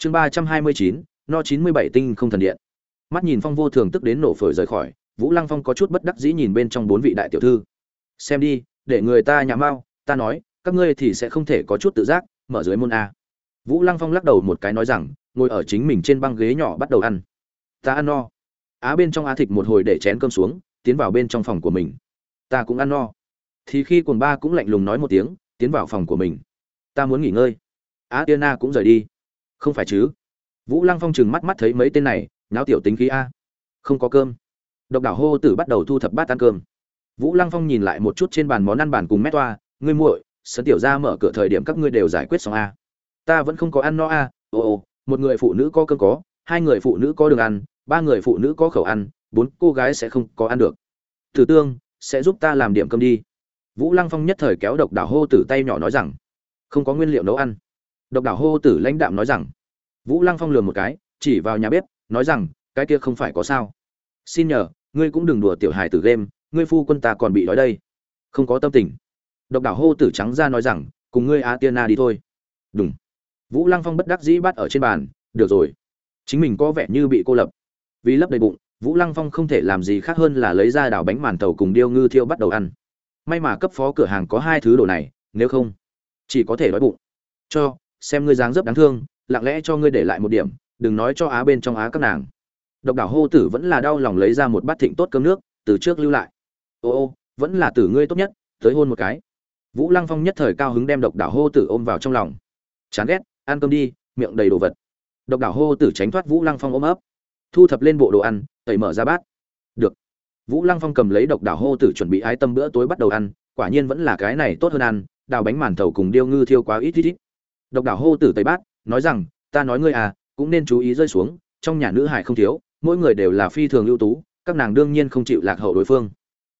chương ba trăm hai mươi chín, no chín mươi bảy tinh không thần điện. Mắt nhìn phong vô thường tức đến nổ phổi rời khỏi, vũ lăng phong có chút bất đắc dĩ nhìn bên trong bốn vị đại tiểu thư. Xem đi, để người ta nhảm mau, ta nói, các ngươi thì sẽ không thể có chút tự giác, mở dưới môn a. Vũ lăng phong lắc đầu một cái nói rằng, ngồi ở chính mình trên băng ghế nhỏ bắt đầu ăn. Ta ăn no. Á bên trong á thịt một hồi để chén cơm xuống, tiến vào bên trong phòng của mình. Ta cũng ăn no. Thì khi quần ba cũng lạnh lùng nói một tiếng, tiến vào phòng của mình. Ta muốn nghỉ ngơi. Á tiên na cũng rời đi không phải chứ? Vũ lăng phong chừng mắt mắt thấy mấy tên này, nháo tiểu tính khí a. Không có cơm. Độc đảo hô tử bắt đầu thu thập bát ăn cơm. Vũ lăng phong nhìn lại một chút trên bàn món ăn bàn cùng mét toa, ngươi muội sân tiểu ra mở cửa thời điểm các ngươi đều giải quyết xong a. Ta vẫn không có ăn no a ồ ồ một người phụ nữ có cơm có, hai người phụ nữ có đường ăn, ba người phụ nữ có khẩu ăn, bốn cô gái sẽ không có ăn được. Tử tương, sẽ giúp ta làm điểm cơm đi. Vũ lăng phong nhất thời kéo độc đảo hô tử tay nhỏ nói rằng, không có nguyên liệu nấu ăn độc đảo hô tử lãnh đạm nói rằng, vũ lăng phong lườm một cái, chỉ vào nhà bếp, nói rằng, cái kia không phải có sao. Xin nhờ, ngươi cũng đừng đùa tiểu hài tử game, ngươi phu quân ta còn bị đói đây. Không có tâm tình. Độc đảo hô tử trắng ra nói rằng, cùng ngươi a tiên na đi thôi. Đúng vũ lăng phong bất đắc dĩ bắt ở trên bàn, được rồi. Chính mình có vẻ như bị cô lập. Vì lấp đầy bụng, vũ lăng phong không thể làm gì khác hơn là lấy ra đảo bánh màn tàu cùng điêu ngư thiêu bắt đầu ăn. May mà cấp phó cửa hàng có hai thứ đồ này, nếu không, chỉ có thể đói bụng. Cho xem ngươi dáng dấp đáng thương, lặng lẽ cho ngươi để lại một điểm, đừng nói cho á bên trong á các nàng. Độc đảo hô tử vẫn là đau lòng lấy ra một bát thịnh tốt cơm nước, từ trước lưu lại. Ô ô, vẫn là tử ngươi tốt nhất, tới hôn một cái. Vũ lăng phong nhất thời cao hứng đem độc đảo hô tử ôm vào trong lòng. Chán ghét, ăn cơm đi, miệng đầy đồ vật. Độc đảo hô tử tránh thoát vũ lăng phong ôm ấp. Thu thập lên bộ đồ ăn, tẩy mở ra bát. Được. Vũ lăng phong cầm lấy độc đảo hô tử chuẩn bị ái tâm bữa tối bắt đầu ăn, quả nhiên vẫn là cái này tốt hơn ăn, đào bánh màn thầu cùng điêu ngư thiêu quá ít ít ít độc đảo hô tử tây bát, nói rằng, ta nói ngươi à cũng nên chú ý rơi xuống, trong nhà nữ hải không thiếu, mỗi người đều là phi thường ưu tú, các nàng đương nhiên không chịu lạc hậu đối phương.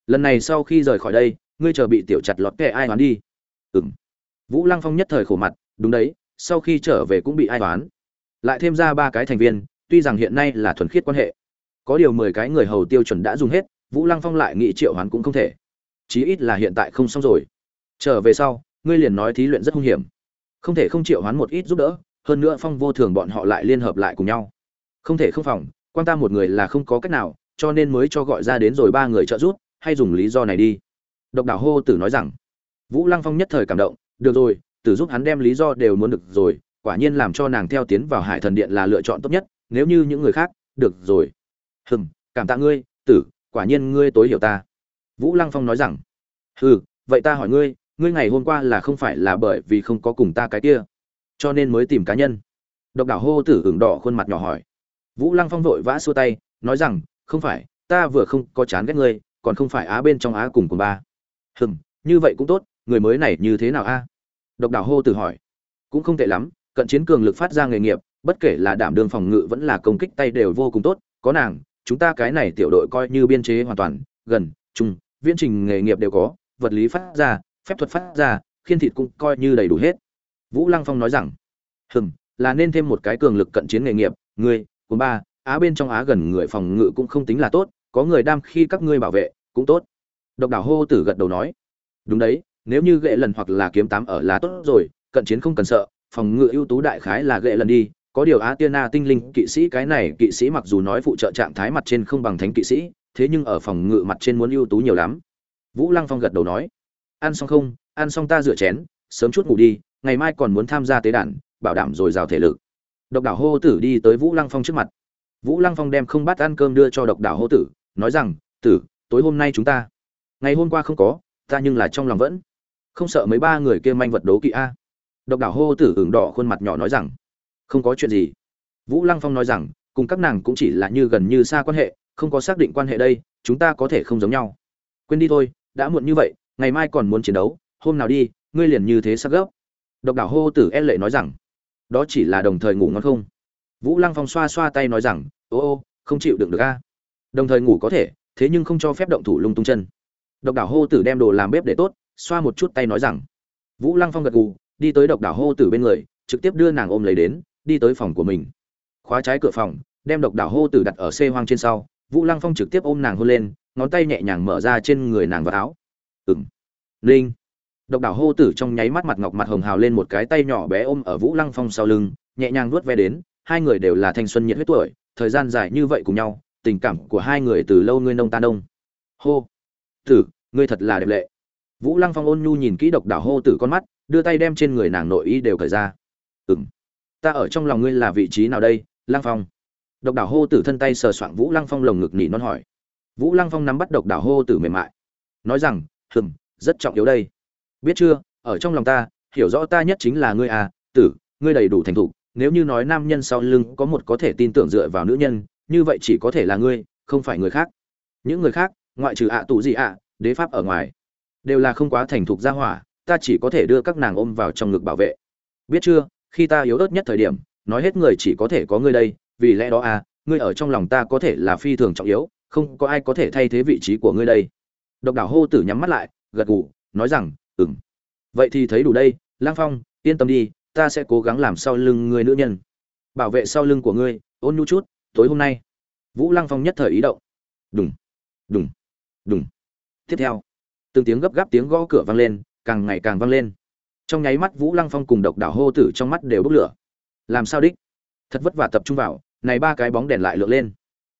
Lần này sau khi rời khỏi đây, ngươi chờ bị tiểu chặt lọt kẻ ai đoán đi. Ừ m vũ lăng phong nhất thời khổ mặt, đúng đấy, sau khi trở về cũng bị ai đoán lại thêm ra ba cái thành viên, tuy rằng hiện nay là thuần khiết quan hệ, có điều mười cái người hầu tiêu chuẩn đã dùng hết, vũ lăng phong lại nghĩ triệu hoán cũng không thể. Chí ít là hiện tại không xong rồi. Trở về sau, ngươi liền nói thí luyện rất hung hiểm không thể không triệu hoán một ít giúp đỡ, hơn nữa phong vô thường bọn họ lại liên hợp lại cùng nhau. Không thể không phòng, quan ta một người là không có cách nào, cho nên mới cho gọi ra đến rồi ba người trợ giúp, hay dùng lý do này đi. Độc đảo hô tử nói rằng, vũ lăng phong nhất thời cảm động, được rồi, tử giúp hắn đem lý do đều muốn được rồi, quả nhiên làm cho nàng theo tiến vào hải thần điện là lựa chọn tốt nhất, nếu như những người khác, được rồi. Hừm, cảm tạ ngươi, tử, quả nhiên ngươi tối hiểu ta. Vũ lăng phong nói rằng, hừ, vậy ta hỏi ngươi ngươi ngày hôm qua là không phải là bởi vì không có cùng ta cái kia, cho nên mới tìm cá nhân. Độc đảo hô tử ửng đỏ khuôn mặt nhỏ hỏi. Vũ lăng phong vội vã xua tay, nói rằng, không phải, ta vừa không có chán ghét ngươi, còn không phải á bên trong á cùng cùng ba. Hừm, như vậy cũng tốt, người mới này như thế nào a? Độc đảo hô tử hỏi. Cũng không tệ lắm, cận chiến cường lực phát ra nghề nghiệp, bất kể là đảm đương phòng ngự vẫn là công kích tay đều vô cùng tốt, có nàng, chúng ta cái này tiểu đội coi như biên chế hoàn toàn, gần, chung, viễn trình nghề nghiệp đều có, vật lý phát ra phép thuật phát ra, khiên thịt cũng coi như đầy đủ hết. Vũ lăng phong nói rằng, hừm, là nên thêm một cái cường lực cận chiến nghề nghiệp, ngươi quân ba, á bên trong á gần người phòng ngự cũng không tính là tốt, có người đam khi các ngươi bảo vệ cũng tốt. Độc đảo hô tử gật đầu nói, đúng đấy, nếu như gệ lần hoặc là kiếm tám ở là tốt rồi, cận chiến không cần sợ, phòng ngự ưu tú đại khái là gệ lần đi, có điều á tiên na tinh linh kỵ sĩ cái này, kỵ sĩ mặc dù nói phụ trợ trạng thái mặt trên không bằng thánh kỵ sĩ, thế nhưng ở phòng ngự mặt trên muốn ưu tú nhiều lắm. Vũ lăng phong gật đầu nói ăn xong không, ăn xong ta rửa chén, sớm chút ngủ đi, ngày mai còn muốn tham gia tế đàn, bảo đảm dồi dào thể lực. Độc đảo hô tử đi tới vũ lăng phong trước mặt. Vũ lăng phong đem không bát ăn cơm đưa cho độc đảo hô tử, nói rằng, tử, tối hôm nay chúng ta, ngày hôm qua không có, ta nhưng là trong lòng vẫn không sợ mấy ba người kia manh vật đố kỵ a. Độc đảo hô tử ửng đỏ khuôn mặt nhỏ nói rằng, không có chuyện gì. Vũ lăng phong nói rằng, cùng các nàng cũng chỉ là như gần như xa quan hệ, không có xác định quan hệ đây, chúng ta có thể không giống nhau. Quên đi thôi, đã muộn như vậy ngày mai còn muốn chiến đấu, hôm nào đi, ngươi liền như thế sắc gấp. Độc đảo hô tử e lệ nói rằng, đó chỉ là đồng thời ngủ ngon không? Vũ lăng phong xoa xoa tay nói rằng, ô ô, không chịu đựng được a. Đồng thời ngủ có thể, thế nhưng không cho phép động thủ lung tung chân. Độc đảo hô tử đem đồ làm bếp để tốt, xoa một chút tay nói rằng. Vũ lăng phong gật gù, đi tới độc đảo hô tử bên người, trực tiếp đưa nàng ôm lấy đến, đi tới phòng của mình. Khóa trái cửa phòng, đem độc đảo hô tử đặt ở xê hoang trên sau. Vũ lăng phong trực tiếp ôm nàng hôn lên, ngón tay nhẹ nhàng mở ra trên người nàng vào áo ừng linh độc đảo hô tử trong nháy mắt mặt ngọc mặt hồng hào lên một cái tay nhỏ bé ôm ở vũ lăng phong sau lưng, nhẹ nhàng vuốt ve đến, hai người đều là thanh xuân nhiệt huyết tuổi, thời gian dài như vậy cùng nhau, tình cảm của hai người từ lâu ngươi nông tan đông hô. Tử, ngươi thật là đẹp lệ. Vũ lăng phong ôn nhu nhìn kỹ độc đảo hô tử con mắt, đưa tay đem trên người nàng nội y đều cởi ra. Ừng ta ở trong lòng ngươi là vị trí nào đây, lăng phong? Độc đảo hô tử thân tay sờ soạng vũ lăng phong lồng ngực nỉ non hỏi. Vũ lăng phong nắm bắt độc đảo hô tử mềm mại. Nói rằng hừm, rất trọng yếu đây. Biết chưa, ở trong lòng ta, hiểu rõ ta nhất chính là ngươi à tử, ngươi đầy đủ thành thục, nếu như nói nam nhân sau lưng có một có thể tin tưởng dựa vào nữ nhân, như vậy chỉ có thể là ngươi, không phải người khác. Những người khác, ngoại trừ ạ tụ gì ạ, đế pháp ở ngoài, đều là không quá thành thục gia hỏa, ta chỉ có thể đưa các nàng ôm vào trong ngực bảo vệ. Biết chưa, khi ta yếu ớt nhất thời điểm, nói hết người chỉ có thể có ngươi đây, vì lẽ đó à ngươi ở trong lòng ta có thể là phi thường trọng yếu, không có ai có thể thay thế vị trí của ngươi đây độc đảo hô tử nhắm mắt lại, gật gù, nói rằng ừng vậy thì thấy đủ đây, lang phong, yên tâm đi, ta sẽ cố gắng làm sau lưng người nữ nhân. Bảo vệ sau lưng của ngươi, ôn nhu chút, tối hôm nay. Vũ lăng phong nhất thời ý động. Đùng đùng đùng. Tiếp theo, từng tiếng gấp gáp tiếng gõ cửa vang lên, càng ngày càng vang lên. Trong nháy mắt vũ lăng phong cùng độc đảo hô tử trong mắt đều bốc lửa. Làm sao đích? Thật vất vả tập trung vào, này ba cái bóng đèn lại lượn lên.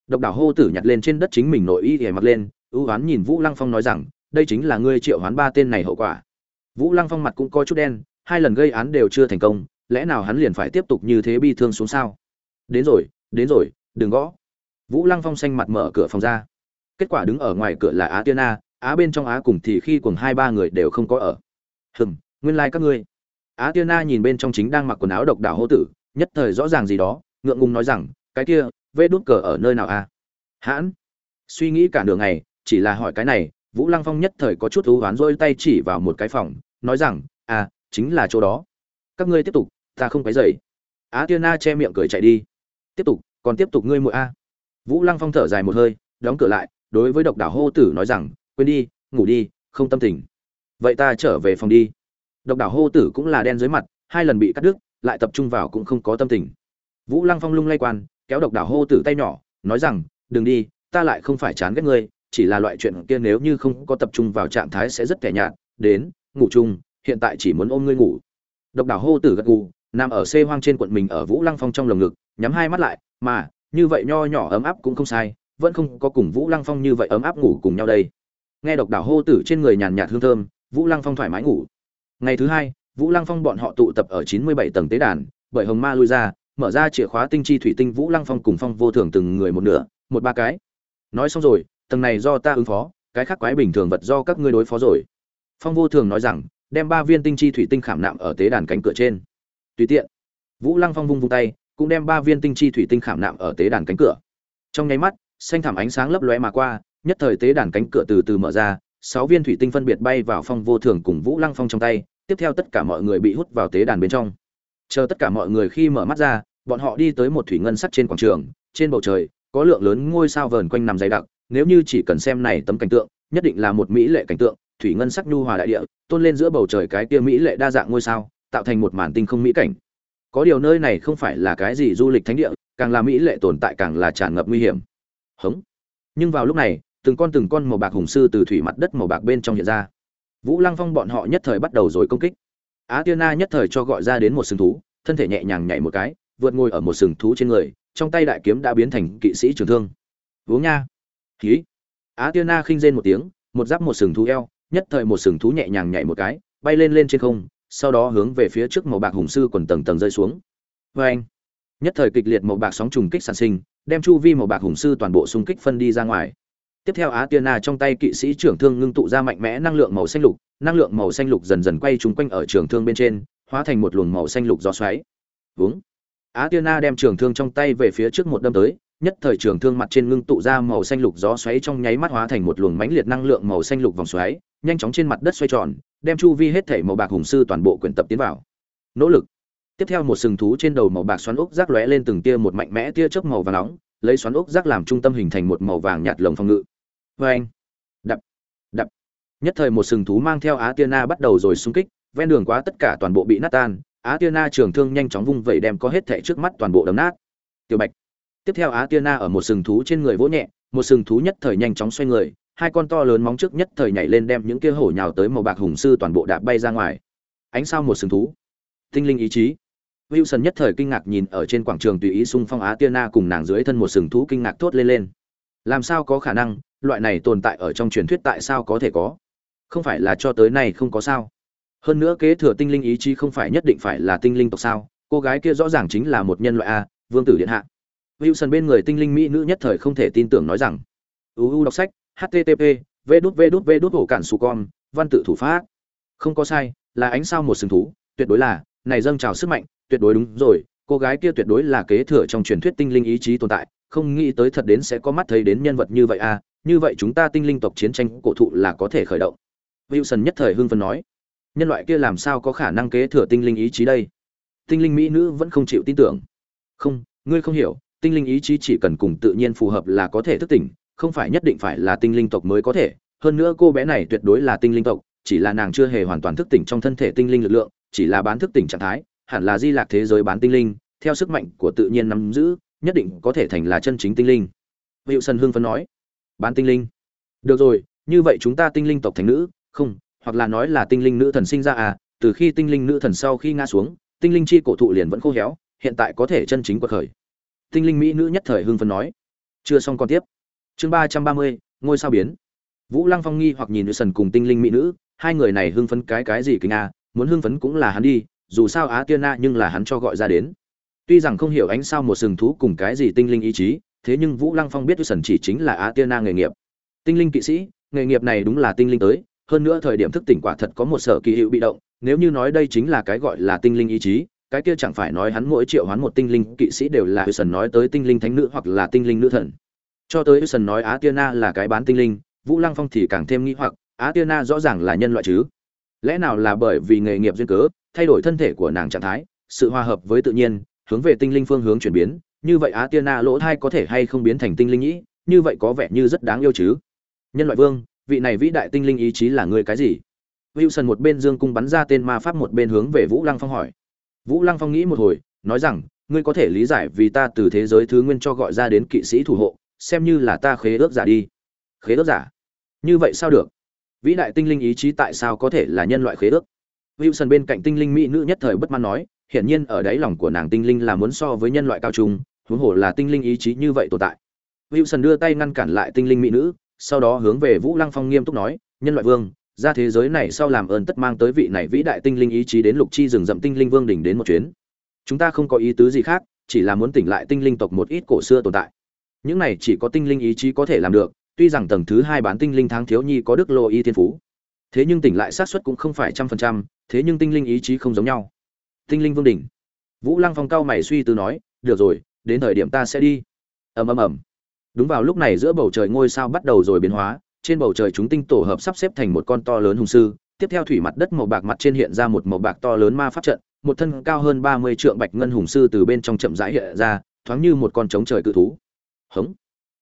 Độc đảo hô tử nhặt lên trên đất chính mình nội y để mặc lên ưu hoán nhìn vũ lăng phong nói rằng, đây chính là ngươi triệu hoán ba tên này hậu quả. Vũ lăng phong mặt cũng có chút đen, hai lần gây án đều chưa thành công, lẽ nào hắn liền phải tiếp tục như thế bi thương xuống sao? Đến rồi đến rồi, đừng gõ. Vũ lăng phong xanh mặt mở cửa phòng ra. Kết quả đứng ở ngoài cửa là á tiên a, á bên trong á cùng thì khi cùng hai ba người đều không có ở. Hừm, nguyên lai、like、các ngươi. Á tiên a nhìn bên trong chính đang mặc quần áo độc đảo hô tử, nhất thời rõ ràng gì đó, ngượng ngùng nói rằng, cái kia vê đút cờ ở nơi nào a? À? hãn. Suy nghĩ cả nửa ngày chỉ là hỏi cái này, vũ lăng phong nhất thời có chút thú hoán rôi tay chỉ vào một cái phòng, nói rằng à chính là chỗ đó. Các ngươi tiếp tục, ta không cái dậy á tiên a che miệng cười chạy đi. Tiếp tục, còn tiếp tục ngươi muội a. Vũ lăng phong thở dài một hơi, đóng cửa lại, đối với độc đảo hô tử nói rằng, quên đi, ngủ đi, không tâm tình. Vậy ta trở về phòng đi. Độc đảo hô tử cũng là đen dưới mặt, hai lần bị cắt đứt, lại tập trung vào cũng không có tâm tình. Vũ lăng phong lung lay quan, kéo độc đảo hô tử tay nhỏ, nói rằng, đừng đi, ta lại không phải chán ghét ngươi chỉ là loại chuyện kia nếu như không có tập trung vào trạng thái sẽ rất kẻ nhạt, đến, ngủ chung, hiện tại chỉ muốn ôm ngươi ngủ. Độc đảo hô tử gật gù, nằm ở xê hoang trên quận mình ở vũ lăng phong trong lồng ngực, nhắm hai mắt lại, mà, như vậy nho nhỏ ấm áp cũng không sai, vẫn không có cùng vũ lăng phong như vậy ấm áp ngủ cùng nhau đây. Nghe độc đảo hô tử trên người nhàn nhạt hương thơm, vũ lăng phong thoải mái ngủ. Ngày thứ hai, vũ lăng phong bọn họ tụ tập ở chín mươi bảy tầng tế đàn, bởi hồng ma lui ra, mở ra chìa khóa tinh chi thủy tinh vũ lăng phong cùng phong vô thường từng người một nửa, một ba cái. Nói xong rồi tầng này do ta ứng phó, cái khác quái bình thường vật do các ngươi đối phó rồi. Phong vô thường nói rằng, đem ba viên tinh chi thủy tinh khảm nạm ở tế đàn cánh cửa trên. Tùy tiện. Vũ lăng phong vung vung tay, cũng đem ba viên tinh chi thủy tinh khảm nạm ở tế đàn cánh cửa. Trong nháy mắt, xanh thảm ánh sáng lấp lóe mà qua, nhất thời tế đàn cánh cửa từ từ mở ra, sáu viên thủy tinh phân biệt bay vào phong vô thường cùng vũ lăng phong trong tay, tiếp theo tất cả mọi người bị hút vào tế đàn bên trong. Chờ tất cả mọi người khi mở mắt ra, bọn họ đi tới một thủy ngân sắt trên quảng trường, trên bầu trời, có lượng lớn ngôi sao vờn quanh nằm dày đặc nếu như chỉ cần xem này tấm cảnh tượng, nhất định là một mỹ lệ cảnh tượng, thủy ngân sắc nhu hòa đại địa, tôn lên giữa bầu trời cái kia mỹ lệ đa dạng ngôi sao, tạo thành một màn tinh không mỹ cảnh. Có điều nơi này không phải là cái gì du lịch thánh địa, càng là mỹ lệ tồn tại càng là tràn ngập nguy hiểm. Hững. nhưng vào lúc này, từng con từng con màu bạc hùng sư từ thủy mặt đất màu bạc bên trong hiện ra. Vũ lăng phong bọn họ nhất thời bắt đầu rồi công kích. Á tiên na nhất thời cho gọi ra đến một sừng thú, thân thể nhẹ nhàng nhảy một cái, vượt ngồi ở một sừng thú trên người, trong tay đại kiếm đã biến thành kỵ sĩ trường thương. Uống nha hí. Á tiên na khinh rên một tiếng, một giáp một sừng thú eo, nhất thời một sừng thú nhẹ nhàng nhảy một cái, bay lên lên trên không, sau đó hướng về phía trước màu bạc hùng sư quần tầng tầng rơi xuống. Vê anh, nhất thời kịch liệt màu bạc sóng trùng kích sản sinh, đem chu vi màu bạc hùng sư toàn bộ xung kích phân đi ra ngoài. Tiếp theo á tiên na trong tay kỵ sĩ trưởng thương ngưng tụ ra mạnh mẽ năng lượng màu xanh lục, năng lượng màu xanh lục dần dần quay trúng quanh ở trường thương bên trên, hóa thành một luồng màu xanh lục gió xoáy. Vướng á tiên na đem trường thương trong tay về phía trước một đâm tới nhất thời trường thương mặt trên ngưng tụ ra màu xanh lục gió xoáy trong nháy mắt hóa thành một luồng mãnh liệt năng lượng màu xanh lục vòng xoáy, nhanh chóng trên mặt đất xoay tròn, đem chu vi hết thể màu bạc hùng sư toàn bộ quyển tập tiến vào. Nỗ lực. Tiếp theo một sừng thú trên đầu màu bạc xoắn ốc rác lóe lên từng tia một mạnh mẽ tia chớp màu vàng nóng, lấy xoắn ốc rác làm trung tâm hình thành một màu vàng nhạt lồng phòng ngự. Oeng. đập. Đập. Nhất thời một sừng thú mang theo á tiên na bắt đầu rồi xung kích, ven đường quá tất cả toàn bộ bị nát tan á tiên na trường thương nhanh chóng vung vẩy đem có hết thảy trước mắt toàn bộ đấm nát. Tiểu bạch tiếp theo á tiên na ở một sừng thú trên người vỗ nhẹ, một sừng thú nhất thời nhanh chóng xoay người, hai con to lớn móng trước nhất thời nhảy lên đem những kia hổ nhào tới màu bạc hùng sư toàn bộ đạp bay ra ngoài. Ánh sao một sừng thú. Tinh linh ý chí. Wilson nhất thời kinh ngạc nhìn ở trên quảng trường tùy ý xung phong á tiên na cùng nàng dưới thân một sừng thú kinh ngạc thốt lên lên. Làm sao có khả năng, loại này tồn tại ở trong truyền thuyết tại sao có thể có? Không phải là cho tới nay không có sao. Hơn nữa kế thừa tinh linh ý chí không phải nhất định phải là tinh linh tộc sao? Cô gái kia rõ ràng chính là một nhân loại a, vương tử điện hạ wilson bên người tinh linh mỹ nữ nhất thời không thể tin tưởng nói rằng uu đọc sách http v đút v đút v đút ổ cản su con, văn tự thủ pháp. Không có sai, là ánh sao một sừng thú, tuyệt đối là, này dâng trào sức mạnh, tuyệt đối đúng rồi, cô gái kia tuyệt đối là kế thừa trong truyền thuyết tinh linh ý chí tồn tại, không nghĩ tới thật đến sẽ có mắt thấy đến nhân vật như vậy à như vậy chúng ta tinh linh tộc chiến tranh cổ thụ là có thể khởi động. Wilson nhất thời hưng phấn nói, nhân loại kia làm sao có khả năng kế thừa tinh linh ý chí đây? Tinh linh mỹ nữ vẫn không chịu tin tưởng, không, ngươi không hiểu tinh linh ý chí chỉ cần cùng tự nhiên phù hợp là có thể thức tỉnh, không phải nhất định phải là tinh linh tộc mới có thể. Hơn nữa cô bé này tuyệt đối là tinh linh tộc, chỉ là nàng chưa hề hoàn toàn thức tỉnh trong thân thể tinh linh lực lượng, chỉ là bán thức tỉnh trạng thái, hẳn là di lạc thế giới bán tinh linh, theo sức mạnh của tự nhiên nắm giữ, nhất định có thể thành là chân chính tinh linh. Hữu sân hưng phấn nói. Bán tinh linh. Được rồi, như vậy chúng ta tinh linh tộc thành nữ, không, hoặc là nói là tinh linh nữ thần sinh ra à từ khi tinh linh nữ thần sau khi ngã xuống, tinh linh chi cổ thụ liền vẫn khô héo, hiện tại có thể chân chính quật khởi tinh linh mỹ nữ nhất thời hưng phấn nói. Chưa xong còn tiếp. Chương ba trăm ba mươi, ngôi sao biến. Vũ lăng phong nghi hoặc nhìn nữ sần cùng tinh linh mỹ nữ, hai người này hưng phấn cái cái gì kinh a, muốn hưng phấn cũng là hắn đi, dù sao á tiên na nhưng là hắn cho gọi ra đến. Tuy rằng không hiểu ánh sao một sừng thú cùng cái gì tinh linh ý chí, thế nhưng vũ lăng phong biết nữ sần chỉ chính là á tiên na nghề nghiệp. Tinh linh kỵ sĩ, nghề nghiệp này đúng là tinh linh tới, hơn nữa thời điểm thức tỉnh quả thật có một sở kỳ hiệu bị động, nếu như nói đây chính là cái gọi là tinh linh ý chí cái kia chẳng phải nói hắn mỗi triệu hoán một tinh linh kỵ sĩ đều là Hudson nói tới tinh linh thánh nữ hoặc là tinh linh nữ thần. Cho tới Hudson nói Á Tiana là cái bán tinh linh, Vũ Lăng Phong thì càng thêm nghi hoặc, Á Tiana rõ ràng là nhân loại chứ? Lẽ nào là bởi vì nghề nghiệp duyên cớ, thay đổi thân thể của nàng trạng thái, sự hòa hợp với tự nhiên, hướng về tinh linh phương hướng chuyển biến, như vậy Á Tiana lỗ thai có thể hay không biến thành tinh linh nhĩ, như vậy có vẻ như rất đáng yêu chứ? Nhân loại vương, vị này vĩ đại tinh linh ý chí là người cái gì? Wilson một bên dương cung bắn ra tên ma pháp một bên hướng về Vũ Lăng Phong hỏi. Vũ Lăng Phong nghĩ một hồi, nói rằng, ngươi có thể lý giải vì ta từ thế giới thứ nguyên cho gọi ra đến kỵ sĩ thủ hộ, xem như là ta khế ước giả đi. Khế ước giả? Như vậy sao được? Vĩ đại tinh linh ý chí tại sao có thể là nhân loại khế ước? Wilson bên cạnh tinh linh mỹ nữ nhất thời bất mãn nói, hiển nhiên ở đáy lòng của nàng tinh linh là muốn so với nhân loại cao trung, huống hồ là tinh linh ý chí như vậy tồn tại. Wilson đưa tay ngăn cản lại tinh linh mỹ nữ, sau đó hướng về Vũ Lăng Phong nghiêm túc nói, nhân loại vương, ra thế giới này sau làm ơn tất mang tới vị này vĩ đại tinh linh ý chí đến lục chi rừng rậm tinh linh vương đỉnh đến một chuyến. Chúng ta không có ý tứ gì khác, chỉ là muốn tỉnh lại tinh linh tộc một ít cổ xưa tồn tại. Những này chỉ có tinh linh ý chí có thể làm được, tuy rằng tầng thứ hai bán tinh linh tháng thiếu nhi có đức lô y thiên phú. Thế nhưng tỉnh lại xác suất cũng không phải trăm phần trăm, thế nhưng tinh linh ý chí không giống nhau. Tinh linh vương đỉnh. Vũ lăng phong cao mày suy tư nói, được rồi, đến thời điểm ta sẽ đi. Ầm ầm ầm. Đúng vào lúc này giữa bầu trời ngôi sao bắt đầu rồi biến hóa trên bầu trời chúng tinh tổ hợp sắp xếp thành một con to lớn hùng sư, tiếp theo thủy mặt đất màu bạc mặt trên hiện ra một màu bạc to lớn ma pháp trận, một thân cao hơn ba mươi trượng bạch ngân hùng sư từ bên trong chậm rãi hiện ra, thoáng như một con trống trời cự thú. Hống.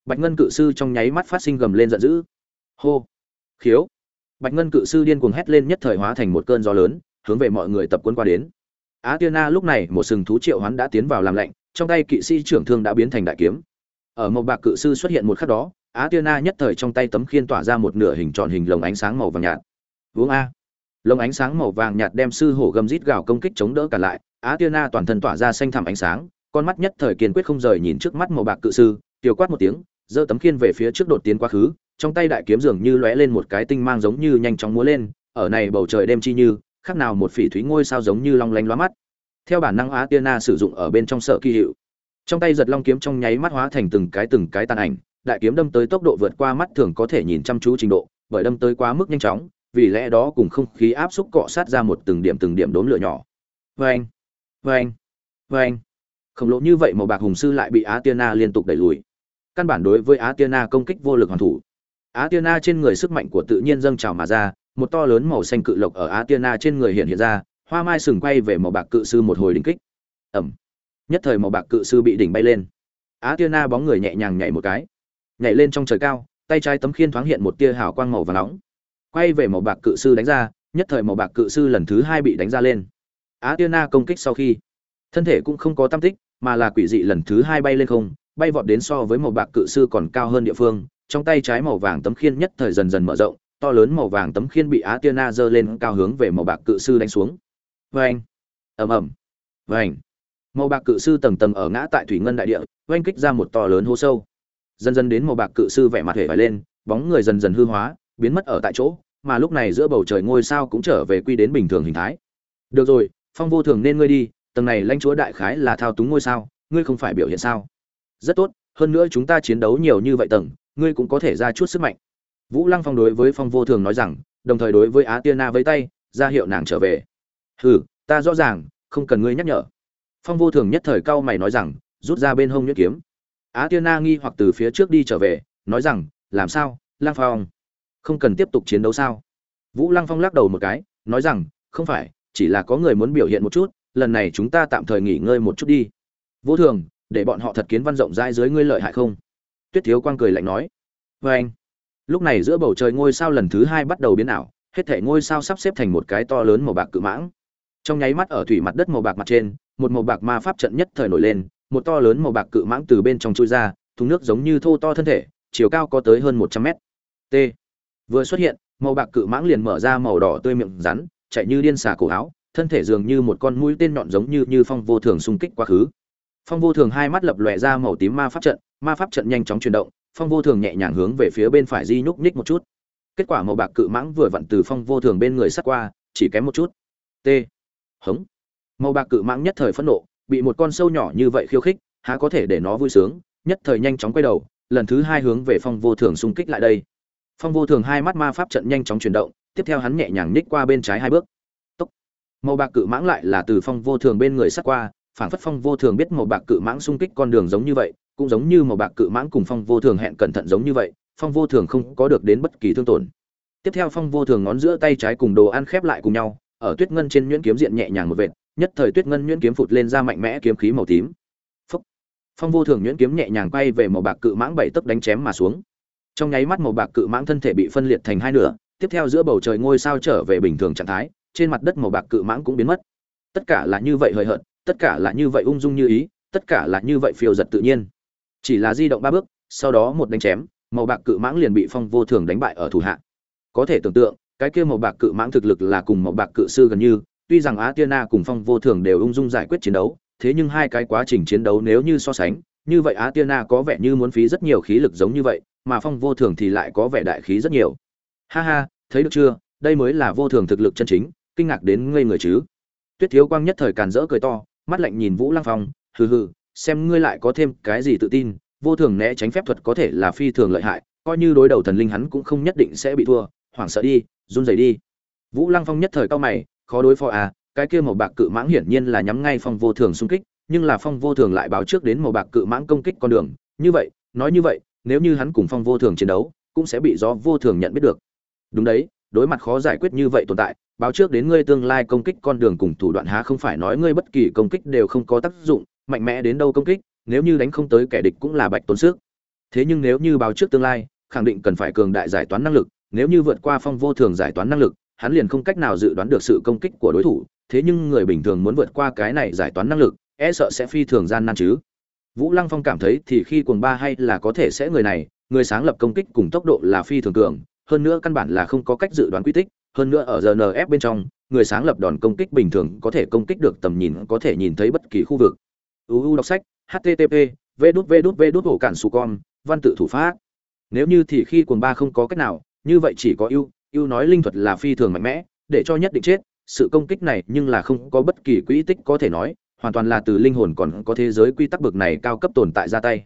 Bạch ngân cự sư trong nháy mắt phát sinh gầm lên giận dữ. Hô. Khiếu. Bạch ngân cự sư điên cuồng hét lên nhất thời hóa thành một cơn gió lớn, hướng về mọi người tập quân qua đến. Á tiên na lúc này một sừng thú triệu hoán đã tiến vào làm lạnh, trong tay kỵ sĩ trưởng thương đã biến thành đại kiếm. Ở màu bạc cự sư xuất hiện một khắc đó á tiên na nhất thời trong tay tấm khiên tỏa ra một nửa hình tròn hình lồng ánh sáng màu vàng nhạt. Uống a. Lồng ánh sáng màu vàng nhạt đem sư hổ gầm rít gào công kích chống đỡ cả lại. Á tiên na toàn thân tỏa ra xanh thẳm ánh sáng, con mắt nhất thời kiên quyết không rời nhìn trước mắt màu bạc cự sư tiêu quát một tiếng, giơ tấm khiên về phía trước đột tiến quá khứ, trong tay đại kiếm dường như lóe lên một cái tinh mang giống như nhanh chóng múa lên, ở này bầu trời đêm chi như, khác nào một phỉ thúy ngôi sao giống như long lanh lóa mắt. Theo bản năng á tiên na sử dụng ở bên trong sở kỳ hiệu. Trong tay giật long kiếm trong nháy mắt hóa thành từng cái từng cái tàn ảnh đại kiếm đâm tới tốc độ vượt qua mắt thường có thể nhìn chăm chú trình độ, bởi đâm tới quá mức nhanh chóng, vì lẽ đó cùng không khí áp xúc cọ sát ra một từng điểm từng điểm đốm lửa nhỏ. Oeng, oeng, oeng. Khổng lồ như vậy màu bạc hùng sư lại bị Athena liên tục đẩy lùi. Căn bản đối với Athena công kích vô lực hoàn thủ. Athena trên người sức mạnh của tự nhiên dâng trào mà ra, một to lớn màu xanh cự lộc ở Athena trên người hiện hiện ra, hoa mai sừng quay về màu bạc cự sư một hồi đỉnh kích. Ầm. Nhất thời màu bạc cự sư bị đỉnh bay lên. Athena bóng người nhẹ nhàng nhảy một cái nhảy lên trong trời cao, tay trái tấm khiên thoáng hiện một tia hào quang màu và nóng. Quay về màu bạc cự sư đánh ra, nhất thời màu bạc cự sư lần thứ hai bị đánh ra lên. Á tiên na công kích sau khi, thân thể cũng không có tam tích, mà là quỷ dị lần thứ hai bay lên không, bay vọt đến so với màu bạc cự sư còn cao hơn địa phương. Trong tay trái màu vàng tấm khiên nhất thời dần dần mở rộng, to lớn màu vàng tấm khiên bị á tiên na giơ lên cao hướng về màu bạc cự sư đánh xuống. Vê ầm ầm vê màu bạc cự sư tầng tầng ở ngã tại thủy ngân đại địa oanh kích ra một to lớn hố sâu dần dần đến màu bạc cự sư vẻ mặt hề phải lên, bóng người dần dần hư hóa, biến mất ở tại chỗ, mà lúc này giữa bầu trời ngôi sao cũng trở về quy đến bình thường hình thái. Được rồi, phong vô thường nên ngươi đi, tầng này lãnh chúa đại khái là thao túng ngôi sao, ngươi không phải biểu hiện sao? Rất tốt, hơn nữa chúng ta chiến đấu nhiều như vậy tầng, ngươi cũng có thể ra chút sức mạnh. Vũ lăng phong đối với phong vô thường nói rằng, đồng thời đối với á tiên na với tay, ra hiệu nàng trở về. Hừ, ta rõ ràng, không cần ngươi nhắc nhở. Phong vô thường nhất thời cau mày nói rằng, rút ra bên hông nhuyễn kiếm á tiên na nghi hoặc từ phía trước đi trở về, nói rằng, làm sao lang phong? Không cần tiếp tục chiến đấu sao? Vũ lăng phong lắc đầu một cái, nói rằng, không phải, chỉ là có người muốn biểu hiện một chút, lần này chúng ta tạm thời nghỉ ngơi một chút đi. Vô thường, để bọn họ thật kiến văn rộng rãi dưới ngươi lợi hại không? Tuyết thiếu quang cười lạnh nói. Vê anh. Lúc này giữa bầu trời ngôi sao lần thứ hai bắt đầu biến ảo, hết thể ngôi sao sắp xếp thành một cái to lớn màu bạc cự mãng. Trong nháy mắt ở thủy mặt đất màu bạc mặt trên, một màu bạc ma pháp trận nhất thời nổi lên một to lớn màu bạc cự mãng từ bên trong chui ra, thùng nước giống như thô to thân thể, chiều cao có tới hơn một trăm mét. T. Vừa xuất hiện, màu bạc cự mãng liền mở ra màu đỏ tươi miệng rắn, chạy như điên xà cổ áo, thân thể dường như một con mũi tên nhọn giống như như phong vô thường xung kích quá khứ. Phong vô thường hai mắt lập lòe ra màu tím ma pháp trận, ma pháp trận nhanh chóng chuyển động, phong vô thường nhẹ nhàng hướng về phía bên phải di nhúc nhích một chút. Kết quả màu bạc cự mãng vừa vặn từ phong vô thường bên người sắt qua, chỉ kém một chút. T. Hống. Màu bạc cự mãng nhất thời phẫn nộ bị một con sâu nhỏ như vậy khiêu khích, há có thể để nó vui sướng, nhất thời nhanh chóng quay đầu, lần thứ hai hướng về phong vô thường xung kích lại đây. Phong vô thường hai mắt ma pháp trận nhanh chóng chuyển động, tiếp theo hắn nhẹ nhàng ních qua bên trái hai bước. Tốc. màu bạc cự mãng lại là từ phong vô thường bên người sắt qua phản phất phong vô thường biết màu bạc cự mãng xung kích con đường giống như vậy, cũng giống như màu bạc cự mãng cùng phong vô thường hẹn cẩn thận giống như vậy, phong vô thường không có được đến bất kỳ thương tổn. Tiếp theo phong vô thường ngón giữa tay trái cùng đồ ăn khép lại cùng nhau, ở tuyết ngân trên nhuyễn kiếm diện nhẹ nhàng một vệt nhất thời tuyết ngân nhuyễn kiếm phụt lên ra mạnh mẽ kiếm khí màu tím. Phúc. phong vô thường nhuyễn kiếm nhẹ nhàng quay về màu bạc cự mãng bảy tấc đánh chém mà xuống. Trong nháy mắt màu bạc cự mãng thân thể bị phân liệt thành hai nửa, tiếp theo giữa bầu trời ngôi sao trở về bình thường trạng thái, trên mặt đất màu bạc cự mãng cũng biến mất. Tất cả là như vậy hời hợt, tất cả là như vậy ung dung như ý, tất cả là như vậy phiêu giật tự nhiên. Chỉ là di động ba bước, sau đó một đánh chém, màu bạc cự mãng liền bị phong vô thường đánh bại ở thủ hạ. Có thể tưởng tượng, cái kia màu bạc cự mãng thực lực là cùng màu bạc cự sư gần như tuy rằng á tiên na cùng phong vô thường đều ung dung giải quyết chiến đấu, thế nhưng hai cái quá trình chiến đấu nếu như so sánh, như vậy á tiên na có vẻ như muốn phí rất nhiều khí lực giống như vậy, mà phong vô thường thì lại có vẻ đại khí rất nhiều. Ha ha, thấy được chưa? Đây mới là vô thường thực lực chân chính, kinh ngạc đến ngây người chứ. Tuyết thiếu quang nhất thời càn rỡ cười to, mắt lạnh nhìn vũ lăng phong, hừ hừ, xem ngươi lại có thêm cái gì tự tin, vô thường né tránh phép thuật có thể là phi thường lợi hại, coi như đối đầu thần linh hắn cũng không nhất định sẽ bị thua, hoảng sợ đi, run rẩy đi. Vũ lăng phong nhất thời cao mày khó đối phó à cái kia màu bạc cự mãng hiển nhiên là nhắm ngay phong vô thường xung kích, nhưng là phong vô thường lại báo trước đến màu bạc cự mãng công kích con đường. Như vậy, nói như vậy, nếu như hắn cùng phong vô thường chiến đấu, cũng sẽ bị do vô thường nhận biết được. Đúng đấy, đối mặt khó giải quyết như vậy tồn tại, báo trước đến ngươi tương lai công kích con đường cùng thủ đoạn há không phải nói ngươi bất kỳ công kích đều không có tác dụng, mạnh mẽ đến đâu công kích, nếu như đánh không tới kẻ địch cũng là bạch tốn sức. Thế nhưng nếu như báo trước tương lai, khẳng định cần phải cường đại giải toán năng lực, nếu như vượt qua phong vô thường giải toán năng lực hắn liền không cách nào dự đoán được sự công kích của đối thủ, thế nhưng người bình thường muốn vượt qua cái này giải toán năng lực e sợ sẽ phi thường gian nan chứ. Vũ lăng phong cảm thấy thì khi cuồng ba hay là có thể sẽ người này, người sáng lập công kích cùng tốc độ là phi thường cường, hơn nữa căn bản là không có cách dự đoán quy tích, hơn nữa ở rnf bên trong, người sáng lập đòn công kích bình thường có thể công kích được tầm nhìn có thể nhìn thấy bất kỳ khu vực. Uu đọc sách http v đút v đút v đút hổ cản su con, văn tự thủ pháp. Nếu như thì khi cuồng ba không có cách nào, như vậy chỉ có ưu ưu nói linh thuật là phi thường mạnh mẽ, để cho nhất định chết, sự công kích này nhưng là không có bất kỳ quỹ tích có thể nói, hoàn toàn là từ linh hồn còn có thế giới quy tắc bực này cao cấp tồn tại ra tay.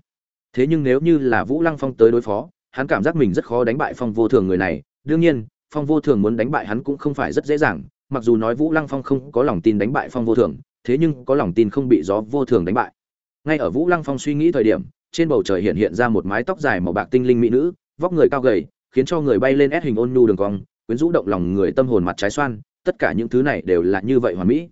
Thế nhưng nếu như là vũ lăng phong tới đối phó, hắn cảm giác mình rất khó đánh bại phong vô thường người này. Đương nhiên, phong vô thường muốn đánh bại hắn cũng không phải rất dễ dàng, mặc dù nói vũ lăng phong không có lòng tin đánh bại phong vô thường, thế nhưng có lòng tin không bị gió vô thường đánh bại. Ngay ở vũ lăng phong suy nghĩ thời điểm, trên bầu trời hiện hiện ra một mái tóc dài màu bạc tinh linh mỹ nữ, vóc người cao gầy khiến cho người bay lên ép hình ôn nhu đường cong, quyến rũ động lòng người tâm hồn mặt trái xoan, tất cả những thứ này đều là như vậy hoàn mỹ.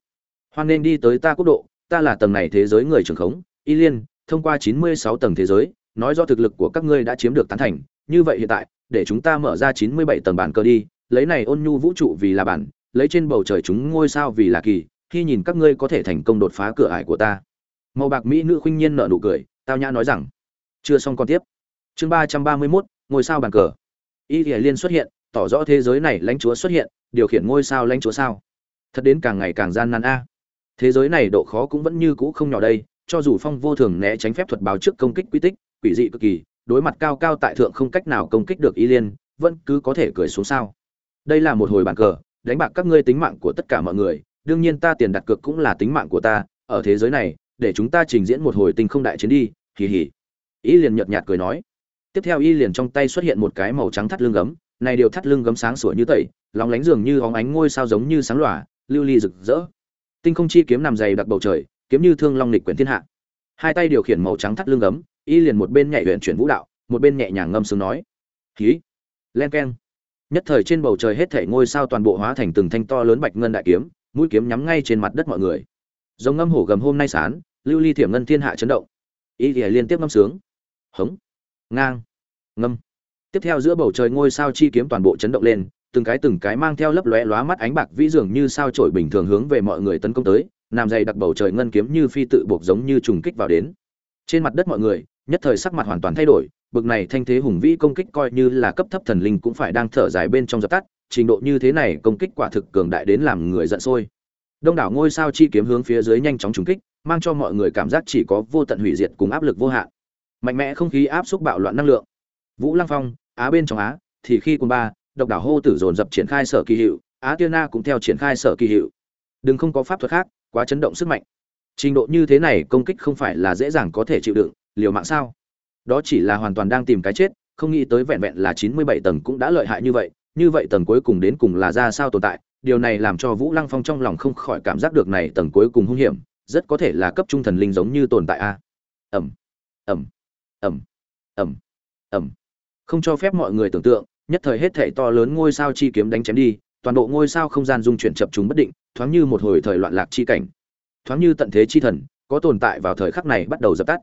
Hoan nên đi tới ta quốc độ, ta là tầng này thế giới người trưởng khống, y liên, thông qua chín mươi sáu tầng thế giới, nói do thực lực của các ngươi đã chiếm được tán thành, như vậy hiện tại, để chúng ta mở ra chín mươi bảy tầng bản cơ đi, lấy này ôn nhu vũ trụ vì là bản, lấy trên bầu trời chúng ngôi sao vì là kỳ, khi nhìn các ngươi có thể thành công đột phá cửa ải của ta. Màu bạc mỹ nữ khuynh nhiên nở nụ cười, tao nhã nói rằng, chưa xong còn tiếp. Chương ba trăm ba mươi mốt, ngôi sao bàn cờ y thì liên xuất hiện, tỏ rõ thế giới này lãnh chúa xuất hiện, điều khiển ngôi sao lãnh chúa sao. Thật đến càng ngày càng gian nan a. Thế giới này độ khó cũng vẫn như cũ không nhỏ đây, cho dù phong vô thường né tránh phép thuật báo trước công kích quy tích, quỷ dị cực kỳ, đối mặt cao cao tại thượng không cách nào công kích được y liên, vẫn cứ có thể cười xuống sao. Đây là một hồi bàn cờ, đánh bạc các ngươi tính mạng của tất cả mọi người, đương nhiên ta tiền đặt cược cũng là tính mạng của ta, ở thế giới này, để chúng ta trình diễn một hồi tinh không đại chiến đi, hì hì. Ý liền nhợt nhạt cười nói tiếp theo y liền trong tay xuất hiện một cái màu trắng thắt lưng gấm, này điều thắt lưng gấm sáng sủa như tẩy, lóng lánh dường như óng ánh ngôi sao giống như sáng lòa, lưu ly rực rỡ. Tinh không chi kiếm nằm dày đặc bầu trời, kiếm như thương long lịch quyển thiên hạ. Hai tay điều khiển màu trắng thắt lưng gấm, y liền một bên nhảy luyện chuyển vũ đạo, một bên nhẹ nhàng ngâm sướng nói. Khí len keng. Nhất thời trên bầu trời hết thảy ngôi sao toàn bộ hóa thành từng thanh to lớn bạch ngân đại kiếm, mũi kiếm nhắm ngay trên mặt đất mọi người. Giống ngâm hổ gầm hôm nay sán, lưu ly thiểm ngân thiên hạ chấn động. Y thì liên tiếp ngâm sướng. Hống ngang, ngâm. Tiếp theo giữa bầu trời ngôi sao chi kiếm toàn bộ chấn động lên, từng cái từng cái mang theo lấp lóe lóa mắt ánh bạc vĩ dường như sao trổi bình thường hướng về mọi người tấn công tới làm dày đặc bầu trời ngân kiếm như phi tự buộc giống như trùng kích vào đến. Trên mặt đất mọi người, nhất thời sắc mặt hoàn toàn thay đổi, bực này thanh thế hùng vĩ công kích coi như là cấp thấp thần linh cũng phải đang thở dài bên trong dập tắt, trình độ như thế này công kích quả thực cường đại đến làm người giận sôi. Đông đảo ngôi sao chi kiếm hướng phía dưới nhanh chóng trùng kích, mang cho mọi người cảm giác chỉ có vô tận hủy diệt cùng áp lực vô hạn mạnh mẽ không khí áp xúc bạo loạn năng lượng. Vũ lăng phong, á bên trong á, thì khi quân ba, độc đảo hô tử dồn dập triển khai sở kỳ hiệu, á tiên na cũng theo triển khai sở kỳ hiệu. Đừng không có pháp thuật khác, quá chấn động sức mạnh. Trình độ như thế này công kích không phải là dễ dàng có thể chịu đựng, liều mạng sao? Đó chỉ là hoàn toàn đang tìm cái chết, không nghĩ tới vẹn vẹn là chín mươi bảy tầng cũng đã lợi hại như vậy như vậy tầng cuối cùng đến cùng là ra sao tồn tại, điều này làm cho vũ lăng phong trong lòng không khỏi cảm giác được này tầng cuối cùng hung hiểm, rất có thể là cấp trung thần linh giống như tồn tại a. Ẩm ẩm ẩm ẩm ẩm không cho phép mọi người tưởng tượng, nhất thời hết thảy to lớn ngôi sao chi kiếm đánh chém đi, toàn bộ ngôi sao không gian dung chuyển chập chúng bất định, thoáng như một hồi thời loạn lạc chi cảnh. Thoáng như tận thế chi thần, có tồn tại vào thời khắc này bắt đầu dập tắt.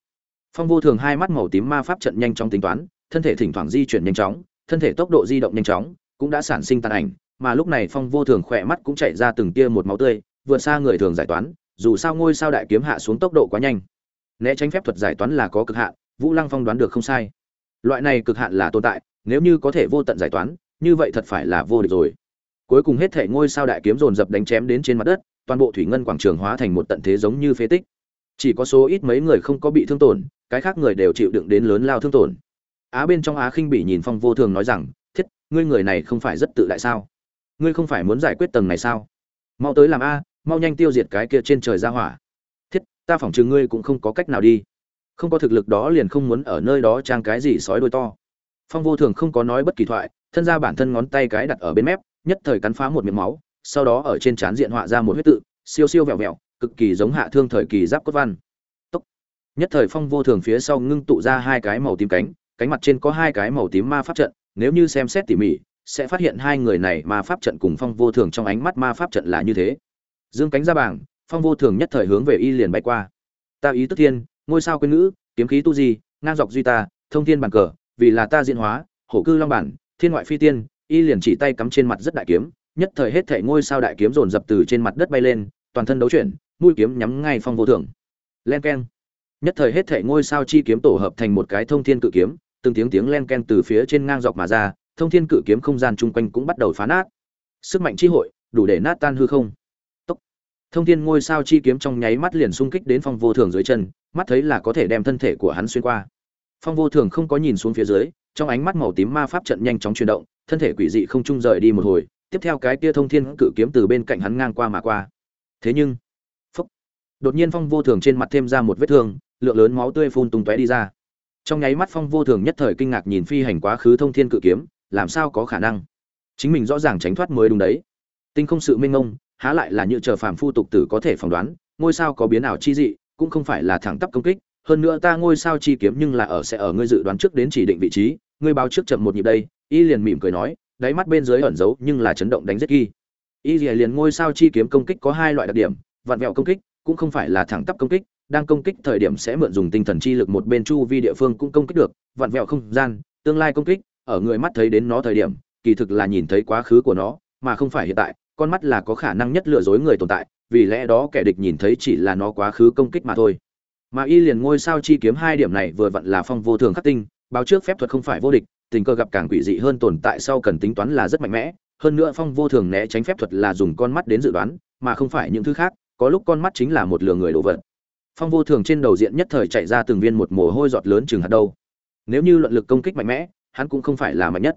Phong vô thường hai mắt màu tím ma pháp trận nhanh chóng tính toán, thân thể thỉnh thoảng di chuyển nhanh chóng, thân thể tốc độ di động nhanh chóng, cũng đã sản sinh tàn ảnh, mà lúc này phong vô thường khỏe mắt cũng chạy ra từng tia một máu tươi, vượt xa người thường giải toán, dù sao ngôi sao đại kiếm hạ xuống tốc độ quá nhanh. Né tránh phép thuật giải toán là có cực hạn vũ lăng phong đoán được không sai. Loại này cực hạn là tồn tại, nếu như có thể vô tận giải toán, như vậy thật phải là vô địch rồi. Cuối cùng hết thể ngôi sao đại kiếm dồn dập đánh chém đến trên mặt đất, toàn bộ thủy ngân quảng trường hóa thành một tận thế giống như phế tích. Chỉ có số ít mấy người không có bị thương tổn, cái khác người đều chịu đựng đến lớn lao thương tổn. Á bên trong á khinh bị nhìn phong vô thường nói rằng, thiết, ngươi người này không phải rất tự đại sao? Ngươi không phải muốn giải quyết tầng này sao? Mau tới làm a, mau nhanh tiêu diệt cái kia trên trời ra hỏa. Thiết, ta phỏng chừng ngươi cũng không có cách nào đi không có thực lực đó liền không muốn ở nơi đó trang cái gì sói đôi to. Phong vô thường không có nói bất kỳ thoại, thân ra bản thân ngón tay cái đặt ở bên mép, nhất thời cắn phá một miệng máu, sau đó ở trên trán diện họa ra một huyết tự, siêu siêu vẹo vẹo, cực kỳ giống hạ thương thời kỳ giáp cốt văn. Tốc. nhất thời phong vô thường phía sau ngưng tụ ra hai cái màu tím cánh cánh mặt trên có hai cái màu tím ma pháp trận, nếu như xem xét tỉ mỉ, sẽ phát hiện hai người này ma pháp trận cùng phong vô thường trong ánh mắt ma pháp trận là như thế. Dương cánh ra bảng, phong vô thường nhất thời hướng về y liền bay qua. Ta ý tức thiên ngôi sao quên ngữ, kiếm khí tu di, ngang dọc duy ta, thông thiên bàn cờ, vì là ta diễn hóa, hổ cư long bản, thiên ngoại phi tiên, y liền chỉ tay cắm trên mặt rất đại kiếm, nhất thời hết thể ngôi sao đại kiếm dồn dập từ trên mặt đất bay lên, toàn thân đấu chuyển, mũi kiếm nhắm ngay phong vô thường len keng. Nhất thời hết thể ngôi sao chi kiếm tổ hợp thành một cái thông thiên cự kiếm, từng tiếng tiếng len keng từ phía trên ngang dọc mà ra, thông thiên cự kiếm không gian chung quanh cũng bắt đầu phá nát. Sức mạnh chi hội, đủ để nát tan hư không thông thiên ngôi sao chi kiếm trong nháy mắt liền xung kích đến phong vô thường dưới chân, mắt thấy là có thể đem thân thể của hắn xuyên qua. Phong vô thường không có nhìn xuống phía dưới, trong ánh mắt màu tím ma pháp trận nhanh chóng chuyển động, thân thể quỷ dị không trung rời đi một hồi, tiếp theo cái kia thông thiên cự kiếm từ bên cạnh hắn ngang qua mà qua. Thế nhưng, phúc, đột nhiên phong vô thường trên mặt thêm ra một vết thương, lượng lớn máu tươi phun tung tóe đi ra. Trong nháy mắt phong vô thường nhất thời kinh ngạc nhìn phi hành quá khứ thông thiên cự kiếm, làm sao có khả năng? Chính mình rõ ràng tránh thoát mới đúng đấy. Tinh không sự minh ngông há lại là như chờ phàm phu tục tử có thể phỏng đoán, ngôi sao có biến ảo chi dị, cũng không phải là thẳng tắp công kích, hơn nữa ta ngôi sao chi kiếm nhưng là ở sẽ ở ngươi dự đoán trước đến chỉ định vị trí, ngươi báo trước chậm một nhịp đây, y liền mỉm cười nói, đáy mắt bên dưới ẩn giấu nhưng là chấn động đánh rất ghi y liền ngôi sao chi kiếm công kích có hai loại đặc điểm, vặn vẹo công kích, cũng không phải là thẳng tắp công kích, đang công kích thời điểm sẽ mượn dùng tinh thần chi lực một bên chu vi địa phương cũng công kích được, vặn vẹo không gian, tương lai công kích, ở người mắt thấy đến nó thời điểm, kỳ thực là nhìn thấy quá khứ của nó, mà không phải hiện tại con mắt là có khả năng nhất lừa dối người tồn tại, vì lẽ đó kẻ địch nhìn thấy chỉ là nó quá khứ công kích mà thôi. Mà y liền ngôi sao chi kiếm hai điểm này vừa vặn là phong vô thường khắc tinh, báo trước phép thuật không phải vô địch, tình cờ gặp càng quỷ dị hơn tồn tại sau cần tính toán là rất mạnh mẽ, hơn nữa phong vô thường né tránh phép thuật là dùng con mắt đến dự đoán, mà không phải những thứ khác, có lúc con mắt chính là một lừa người đồ vật. Phong vô thường trên đầu diện nhất thời chạy ra từng viên một mồ hôi giọt lớn chừng hạt đâu. Nếu như luận lực công kích mạnh mẽ, hắn cũng không phải là mạnh nhất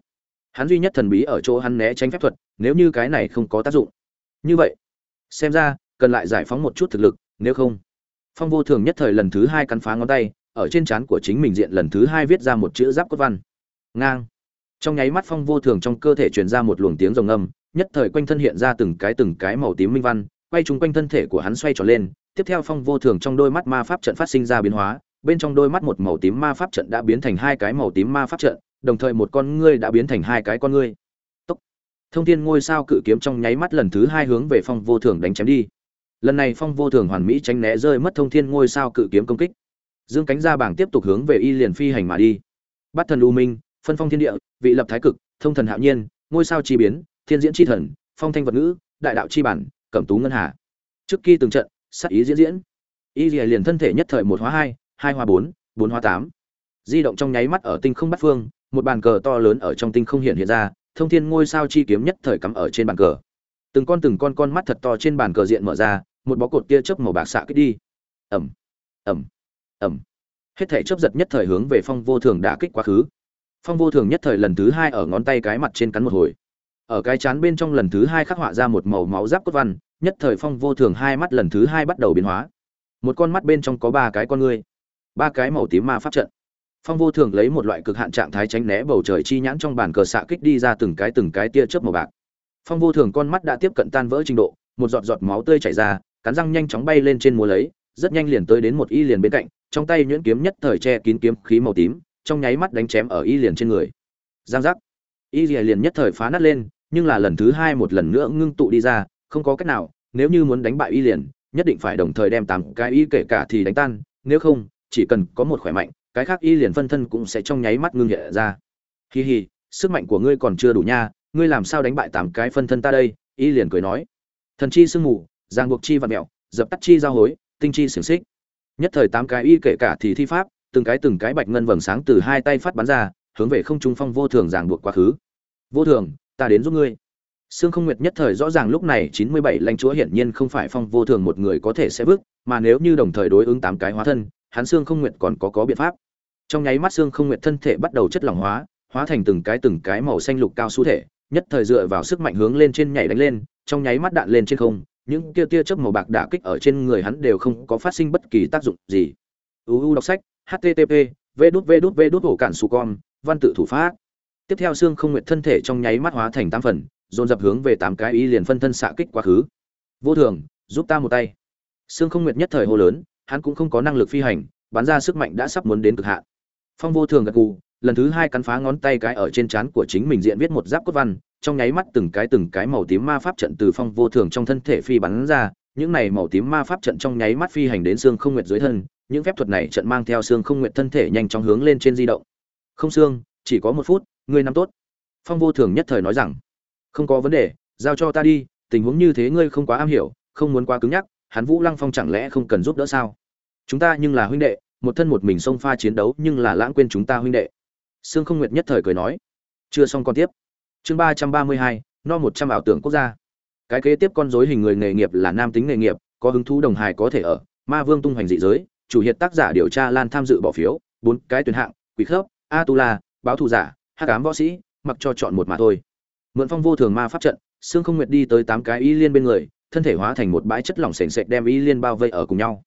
hắn duy nhất thần bí ở chỗ hắn né tránh phép thuật, nếu như cái này không có tác dụng. Như vậy, xem ra, cần lại giải phóng một chút thực lực, nếu không. Phong vô thường nhất thời lần thứ hai cắn phá ngón tay, ở trên trán của chính mình diện lần thứ hai viết ra một chữ giáp cốt văn. Ngang. Trong nháy mắt phong vô thường trong cơ thể truyền ra một luồng tiếng rồng âm nhất thời quanh thân hiện ra từng cái từng cái màu tím minh văn, quay chung quanh thân thể của hắn xoay tròn lên, tiếp theo phong vô thường trong đôi mắt ma pháp trận phát sinh ra biến hóa, bên trong đôi mắt một màu tím ma pháp trận đã biến thành hai cái màu tím ma pháp trận đồng thời một con ngươi đã biến thành hai cái con ngươi. Tốc. thông thiên ngôi sao cự kiếm trong nháy mắt lần thứ hai hướng về phong vô thường đánh chém đi. Lần này phong vô thường hoàn mỹ tránh né rơi mất thông thiên ngôi sao cự kiếm công kích. Dương cánh ra bảng tiếp tục hướng về y liền phi hành mà đi. Bắt thần u minh, phân phong thiên địa, vị lập thái cực, thông thần hạo nhiên, ngôi sao chi biến, thiên diễn chi thần, phong thanh vật ngữ, đại đạo chi bản, cẩm tú ngân hà. Trước khi từng trận sắc ý diễn diễn. Y liền thân thể nhất thời một hóa hai hai hóa bốn bốn hóa tám. Di động trong nháy mắt ở tinh không bắt phương một bàn cờ to lớn ở trong tinh không hiện hiện ra thông thiên ngôi sao chi kiếm nhất thời cắm ở trên bàn cờ. Từng con từng con con mắt thật to trên bàn cờ diện mở ra một bó cột tia chớp màu bạc xạ kích đi. Ầm, ầm, ầm, hết thảy chớp giật nhất thời hướng về phong vô thường đã kích quá khứ. Phong vô thường nhất thời lần thứ hai ở ngón tay cái mặt trên cắn một hồi. Ở cái chán bên trong lần thứ hai khắc họa ra một màu máu giáp cốt văn nhất thời phong vô thường hai mắt lần thứ hai bắt đầu biến hóa. Một con mắt bên trong có ba cái con ngươi ba cái màu tím ma pháp trận phong vô thường lấy một loại cực hạn trạng thái tránh né bầu trời chi nhãn trong bàn cờ xạ kích đi ra từng cái từng cái tia chớp màu bạc. Phong vô thường con mắt đã tiếp cận tan vỡ trình độ, một giọt giọt máu tươi chảy ra, cắn răng nhanh chóng bay lên trên múa lấy, rất nhanh liền tới đến một y liền bên cạnh, trong tay nhuyễn kiếm nhất thời che kín kiếm khí màu tím, trong nháy mắt đánh chém ở y liền trên người. Giang giác. Y liền nhất thời phá nát lên, nhưng là lần thứ hai một lần nữa ngưng tụ đi ra, không có cách nào, nếu như muốn đánh bại y liền, nhất định phải đồng thời đem tám cái y kể cả thì đánh tan, nếu không, chỉ cần có một khỏe mạnh cái khác y liền phân thân cũng sẽ trong nháy mắt ngưng nhẹ ra. Hì hì sức mạnh của ngươi còn chưa đủ nha ngươi làm sao đánh bại tám cái phân thân ta đây? Y liền cười nói. Thần chi sương mù giang buộc chi và mẹo dập tắt chi giao hối tinh chi xiềng xích. Nhất thời tám cái y kể cả thì thi pháp từng cái từng cái bạch ngân vầng sáng từ hai tay phát bắn ra hướng về không trung phong vô thường giảng buộc quá khứ. Vô thường ta đến giúp ngươi. Sương Không Nguyệt nhất thời rõ ràng lúc này 97 lãnh chúa hiển nhiên không phải phong vô thường một người có thể sẽ bước, mà nếu như đồng thời đối ứng tám cái hóa thân, hắn Sương Không Nguyệt còn có có biện pháp. Trong nháy mắt xương Không Nguyệt thân thể bắt đầu chất lỏng hóa, hóa thành từng cái từng cái màu xanh lục cao su thể, nhất thời dựa vào sức mạnh hướng lên trên nhảy đánh lên, trong nháy mắt đạn lên trên không, những tia tia chớp màu bạc đả kích ở trên người hắn đều không có phát sinh bất kỳ tác dụng gì. UU đọc sách, http, vđvđvđ cản su con, văn tự thủ pháp. Tiếp theo xương không nguyệt thân thể trong nháy mắt hóa thành tám phần, dồn dập hướng về tám cái ý liền phân thân xạ kích quá khứ. Vô thường, giúp ta một tay. Xương không nguyệt nhất thời hô lớn, hắn cũng không có năng lực phi hành, bắn ra sức mạnh đã sắp muốn đến cực hạn. Phong vô thường gật gù, lần thứ hai cắn phá ngón tay cái ở trên trán của chính mình diện viết một giáp cốt văn, trong nháy mắt từng cái từng cái màu tím ma pháp trận từ phong vô thường trong thân thể phi bắn ra, những này màu tím ma pháp trận trong nháy mắt phi hành đến xương không nguyệt dưới thân, những phép thuật này trận mang theo xương không nguyệt thân thể nhanh chóng hướng lên trên di động. Không xương, chỉ có một phút, ngươi nắm tốt. Phong vô thường nhất thời nói rằng, không có vấn đề, giao cho ta đi, tình huống như thế ngươi không quá am hiểu, không muốn quá cứng nhắc, hắn Vũ Lăng Phong chẳng lẽ không cần giúp đỡ sao? Chúng ta nhưng là huynh đệ, một thân một mình xông pha chiến đấu nhưng là lãng quên chúng ta huynh đệ. Sương Không Nguyệt nhất thời cười nói, chưa xong con tiếp. Chương ba trăm ba mươi hai no một trăm ảo tưởng quốc gia. Cái kế tiếp con dối hình người nghề nghiệp là nam tính nghề nghiệp có hứng thú đồng hài có thể ở ma vương tung hoành dị giới chủ hiện tác giả điều tra lan tham dự bỏ phiếu bốn cái tuyển hạng quỷ khớp a tu la báo thù giả hát cám võ sĩ mặc cho chọn một mà thôi. Mượn phong vô thường ma pháp trận xương không nguyệt đi tới tám cái y liên bên người thân thể hóa thành một bãi chất lỏng sền sệt đem y liên bao vây ở cùng nhau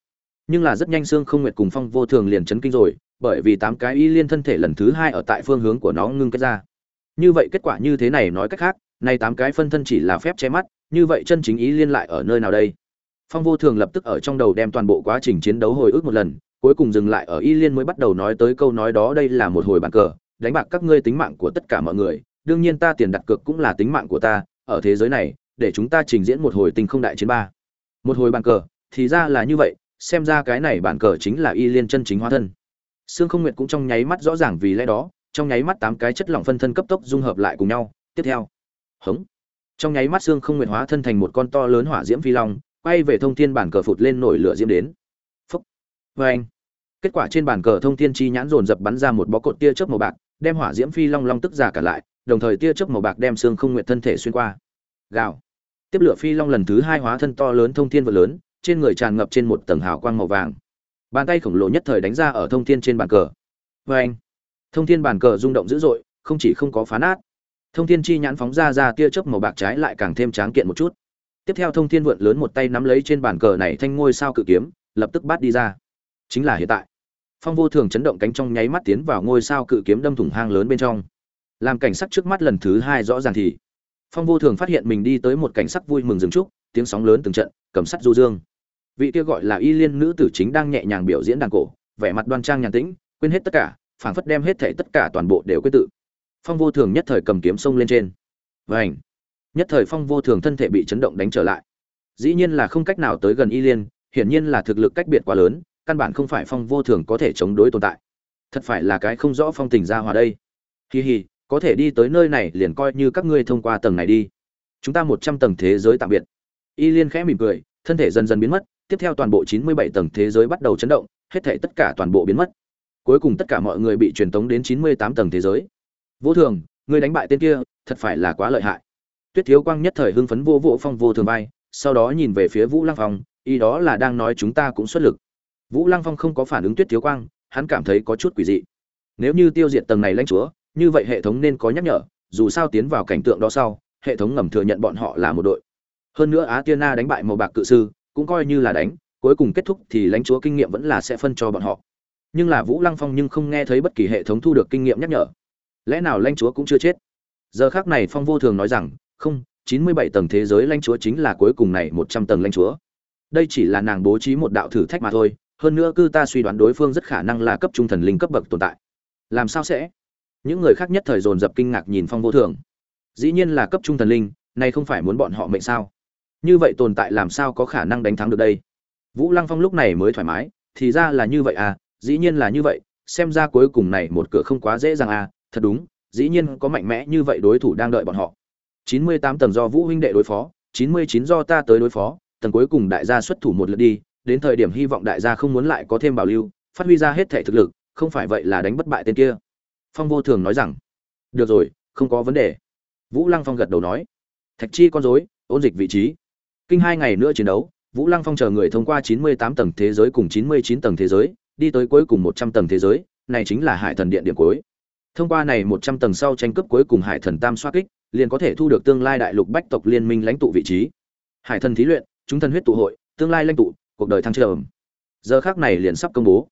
nhưng là rất nhanh xương không nguyệt cùng phong vô thường liền chấn kinh rồi, bởi vì tám cái y liên thân thể lần thứ hai ở tại phương hướng của nó ngưng kết ra. Như vậy kết quả như thế này nói cách khác nay tám cái phân thân chỉ là phép che mắt, như vậy chân chính ý liên lại ở nơi nào đây? Phong vô thường lập tức ở trong đầu đem toàn bộ quá trình chiến đấu hồi ức một lần, cuối cùng dừng lại ở y liên mới bắt đầu nói tới câu nói đó, đây là một hồi bàn cờ, đánh bạc các ngươi tính mạng của tất cả mọi người, đương nhiên ta tiền đặt cược cũng là tính mạng của ta, ở thế giới này, để chúng ta trình diễn một hồi tình không đại chiến ba. Một hồi bàn cờ, thì ra là như vậy xem ra cái này bản cờ chính là y liên chân chính hóa thân. Sương không nguyệt cũng trong nháy mắt rõ ràng vì lẽ đó, trong nháy mắt tám cái chất lỏng phân thân cấp tốc dung hợp lại cùng nhau. Tiếp theo, hống, trong nháy mắt xương không nguyện hóa thân thành một con to lớn hỏa diễm phi long, quay về thông thiên bản cờ phụt lên nổi lửa diễm đến. Phúc vê anh. Kết quả trên bản cờ thông thiên chi nhãn dồn dập bắn ra một bó cột tia chớp màu bạc, đem hỏa diễm phi long long tức giả cả lại, đồng thời tia chớp màu bạc đem xương không nguyện thân thể xuyên qua. Gào. Tiếp lửa phi long lần thứ hai hóa thân to lớn thông thiên vượt lớn trên người tràn ngập trên một tầng hào quang màu vàng. Bàn tay khổng lồ nhất thời đánh ra ở thông thiên trên bàn cờ. Vê anh, thông thiên bàn cờ rung động dữ dội, không chỉ không có phá nát, thông thiên chi nhãn phóng ra ra tia chớp màu bạc trái lại càng thêm tráng kiện một chút. Tiếp theo thông thiên vượn lớn một tay nắm lấy trên bàn cờ này thanh ngôi sao cự kiếm, lập tức bắt đi ra. Chính là hiện tại, phong vô thường chấn động cánh trong nháy mắt tiến vào ngôi sao cự kiếm đâm thủng hang lớn bên trong. Làm cảnh sắc trước mắt lần thứ hai rõ ràng thì, phong vô thường phát hiện mình đi tới một cảnh sắc vui mừng dừng trúc tiếng sóng lớn từng trận, cầm sắt du dương vị kia gọi là y liên nữ tử chính đang nhẹ nhàng biểu diễn đàn cổ, vẻ mặt đoan trang nhàn tĩnh, quên hết tất cả, phảng phất đem hết thể tất cả toàn bộ đều quyết tự. Phong vô thường nhất thời cầm kiếm sông lên trên. Vảnh nhất thời phong vô thường thân thể bị chấn động đánh trở lại. Dĩ nhiên là không cách nào tới gần y liên, hiển nhiên là thực lực cách biệt quá lớn, căn bản không phải phong vô thường có thể chống đối tồn tại. Thật phải là cái không rõ phong tình ra hòa đây. Hì hi, có thể đi tới nơi này liền coi như các ngươi thông qua tầng này đi. Chúng ta một trăm tầng thế giới tạm biệt. Y liên khẽ mỉm cười, thân thể dần dần biến mất tiếp theo toàn bộ chín mươi bảy tầng thế giới bắt đầu chấn động hết thảy tất cả toàn bộ biến mất. Cuối cùng tất cả mọi người bị truyền tống đến chín mươi tám tầng thế giới. Vô thường ngươi đánh bại tên kia thật phải là quá lợi hại. Tuyết thiếu quang nhất thời hưng phấn vô vụ phong vô thường bay, sau đó nhìn về phía vũ lăng phong ý đó là đang nói chúng ta cũng xuất lực. Vũ lăng phong không có phản ứng tuyết thiếu quang hắn cảm thấy có chút quỷ dị. Nếu như tiêu diệt tầng này lãnh chúa như vậy hệ thống nên có nhắc nhở dù sao tiến vào cảnh tượng đó sau hệ thống ngầm thừa nhận bọn họ là một đội. Hơn nữa á tiên na đánh bại màu bạc cự sư cũng coi như là đánh, cuối cùng kết thúc thì lãnh chúa kinh nghiệm vẫn là sẽ phân cho bọn họ. Nhưng là vũ lăng phong nhưng không nghe thấy bất kỳ hệ thống thu được kinh nghiệm nhắc nhở. Lẽ nào lãnh chúa cũng chưa chết? Giờ khác này phong vô thường nói rằng, không, chín mươi bảy tầng thế giới lãnh chúa chính là cuối cùng này một trăm tầng lãnh chúa. Đây chỉ là nàng bố trí một đạo thử thách mà thôi, hơn nữa cư ta suy đoán đối phương rất khả năng là cấp trung thần linh cấp bậc tồn tại. Làm sao sẽ? Những người khác nhất thời dồn dập kinh ngạc nhìn phong vô thường. Dĩ nhiên là cấp trung thần linh này không phải muốn bọn họ mệnh sao? Như vậy tồn tại làm sao có khả năng đánh thắng được đây? Vũ lăng phong lúc này mới thoải mái, thì ra là như vậy à dĩ nhiên là như vậy, xem ra cuối cùng này một cửa không quá dễ dàng à thật đúng, dĩ nhiên có mạnh mẽ như vậy đối thủ đang đợi bọn họ. Chín mươi tám tầng do vũ huynh đệ đối phó, chín mươi chín do ta tới đối phó, tầng cuối cùng đại gia xuất thủ một lượt đi, đến thời điểm hy vọng đại gia không muốn lại có thêm bảo lưu, phát huy ra hết thể thực lực, không phải vậy là đánh bất bại tên kia. Phong vô thường nói rằng, được rồi, không có vấn đề. Vũ lăng phong gật đầu nói, thạch chi con dối ôn dịch vị trí kinh hai ngày nữa chiến đấu, vũ lăng phong chờ người thông qua chín mươi tám tầng thế giới cùng chín mươi chín tầng thế giới, đi tới cuối cùng một trăm tầng thế giới, này chính là hải thần điện điểm cuối. Thông qua này một trăm tầng sau tranh cướp cuối cùng hải thần tam xoa kích, liền có thể thu được tương lai đại lục bách tộc liên minh lãnh tụ vị trí. Hải thần thí luyện, chúng thần huyết tụ hội, tương lai lãnh tụ, cuộc đời thăng trầm. Giờ khác này liền sắp công bố.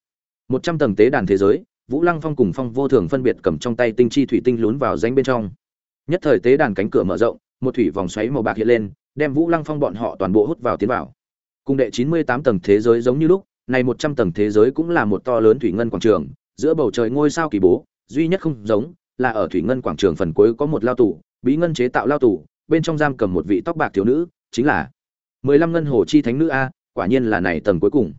Một trăm tầng tế đàn thế giới, vũ lăng phong cùng phong vô thường phân biệt cầm trong tay tinh chi thủy tinh lún vào danh bên trong. Nhất thời tế đàn cánh cửa mở rộng, một thủy vòng xoáy màu bạc hiện lên đem vũ lăng phong bọn họ toàn bộ hút vào tiến vào. Cùng đệ chín mươi tám tầng thế giới giống như lúc, này một trăm tầng thế giới cũng là một to lớn thủy ngân quảng trường, giữa bầu trời ngôi sao kỳ bố, duy nhất không giống, là ở thủy ngân quảng trường phần cuối có một lao tù, bí ngân chế tạo lao tù, bên trong giam cầm một vị tóc bạc thiếu nữ, chính là mười lăm ngân hồ chi thánh nữ a, quả nhiên là này tầng cuối cùng.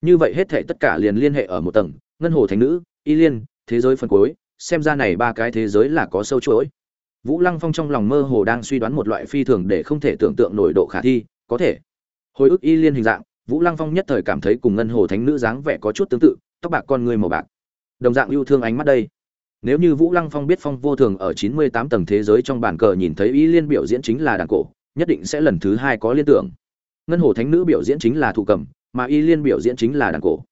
Như vậy hết thảy tất cả liền liên hệ ở một tầng, ngân hồ thánh nữ, y liên, thế giới phần cuối, xem ra này ba cái thế giới là có sâu chuỗi vũ lăng phong trong lòng mơ hồ đang suy đoán một loại phi thường để không thể tưởng tượng nổi độ khả thi, có thể. Hồi ức y liên hình dạng, vũ lăng phong nhất thời cảm thấy cùng ngân hồ thánh nữ dáng vẻ có chút tương tự, tóc bạc con người màu bạc. Đồng dạng yêu thương ánh mắt đây. Nếu như vũ lăng phong biết phong vô thường ở chín mươi tám tầng thế giới trong bản cờ nhìn thấy y liên biểu diễn chính là đàn cổ, nhất định sẽ lần thứ hai có liên tưởng. Ngân hồ thánh nữ biểu diễn chính là thủ cầm, mà y liên biểu diễn chính là đàn cổ.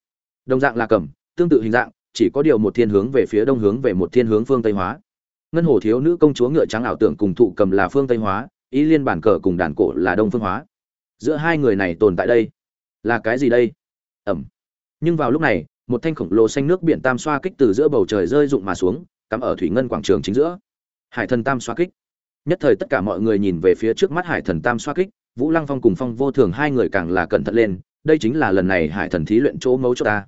Đồng dạng là cầm, tương tự hình dạng, chỉ có điều một thiên hướng về phía đông hướng về một thiên hướng phương tây hóa ngân hồ thiếu nữ công chúa ngựa trắng ảo tưởng cùng thụ cầm là phương tây hóa, ý liên bản cờ cùng đàn cổ là đông phương hóa. Giữa hai người này tồn tại đây là cái gì đây? Ẩm. Nhưng vào lúc này, một thanh khổng lồ xanh nước biển tam xoa kích từ giữa bầu trời rơi rụng mà xuống, cắm ở thủy ngân quảng trường chính giữa. Hải thần tam xoa kích. Nhất thời tất cả mọi người nhìn về phía trước mắt hải thần tam xoa kích, vũ lăng phong cùng phong vô thường hai người càng là cẩn thận lên, đây chính là lần này hải thần thí luyện chỗ mấu cho ta.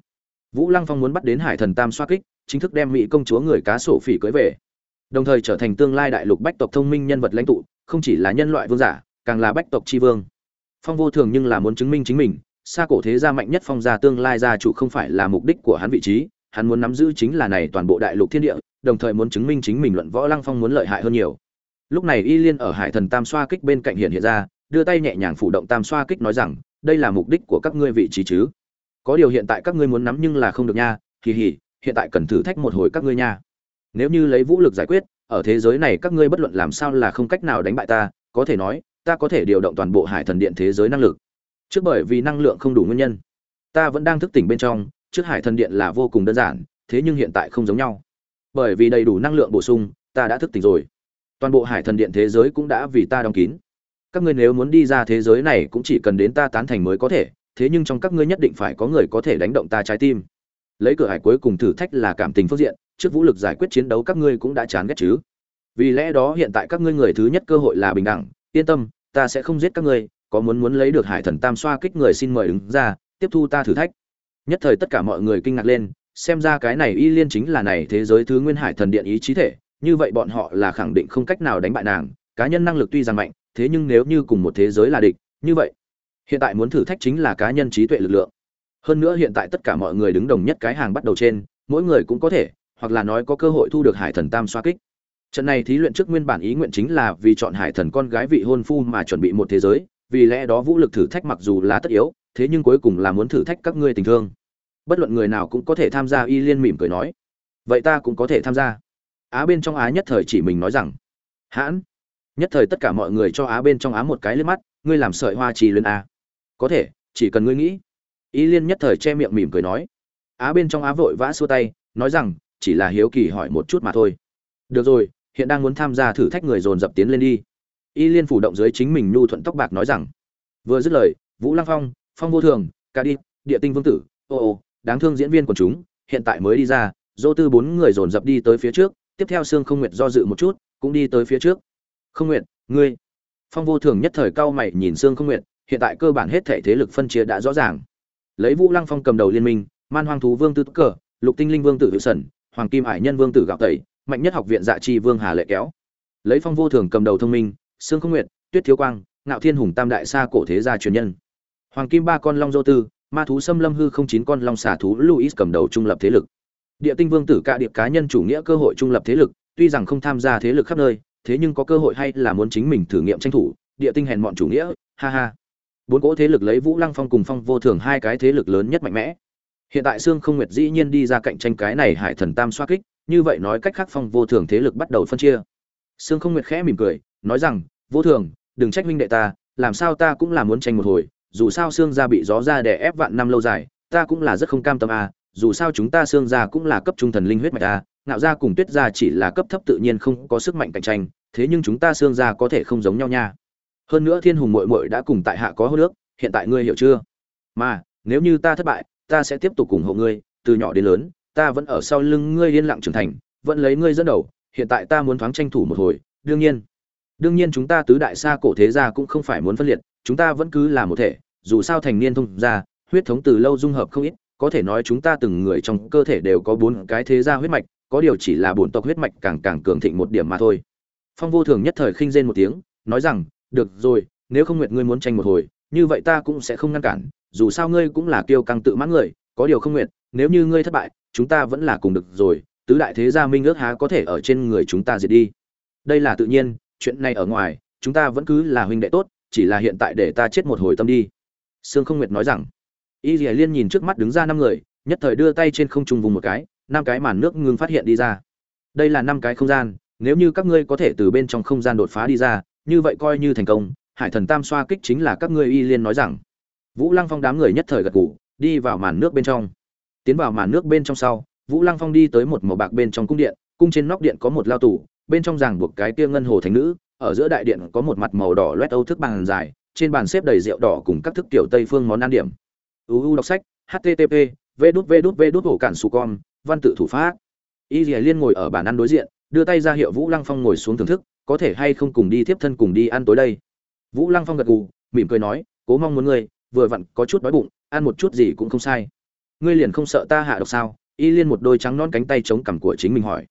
Vũ lăng phong muốn bắt đến hải thần tam xoa kích, chính thức đem mỹ công chúa người cá sổ phỉ cưới về đồng thời trở thành tương lai đại lục bách tộc thông minh nhân vật lãnh tụ, không chỉ là nhân loại vương giả, càng là bách tộc tri vương. Phong vô thường nhưng là muốn chứng minh chính mình, xa cổ thế gia mạnh nhất phong gia tương lai gia chủ không phải là mục đích của hắn vị trí, hắn muốn nắm giữ chính là này toàn bộ đại lục thiên địa, đồng thời muốn chứng minh chính mình luận võ lăng phong muốn lợi hại hơn nhiều. Lúc này y liên ở hải thần tam xoa kích bên cạnh hiện hiện ra, đưa tay nhẹ nhàng phủ động tam xoa kích nói rằng, đây là mục đích của các ngươi vị trí chứ? Có điều hiện tại các ngươi muốn nắm nhưng là không được nha kỳ hỉ hiện tại cần thử thách một hồi các ngươi nha nếu như lấy vũ lực giải quyết, ở thế giới này các ngươi bất luận làm sao là không cách nào đánh bại ta, có thể nói, ta có thể điều động toàn bộ hải thần điện thế giới năng lực. Trước bởi vì năng lượng không đủ nguyên nhân, ta vẫn đang thức tỉnh bên trong, trước hải thần điện là vô cùng đơn giản, thế nhưng hiện tại không giống nhau. Bởi vì đầy đủ năng lượng bổ sung, ta đã thức tỉnh rồi. Toàn bộ hải thần điện thế giới cũng đã vì ta đóng kín. Các ngươi nếu muốn đi ra thế giới này cũng chỉ cần đến ta tán thành mới có thể, thế nhưng trong các ngươi nhất định phải có người có thể đánh động ta trái tim lấy cửa hải cuối cùng thử thách là cảm tình phương diện, trước vũ lực giải quyết chiến đấu các ngươi cũng đã chán ghét chứ. Vì lẽ đó hiện tại các ngươi người thứ nhất cơ hội là bình đẳng, yên tâm, ta sẽ không giết các ngươi, có muốn muốn lấy được hải thần tam xoa kích người xin mời đứng ra, tiếp thu ta thử thách. Nhất thời tất cả mọi người kinh ngạc lên, xem ra cái này y liên chính là này thế giới thứ nguyên hải thần điện ý chí thể, như vậy bọn họ là khẳng định không cách nào đánh bại nàng, cá nhân năng lực tuy rằng mạnh, thế nhưng nếu như cùng một thế giới là địch, như vậy, hiện tại muốn thử thách chính là cá nhân trí tuệ lực lượng hơn nữa hiện tại tất cả mọi người đứng đồng nhất cái hàng bắt đầu trên, mỗi người cũng có thể, hoặc là nói có cơ hội thu được hải thần tam xoa kích. Trận này thí luyện trước nguyên bản ý nguyện chính là vì chọn hải thần con gái vị hôn phu mà chuẩn bị một thế giới, vì lẽ đó vũ lực thử thách mặc dù là tất yếu, thế nhưng cuối cùng là muốn thử thách các ngươi tình thương. Bất luận người nào cũng có thể tham gia, y liên mỉm cười nói. Vậy ta cũng có thể tham gia. Á bên trong á nhất thời chỉ mình nói rằng. Hãn. Nhất thời tất cả mọi người cho á bên trong á một cái liếc mắt, ngươi làm sợi hoa trì lên a. Có thể, chỉ cần ngươi nghĩ y liên nhất thời che miệng mỉm cười nói. Á bên trong á vội vã xua tay, nói rằng, chỉ là hiếu kỳ hỏi một chút mà thôi. Được rồi, hiện đang muốn tham gia thử thách người dồn dập tiến lên đi. Y liên phủ động dưới chính mình nhu thuận tóc bạc nói rằng. Vừa dứt lời, vũ lăng phong phong vô thường ca đi, địa tinh vương tử, ô ô, đáng thương diễn viên của chúng, hiện tại mới đi ra dô tư bốn người dồn dập đi tới phía trước, tiếp theo sương không nguyệt do dự một chút, cũng đi tới phía trước. Không nguyệt, ngươi. Phong vô thường nhất thời cao mày nhìn sương không nguyệt, hiện tại cơ bản hết thể thế lực phân chia đã rõ ràng lấy vũ lăng phong cầm đầu liên minh, man hoang thú vương tư cờ, lục tinh linh vương tử hữu sần, hoàng kim hải nhân vương tử gạo tẩy, mạnh nhất học viện dạ chi vương hà lệ kéo. Lấy phong vô thường cầm đầu thông minh, sương không nguyệt, tuyết thiếu quang, ngạo thiên hùng tam đại sa cổ thế gia truyền nhân. Hoàng kim ba con long dô tư, ma thú xâm lâm hư không chín con long xà thú luis cầm đầu trung lập thế lực. Địa tinh vương tử cạ điệp cá nhân chủ nghĩa cơ hội trung lập thế lực, tuy rằng không tham gia thế lực khắp nơi, thế nhưng có cơ hội hay là muốn chính mình thử nghiệm tranh thủ. Địa tinh hèn mọn chủ nghĩa, ha ha bốn cỗ thế lực lấy vũ lăng phong cùng phong vô thường hai cái thế lực lớn nhất mạnh mẽ. Hiện tại sương không nguyệt dĩ nhiên đi ra cạnh tranh cái này hải thần tam xoa kích, như vậy nói cách khác phong vô thường thế lực bắt đầu phân chia. Sương không nguyệt khẽ mỉm cười, nói rằng, vô thường, đừng trách huynh đệ ta, làm sao ta cũng là muốn tranh một hồi, dù sao xương gia bị gió ra đè ép vạn năm lâu dài, ta cũng là rất không cam tâm à dù sao chúng ta xương gia cũng là cấp trung thần linh huyết mạch à ngạo gia cùng tuyết gia chỉ là cấp thấp tự nhiên không có sức mạnh cạnh tranh, thế nhưng chúng ta xương gia có thể không giống nhau nha hơn nữa thiên hùng muội muội đã cùng tại hạ có hô nước hiện tại ngươi hiểu chưa? Mà, nếu như ta thất bại, ta sẽ tiếp tục ủng hộ ngươi, từ nhỏ đến lớn, ta vẫn ở sau lưng ngươi yên lặng trưởng thành, vẫn lấy ngươi dẫn đầu, hiện tại ta muốn thoáng tranh thủ một hồi, đương nhiên. Đương nhiên chúng ta tứ đại xa cổ thế gia cũng không phải muốn phân liệt, chúng ta vẫn cứ là một thể, dù sao thành niên thông gia, huyết thống từ lâu dung hợp không ít, có thể nói chúng ta từng người trong cơ thể đều có bốn cái thế gia huyết mạch, có điều chỉ là bổn tộc huyết mạch càng càng cường thịnh một điểm mà thôi. Phong vô thường nhất thời khinh rên một tiếng, nói rằng được rồi, nếu không nguyệt ngươi muốn tranh một hồi, như vậy ta cũng sẽ không ngăn cản, dù sao ngươi cũng là kiêu căng tự mãn người, có điều không nguyệt, nếu như ngươi thất bại, chúng ta vẫn là cùng được rồi, tứ đại thế gia minh ước há có thể ở trên người chúng ta diệt đi. Đây là tự nhiên, chuyện này ở ngoài, chúng ta vẫn cứ là huynh đệ tốt, chỉ là hiện tại để ta chết một hồi tâm đi. Sương không nguyệt nói rằng. Y dì liên nhìn trước mắt đứng ra năm người, nhất thời đưa tay trên không trung vùng một cái, năm cái màn nước ngưng phát hiện đi ra. Đây là năm cái không gian, nếu như các ngươi có thể từ bên trong không gian đột phá đi ra như vậy coi như thành công, hải thần tam xoa kích chính là các ngươi y liên nói rằng. Vũ lăng phong đám người nhất thời gật gù, đi vào màn nước bên trong. Tiến vào màn nước bên trong sau, vũ lăng phong đi tới một màu bạc bên trong cung điện, cung trên nóc điện có một lao tủ bên trong ràng buộc cái kia ngân hồ thành nữ, ở giữa đại điện có một mặt màu đỏ loét âu thức bàn dài, trên bàn xếp đầy rượu đỏ cùng các thức tiểu tây phương món ăn điểm. Uu đọc sách http v đút v đút v đút hổ cản su con, văn tự thủ pháp. Y dì liên ngồi ở bàn ăn đối diện, đưa tay ra hiệu vũ lăng phong ngồi xuống thưởng thức có thể hay không cùng đi tiếp thân cùng đi ăn tối đây? Vũ lăng phong gật gù, mỉm cười nói, cố mong muốn ngươi, vừa vặn có chút đói bụng, ăn một chút gì cũng không sai. Ngươi liền không sợ ta hạ độc sao? Y liên một đôi trắng non cánh tay chống cằm của chính mình hỏi.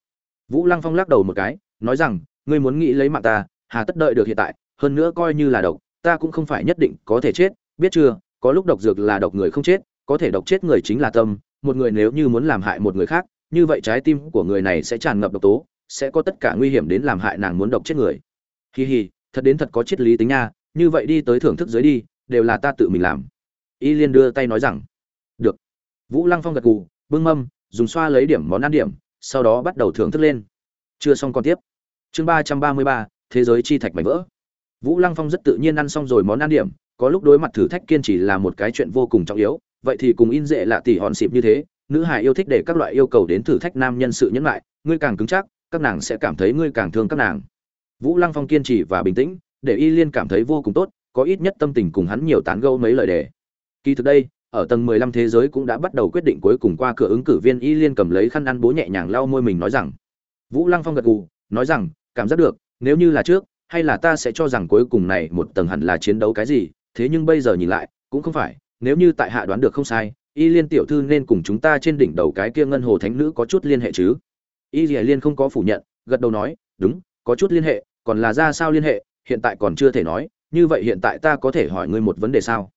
Vũ lăng phong lắc đầu một cái, nói rằng, ngươi muốn nghĩ lấy mạng ta, hà tất đợi được hiện tại, hơn nữa coi như là độc, ta cũng không phải nhất định có thể chết, biết chưa, có lúc độc dược là độc người không chết, có thể độc chết người chính là tâm, một người nếu như muốn làm hại một người khác, như vậy trái tim của người này sẽ tràn ngập độc tố sẽ có tất cả nguy hiểm đến làm hại nàng muốn độc chết người. Hi hi, thật đến thật có triết lý tính nha, như vậy đi tới thưởng thức dưới đi, đều là ta tự mình làm. Y liên đưa tay nói rằng, được. Vũ lăng phong gật gù, bưng mâm, dùng xoa lấy điểm món ăn điểm, sau đó bắt đầu thưởng thức lên. Chưa xong còn tiếp. Chương ba trăm ba mươi ba, thế giới chi thạch mảnh vỡ. Vũ lăng phong rất tự nhiên ăn xong rồi món ăn điểm, có lúc đối mặt thử thách kiên trì là một cái chuyện vô cùng trọng yếu, vậy thì cùng in dễ lạ tỷ hòn xịp như thế, nữ hài yêu thích để các loại yêu cầu đến thử thách nam nhân sự nhẫn lại ngươi càng cứng chắc các nàng sẽ cảm thấy ngươi càng thương các nàng. Vũ lăng phong kiên trì và bình tĩnh, để y liên cảm thấy vô cùng tốt, có ít nhất tâm tình cùng hắn nhiều tán gẫu mấy lời đề. Kỳ thực đây, ở tầng 15 thế giới cũng đã bắt đầu quyết định cuối cùng qua cửa ứng cử viên y liên cầm lấy khăn ăn bố nhẹ nhàng lau môi mình nói rằng. Vũ lăng phong gật gù, nói rằng, cảm giác được, nếu như là trước, hay là ta sẽ cho rằng cuối cùng này một tầng hẳn là chiến đấu cái gì, thế nhưng bây giờ nhìn lại, cũng không phải, nếu như tại hạ đoán được không sai, y liên tiểu thư nên cùng chúng ta trên đỉnh đầu cái kia ngân hồ thánh nữ có chút liên hệ chứ y liên không có phủ nhận, gật đầu nói, đúng, có chút liên hệ, còn là ra sao liên hệ, hiện tại còn chưa thể nói, như vậy hiện tại ta có thể hỏi ngươi một vấn đề sao?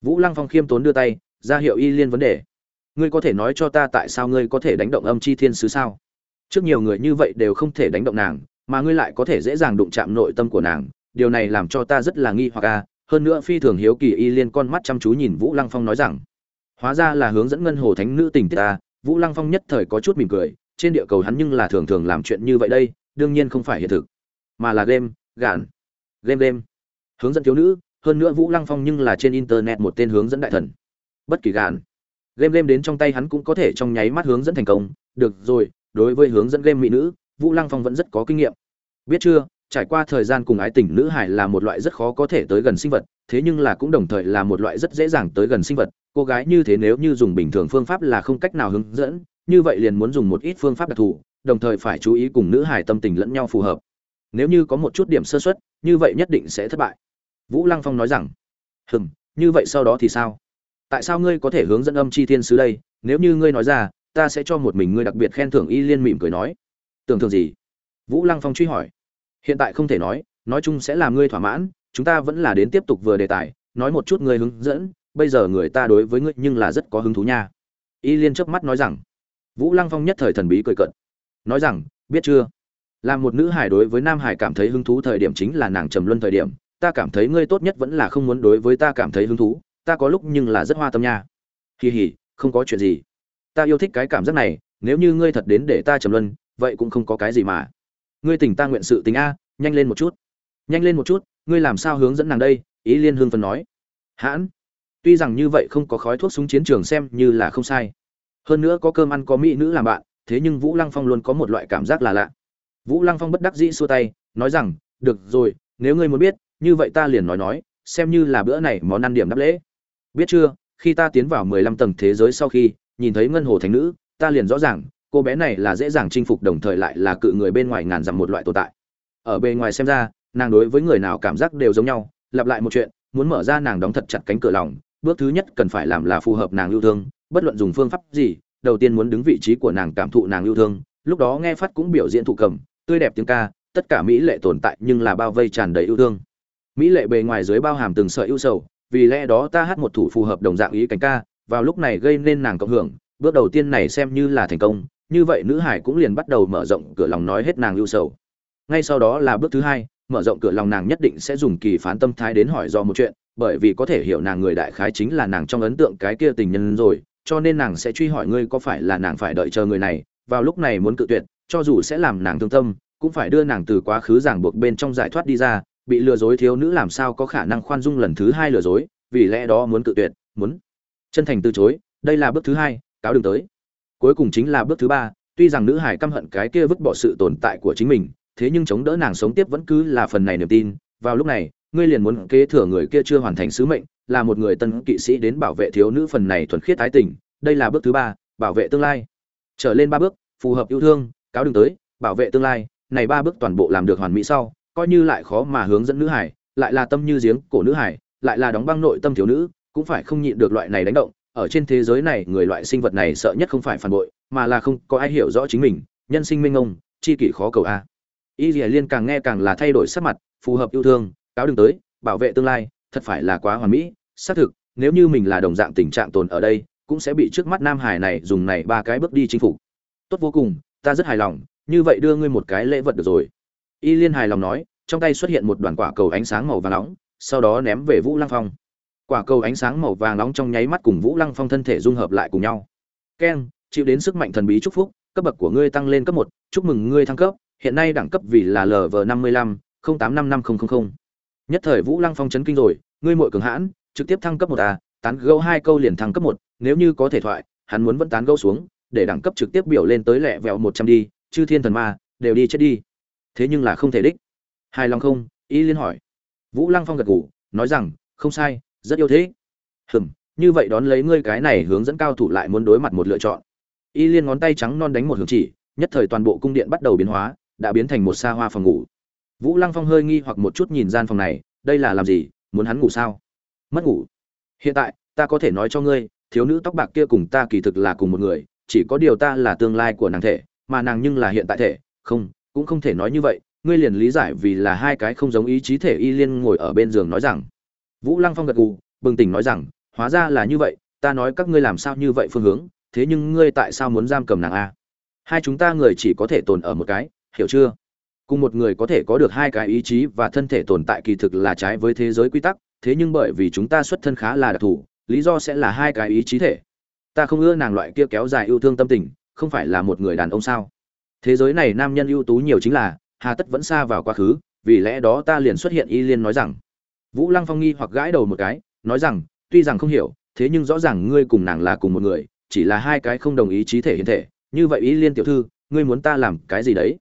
Vũ lăng phong khiêm tốn đưa tay, ra hiệu y liên vấn đề. Ngươi có thể nói cho ta tại sao ngươi có thể đánh động âm chi thiên sứ sao? Trước nhiều người như vậy đều không thể đánh động nàng, mà ngươi lại có thể dễ dàng đụng chạm nội tâm của nàng, điều này làm cho ta rất là nghi hoặc a. Hơn nữa phi thường hiếu kỳ y liên con mắt chăm chú nhìn vũ lăng phong nói rằng, hóa ra là hướng dẫn ngân hồ thánh nữ tình ta. Vũ lăng phong nhất thời có chút mỉm cười trên địa cầu hắn nhưng là thường thường làm chuyện như vậy đây, đương nhiên không phải hiện thực, mà là game, gạn, game game. Hướng dẫn thiếu nữ, hơn nữa vũ lăng phong nhưng là trên internet một tên hướng dẫn đại thần. Bất kỳ gạn, game game đến trong tay hắn cũng có thể trong nháy mắt hướng dẫn thành công. Được rồi, đối với hướng dẫn game mỹ nữ, vũ lăng phong vẫn rất có kinh nghiệm. Biết chưa, trải qua thời gian cùng ái tình nữ hải là một loại rất khó có thể tới gần sinh vật, thế nhưng là cũng đồng thời là một loại rất dễ dàng tới gần sinh vật. Cô gái như thế nếu như dùng bình thường phương pháp là không cách nào hướng dẫn như vậy liền muốn dùng một ít phương pháp đặc thù, đồng thời phải chú ý cùng nữ hải tâm tình lẫn nhau phù hợp. Nếu như có một chút điểm sơ xuất như vậy nhất định sẽ thất bại. Vũ lăng phong nói rằng. Hừm, như vậy sau đó thì sao? Tại sao ngươi có thể hướng dẫn âm chi thiên sứ đây? Nếu như ngươi nói ra, ta sẽ cho một mình ngươi đặc biệt khen thưởng y liên mỉm cười nói. Tưởng thưởng gì? Vũ lăng phong truy hỏi. Hiện tại không thể nói nói chung sẽ làm ngươi thỏa mãn, chúng ta vẫn là đến tiếp tục vừa đề tài, nói một chút ngươi hướng dẫn, bây giờ người ta đối với ngươi nhưng là rất có hứng thú nha. Y liên chớp mắt nói rằng vũ lăng phong nhất thời thần bí cười cận nói rằng, biết chưa? Làm một nữ hải đối với nam hải cảm thấy hứng thú thời điểm chính là nàng trầm luân thời điểm. Ta cảm thấy ngươi tốt nhất vẫn là không muốn đối với ta cảm thấy hứng thú. Ta có lúc nhưng là rất hoa tâm nha. Kỳ hì, không có chuyện gì. Ta yêu thích cái cảm giác này. Nếu như ngươi thật đến để ta trầm luân, vậy cũng không có cái gì mà. Ngươi tỉnh ta nguyện sự tính a, nhanh lên một chút. Nhanh lên một chút, ngươi làm sao hướng dẫn nàng đây? Ý liên hương phân nói. Hãn, tuy rằng như vậy không có khói thuốc súng chiến trường xem như là không sai hơn nữa có cơm ăn, có mỹ nữ làm bạn, thế nhưng vũ lăng phong luôn có một loại cảm giác là lạ. Vũ lăng phong bất đắc dĩ xua tay, nói rằng, được rồi, nếu ngươi muốn biết, như vậy ta liền nói nói, xem như là bữa này món ăn điểm đáp lễ. Biết chưa, khi ta tiến vào mười lăm tầng thế giới sau khi, nhìn thấy ngân hồ thành nữ, ta liền rõ ràng, cô bé này là dễ dàng chinh phục đồng thời lại là cự người bên ngoài ngàn dặm một loại tồn tại. Ở bề ngoài xem ra, nàng đối với người nào cảm giác đều giống nhau, lặp lại một chuyện, muốn mở ra nàng đóng thật chặt cánh cửa lòng, bước thứ nhất cần phải làm là phù hợp nàng yêu thương bất luận dùng phương pháp gì, đầu tiên muốn đứng vị trí của nàng cảm thụ nàng yêu thương, lúc đó nghe phát cũng biểu diễn thụ cầm, tươi đẹp tiếng ca, tất cả mỹ lệ tồn tại nhưng là bao vây tràn đầy yêu thương. Mỹ lệ bề ngoài dưới bao hàm từng sợi ưu sầu, vì lẽ đó ta hát một thủ phù hợp đồng dạng ý cánh ca, vào lúc này gây nên nàng cộng hưởng, bước đầu tiên này xem như là thành công, như vậy nữ hải cũng liền bắt đầu mở rộng cửa lòng nói hết nàng ưu sầu. Ngay sau đó là bước thứ hai, mở rộng cửa lòng nàng nhất định sẽ dùng kỳ phán tâm thái đến hỏi do một chuyện, bởi vì có thể hiểu nàng người đại khái chính là nàng trong ấn tượng cái kia tình nhân rồi cho nên nàng sẽ truy hỏi ngươi có phải là nàng phải đợi chờ người này, vào lúc này muốn cự tuyệt, cho dù sẽ làm nàng thương tâm, cũng phải đưa nàng từ quá khứ ràng buộc bên trong giải thoát đi ra, bị lừa dối thiếu nữ làm sao có khả năng khoan dung lần thứ hai lừa dối, vì lẽ đó muốn cự tuyệt, muốn chân thành từ chối, đây là bước thứ hai, cáo đừng tới. Cuối cùng chính là bước thứ ba, tuy rằng nữ hải căm hận cái kia vứt bỏ sự tồn tại của chính mình, thế nhưng chống đỡ nàng sống tiếp vẫn cứ là phần này niềm tin, vào lúc này, ngươi liền muốn kế thừa người kia chưa hoàn thành sứ mệnh là một người tân kỵ sĩ đến bảo vệ thiếu nữ phần này thuần khiết thái tình, đây là bước thứ ba, bảo vệ tương lai. Trở lên ba bước, phù hợp yêu thương, cáo đừng tới, bảo vệ tương lai, này ba bước toàn bộ làm được hoàn mỹ sau, coi như lại khó mà hướng dẫn nữ hải, lại là tâm như giếng cổ nữ hải, lại là đóng băng nội tâm thiếu nữ, cũng phải không nhịn được loại này đánh động. Ở trên thế giới này, người loại sinh vật này sợ nhất không phải phản bội, mà là không có ai hiểu rõ chính mình, nhân sinh minh ông chi kỷ khó cầu a. Y dì liên càng nghe càng là thay đổi sắc mặt, phù hợp yêu thương, cáo đừng tới, bảo vệ tương lai, thật phải là quá hoàn mỹ xác thực, nếu như mình là đồng dạng tình trạng tồn ở đây, cũng sẽ bị trước mắt nam hải này dùng này ba cái bước đi chinh phục. Tốt vô cùng, ta rất hài lòng, như vậy đưa ngươi một cái lễ vật được rồi. Y liên hài lòng nói, trong tay xuất hiện một đoàn quả cầu ánh sáng màu vàng nóng, sau đó ném về vũ lăng phong. Quả cầu ánh sáng màu vàng nóng trong nháy mắt cùng vũ lăng phong thân thể dung hợp lại cùng nhau. Keng, chịu đến sức mạnh thần bí chúc phúc, cấp bậc của ngươi tăng lên cấp một, chúc mừng ngươi thăng cấp, hiện nay đẳng cấp vì là lv năm mươi lăm tám năm năm nghìn nhất thời vũ lăng phong chấn kinh rồi, ngươi muội cường hãn trực tiếp thăng cấp một a, tán gẫu hai câu liền thăng cấp một, nếu như có thể thoại, hắn muốn vẫn tán gẫu xuống, để đẳng cấp trực tiếp biểu lên tới lẹ vẹo một trăm đi, chư thiên thần ma, đều đi chết đi. Thế nhưng là không thể đích. Hài lòng không? Y liên hỏi. Vũ lăng phong gật gù, nói rằng, không sai, rất yêu thế. Hừm, như vậy đón lấy ngươi cái này hướng dẫn cao thủ lại muốn đối mặt một lựa chọn. Y liên ngón tay trắng non đánh một hướng chỉ, nhất thời toàn bộ cung điện bắt đầu biến hóa, đã biến thành một xa hoa phòng ngủ. Vũ lăng phong hơi nghi hoặc một chút nhìn gian phòng này, đây là làm gì, muốn hắn ngủ sao? Mất ngủ. Hiện tại, ta có thể nói cho ngươi, thiếu nữ tóc bạc kia cùng ta kỳ thực là cùng một người, chỉ có điều ta là tương lai của nàng thể, mà nàng nhưng là hiện tại thể. Không, cũng không thể nói như vậy, ngươi liền lý giải vì là hai cái không giống ý chí thể y liên ngồi ở bên giường nói rằng. Vũ lăng phong gật gù, bừng tỉnh nói rằng, hóa ra là như vậy, ta nói các ngươi làm sao như vậy phương hướng, thế nhưng ngươi tại sao muốn giam cầm nàng a? Hai chúng ta người chỉ có thể tồn ở một cái, hiểu chưa? Cùng một người có thể có được hai cái ý chí và thân thể tồn tại kỳ thực là trái với thế giới quy tắc thế nhưng bởi vì chúng ta xuất thân khá là đặc thù, lý do sẽ là hai cái ý chí thể. Ta không ưa nàng loại kia kéo dài yêu thương tâm tình, không phải là một người đàn ông sao? Thế giới này nam nhân ưu tú nhiều chính là, hà tất vẫn xa vào quá khứ, vì lẽ đó ta liền xuất hiện y liên nói rằng. Vũ lăng phong nghi hoặc gãi đầu một cái, nói rằng, tuy rằng không hiểu, thế nhưng rõ ràng ngươi cùng nàng là cùng một người, chỉ là hai cái không đồng ý chí thể hiện thể, như vậy y liên tiểu thư, ngươi muốn ta làm cái gì đấy?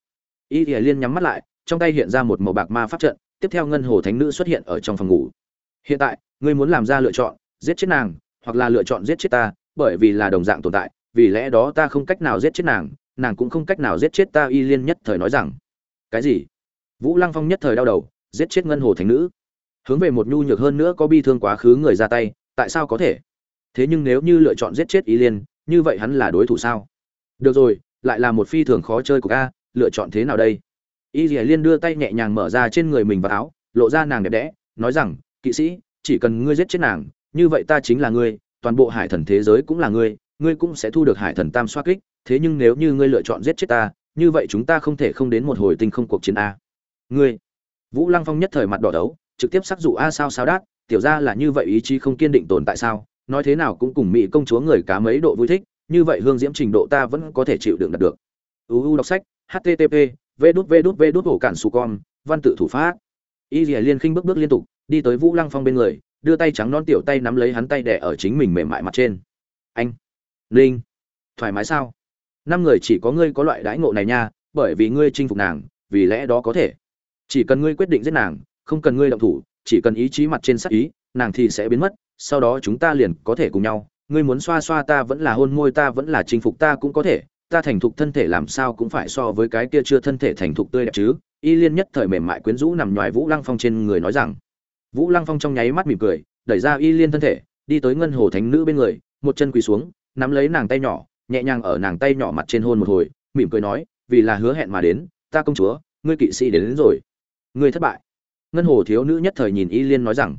Y liên nhắm mắt lại, trong tay hiện ra một màu bạc ma pháp trận, tiếp theo ngân hồ thánh nữ xuất hiện ở trong phòng ngủ hiện tại, ngươi muốn làm ra lựa chọn, giết chết nàng, hoặc là lựa chọn giết chết ta, bởi vì là đồng dạng tồn tại, vì lẽ đó ta không cách nào giết chết nàng nàng cũng không cách nào giết chết ta, y liên nhất thời nói rằng. Cái gì? Vũ lăng phong nhất thời đau đầu, giết chết ngân hồ thánh nữ. Hướng về một nhu nhược hơn nữa có bi thương quá khứ người ra tay, tại sao có thể? Thế nhưng nếu như lựa chọn giết chết y liên, như vậy hắn là đối thủ sao? Được rồi, lại là một phi thường khó chơi của ca, lựa chọn thế nào đây? Y dì liên đưa tay nhẹ nhàng mở ra trên người mình và áo, lộ ra nàng đẹp đẽ, nói rằng kỵ sĩ, chỉ cần ngươi giết chết nàng, như vậy ta chính là ngươi, toàn bộ hải thần thế giới cũng là ngươi ngươi cũng sẽ thu được hải thần tam xoa kích, thế nhưng nếu như ngươi lựa chọn giết chết ta, như vậy chúng ta không thể không đến một hồi tinh không cuộc chiến a. Ngươi, vũ lăng phong nhất thời mặt đỏ đấu, trực tiếp sắc dụ a sao sao đát, tiểu ra là như vậy ý chí không kiên định tồn tại sao, nói thế nào cũng cùng mỹ công chúa người cá mấy độ vui thích, như vậy hương diễm trình độ ta vẫn có thể chịu đựng đạt được. Uu đọc sách http v đút v đút v đút hổ cản su con văn tự thủ pháp. Y dìa liên khinh bước bước liên tục đi tới vũ lăng phong bên người, đưa tay trắng non tiểu tay nắm lấy hắn tay đẻ ở chính mình mềm mại mặt trên. Anh, linh, thoải mái sao? Năm người chỉ có ngươi có loại đãi ngộ này nha, bởi vì ngươi chinh phục nàng, vì lẽ đó có thể. Chỉ cần ngươi quyết định giết nàng, không cần ngươi động thủ, chỉ cần ý chí mặt trên sắc ý, nàng thì sẽ biến mất, sau đó chúng ta liền có thể cùng nhau. Ngươi muốn xoa xoa ta vẫn là hôn môi ta vẫn là chinh phục ta cũng có thể, ta thành thục thân thể làm sao cũng phải so với cái kia chưa thân thể thành thục tươi đẹp chứ. Y liên nhất thời mềm mại quyến rũ nằm ngoài vũ lăng phong trên người nói rằng vũ lăng phong trong nháy mắt mỉm cười đẩy ra y liên thân thể đi tới ngân hồ thánh nữ bên người một chân quỳ xuống nắm lấy nàng tay nhỏ nhẹ nhàng ở nàng tay nhỏ mặt trên hôn một hồi mỉm cười nói vì là hứa hẹn mà đến ta công chúa ngươi kỵ sĩ đến, đến rồi. Ngươi thất bại. Ngân hồ thiếu nữ nhất thời nhìn y liên nói rằng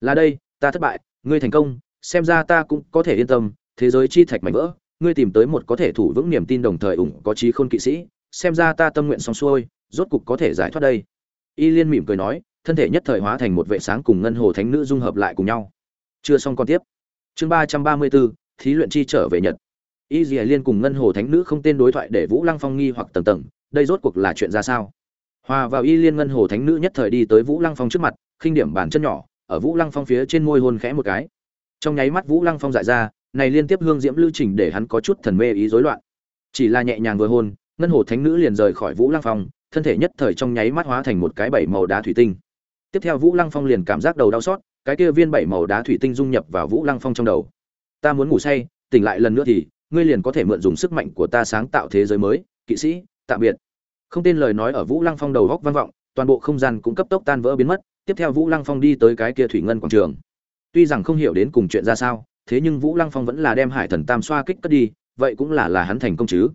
là đây ta thất bại ngươi thành công xem ra ta cũng có thể yên tâm thế giới chi thạch mảnh vỡ ngươi tìm tới một có thể thủ vững niềm tin đồng thời ủng có trí khôn kỵ sĩ xem ra ta tâm nguyện xong xuôi rốt cục có thể giải thoát đây. Y liên mỉm cười nói thân thể nhất thời hóa thành một vệ sáng cùng ngân hồ thánh nữ dung hợp lại cùng nhau. Chưa xong còn tiếp. Chương ba trăm ba mươi bốn thí luyện chi trở về nhật. Y dì liên cùng ngân hồ thánh nữ không tên đối thoại để vũ lăng phong nghi hoặc tầng tầng, đây rốt cuộc là chuyện ra sao? Hòa vào y liên ngân hồ thánh nữ nhất thời đi tới vũ lăng phong trước mặt, khinh điểm bàn chân nhỏ, ở vũ lăng phong phía trên môi hôn khẽ một cái. Trong nháy mắt vũ lăng phong dại ra, này liên tiếp hương diễm lưu trình để hắn có chút thần mê ý rối loạn. Chỉ là nhẹ nhàng vừa hôn, ngân hồ thánh nữ liền rời khỏi vũ lăng phong, thân thể nhất thời trong nháy mắt hóa thành một cái bảy màu đá thủy tinh tiếp theo vũ lăng phong liền cảm giác đầu đau xót, cái kia viên bảy màu đá thủy tinh dung nhập vào vũ lăng phong trong đầu. Ta muốn ngủ say, tỉnh lại lần nữa thì, ngươi liền có thể mượn dùng sức mạnh của ta sáng tạo thế giới mới, kỵ sĩ, tạm biệt. Không tên lời nói ở vũ lăng phong đầu góc vang vọng, toàn bộ không gian cũng cấp tốc tan vỡ biến mất, tiếp theo vũ lăng phong đi tới cái kia thủy ngân quảng trường. Tuy rằng không hiểu đến cùng chuyện ra sao, thế nhưng vũ lăng phong vẫn là đem hải thần tam xoa kích cất đi, vậy cũng là là hắn thành công chứ.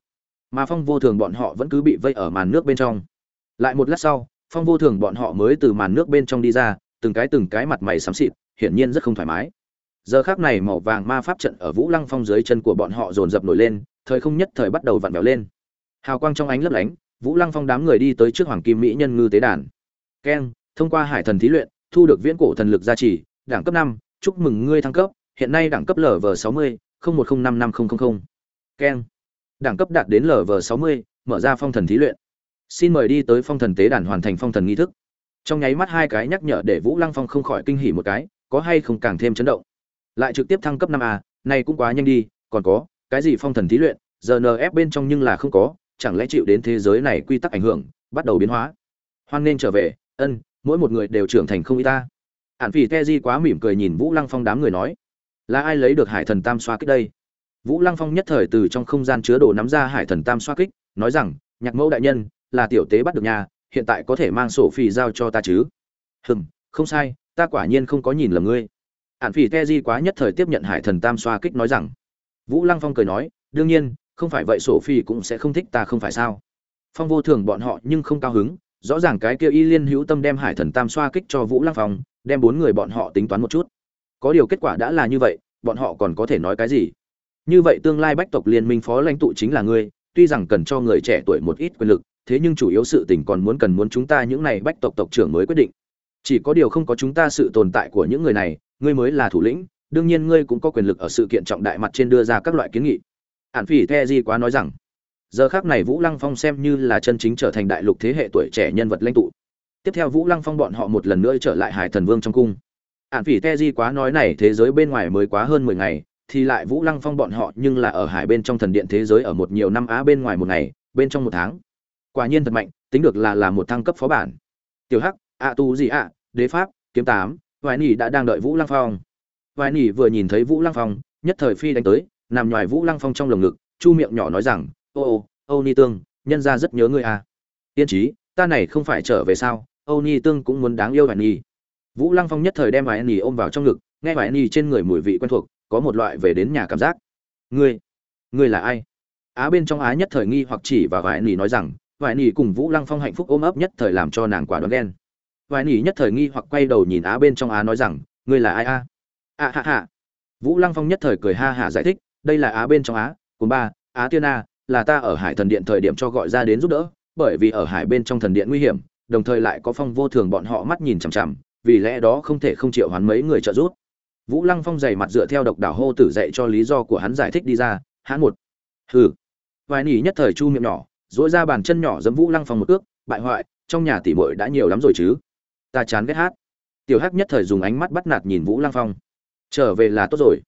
Mà phong vô thường bọn họ vẫn cứ bị vây ở màn nước bên trong. Lại một lát sau phong vô thường bọn họ mới từ màn nước bên trong đi ra, từng cái từng cái mặt mày xám xịt, hiển nhiên rất không thoải mái. Giờ khác này màu vàng ma pháp trận ở vũ lăng phong dưới chân của bọn họ dồn dập nổi lên, thời không nhất thời bắt đầu vặn vẹo lên. Hào quang trong ánh lấp lánh, vũ lăng phong đám người đi tới trước hoàng kim mỹ nhân ngư tế đàn. Keng, thông qua hải thần thí luyện, thu được viễn cổ thần lực gia trì, đẳng cấp năm, chúc mừng ngươi thăng cấp, hiện nay đẳng cấp lv sáu mươi một không năm năm không keng, đẳng cấp đạt đến lv sáu mươi, mở ra phong thần thí luyện xin mời đi tới phong thần tế đàn hoàn thành phong thần nghi thức. Trong nháy mắt hai cái nhắc nhở để vũ lăng phong không khỏi kinh hỉ một cái, có hay không càng thêm chấn động. Lại trực tiếp thăng cấp năm a, này cũng quá nhanh đi, còn có, cái gì phong thần thí luyện giờ nf bên trong nhưng là không có, chẳng lẽ chịu đến thế giới này quy tắc ảnh hưởng, bắt đầu biến hóa. Hoan nên trở về, ân, mỗi một người đều trưởng thành không y ta. Ản phỉ te di quá mỉm cười nhìn vũ lăng phong đám người nói, là ai lấy được hải thần tam xoa kích đây? Vũ lăng phong nhất thời từ trong không gian chứa đồ nắm ra hải thần tam xoa kích, nói rằng, nhạc mẫu đại nhân là tiểu tế bắt được nhà, hiện tại có thể mang sổ phi giao cho ta chứ? Hừm, không sai, ta quả nhiên không có nhìn lầm ngươi. Hạn phỉ te di quá nhất thời tiếp nhận hải thần tam xoa kích nói rằng, vũ lăng phong cười nói, đương nhiên, không phải vậy sổ phi cũng sẽ không thích ta không phải sao? Phong vô thường bọn họ nhưng không cao hứng, rõ ràng cái kia y liên hữu tâm đem hải thần tam xoa kích cho vũ lăng phong, đem bốn người bọn họ tính toán một chút. Có điều kết quả đã là như vậy, bọn họ còn có thể nói cái gì? Như vậy tương lai bách tộc liên minh phó lãnh tụ chính là ngươi, tuy rằng cần cho người trẻ tuổi một ít quyền lực thế nhưng chủ yếu sự tình còn muốn cần muốn chúng ta những này bách tộc tộc trưởng mới quyết định. Chỉ có điều không có chúng ta sự tồn tại của những người này, ngươi mới là thủ lĩnh, đương nhiên ngươi cũng có quyền lực ở sự kiện trọng đại mặt trên đưa ra các loại kiến nghị. Ản phỉ the di quá nói rằng, giờ khác này vũ lăng phong xem như là chân chính trở thành đại lục thế hệ tuổi trẻ nhân vật lãnh tụ. Tiếp theo vũ lăng phong bọn họ một lần nữa trở lại hải thần vương trong cung. Ạn phỉ te di quá nói này thế giới bên ngoài mới quá hơn mười ngày, thì lại vũ lăng phong bọn họ nhưng là ở hải bên trong thần điện thế giới ở một nhiều năm á bên ngoài một ngày, bên trong một tháng quả nhiên thật mạnh, tính được là là một thăng cấp phó bản. Tiểu hắc, ạ tu gì ạ? Đế pháp, kiếm tám, vài nỉ đã đang đợi vũ lăng phong. Vài nỉ vừa nhìn thấy vũ lăng phong, nhất thời phi đánh tới, nằm ngoài vũ lăng phong trong lồng ngực, chu miệng nhỏ nói rằng, ô ô, âu ni tương, nhân ra rất nhớ ngươi à. Tiên trí ta này không phải trở về sao? Âu ni tương cũng muốn đáng yêu vài nỉ. Vũ lăng phong nhất thời đem vài nỉ ôm vào trong ngực, nghe vài nỉ trên người mùi vị quen thuộc, có một loại về đến nhà cảm giác. Ngươi ngươi là ai? Á bên trong á nhất thời nghi hoặc chỉ và vài nỉ nói rằng vài nỉ cùng vũ lăng phong hạnh phúc ôm ấp nhất thời làm cho nàng quả đoán ghen. Vài nỉ nhất thời nghi hoặc quay đầu nhìn á bên trong á nói rằng, ngươi là ai a? A hạ hạ vũ lăng phong nhất thời cười ha hạ giải thích, đây là á bên trong á, cùng ba, á tiên a, là ta ở hải thần điện thời điểm cho gọi ra đến giúp đỡ, bởi vì ở hải bên trong thần điện nguy hiểm, đồng thời lại có phong vô thường bọn họ mắt nhìn chằm chằm, vì lẽ đó không thể không chịu hoán mấy người trợ giúp. Vũ lăng phong dày mặt dựa theo độc đảo hô tử dạy cho lý do của hắn giải thích đi ra, hãn một, hừ. Vài nỉ nhất thời chu miệng nhỏ dỗi ra bàn chân nhỏ giấm vũ lăng phong một ước bại hoại trong nhà tỷ muội đã nhiều lắm rồi chứ? Ta chán ghét hát. Tiểu hắc nhất thời dùng ánh mắt bắt nạt nhìn vũ lăng phong. Trở về là tốt rồi.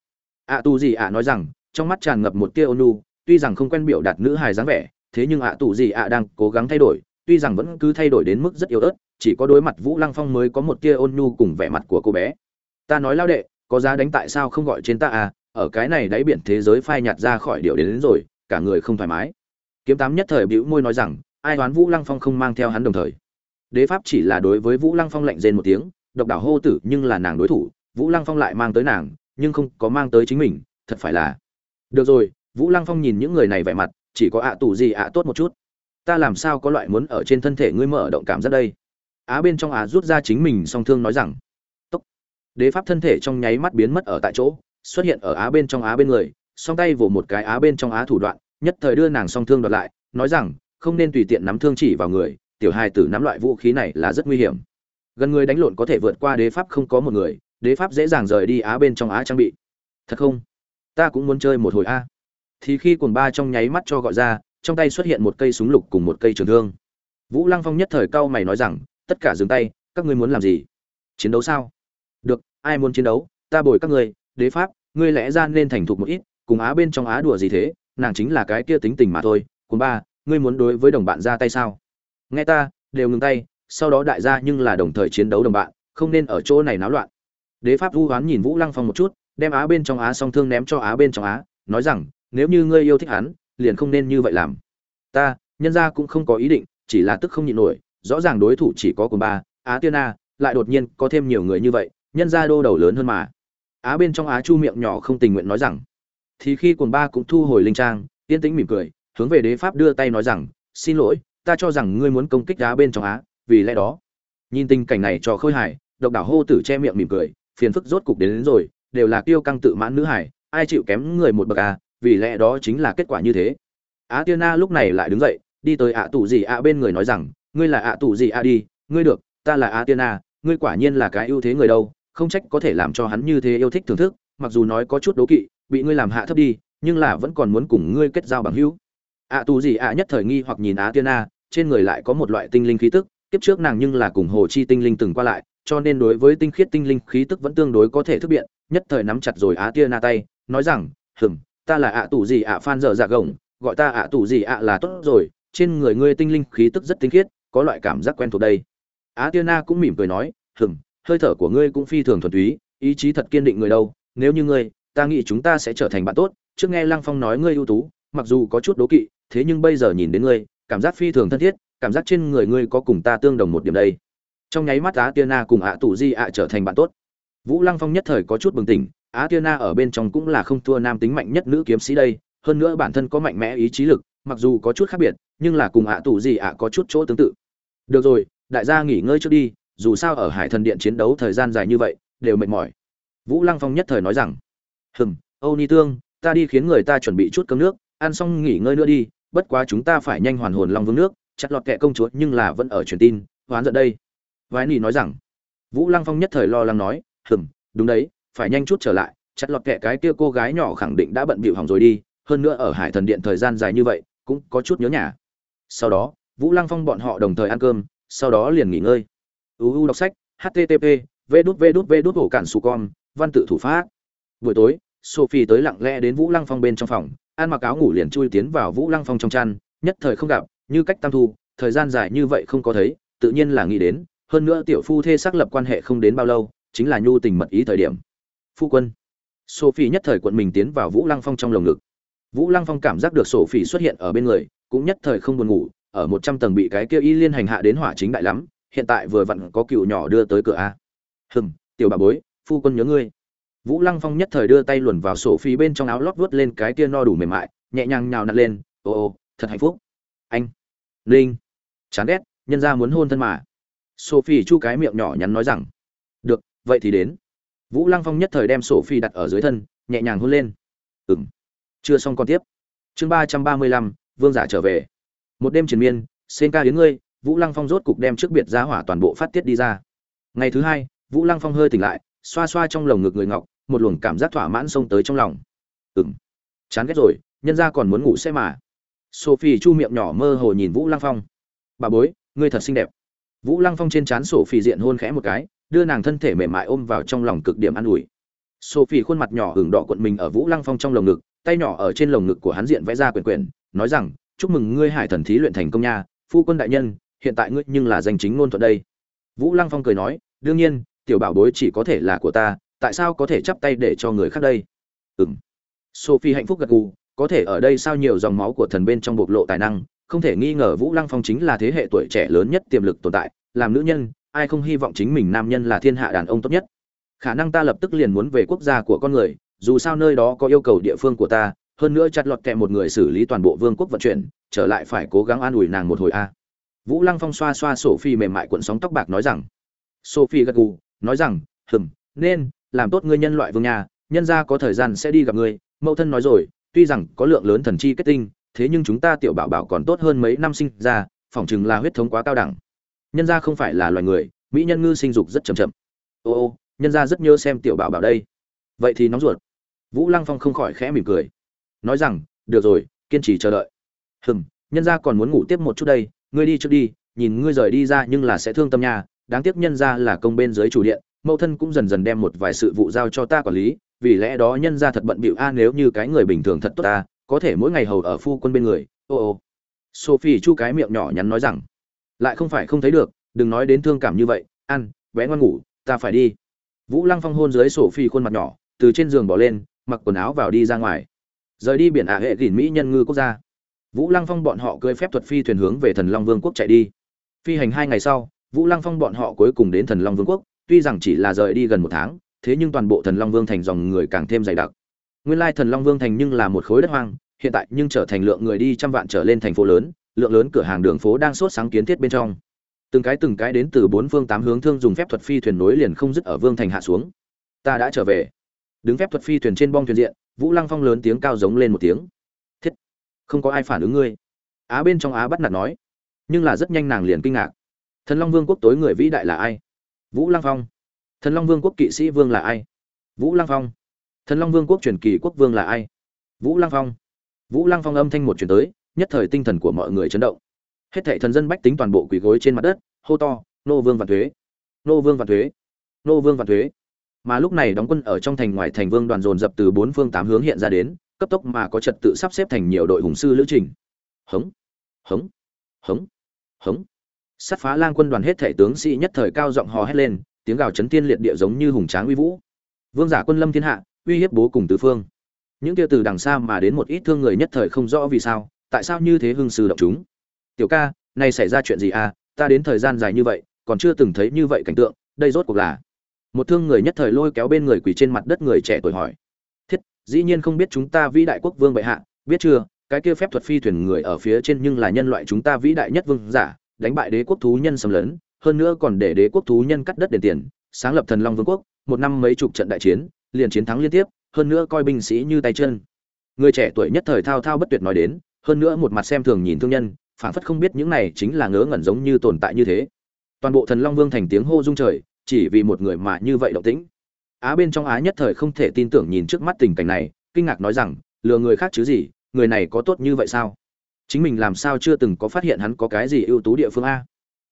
Ạ tu gì ạ nói rằng trong mắt tràn ngập một tia ônu tuy rằng không quen biểu đạt nữ hài dáng vẻ thế nhưng ạ tu gì ạ đang cố gắng thay đổi tuy rằng vẫn cứ thay đổi đến mức rất yếu ớt chỉ có đối mặt vũ lăng phong mới có một tia ôn nhu cùng vẻ mặt của cô bé. Ta nói lao đệ có giá đánh tại sao không gọi trên ta à? Ở cái này đáy biển thế giới phai nhạt ra khỏi điệu đến, đến rồi cả người không thoải mái kiếm tám nhất thời bĩu môi nói rằng, ai đoán vũ lăng phong không mang theo hắn đồng thời? Đế pháp chỉ là đối với vũ lăng phong lạnh rên một tiếng, độc đảo hô tử nhưng là nàng đối thủ, vũ lăng phong lại mang tới nàng, nhưng không có mang tới chính mình, thật phải là. Được rồi, vũ lăng phong nhìn những người này vẻ mặt, chỉ có ạ à tù gì ạ tốt một chút. Ta làm sao có loại muốn ở trên thân thể ngươi mở động cảm giác đây? Á bên trong á rút ra chính mình song thương nói rằng, tốc. Đế pháp thân thể trong nháy mắt biến mất ở tại chỗ, xuất hiện ở á bên trong á bên người, song tay vỗ một cái á bên trong á thủ đoạn nhất thời đưa nàng song thương đoạt lại, nói rằng, không nên tùy tiện nắm thương chỉ vào người, tiểu hài tử nắm loại vũ khí này là rất nguy hiểm. Gần người đánh lộn có thể vượt qua đế pháp không có một người, đế pháp dễ dàng rời đi á bên trong á trang bị. Thật không? Ta cũng muốn chơi một hồi a thì khi cuồng ba trong nháy mắt cho gọi ra, trong tay xuất hiện một cây súng lục cùng một cây trường thương. Vũ lăng phong nhất thời cau mày nói rằng, tất cả dừng tay, các ngươi muốn làm gì? Chiến đấu sao? Được, ai muốn chiến đấu, ta bồi các ngươi, đế pháp, ngươi lẽ ra nên thành thục một ít, cùng á bên trong á đùa gì thế? Nàng chính là cái kia tính tình mà thôi Cuốn ba, ngươi muốn đối với đồng bạn ra tay sao? Nghe ta, đều ngừng tay, sau đó đại gia nhưng là đồng thời chiến đấu đồng bạn, không nên ở chỗ này náo loạn. Đế pháp vu hoán nhìn vũ lăng phong một chút, đem á bên trong á song thương ném cho á bên trong á, nói rằng, nếu như ngươi yêu thích hắn, liền không nên như vậy làm. Ta, nhân ra cũng không có ý định, chỉ là tức không nhịn nổi, rõ ràng đối thủ chỉ có cùng ba, á tiên a, lại đột nhiên có thêm nhiều người như vậy, nhân ra đô đầu lớn hơn mà. Á bên trong á chu miệng nhỏ không tình nguyện nói rằng thì khi cuồng ba cũng thu hồi linh trang yên tĩnh mỉm cười hướng về đế pháp đưa tay nói rằng xin lỗi ta cho rằng ngươi muốn công kích đá bên trong á vì lẽ đó. Nhìn tình cảnh này cho khôi hài độc đảo hô tử che miệng mỉm cười phiền phức rốt cục đến, đến rồi đều là kiêu căng tự mãn nữ hải ai chịu kém người một bậc à vì lẽ đó chính là kết quả như thế. Á tiên na lúc này lại đứng dậy đi tới ạ tù gì ạ bên người nói rằng ngươi là ạ tù gì ạ đi ngươi được ta là á tiên na ngươi quả nhiên là cái ưu thế người đâu không trách có thể làm cho hắn như thế yêu thích thưởng thức mặc dù nói có chút đố kỵ bị ngươi làm hạ thấp đi, nhưng là vẫn còn muốn cùng ngươi kết giao bằng hữu. Ạ tù gì ạ nhất thời nghi hoặc nhìn á tiên a, trên người lại có một loại tinh linh khí tức, kiếp trước nàng nhưng là cùng hồ chi tinh linh từng qua lại, cho nên đối với tinh khiết tinh linh khí tức vẫn tương đối có thể thức biện, nhất thời nắm chặt rồi á tia na tay, nói rằng, hừm, ta là ạ tù gì ạ phan dở dạ gồng, gọi ta ạ tù gì ạ là tốt rồi, trên người ngươi tinh linh khí tức rất tinh khiết, có loại cảm giác quen thuộc đây. Á tia na cũng mỉm cười nói, hừm, hơi thở của ngươi cũng phi thường thuần túy, ý chí thật kiên định người đâu, nếu như ngươi ta nghĩ chúng ta sẽ trở thành bạn tốt, trước nghe lăng phong nói ngươi ưu tú, mặc dù có chút đố kỵ, thế nhưng bây giờ nhìn đến ngươi, cảm giác phi thường thân thiết, cảm giác trên người ngươi có cùng ta tương đồng một điểm đây. Trong nháy mắt, á tia na cùng ạ tù di ạ trở thành bạn tốt. Vũ lăng phong nhất thời có chút bừng tỉnh, á tia na ở bên trong cũng là không thua nam tính mạnh nhất nữ kiếm sĩ đây, hơn nữa bản thân có mạnh mẽ ý chí lực, mặc dù có chút khác biệt, nhưng là cùng ạ tù di ạ có chút chỗ tương tự. Được rồi, đại gia nghỉ ngơi trước đi, dù sao ở hải thần điện chiến đấu thời gian dài như vậy, đều mệt mỏi. Vũ lăng phong nhất thời nói rằng hừm, âu ni tương, ta đi khiến người ta chuẩn bị chút cơm nước, ăn xong nghỉ ngơi nữa đi, bất quá chúng ta phải nhanh hoàn hồn long vương nước, chặt lọt kẹ công chúa nhưng là vẫn ở truyền tin, hoán giận đây. Vái nỉ nói rằng, vũ lăng phong nhất thời lo lắng nói, hừm, đúng đấy, phải nhanh chút trở lại, chặt lọt kẹ cái kia cô gái nhỏ khẳng định đã bận bịu hỏng rồi đi, hơn nữa ở hải thần điện thời gian dài như vậy, cũng có chút nhớ nhà. Sau đó, vũ lăng phong bọn họ đồng thời ăn cơm, sau đó liền nghỉ ngơi. Uu đọc sách http v đút v đút v đút ổ cản su con văn tự thủ pháp buổi tối, sophie tới lặng lẽ đến vũ lăng phong bên trong phòng, ăn mặc áo ngủ liền chui tiến vào vũ lăng phong trong chăn, nhất thời không gặp, như cách tam thu, thời gian dài như vậy không có thấy, tự nhiên là nghĩ đến, hơn nữa tiểu phu thê xác lập quan hệ không đến bao lâu, chính là nhu tình mật ý thời điểm. Phu quân. Sophie nhất thời quận mình tiến vào vũ lăng phong trong lồng ngực. Vũ lăng phong cảm giác được sophie xuất hiện ở bên người, cũng nhất thời không buồn ngủ, ở một trăm tầng bị cái kia y liên hành hạ đến hỏa chính đại lắm, hiện tại vừa vặn có cựu nhỏ đưa tới cửa a. Hừm, tiểu bà bối, phu quân nhớ ngươi vũ lăng phong nhất thời đưa tay luồn vào sổ phi bên trong áo lót vuốt lên cái kia no đủ mềm mại nhẹ nhàng nhào nặn lên Ô ô, thật hạnh phúc. Anh linh. Chán ghét nhân ra muốn hôn thân mà. Sophie chu cái miệng nhỏ nhắn nói rằng được vậy thì đến. Vũ lăng phong nhất thời đem sophie đặt ở dưới thân nhẹ nhàng hôn lên. Ừm, chưa xong còn tiếp. Chương ba trăm ba mươi lăm vương giả trở về. Một đêm triền miên sen ca đến ngươi vũ lăng phong rốt cục đem trước biệt giá hỏa toàn bộ phát tiết đi ra. Ngày thứ hai vũ lăng phong hơi tỉnh lại xoa xoa trong lồng ngực người ngọc một luồng cảm giác thỏa mãn xông tới trong lòng. Ừm, chán ghét rồi nhân ra còn muốn ngủ xe mà. Sophie chu miệng nhỏ mơ hồ nhìn vũ lăng phong. Bà bối ngươi thật xinh đẹp. Vũ lăng phong trên trán sophie diện hôn khẽ một cái đưa nàng thân thể mềm mại ôm vào trong lòng cực điểm an ủi. Sophie khuôn mặt nhỏ hưởng đỏ cuộn mình ở vũ lăng phong trong lồng ngực tay nhỏ ở trên lồng ngực của hắn diện vẽ ra quyển quyển nói rằng chúc mừng ngươi hải thần thí luyện thành công nha phu quân đại nhân hiện tại ngươi nhưng là danh chính ngôn thuận đây. Vũ lăng phong cười nói đương nhiên tiểu bảo bối chỉ có thể là của ta tại sao có thể chắp tay để cho người khác đây? Ừng sophie hạnh phúc gật gù, có thể ở đây sao nhiều dòng máu của thần bên trong bộc lộ tài năng, không thể nghi ngờ vũ lăng phong chính là thế hệ tuổi trẻ lớn nhất tiềm lực tồn tại, làm nữ nhân, ai không hy vọng chính mình nam nhân là thiên hạ đàn ông tốt nhất. Khả năng ta lập tức liền muốn về quốc gia của con người, dù sao nơi đó có yêu cầu địa phương của ta, hơn nữa chặt lọt kẹ một người xử lý toàn bộ vương quốc vận chuyển, trở lại phải cố gắng an ủi nàng một hồi a. Vũ lăng phong xoa xoa sophie mềm mại cuộn sóng tóc bạc nói rằng. Sophie gật gù, nói rằng, hừm, nên làm tốt ngươi nhân loại vương nhà, nhân gia có thời gian sẽ đi gặp ngươi. Mẫu thân nói rồi, tuy rằng có lượng lớn thần chi kết tinh, thế nhưng chúng ta tiểu bảo bảo còn tốt hơn mấy năm sinh ra, phỏng chừng là huyết thống quá cao đẳng. Nhân gia không phải là loài người, mỹ nhân ngư sinh dục rất chậm chậm. Ô ô, nhân gia rất nhớ xem tiểu bảo bảo đây. Vậy thì nóng ruột. Vũ lăng phong không khỏi khẽ mỉm cười. Nói rằng, được rồi, kiên trì chờ đợi. Hừm, nhân gia còn muốn ngủ tiếp một chút đây, ngươi đi trước đi, nhìn ngươi rời đi ra nhưng là sẽ thương tâm nhà đáng tiếc nhân gia là công bên dưới chủ điện mẫu thân cũng dần dần đem một vài sự vụ giao cho ta quản lý, vì lẽ đó nhân gia thật bận bịu. A, nếu như cái người bình thường thật tốt ta, có thể mỗi ngày hầu ở phu quân bên người. Ô ô. Sophie chu cái miệng nhỏ nhắn nói rằng, lại không phải không thấy được, đừng nói đến thương cảm như vậy. Ăn, bé ngoan ngủ, ta phải đi. Vũ lăng phong hôn dưới sophie khuôn mặt nhỏ, từ trên giường bỏ lên, mặc quần áo vào đi ra ngoài. Rời đi biển ả hệ gỉn mỹ nhân ngư quốc gia. Vũ lăng phong bọn họ cưỡi phép thuật phi thuyền hướng về thần long vương quốc chạy đi. Phi hành hai ngày sau, vũ lăng phong bọn họ cuối cùng đến thần long vương quốc tuy rằng chỉ là rời đi gần một tháng, thế nhưng toàn bộ thần long vương thành dòng người càng thêm dày đặc. Nguyên lai thần long vương thành nhưng là một khối đất hoang, hiện tại nhưng trở thành lượng người đi trăm vạn trở lên thành phố lớn, lượng lớn cửa hàng đường phố đang sốt sáng kiến thiết bên trong. Từng cái từng cái đến từ bốn phương tám hướng thương dùng phép thuật phi thuyền nối liền không dứt ở vương thành hạ xuống. Ta đã trở về. Đứng phép thuật phi thuyền trên bong thuyền diện, vũ lăng phong lớn tiếng cao giống lên một tiếng. Thiết, không có ai phản ứng ngươi. Á bên trong á bắt nạt nói. Nhưng là rất nhanh nàng liền kinh ngạc. Thần long vương quốc tối người vĩ đại là ai? Vũ lăng phong. Thần long vương quốc kỵ sĩ vương là ai? Vũ lăng phong. Thần long vương quốc truyền kỳ quốc vương là ai? Vũ lăng phong. Vũ lăng phong âm thanh một chuyển tới, nhất thời tinh thần của mọi người chấn động. Hết thệ thần dân bách tính toàn bộ quỳ gối trên mặt đất, hô to, nô vương và thuế! Nô vương vạn thuế! Nô vương vạn thuế! Mà lúc này đóng quân ở trong thành ngoài thành vương đoàn dồn dập từ bốn phương tám hướng hiện ra đến, cấp tốc mà có trật tự sắp xếp thành nhiều đội hùng sư lữ trình. Hống! Hống! Hống! Hống! Sát phá lang quân đoàn hết thể tướng sĩ nhất thời cao giọng hò hét lên, tiếng gào chấn thiên liệt địa giống như hùng tráng uy vũ. Vương giả quân lâm thiên hạ, uy hiếp bố cùng tứ phương. Những kia từ đằng xa mà đến một ít thương người nhất thời không rõ vì sao, tại sao như thế hưng sư động chúng. Tiểu ca, này xảy ra chuyện gì à ta đến thời gian dài như vậy, còn chưa từng thấy như vậy cảnh tượng, đây rốt cuộc là. Một thương người nhất thời lôi kéo bên người quỳ trên mặt đất người trẻ tuổi hỏi. Thiết, dĩ nhiên không biết chúng ta vĩ đại quốc vương bệ hạ, biết chưa, cái kia phép thuật phi thuyền người ở phía trên nhưng là nhân loại chúng ta vĩ đại nhất vương giả đánh bại đế quốc thú nhân xâm lấn, hơn nữa còn để đế quốc thú nhân cắt đất đền tiền, sáng lập thần long vương quốc, một năm mấy chục trận đại chiến, liền chiến thắng liên tiếp, hơn nữa coi binh sĩ như tay chân. Người trẻ tuổi nhất thời thao thao bất tuyệt nói đến, hơn nữa một mặt xem thường nhìn thương nhân, phảng phất không biết những này chính là ngớ ngẩn giống như tồn tại như thế. Toàn bộ thần long vương thành tiếng hô rung trời, chỉ vì một người mà như vậy động tĩnh. Á bên trong á nhất thời không thể tin tưởng nhìn trước mắt tình cảnh này, kinh ngạc nói rằng, lừa người khác chứ gì, người này có tốt như vậy sao? Chính mình làm sao chưa từng có phát hiện hắn có cái gì ưu tú địa phương a?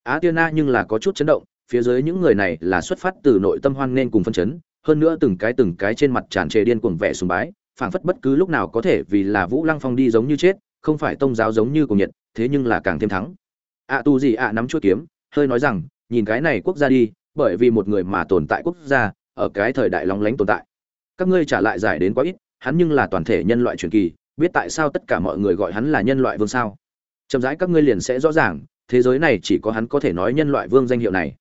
Á tiên na nhưng là có chút chấn động, phía dưới những người này là xuất phát từ nội tâm hoan nên cùng phân chấn, hơn nữa từng cái từng cái trên mặt tràn trề điên cuồng vẻ sùng bái, phảng phất bất cứ lúc nào có thể vì là vũ lăng phong đi giống như chết, không phải tông giáo giống như cùng nhiệt, thế nhưng là càng thêm thắng. Ạ tu gì ạ nắm chuỗi kiếm, hơi nói rằng, nhìn cái này quốc gia đi, bởi vì một người mà tồn tại quốc gia, ở cái thời đại long lánh tồn tại. Các ngươi trả lại giải đến quá ít, hắn nhưng là toàn thể nhân loại truyền kỳ biết tại sao tất cả mọi người gọi hắn là nhân loại vương sao? Chậm rãi các ngươi liền sẽ rõ ràng, thế giới này chỉ có hắn có thể nói nhân loại vương danh hiệu này.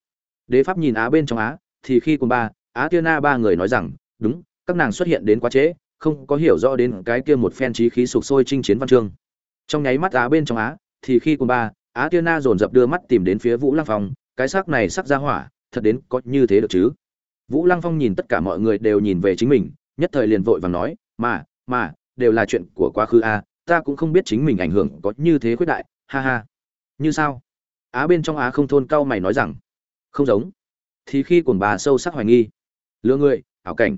Đế pháp nhìn á bên trong á, thì khi cùng ba, á tiên na ba người nói rằng, đúng, các nàng xuất hiện đến quá trễ, không có hiểu rõ đến cái kia một phen trí khí sục sôi chinh chiến văn chương. Trong nháy mắt á bên trong á, thì khi cùng ba, á tiên na dồn dập đưa mắt tìm đến phía vũ lăng phong, cái sắc này sắc ra hỏa, thật đến có như thế được chứ? Vũ lăng phong nhìn tất cả mọi người đều nhìn về chính mình, nhất thời liền vội vàng nói, mà mà đều là chuyện của quá khứ a ta cũng không biết chính mình ảnh hưởng có như thế khuyết đại, ha ha. Như sao? Á bên trong á không thôn cao mày nói rằng, không giống. Thì khi cồn bà sâu sắc hoài nghi, lừa người, ảo cảnh,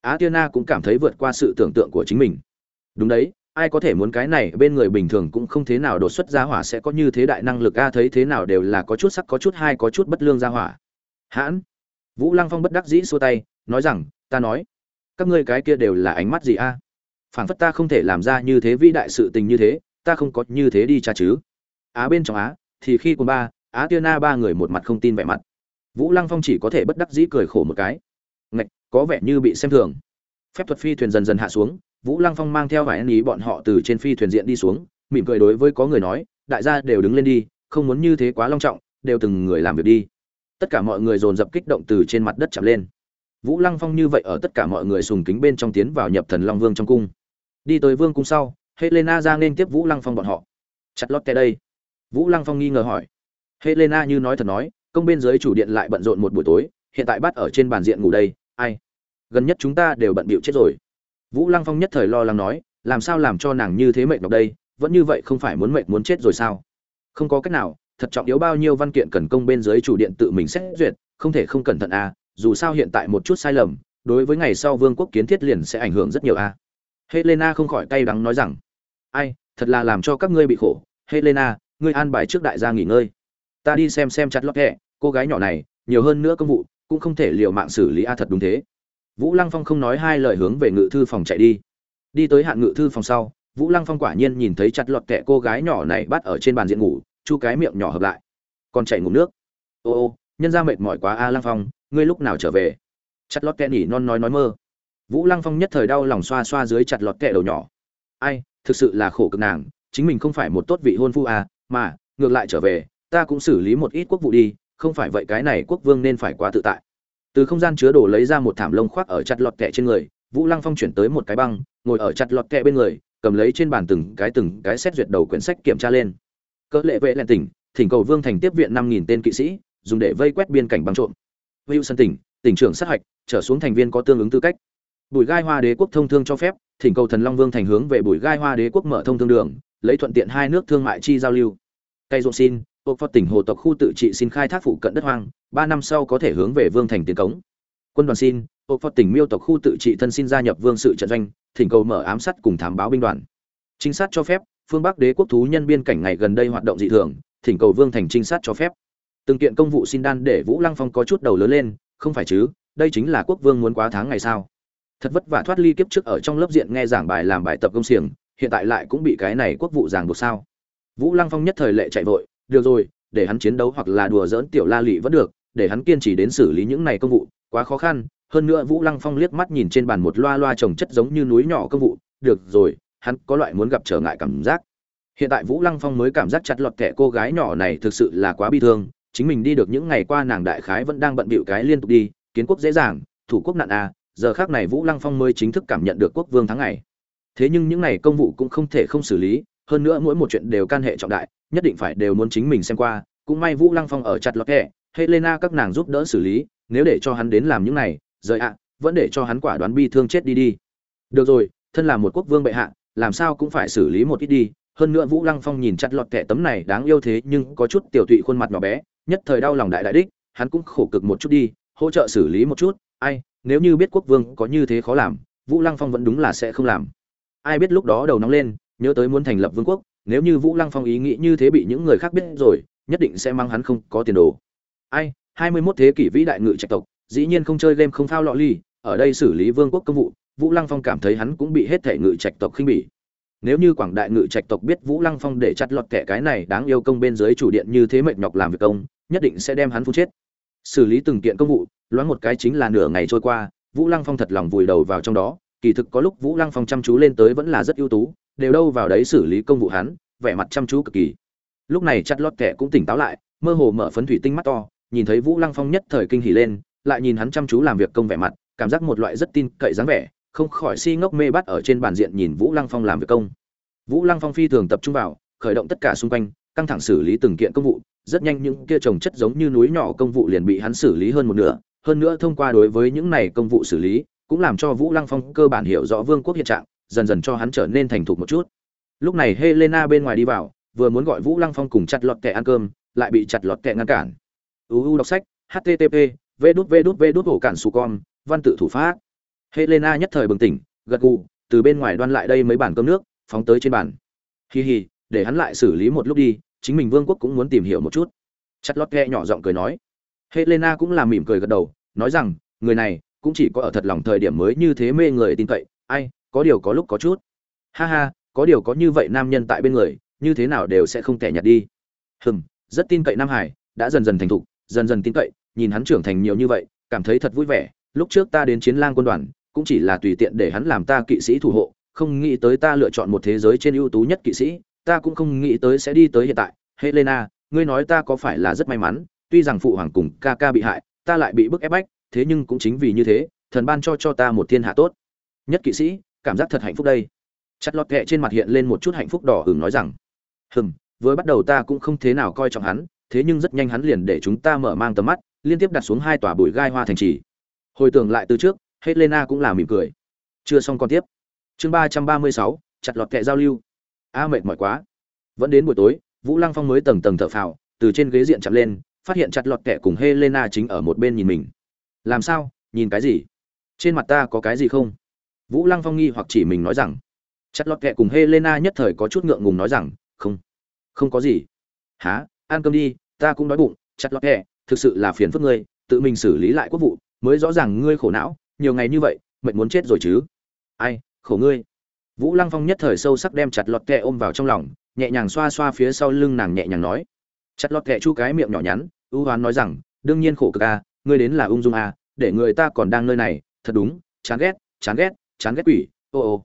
á tiên na cũng cảm thấy vượt qua sự tưởng tượng của chính mình. Đúng đấy, ai có thể muốn cái này bên người bình thường cũng không thế nào đột xuất ra hỏa sẽ có như thế đại năng lực a, thấy thế nào đều là có chút sắc, có chút hai, có chút bất lương ra hỏa. Hãn, vũ lăng phong bất đắc dĩ xua tay, nói rằng, ta nói, các ngươi cái kia đều là ánh mắt gì a? Phảng phất ta không thể làm ra như thế vĩ đại sự tình như thế, ta không có như thế đi cha chứ. Á bên trong á, thì khi cùng ba, á tiên na ba người một mặt không tin vẻ mặt. Vũ lăng phong chỉ có thể bất đắc dĩ cười khổ một cái. Ngạch, có vẻ như bị xem thường. Phép thuật phi thuyền dần dần hạ xuống, vũ lăng phong mang theo vài anh ý bọn họ từ trên phi thuyền diện đi xuống, mỉm cười đối với có người nói, đại gia đều đứng lên đi, không muốn như thế quá long trọng, đều từng người làm việc đi. Tất cả mọi người dồn dập kích động từ trên mặt đất chạm lên. Vũ lăng phong như vậy ở tất cả mọi người sùng kính bên trong tiến vào nhập thần long vương trong cung đi tới vương cung sau, helena ra nên tiếp vũ lăng phong bọn họ. Chặt lót kẻ đây. Vũ lăng phong nghi ngờ hỏi. Helena như nói thật nói, công bên dưới chủ điện lại bận rộn một buổi tối, hiện tại bắt ở trên bàn diện ngủ đây, ai? Gần nhất chúng ta đều bận bịu chết rồi. Vũ lăng phong nhất thời lo lắng nói, làm sao làm cho nàng như thế mệt nhọc đây, vẫn như vậy không phải muốn mệt muốn chết rồi sao? Không có cách nào, thật trọng yếu bao nhiêu văn kiện cần công bên dưới chủ điện tự mình xét duyệt, không thể không cẩn thận à dù sao hiện tại một chút sai lầm, đối với ngày sau vương quốc kiến thiết liền sẽ ảnh hưởng rất nhiều à helena không khỏi cay đắng nói rằng, ai, thật là làm cho các ngươi bị khổ. Helena, ngươi an bài trước đại gia nghỉ ngơi. Ta đi xem xem chặt lót hẹ cô gái nhỏ này, nhiều hơn nữa công vụ, cũng không thể liều mạng xử lý a thật đúng thế. Vũ lăng phong không nói hai lời hướng về ngự thư phòng chạy đi. Đi tới hạn ngự thư phòng sau, vũ lăng phong quả nhiên nhìn thấy chặt lọt kẹ cô gái nhỏ này bắt ở trên bàn diện ngủ, chu cái miệng nhỏ hợp lại. Còn chạy ngủ nước. Ô ô, nhân ra mệt mỏi quá a lăng phong, ngươi lúc nào trở về? Chặt lọt kẹ nhỉ non nói nói mơ vũ lăng phong nhất thời đau lòng xoa xoa dưới chặt lọt kẹ đầu nhỏ. Ai, thực sự là khổ cực nàng, chính mình không phải một tốt vị hôn phu à mà, ngược lại trở về, ta cũng xử lý một ít quốc vụ đi, không phải vậy cái này quốc vương nên phải quá tự tại. Từ không gian chứa đồ lấy ra một thảm lông khoác ở chặt lọt kẹ trên người, vũ lăng phong chuyển tới một cái băng, ngồi ở chặt lọt kẹ bên người, cầm lấy trên bàn từng cái từng cái xét duyệt đầu quyển sách kiểm tra lên. Cỡ lệ vệ lẹn tỉnh, thỉnh cầu vương thành tiếp viện năm nghìn tên kỵ sĩ, dùng để vây quét biên cảnh băng trộm. Sân tỉnh tỉnh trưởng sát hạch, trở xuống thành viên có tương ứng tư cách bùi gai hoa đế quốc thông thương cho phép, thỉnh cầu thần long vương thành hướng về bùi gai hoa đế quốc mở thông thương đường, lấy thuận tiện hai nước thương mại chi giao lưu. Cây ruộng xin ốc phật tỉnh hồ tộc khu tự trị xin khai thác phụ cận đất hoang, ba năm sau có thể hướng về vương thành tiến cống. Quân đoàn xin ốc phật tỉnh miêu tộc khu tự trị thân xin gia nhập vương sự trận doanh, thỉnh cầu mở ám sát cùng thám báo binh đoàn. Trinh sát cho phép, phương bắc đế quốc thú nhân biên cảnh ngày gần đây hoạt động dị thường, thỉnh cầu vương thành trinh sát cho phép. Từng kiện công vụ xin đan để vũ lăng phong có chút đầu lớn lên, không phải chứ, đây chính là quốc vương muốn quá tháng ngày sao? Thật vất vả thoát ly kiếp trước ở trong lớp diện nghe giảng bài làm bài tập công xiềng, hiện tại lại cũng bị cái này quốc vụ giảng buộc sao? Vũ lăng phong nhất thời lệ chạy vội, được rồi, để hắn chiến đấu hoặc là đùa dỡn tiểu la lị vẫn được, để hắn kiên trì đến xử lý những này công vụ, quá khó khăn. Hơn nữa vũ lăng phong liếc mắt nhìn trên bàn một loa loa trồng chất giống như núi nhỏ công vụ, được rồi, hắn có loại muốn gặp trở ngại cảm giác. Hiện tại vũ lăng phong mới cảm giác chặt lọt kẻ cô gái nhỏ này thực sự là quá bi thương, chính mình đi được những ngày qua nàng đại khái vẫn đang bận bịu cái liên tục đi, kiến quốc dễ dàng, thủ quốc nạn à giờ khác này vũ lăng phong mới chính thức cảm nhận được quốc vương tháng ngày. Thế nhưng những ngày công vụ cũng không thể không xử lý, hơn nữa mỗi một chuyện đều can hệ trọng đại, nhất định phải đều muốn chính mình xem qua, cũng may vũ lăng phong ở chặt lọt hẹ helena các nàng giúp đỡ xử lý, nếu để cho hắn đến làm những này, rời ạ, vẫn để cho hắn quả đoán bi thương chết đi đi. Được rồi, thân là một quốc vương bệ hạ, làm sao cũng phải xử lý một ít đi, hơn nữa vũ lăng phong nhìn chặt lọt kẻ tấm này đáng yêu thế nhưng có chút tiểu tụy khuôn mặt nhỏ bé, nhất thời đau lòng đại đại đích, hắn cũng khổ cực một chút đi, hỗ trợ xử lý một chút, ai nếu như biết quốc vương có như thế khó làm, vũ lăng phong vẫn đúng là sẽ không làm. Ai biết lúc đó đầu nóng lên, nhớ tới muốn thành lập vương quốc, nếu như vũ lăng phong ý nghĩ như thế bị những người khác biết rồi, nhất định sẽ mang hắn không có tiền đồ. Ai, hai mươi 21 thế kỷ vĩ đại ngự trạch tộc, dĩ nhiên không chơi game không phao lọ ly ở đây xử lý vương quốc công vụ, vũ lăng phong cảm thấy hắn cũng bị hết thể ngự trạch tộc khinh bỉ. Nếu như quảng đại ngự trạch tộc biết vũ lăng phong để chặt lọt kẻ cái này đáng yêu công bên dưới chủ điện như thế mệt nhọc làm việc công, nhất định sẽ đem hắn phu chết xử lý từng kiện công vụ, loáng một cái chính là nửa ngày trôi qua, vũ lăng phong thật lòng vùi đầu vào trong đó, kỳ thực có lúc vũ lăng phong chăm chú lên tới vẫn là rất ưu tú, đều đâu vào đấy xử lý công vụ hắn, vẻ mặt chăm chú cực kỳ. Lúc này chặt lót kẻ cũng tỉnh táo lại, mơ hồ mở phấn thủy tinh mắt to, nhìn thấy vũ lăng phong nhất thời kinh hỉ lên, lại nhìn hắn chăm chú làm việc công vẻ mặt, cảm giác một loại rất tin cậy dáng vẻ, không khỏi si ngốc mê bắt ở trên bàn diện nhìn vũ lăng phong làm việc công. Vũ lăng phong phi thường tập trung vào, khởi động tất cả xung quanh căng thẳng xử lý từng kiện công vụ, rất nhanh những kia trồng chất giống như núi nhỏ công vụ liền bị hắn xử lý hơn một nửa. Hơn nữa thông qua đối với những này công vụ xử lý, cũng làm cho vũ lăng phong cơ bản hiểu rõ vương quốc hiện trạng, dần dần cho hắn trở nên thành thục một chút. Lúc này helena bên ngoài đi vào, vừa muốn gọi vũ lăng phong cùng chặt lọt kẹ ăn cơm, lại bị chặt lọt kẹ ngăn cản. Uu đọc sách http v đút v đút v đút hổ cản su con, văn tự thủ pháp. Helena nhất thời bừng tỉnh, gật gù, từ bên ngoài đoan lại đây mấy bản cơm nước, phóng tới trên bàn. Hi hi, để hắn lại xử lý một lúc đi chính mình vương quốc cũng muốn tìm hiểu một chút. Chặt lót ghe nhỏ giọng cười nói. Helena cũng làm mỉm cười gật đầu, nói rằng, người này cũng chỉ có ở thật lòng thời điểm mới như thế mê người tin cậy. Ai, có điều có lúc có chút. Ha ha, có điều có như vậy nam nhân tại bên người, như thế nào đều sẽ không kẻ nhạt đi. Hừm, rất tin cậy nam hải, đã dần dần thành thục, dần dần tin cậy, nhìn hắn trưởng thành nhiều như vậy, cảm thấy thật vui vẻ. Lúc trước ta đến chiến lang quân đoàn, cũng chỉ là tùy tiện để hắn làm ta kỵ sĩ thủ hộ, không nghĩ tới ta lựa chọn một thế giới trên ưu tú nhất kỵ sĩ ta cũng không nghĩ tới sẽ đi tới hiện tại. Helena, ngươi nói ta có phải là rất may mắn? Tuy rằng phụ hoàng cùng ca ca bị hại, ta lại bị bức ép bách, thế nhưng cũng chính vì như thế, thần ban cho cho ta một thiên hạ tốt. Nhất kỵ sĩ, cảm giác thật hạnh phúc đây. Chặt lọt kệ trên mặt hiện lên một chút hạnh phúc đỏ hừng nói rằng hừng với bắt đầu ta cũng không thế nào coi trọng hắn, thế nhưng rất nhanh hắn liền để chúng ta mở mang tầm mắt, liên tiếp đặt xuống hai tòa bụi gai hoa thành trì. Hồi tưởng lại từ trước, helena cũng là mỉm cười. Chưa xong còn tiếp. Chương ba trăm ba mươi sáu, chặt lọt kệ giao lưu a mệt mỏi quá. Vẫn đến buổi tối vũ lăng phong mới tầng tầng thở phào từ trên ghế diện chặt lên phát hiện chặt lọt kẻ cùng helena chính ở một bên nhìn mình. Làm sao? Nhìn cái gì? Trên mặt ta có cái gì không? Vũ lăng phong nghi hoặc chỉ mình nói rằng chặt lọt kẹ cùng helena nhất thời có chút ngượng ngùng nói rằng không không có gì. Há ăn cơm đi ta cũng đói bụng chặt lọt kẹ, thực sự là phiền phức ngươi tự mình xử lý lại quốc vụ mới rõ ràng ngươi khổ não nhiều ngày như vậy mệt muốn chết rồi chứ. Ai khổ ngươi? Vũ lăng phong nhất thời sâu sắc đem chặt lọt kẹ ôm vào trong lòng, nhẹ nhàng xoa xoa phía sau lưng nàng nhẹ nhàng nói. Chặt lọt kẹ chu cái miệng nhỏ nhắn, ưu hoán nói rằng, đương nhiên khổ cực a ngươi đến là ung dung a để người ta còn đang nơi này, thật đúng, chán ghét chán ghét chán ghét quỷ, ô ô.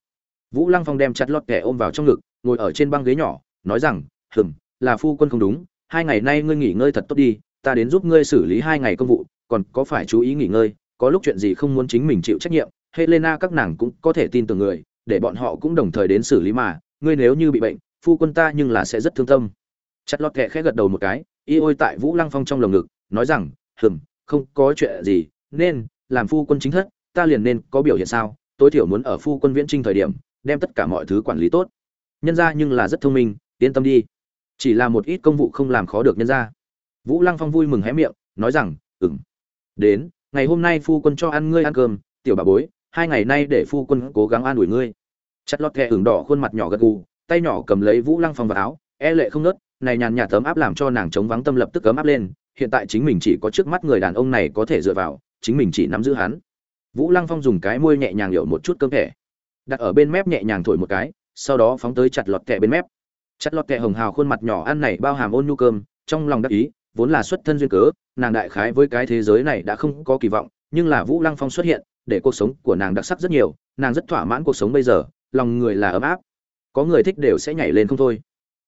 Vũ lăng phong đem chặt lọt kẹ ôm vào trong ngực, ngồi ở trên băng ghế nhỏ, nói rằng, hừm, là phu quân không đúng, hai ngày nay ngươi nghỉ ngơi thật tốt đi, ta đến giúp ngươi xử lý hai ngày công vụ, còn có phải chú ý nghỉ ngơi, có lúc chuyện gì không muốn chính mình chịu trách nhiệm, helena các nàng cũng có thể tin tưởng người để bọn họ cũng đồng thời đến xử lý mà, ngươi nếu như bị bệnh, phu quân ta nhưng là sẽ rất thương tâm. Chặt lọt kẹ khẽ gật đầu một cái, y ôi tại vũ lăng phong trong lồng ngực, nói rằng, hừm, không có chuyện gì, nên làm phu quân chính thất, ta liền nên có biểu hiện sao? Tối thiểu muốn ở phu quân viễn trinh thời điểm, đem tất cả mọi thứ quản lý tốt. Nhân ra nhưng là rất thông minh, yên tâm đi. Chỉ là một ít công vụ không làm khó được nhân ra vũ lăng phong vui mừng hé miệng, nói rằng ừng đến, ngày hôm nay phu quân cho ăn ngươi ăn cơm, tiểu bà bối hai ngày nay để phu quân cố gắng an ủi ngươi. Chặt lọt kẹ ửng đỏ khuôn mặt nhỏ gật gù, tay nhỏ cầm lấy vũ lăng phong vào áo e lệ không nớt, này nhàn nhạt tấm áp làm cho nàng chống vắng tâm lập tức cấm áp lên, hiện tại chính mình chỉ có trước mắt người đàn ông này có thể dựa vào, chính mình chỉ nắm giữ hắn. Vũ lăng phong dùng cái môi nhẹ nhàng hiểu một chút cơm thẻ đặt ở bên mép nhẹ nhàng thổi một cái, sau đó phóng tới chặt lọt kẹ bên mép. Chặt lọt kẹ hồng hào khuôn mặt nhỏ ăn này bao hàm ôn nhu cơm, trong lòng đắc ý, vốn là xuất thân duyên cớ, nàng đại khái với cái thế giới này đã không có kỳ vọng, nhưng là vũ lăng phong xuất hiện để cuộc sống của nàng đặc sắc rất nhiều, nàng rất thỏa mãn cuộc sống bây giờ, lòng người là ấm áp. Có người thích đều sẽ nhảy lên không thôi.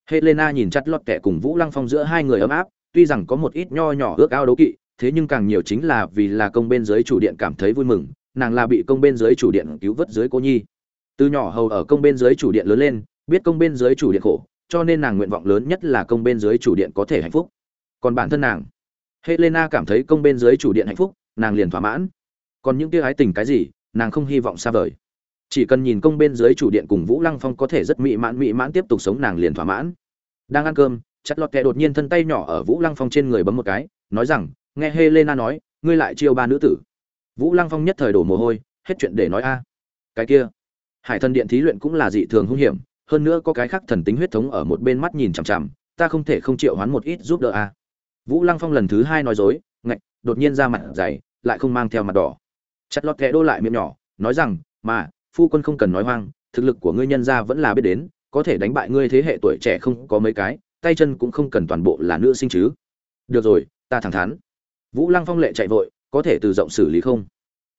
Helena nhìn chặt lọt kẻ cùng vũ lăng phong giữa hai người ấm áp, tuy rằng có một ít nho nhỏ ước ao đấu kỵ, thế nhưng càng nhiều chính là vì là công bên dưới chủ điện cảm thấy vui mừng, nàng là bị công bên dưới chủ điện cứu vớt dưới cô nhi. Từ nhỏ hầu ở công bên dưới chủ điện lớn lên, biết công bên dưới chủ điện khổ, cho nên nàng nguyện vọng lớn nhất là công bên dưới chủ điện có thể hạnh phúc. Còn bản thân nàng, helena cảm thấy công bên dưới chủ điện hạnh phúc, nàng liền thỏa mãn còn những kia ái tình cái gì, nàng không hy vọng xa vời. Chỉ cần nhìn công bên dưới chủ điện cùng vũ lăng phong có thể rất mỹ mãn mỹ mãn tiếp tục sống nàng liền thỏa mãn. Đang ăn cơm, chặt lọt kẹ đột nhiên thân tay nhỏ ở vũ lăng phong trên người bấm một cái, nói rằng, nghe helena nói, ngươi lại chiêu ba nữ tử. Vũ lăng phong nhất thời đổ mồ hôi, hết chuyện để nói a. Cái kia, hải thần điện thí luyện cũng là dị thường hung hiểm, hơn nữa có cái khác thần tính huyết thống ở một bên mắt nhìn chằm chằm, ta không thể không triệu hoán một ít giúp đỡ a. Vũ lăng phong lần thứ hai nói dối, ngạch, đột nhiên ra mặt dày, lại không mang theo mặt đỏ chặt lọt kẽ đô lại miệng nhỏ, nói rằng, mà, phu quân không cần nói hoang, thực lực của ngươi nhân gia vẫn là biết đến, có thể đánh bại ngươi thế hệ tuổi trẻ không có mấy cái, tay chân cũng không cần toàn bộ là nữ sinh chứ. Được rồi, ta thẳng thắn. Vũ lăng phong lệ chạy vội, có thể từ rộng xử lý không?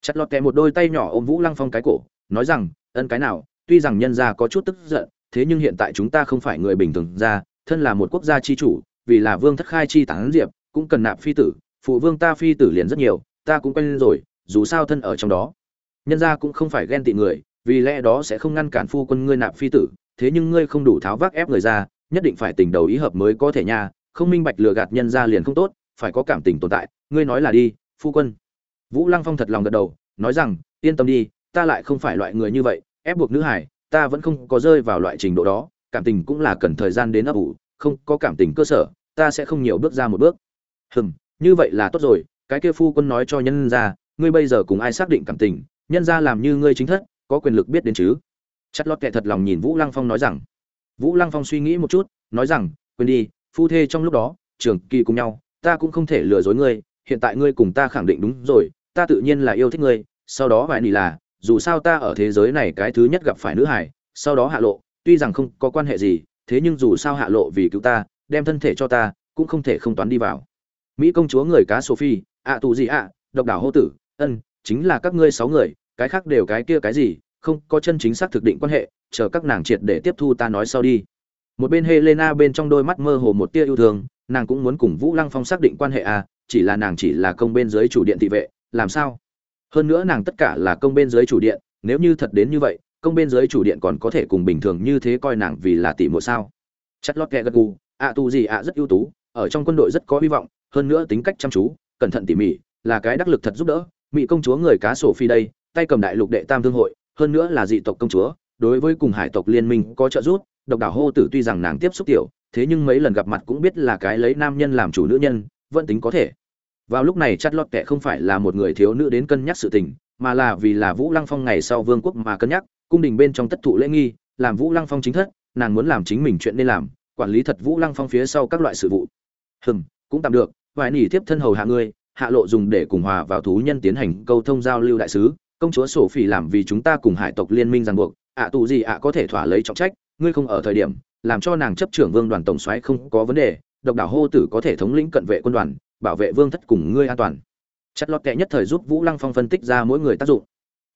Chặt lọt kẹ một đôi tay nhỏ ôm vũ lăng phong cái cổ, nói rằng, ân cái nào, tuy rằng nhân gia có chút tức giận, thế nhưng hiện tại chúng ta không phải người bình thường ra thân là một quốc gia chi chủ, vì là vương thất khai chi tán diệp, cũng cần nạp phi tử, phụ vương ta phi tử liền rất nhiều, ta cũng quen rồi dù sao thân ở trong đó. Nhân gia cũng không phải ghen tị người, vì lẽ đó sẽ không ngăn cản phu quân ngươi nạp phi tử, thế nhưng ngươi không đủ tháo vác ép người ra, nhất định phải tình đầu ý hợp mới có thể nha, không minh bạch lừa gạt nhân ra liền không tốt, phải có cảm tình tồn tại, ngươi nói là đi, phu quân. Vũ lăng phong thật lòng gật đầu, nói rằng, yên tâm đi, ta lại không phải loại người như vậy, ép buộc nữ hải, ta vẫn không có rơi vào loại trình độ đó, cảm tình cũng là cần thời gian đến ấp ủ, không có cảm tình cơ sở, ta sẽ không nhiều bước ra một bước. Hừm, như vậy là tốt rồi, cái kia phu quân nói cho nhân ra ngươi bây giờ cùng ai xác định cảm tình, nhân ra làm như ngươi chính thất, có quyền lực biết đến chứ? Chất lót kệ thật lòng nhìn vũ lăng phong nói rằng. Vũ lăng phong suy nghĩ một chút, nói rằng, quên đi, phu thê trong lúc đó trường kỳ cùng nhau, ta cũng không thể lừa dối ngươi, hiện tại ngươi cùng ta khẳng định đúng rồi, ta tự nhiên là yêu thích ngươi, sau đó vài nỉ là, dù sao ta ở thế giới này cái thứ nhất gặp phải nữ hải sau đó hạ lộ, tuy rằng không có quan hệ gì, thế nhưng dù sao hạ lộ vì cứu ta, đem thân thể cho ta, cũng không thể không toán đi vào. Mỹ công chúa người cá sophie, ạ tù gì ạ, độc đảo hô tử ân, chính là các ngươi sáu người, cái khác đều cái kia cái gì, không có chân chính xác thực định quan hệ, chờ các nàng triệt để tiếp thu ta nói sau đi. Một bên helena bên trong đôi mắt mơ hồ một tia yêu thương, nàng cũng muốn cùng vũ lăng phong xác định quan hệ à chỉ là nàng chỉ là công bên dưới chủ điện thị vệ, làm sao? Hơn nữa nàng tất cả là công bên dưới chủ điện, nếu như thật đến như vậy, công bên dưới chủ điện còn có thể cùng bình thường như thế coi nàng vì là tỷ muội sao? Chất lót kẹ gật gù, ạ tu gì ạ rất ưu tú, ở trong quân đội rất có hy vọng, hơn nữa tính cách chăm chú, cẩn thận tỉ mỉ, là cái đắc lực thật giúp đỡ mỹ công chúa người cá sổ phi đây, tay cầm đại lục đệ tam thương hội, hơn nữa là dị tộc công chúa, đối với cùng hải tộc liên minh có trợ giúp, độc đảo hô tử tuy rằng nàng tiếp xúc tiểu, thế nhưng mấy lần gặp mặt cũng biết là cái lấy nam nhân làm chủ nữ nhân, vẫn tính có thể. Vào lúc này chắt lót kệ không phải là một người thiếu nữ đến cân nhắc sự tình, mà là vì là vũ lăng phong ngày sau vương quốc mà cân nhắc, cung đình bên trong tất thụ lễ nghi, làm vũ lăng phong chính thất, nàng muốn làm chính mình chuyện nên làm, quản lý thật vũ lăng phong phía sau các loại sự vụ. Hừm, cũng tạm được, vài nỉ tiếp thân hầu hạ ngươi hạ lộ dùng để cùng hòa vào thú nhân tiến hành câu thông giao lưu đại sứ, công chúa sổ phỉ làm vì chúng ta cùng hải tộc liên minh ràng buộc, ạ tù gì ạ có thể thỏa lấy trọng trách, ngươi không ở thời điểm, làm cho nàng chấp trưởng vương đoàn tổng soái không có vấn đề, độc đảo hô tử có thể thống lĩnh cận vệ quân đoàn, bảo vệ vương thất cùng ngươi an toàn. Chặt lọt kệ nhất thời giúp vũ lăng phong phân tích ra mỗi người tác dụng.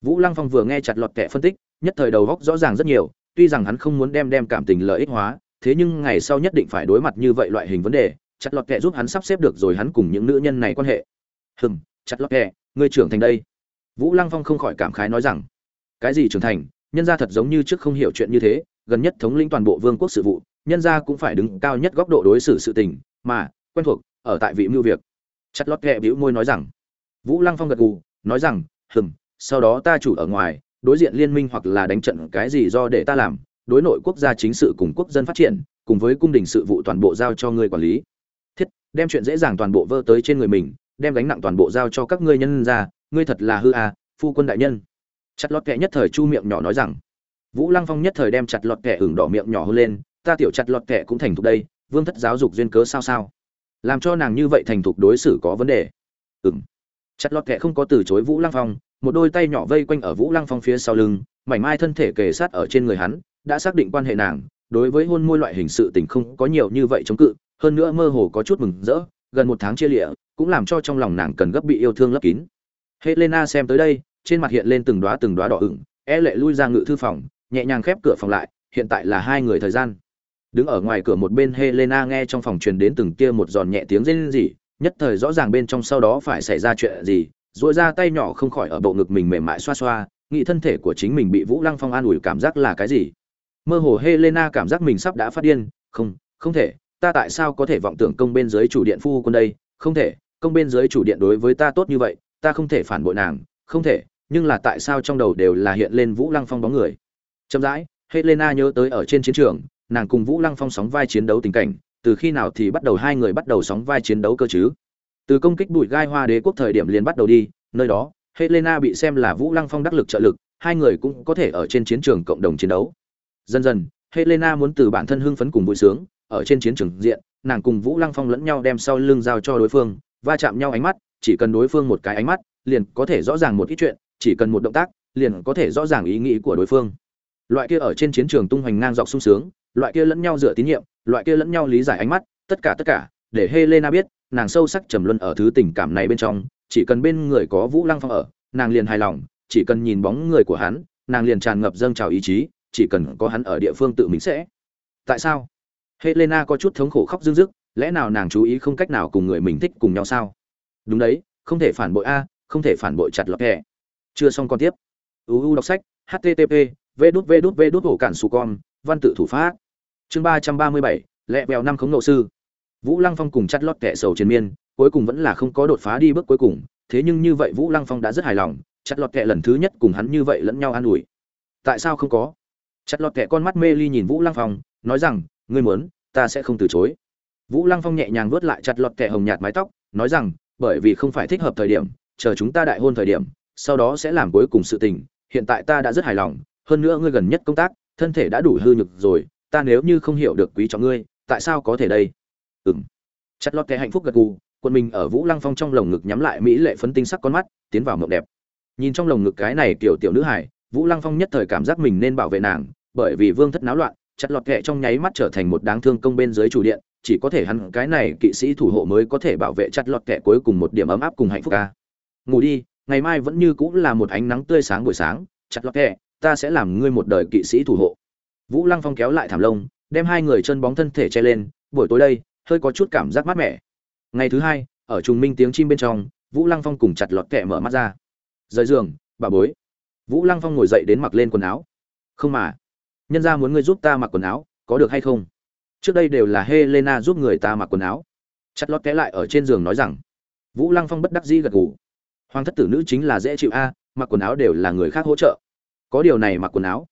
Vũ lăng phong vừa nghe chặt lọt kệ phân tích, nhất thời đầu góc rõ ràng rất nhiều, tuy rằng hắn không muốn đem đem cảm tình lợi ích hóa, thế nhưng ngày sau nhất định phải đối mặt như vậy loại hình vấn đề chặt lọt kệ giúp hắn sắp xếp được rồi hắn cùng những nữ nhân này quan hệ. Hừm, chặt lọt kệ ngươi trưởng thành đây. Vũ lăng phong không khỏi cảm khái nói rằng, cái gì trưởng thành? Nhân gia thật giống như trước không hiểu chuyện như thế, gần nhất thống lĩnh toàn bộ vương quốc sự vụ, nhân gia cũng phải đứng cao nhất góc độ đối xử sự tình, mà, quen thuộc, ở tại vị mưu việc. Chặt lót kẹ bĩu môi nói rằng, vũ lăng phong gật gù, nói rằng, hừm, sau đó ta chủ ở ngoài, đối diện liên minh hoặc là đánh trận cái gì do để ta làm, đối nội quốc gia chính sự cùng quốc dân phát triển, cùng với cung đình sự vụ toàn bộ giao cho ngươi quản lý đem chuyện dễ dàng toàn bộ vơ tới trên người mình, đem gánh nặng toàn bộ giao cho các ngươi nhân ra, ngươi thật là hư à phu quân đại nhân. Chặt lọt kệ nhất thời chu miệng nhỏ nói rằng. Vũ lăng phong nhất thời đem chặt lọt kệ ửng đỏ miệng nhỏ hơn lên, ta tiểu chặt lọt kệ cũng thành thục đây, vương thất giáo dục duyên cớ sao sao? Làm cho nàng như vậy thành thục đối xử có vấn đề. Ừ m chặt lọt kệ không có từ chối vũ lăng phong, một đôi tay nhỏ vây quanh ở vũ lăng phong phía sau lưng, mảnh mai thân thể kề sát ở trên người hắn, đã xác định quan hệ nàng, đối với hôn môi loại hình sự tình không có nhiều như vậy chống cự hơn nữa mơ hồ có chút mừng rỡ, gần một tháng chia lịa, cũng làm cho trong lòng nàng cần gấp bị yêu thương lấp kín. Helena xem tới đây, trên mặt hiện lên từng đóa từng đóa đỏ ửng e lệ lui ra ngự thư phòng, nhẹ nhàng khép cửa phòng lại, hiện tại là hai người thời gian. Đứng ở ngoài cửa một bên helena nghe trong phòng truyền đến từng kia một giòn nhẹ tiếng rên rỉ, nhất thời rõ ràng bên trong sau đó phải xảy ra chuyện gì dội ra tay nhỏ không khỏi ở bộ ngực mình mềm mại xoa xoa, nghĩ thân thể của chính mình bị vũ lăng phong an ủi cảm giác là cái gì. Mơ hồ helena cảm giác mình sắp đã phát điên, không không thể ta tại sao có thể vọng tưởng công bên dưới chủ điện phu quân đây? Không thể, công bên dưới chủ điện đối với ta tốt như vậy, ta không thể phản bội nàng, không thể, nhưng là tại sao trong đầu đều là hiện lên vũ lăng phong bóng người? Chậm rãi, helena nhớ tới ở trên chiến trường, nàng cùng vũ lăng phong sóng vai chiến đấu tình cảnh, từ khi nào thì bắt đầu hai người bắt đầu sóng vai chiến đấu cơ chứ? Từ công kích bụi gai hoa đế quốc thời điểm liền bắt đầu đi, nơi đó, helena bị xem là vũ lăng phong đắc lực trợ lực, hai người cũng có thể ở trên chiến trường cộng đồng chiến đấu. Dần dần, helena muốn từ bản thân hưng phấn cùng vui sướng ở trên chiến trường diện, nàng cùng vũ lăng phong lẫn nhau đem sau lưng giao cho đối phương, va chạm nhau ánh mắt, chỉ cần đối phương một cái ánh mắt, liền có thể rõ ràng một ít chuyện, chỉ cần một động tác, liền có thể rõ ràng ý nghĩ của đối phương. Loại kia ở trên chiến trường tung hoành ngang dọc sung sướng, loại kia lẫn nhau dựa tín nhiệm, loại kia lẫn nhau lý giải ánh mắt, tất cả tất cả, để helena biết, nàng sâu sắc trầm luân ở thứ tình cảm này bên trong, chỉ cần bên người có vũ lăng phong ở, nàng liền hài lòng, chỉ cần nhìn bóng người của hắn, nàng liền tràn ngập dâng trào ý chí, chỉ cần có hắn ở địa phương tự mình sẽ. Tại sao? Helena có chút thống khổ khóc dưng dứt lẽ nào nàng chú ý không cách nào cùng người mình thích cùng nhau sao? Đúng đấy, không thể phản bội a, không thể phản bội chặt lọt kẻ. Chưa xong còn tiếp. Uu đọc sách http v đút v đút v đút hổ cản su con, văn tự thủ pháp. Chương ba trăm ba mươi bảy, lẹ vèo năm khống nộ sư. Vũ lăng phong cùng chặt lọt kẻ sầu triền miên, cuối cùng vẫn là không có đột phá đi bước cuối cùng, thế nhưng như vậy vũ lăng phong đã rất hài lòng, chặt lọt kẹ lần thứ nhất cùng hắn như vậy lẫn nhau an ủi. Tại sao không có? Chặt lọt kẹ con mắt mê ly nhìn vũ lăng phong, nói rằng ngươi muốn, ta sẽ không từ chối. Vũ lăng phong nhẹ nhàng vuốt lại chặt lọt kẻ hồng nhạt mái tóc, nói rằng, bởi vì không phải thích hợp thời điểm, chờ chúng ta đại hôn thời điểm, sau đó sẽ làm cuối cùng sự tình, hiện tại ta đã rất hài lòng, hơn nữa ngươi gần nhất công tác, thân thể đã đủ hư nhược rồi, ta nếu như không hiểu được quý trọng ngươi, tại sao có thể đây? Ừng chặt lọt kẻ hạnh phúc gật gù quân mình ở vũ lăng phong trong lồng ngực nhắm lại mỹ lệ phấn tinh sắc con mắt, tiến vào mộng đẹp. Nhìn trong lồng ngực cái này kiểu tiểu nữ hải vũ lăng phong nhất thời cảm giác mình nên bảo vệ nàng, bởi vì vương thất náo loạn chặt lọt kệ trong nháy mắt trở thành một đáng thương công bên dưới chủ điện, chỉ có thể hắn cái này kỵ sĩ thủ hộ mới có thể bảo vệ chặt lọt kệ cuối cùng một điểm ấm áp cùng hạnh phúc ca. Ngủ đi, ngày mai vẫn như cũng là một ánh nắng tươi sáng buổi sáng, chặt lọt kệ ta sẽ làm ngươi một đời kỵ sĩ thủ hộ. Vũ lăng phong kéo lại thảm lông, đem hai người chân bóng thân thể che lên, buổi tối đây, hơi có chút cảm giác mát mẻ. Ngày thứ hai, ở trùng minh tiếng chim bên trong, vũ lăng phong cùng chặt lọt kệ mở mắt ra. Rời giường, bà bối. Vũ lăng phong ngồi dậy đến mặc lên quần áo. Không mà nhân ra muốn ngươi giúp ta mặc quần áo, có được hay không? Trước đây đều là helena giúp người ta mặc quần áo. Chặt lót kẽ lại ở trên giường nói rằng, vũ lăng phong bất đắc dĩ gật gù. Hoàng thất tử nữ chính là dễ chịu a, mặc quần áo đều là người khác hỗ trợ. Có điều này mặc quần áo,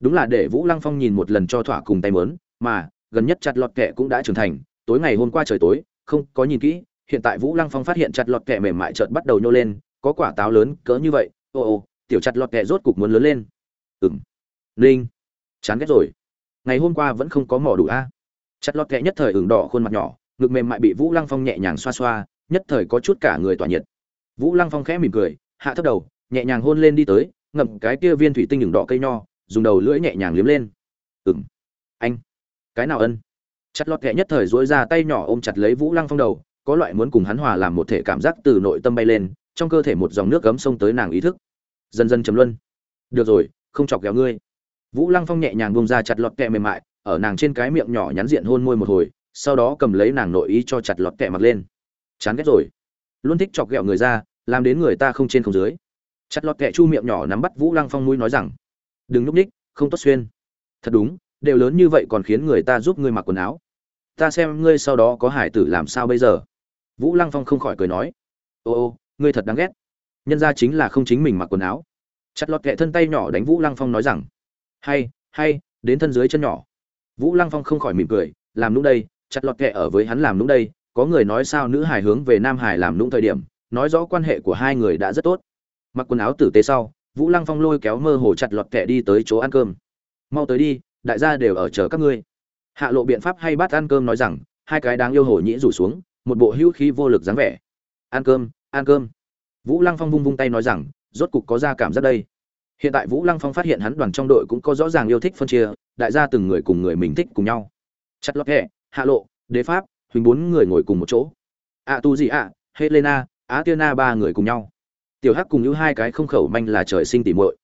đúng là để vũ lăng phong nhìn một lần cho thỏa cùng tay mớn, mà gần nhất chặt lọt kẹ cũng đã trưởng thành, tối ngày hôm qua trời tối, không có nhìn kỹ, hiện tại vũ lăng phong phát hiện chặt lọt kẹ mềm mại chợt bắt đầu nhô lên, có quả táo lớn cỡ như vậy, ô ô, tiểu chặt lọt kẹ rốt cục muốn lớn lên. Ừng linh chán ghét rồi. Ngày hôm qua vẫn không có mỏ đủ a. Chặt lọt kẹ nhất thời ửng đỏ khuôn mặt nhỏ, ngực mềm mại bị vũ lăng phong nhẹ nhàng xoa xoa, nhất thời có chút cả người tỏa nhiệt. Vũ lăng phong khẽ mỉm cười, hạ thấp đầu, nhẹ nhàng hôn lên đi tới, ngậm cái kia viên thủy tinh ửng đỏ cây nho, dùng đầu lưỡi nhẹ nhàng liếm lên. Ừng anh. Cái nào ân? Chặt lọt kẹ nhất thời dối ra tay nhỏ ôm chặt lấy vũ lăng phong đầu, có loại muốn cùng hắn hòa làm một thể cảm giác từ nội tâm bay lên, trong cơ thể một dòng nước gấm xông tới nàng ý thức. Dần dần chấm luân. Được rồi, không chọc ghẹo ngươi vũ lăng phong nhẹ nhàng bông ra chặt lọt kẹ mềm mại, ở nàng trên cái miệng nhỏ nhắn diện hôn môi một hồi, sau đó cầm lấy nàng nội ý cho chặt lọt kẹ mặc lên. Chán ghét rồi. Luôn thích chọc ghẹo người ra, làm đến người ta không trên không dưới. Chặt lọt kẹ chu miệng nhỏ nắm bắt vũ lăng phong mũi nói rằng, đừng núp ních không tốt xuyên. Thật đúng, đều lớn như vậy còn khiến người ta giúp ngươi mặc quần áo. Ta xem ngươi sau đó có hải tử làm sao bây giờ. Vũ lăng phong không khỏi cười nói, ô ô, ngươi thật đáng ghét. Nhân ra chính là không chính mình mặc quần áo. Chặt lọt kẹ thân tay nhỏ đánh vũ lăng phong nói rằng hay hay, đến thân dưới chân nhỏ. Vũ lăng phong không khỏi mỉm cười, làm nũng đây, chặt lọt kệ ở với hắn làm nũng đây, có người nói sao nữ hải hướng về nam hải làm nũng thời điểm, nói rõ quan hệ của hai người đã rất tốt. Mặc quần áo tử tế sau, vũ lăng phong lôi kéo mơ hồ chặt lọt kệ đi tới chỗ ăn cơm. Mau tới đi, đại gia đều ở chờ các ngươi. Hạ lộ biện pháp hay bắt ăn cơm nói rằng, hai cái đáng yêu hổ nhĩ rủ xuống, một bộ hữu khí vô lực dáng vẻ. Ăn cơm ăn cơm. Vũ lăng phong vung vung tay nói rằng, rốt cục có ra cảm giác đây hiện tại vũ lăng phong phát hiện hắn đoàn trong đội cũng có rõ ràng yêu thích phân chia, đại gia từng người cùng người mình thích cùng nhau. Chặt lót hẹ hạ lộ, đế pháp, huỳnh bốn người ngồi cùng một chỗ. Ạ tu gì ạ helena, á tiên na ba người cùng nhau. Tiểu hắc cùng như hai cái không khẩu manh là trời sinh tỉ muội.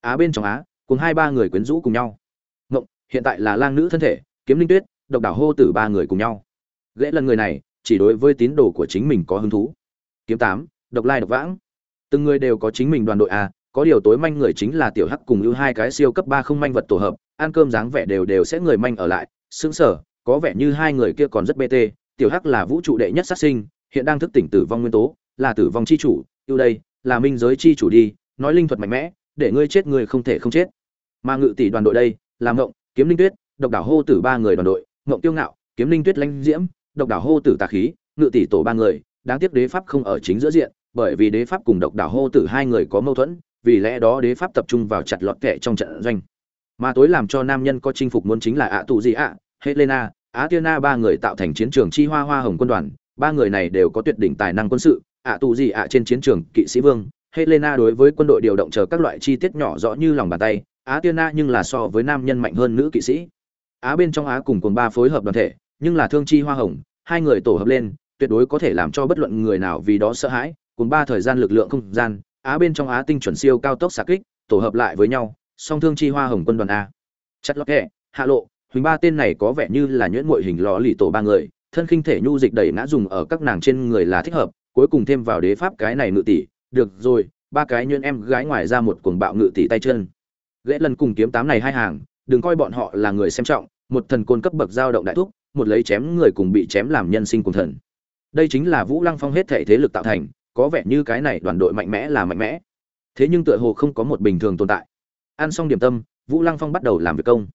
Á bên trong á, cùng hai ba người quyến rũ cùng nhau. Ngộng, hiện tại là lang nữ thân thể, kiếm linh tuyết, độc đảo hô tử ba người cùng nhau. Ghệ lần người này, chỉ đối với tín đồ của chính mình có hứng thú. Kiếm tám, độc lai độc vãng. Từng người đều có chính mình đoàn đội a có điều tối manh người chính là tiểu hắc cùng ưu hai cái siêu cấp ba không manh vật tổ hợp, ăn cơm dáng vẻ đều đều sẽ người manh ở lại xứng sở có vẻ như hai người kia còn rất bt tiểu hắc là vũ trụ đệ nhất sát sinh, hiện đang thức tỉnh tử vong nguyên tố, là tử vong chi chủ, ưu đây, là minh giới chi chủ đi, nói linh thuật mạnh mẽ, để ngươi chết ngươi không thể không chết. Mà ngự tỷ đoàn đội đây, là ngộng, kiếm linh tuyết, độc đảo hô tử ba người đoàn đội, ngộng tiêu ngạo, kiếm linh tuyết lãnh diễm, độc đảo hô tử tà khí, ngự tỷ tổ ba người, đáng tiếc đế pháp không ở chính giữa diện, bởi vì đế pháp cùng độc đảo hô tử hai người có mâu thuẫn vì lẽ đó đế pháp tập trung vào chặt lọt kẻ trong trận doanh. Mà tối làm cho nam nhân có chinh phục muốn chính là ạ tụ gì ạ, helena, á tiên na, ba người tạo thành chiến trường chi hoa hoa hồng quân đoàn. Ba người này đều có tuyệt đỉnh tài năng quân sự, ạ tụ gì ạ trên chiến trường kỵ sĩ vương. Helena đối với quân đội điều động chờ các loại chi tiết nhỏ rõ như lòng bàn tay, á tiên na nhưng là so với nam nhân mạnh hơn nữ kỵ sĩ. Á bên trong á cùng cùng ba phối hợp đoàn thể, nhưng là thương chi hoa hồng, hai người tổ hợp lên, tuyệt đối có thể làm cho bất luận người nào vì đó sợ hãi cùng ba thời gian lực lượng không gian á bên trong á tinh chuẩn siêu cao tốc xạ kích, tổ hợp lại với nhau, song thương chi hoa hồng quân đoàn a. Chất lót kẹ, hạ lộ, huỳnh ba tên này có vẻ như là nhuyễn mội hình lò lì tổ ba người, thân khinh thể nhu dịch đẩy ngã dùng ở các nàng trên người là thích hợp, cuối cùng thêm vào đế pháp cái này ngự tỷ, được rồi, ba cái nhuyễn em gái ngoài ra một cuồng bạo ngự tỷ tay chân. Ghế lần cùng kiếm tám này hai hàng, đừng coi bọn họ là người xem trọng, một thần côn cấp bậc giao động đại thúc, một lấy chém người cùng bị chém làm nhân sinh cùng thần. Đây chính là vũ lăng phong hết thể thế lực tạo thành có vẻ như cái này đoàn đội mạnh mẽ là mạnh mẽ. Thế nhưng tựa hồ không có một bình thường tồn tại. Ăn xong điểm tâm, vũ lăng phong bắt đầu làm việc công.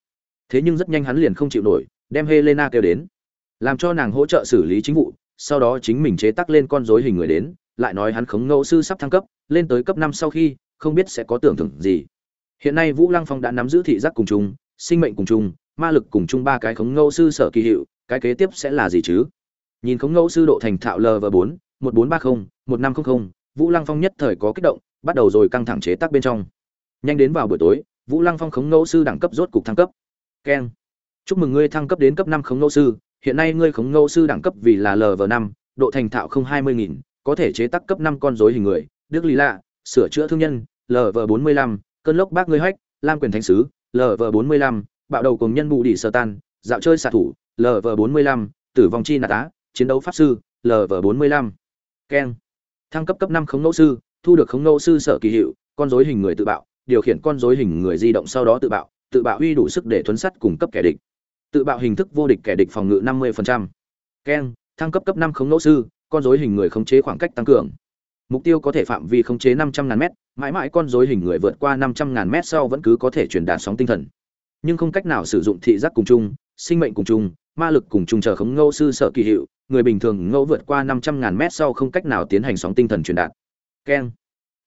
Thế nhưng rất nhanh hắn liền không chịu nổi, đem helena kêu đến. Làm cho nàng hỗ trợ xử lý chính vụ, sau đó chính mình chế tắc lên con dối hình người đến, lại nói hắn khống ngẫu sư sắp thăng cấp, lên tới cấp năm sau khi, không biết sẽ có tưởng thưởng gì. Hiện nay vũ lăng phong đã nắm giữ thị giác cùng chung, sinh mệnh cùng chung, ma lực cùng chung ba cái khống ngẫu sư sở kỳ hiệu, cái kế tiếp sẽ là gì chứ? Nhìn khống ngẫu sư độ thành thạo lv bốn một bốn ba mươi một năm trăm linh vũ lăng phong nhất thời có kích động, bắt đầu rồi căng thẳng chế tác bên trong. Nhanh đến vào buổi tối, vũ lăng phong khống ngẫu sư đẳng cấp rốt cục thăng cấp. Keng. Chúc mừng ngươi thăng cấp đến cấp năm khống ngẫu sư. Hiện nay ngươi khống ngẫu sư đẳng cấp vì là lv năm, độ thành thạo không hai mươi nghìn, có thể chế tác cấp năm con dối hình người. Đức lý lạ, sửa chữa thương nhân lv bốn mươi lăm, cơn lốc bác ngươi hách, lam quyền thánh sứ lv bốn mươi lăm, bạo đầu cùng nhân bù đỉ sơ tan, dạo chơi xạ thủ lv bốn mươi lăm, tử vong chi nạt tá chiến đấu pháp sư lv bốn mươi lăm keng. Thăng cấp cấp năm khống ngẫu sư, thu được khống ngẫu sư sở kỳ hiệu, con dối hình người tự bạo, điều khiển con dối hình người di động sau đó tự bạo tự bạo uy đủ sức để thuấn sắt cung cấp kẻ địch. Tự bạo hình thức vô địch kẻ địch phòng ngự 50%. keng, thăng cấp cấp năm khống ngẫu sư, con dối hình người khống chế khoảng cách tăng cường. Mục tiêu có thể phạm vi khống chế 500 ngàn mét, mãi mãi con dối hình người vượt qua 500 ngàn mét sau vẫn cứ có thể truyền đạt sóng tinh thần. Nhưng không cách nào sử dụng thị giác cùng chung, sinh mệnh cùng chung, ma lực cùng chung chờ khống ngẫu sư sở kỳ hiệu người bình thường ngẫu vượt qua 500 ngàn mét sau không cách nào tiến hành sóng tinh thần truyền đạt. Keng.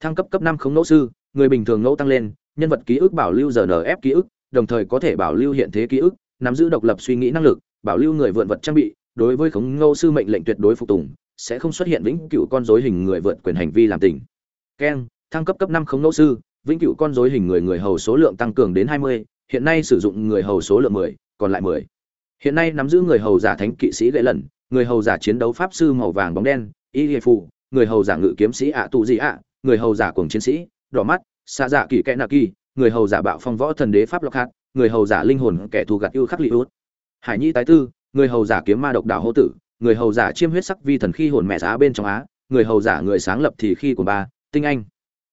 Thăng cấp cấp năm không ngẫu sư người bình thường ngẫu tăng lên nhân vật ký ức bảo lưu rnf ký ức đồng thời có thể bảo lưu hiện thế ký ức nắm giữ độc lập suy nghĩ năng lực bảo lưu người vượn vật trang bị đối với khống ngẫu sư mệnh lệnh tuyệt đối phục tùng sẽ không xuất hiện vĩnh cửu con rối hình người vượt quyền hành vi làm tình. Keng. Thăng cấp cấp năm không ngẫu sư vĩnh cửu con rối hình người người hầu số lượng tăng cường đến 20, hiện nay sử dụng người hầu số lượng 10, còn lại 10. Hiện nay nắm giữ người hầu giả thánh kỵ sĩ lệ lần, người hầu giả chiến đấu pháp sư màu vàng bóng đen, y hiệp phụ, người hầu giả ngự kiếm sĩ ạ tụ gì ạ, người hầu giả cuồng chiến sĩ, đỏ mắt, xa dạ kỳ kẽ nạ kỳ, người hầu giả bạo phong võ thần đế pháp lộc hạt, người hầu giả linh hồn kẻ thù gạt ưu khắc li út. Hải Nhi tái tư, người hầu giả kiếm ma độc đảo hô tử, người hầu giả chiêm huyết sắc vi thần khi hồn mẹ giá bên trong á, người hầu giả người sáng lập thì khi của ba, tinh anh.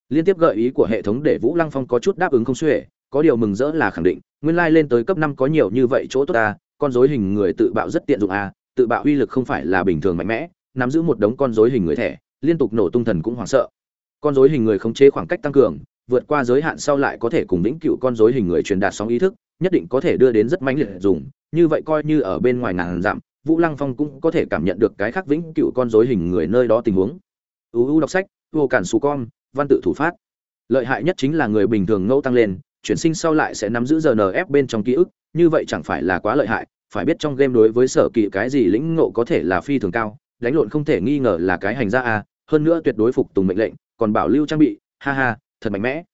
Liên tiếp gợi ý của hệ thống để Vũ Lăng Phong có chút đáp ứng không xuể, có điều mừng rỡ là khẳng định, nguyên lai lên tới cấp năm có nhiều như vậy chỗ tốt ta, con rối hình người tự bạo rất tiện dụng a, tự bạo uy lực không phải là bình thường mạnh mẽ, nắm giữ một đống con rối hình người thẻ, liên tục nổ tung thần cũng hoảng sợ. Con rối hình người khống chế khoảng cách tăng cường, vượt qua giới hạn sau lại có thể cùng lĩnh cựu con rối hình người truyền đạt sóng ý thức, nhất định có thể đưa đến rất mãnh liệt dùng, như vậy coi như ở bên ngoài ngàn dặm, Vũ Lăng Phong cũng có thể cảm nhận được cái khác vĩnh cựu con rối hình người nơi đó tình huống. UU đọc sách, vô cản su con, văn tự thủ phát. Lợi hại nhất chính là người bình thường ngẫu tăng lên, chuyển sinh sau lại sẽ nắm giữ RNF bên trong ký ức, như vậy chẳng phải là quá lợi hại, phải biết trong game đối với sở kỳ cái gì lĩnh ngộ có thể là phi thường cao, đánh lộn không thể nghi ngờ là cái hành gia a hơn nữa tuyệt đối phục tùng mệnh lệnh còn bảo lưu trang bị ha ha thật mạnh mẽ.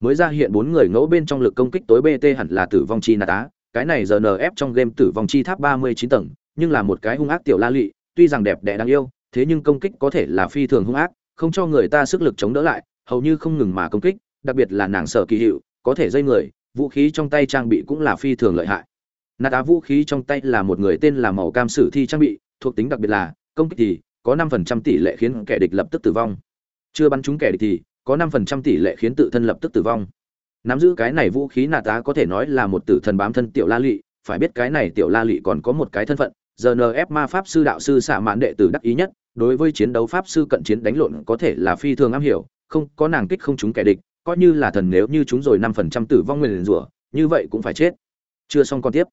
Mới ra hiện bốn người ngẫu bên trong lực công kích tối bt hẳn là tử vong chi nà tá cái này giờ nf trong game tử vong chi tháp ba mươi chín tầng nhưng là một cái hung ác tiểu la lị tuy rằng đẹp đẽ đáng yêu thế nhưng công kích có thể là phi thường hung ác không cho người ta sức lực chống đỡ lại hầu như không ngừng mà công kích đặc biệt là nàng sở kỳ hiệu có thể dây người vũ khí trong tay trang bị cũng là phi thường lợi hại nà tá vũ khí trong tay là một người tên là màu cam sử thi trang bị thuộc tính đặc biệt là công kích thì có năm phần trăm tỷ lệ khiến kẻ địch lập tức tử vong chưa bắn trúng kẻ địch thì có năm phần trăm tỷ lệ khiến tự thân lập tức tử vong nắm giữ cái này vũ khí nà tá có thể nói là một tử thần bám thân tiểu la lị phải biết cái này tiểu la lị còn có một cái thân phận GNF ma pháp sư đạo sư xạ mãn đệ tử đắc ý nhất, đối với chiến đấu pháp sư cận chiến đánh lộn có thể là phi thường am hiểu, không, có nàng kích không chúng kẻ địch, coi như là thần nếu như chúng rồi 5% tử vong nguyên rủa, như vậy cũng phải chết. Chưa xong con tiếp.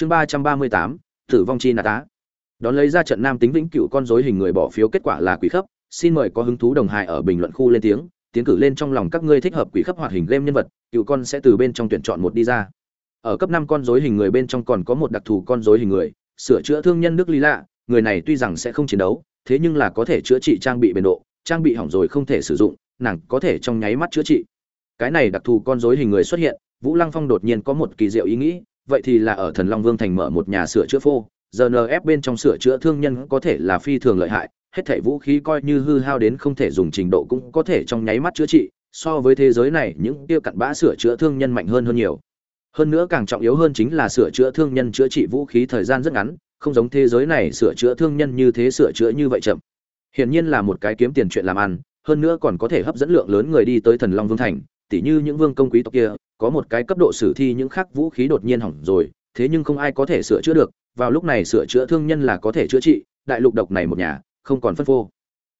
Chương 338, tử vong chi nà tá. Đón lấy ra trận nam tính vĩnh cửu con rối hình người bỏ phiếu kết quả là quỷ khấp, xin mời có hứng thú đồng hài ở bình luận khu lên tiếng, tiến cử lên trong lòng các ngươi thích hợp quỷ khấp hoạt hình game nhân vật, cựu con sẽ từ bên trong tuyển chọn một đi ra. Ở cấp 5 con rối hình người bên trong còn có một đặc thù con rối hình người, sửa chữa thương nhân nước lý lạ người này tuy rằng sẽ không chiến đấu thế nhưng là có thể chữa trị trang bị bền độ trang bị hỏng rồi không thể sử dụng nàng có thể trong nháy mắt chữa trị cái này đặc thù con rối hình người xuất hiện vũ lăng phong đột nhiên có một kỳ diệu ý nghĩ vậy thì là ở thần long vương thành mở một nhà sửa chữa phô. Rnf bên trong sửa chữa thương nhân có thể là phi thường lợi hại, hết thảy vũ khí coi như hư hao đến không thể dùng trình độ cũng có thể trong nháy mắt chữa trị, so với thế giới này những tiêu cặn bã sửa chữa thương nhân mạnh hơn hơn nhiều. Hơn nữa càng trọng yếu hơn chính là sửa chữa thương nhân chữa trị vũ khí thời gian rất ngắn, không giống thế giới này sửa chữa thương nhân như thế sửa chữa như vậy chậm. Hiển nhiên là một cái kiếm tiền chuyện làm ăn, hơn nữa còn có thể hấp dẫn lượng lớn người đi tới thần long vương thành, tỉ như những vương công quý tộc kia có một cái cấp độ sử thi những khác vũ khí đột nhiên hỏng rồi, thế nhưng không ai có thể sửa chữa được, vào lúc này sửa chữa thương nhân là có thể chữa trị, đại lục độc này một nhà, không còn phân phô.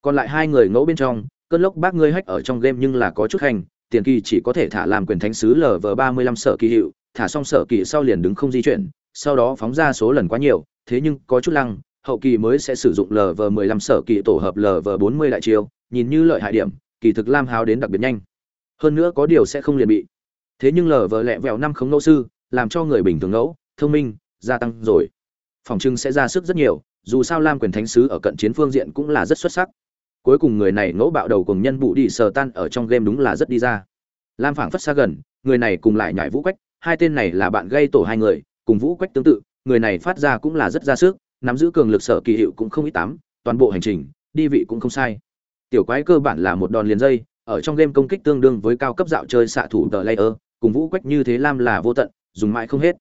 Còn lại hai người ngẫu bên trong, cơn lốc bác ngươi hách ở trong game nhưng là có chút hành tiền kỳ chỉ có thể thả làm quyền thánh sứ lv ba mươi lăm sở kỳ hiệu, thả xong sở kỳ sau liền đứng không di chuyển, sau đó phóng ra số lần quá nhiều, thế nhưng có chút lăng, hậu kỳ mới sẽ sử dụng lv 15 sở kỳ tổ hợp lv 40 đại chiêu, nhìn như lợi hại điểm, kỳ thực lam Háo đến đặc biệt nhanh. Hơn nữa có điều sẽ không liền bị thế nhưng lv lẹ vẹo năm không ngẫu sư, làm cho người bình thường ngẫu, thông minh, gia tăng rồi. Phòng trưng sẽ ra sức rất nhiều, dù sao lam quyền thánh sứ ở cận chiến phương diện cũng là rất xuất sắc. Cuối cùng người này ngẫu bạo đầu cùng nhân bụ đi sờ tan ở trong game đúng là rất đi ra. Lam phảng phất xa gần, người này cùng lại nhảy vũ quách, hai tên này là bạn gây tổ hai người, cùng vũ quách tương tự, người này phát ra cũng là rất ra sức, nắm giữ cường lực sở kỳ hiệu cũng không ít tám, toàn bộ hành trình, đi vị cũng không sai. Tiểu quái cơ bản là một đòn liền dây, ở trong game công kích tương đương với cao cấp dạo chơi xạ thủ tờ layer cùng vũ quách như thế lam là vô tận, dùng mãi không hết.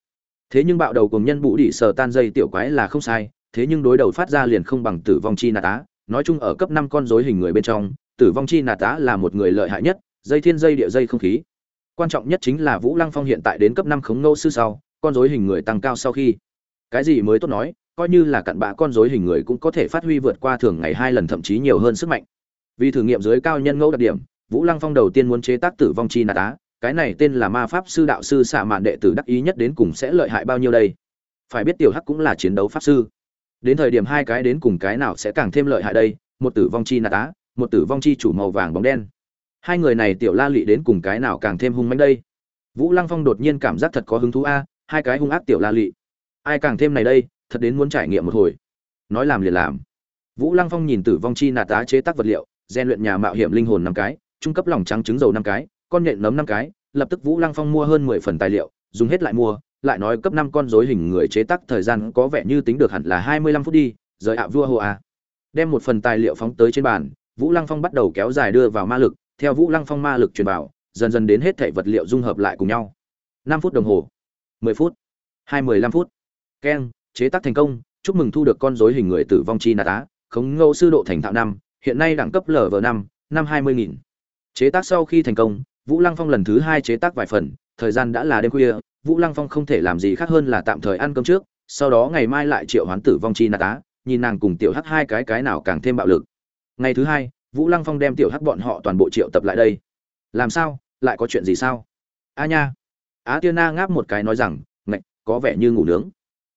Thế nhưng bạo đầu cùng nhân bụ đỉ sờ tan dây tiểu quái là không sai, thế nhưng đối đầu phát ra liền không bằng tử vong chi nà tá. Nói chung ở cấp năm con rối hình người bên trong, tử vong chi nà tá là một người lợi hại nhất, dây thiên dây địa dây không khí. Quan trọng nhất chính là vũ lăng phong hiện tại đến cấp năm khống ngô sư sau, con rối hình người tăng cao sau khi. Cái gì mới tốt nói, coi như là cặn bã con rối hình người cũng có thể phát huy vượt qua thường ngày hai lần thậm chí nhiều hơn sức mạnh. Vì thử nghiệm dưới cao nhân ngẫu đặc điểm, vũ lăng phong đầu tiên muốn chế tác tử vong chi nà tá cái này tên là ma pháp sư đạo sư xạ mạn đệ tử đắc ý nhất đến cùng sẽ lợi hại bao nhiêu đây? Phải biết tiểu hắc cũng là chiến đấu pháp sư. Đến thời điểm hai cái đến cùng cái nào sẽ càng thêm lợi hại đây? Một tử vong chi nà tá một tử vong chi chủ màu vàng bóng đen. Hai người này tiểu la lị đến cùng cái nào càng thêm hung mạnh đây? Vũ lăng phong đột nhiên cảm giác thật có hứng thú a, hai cái hung ác tiểu la lị. Ai càng thêm này đây, thật đến muốn trải nghiệm một hồi. Nói làm liền làm. Vũ lăng phong nhìn tử vong chi nà tá chế tác vật liệu gian luyện nhà mạo hiểm linh hồn năm cái, trung cấp lòng trắng trứng dầu năm cái con nhện nấm năm cái, lập tức vũ lăng phong mua hơn mười phần tài liệu, dùng hết lại mua, lại nói cấp năm con dối hình người chế tác thời gian có vẻ như tính được hẳn là hai mươi lăm phút đi, rời ạ vua hồ à. đem một phần tài liệu phóng tới trên bàn, vũ lăng phong bắt đầu kéo dài đưa vào ma lực, theo vũ lăng phong ma lực truyền vào, dần dần đến hết thảy vật liệu dung hợp lại cùng nhau. năm phút đồng hồ, mười phút, hai mươi lăm phút. Keng, chế tác thành công, chúc mừng thu được con dối hình người tử vong chi nạt á khống ngẫu sư độ thành thạo năm, hiện nay đẳng cấp lv năm năm hai mươi nghìn. Chế tác sau khi thành công vũ lăng phong lần thứ hai chế tác vài phần thời gian đã là đêm khuya vũ lăng phong không thể làm gì khác hơn là tạm thời ăn cơm trước sau đó ngày mai lại triệu hoán tử vong chi Na tá, nhìn nàng cùng tiểu hắc hai cái cái nào càng thêm bạo lực. Ngày thứ hai vũ lăng phong đem tiểu hắc bọn họ toàn bộ triệu tập lại đây. Làm sao? Lại có chuyện gì sao? A nha. Á tiên na ngáp một cái nói rằng "Mẹ, có vẻ như ngủ nướng.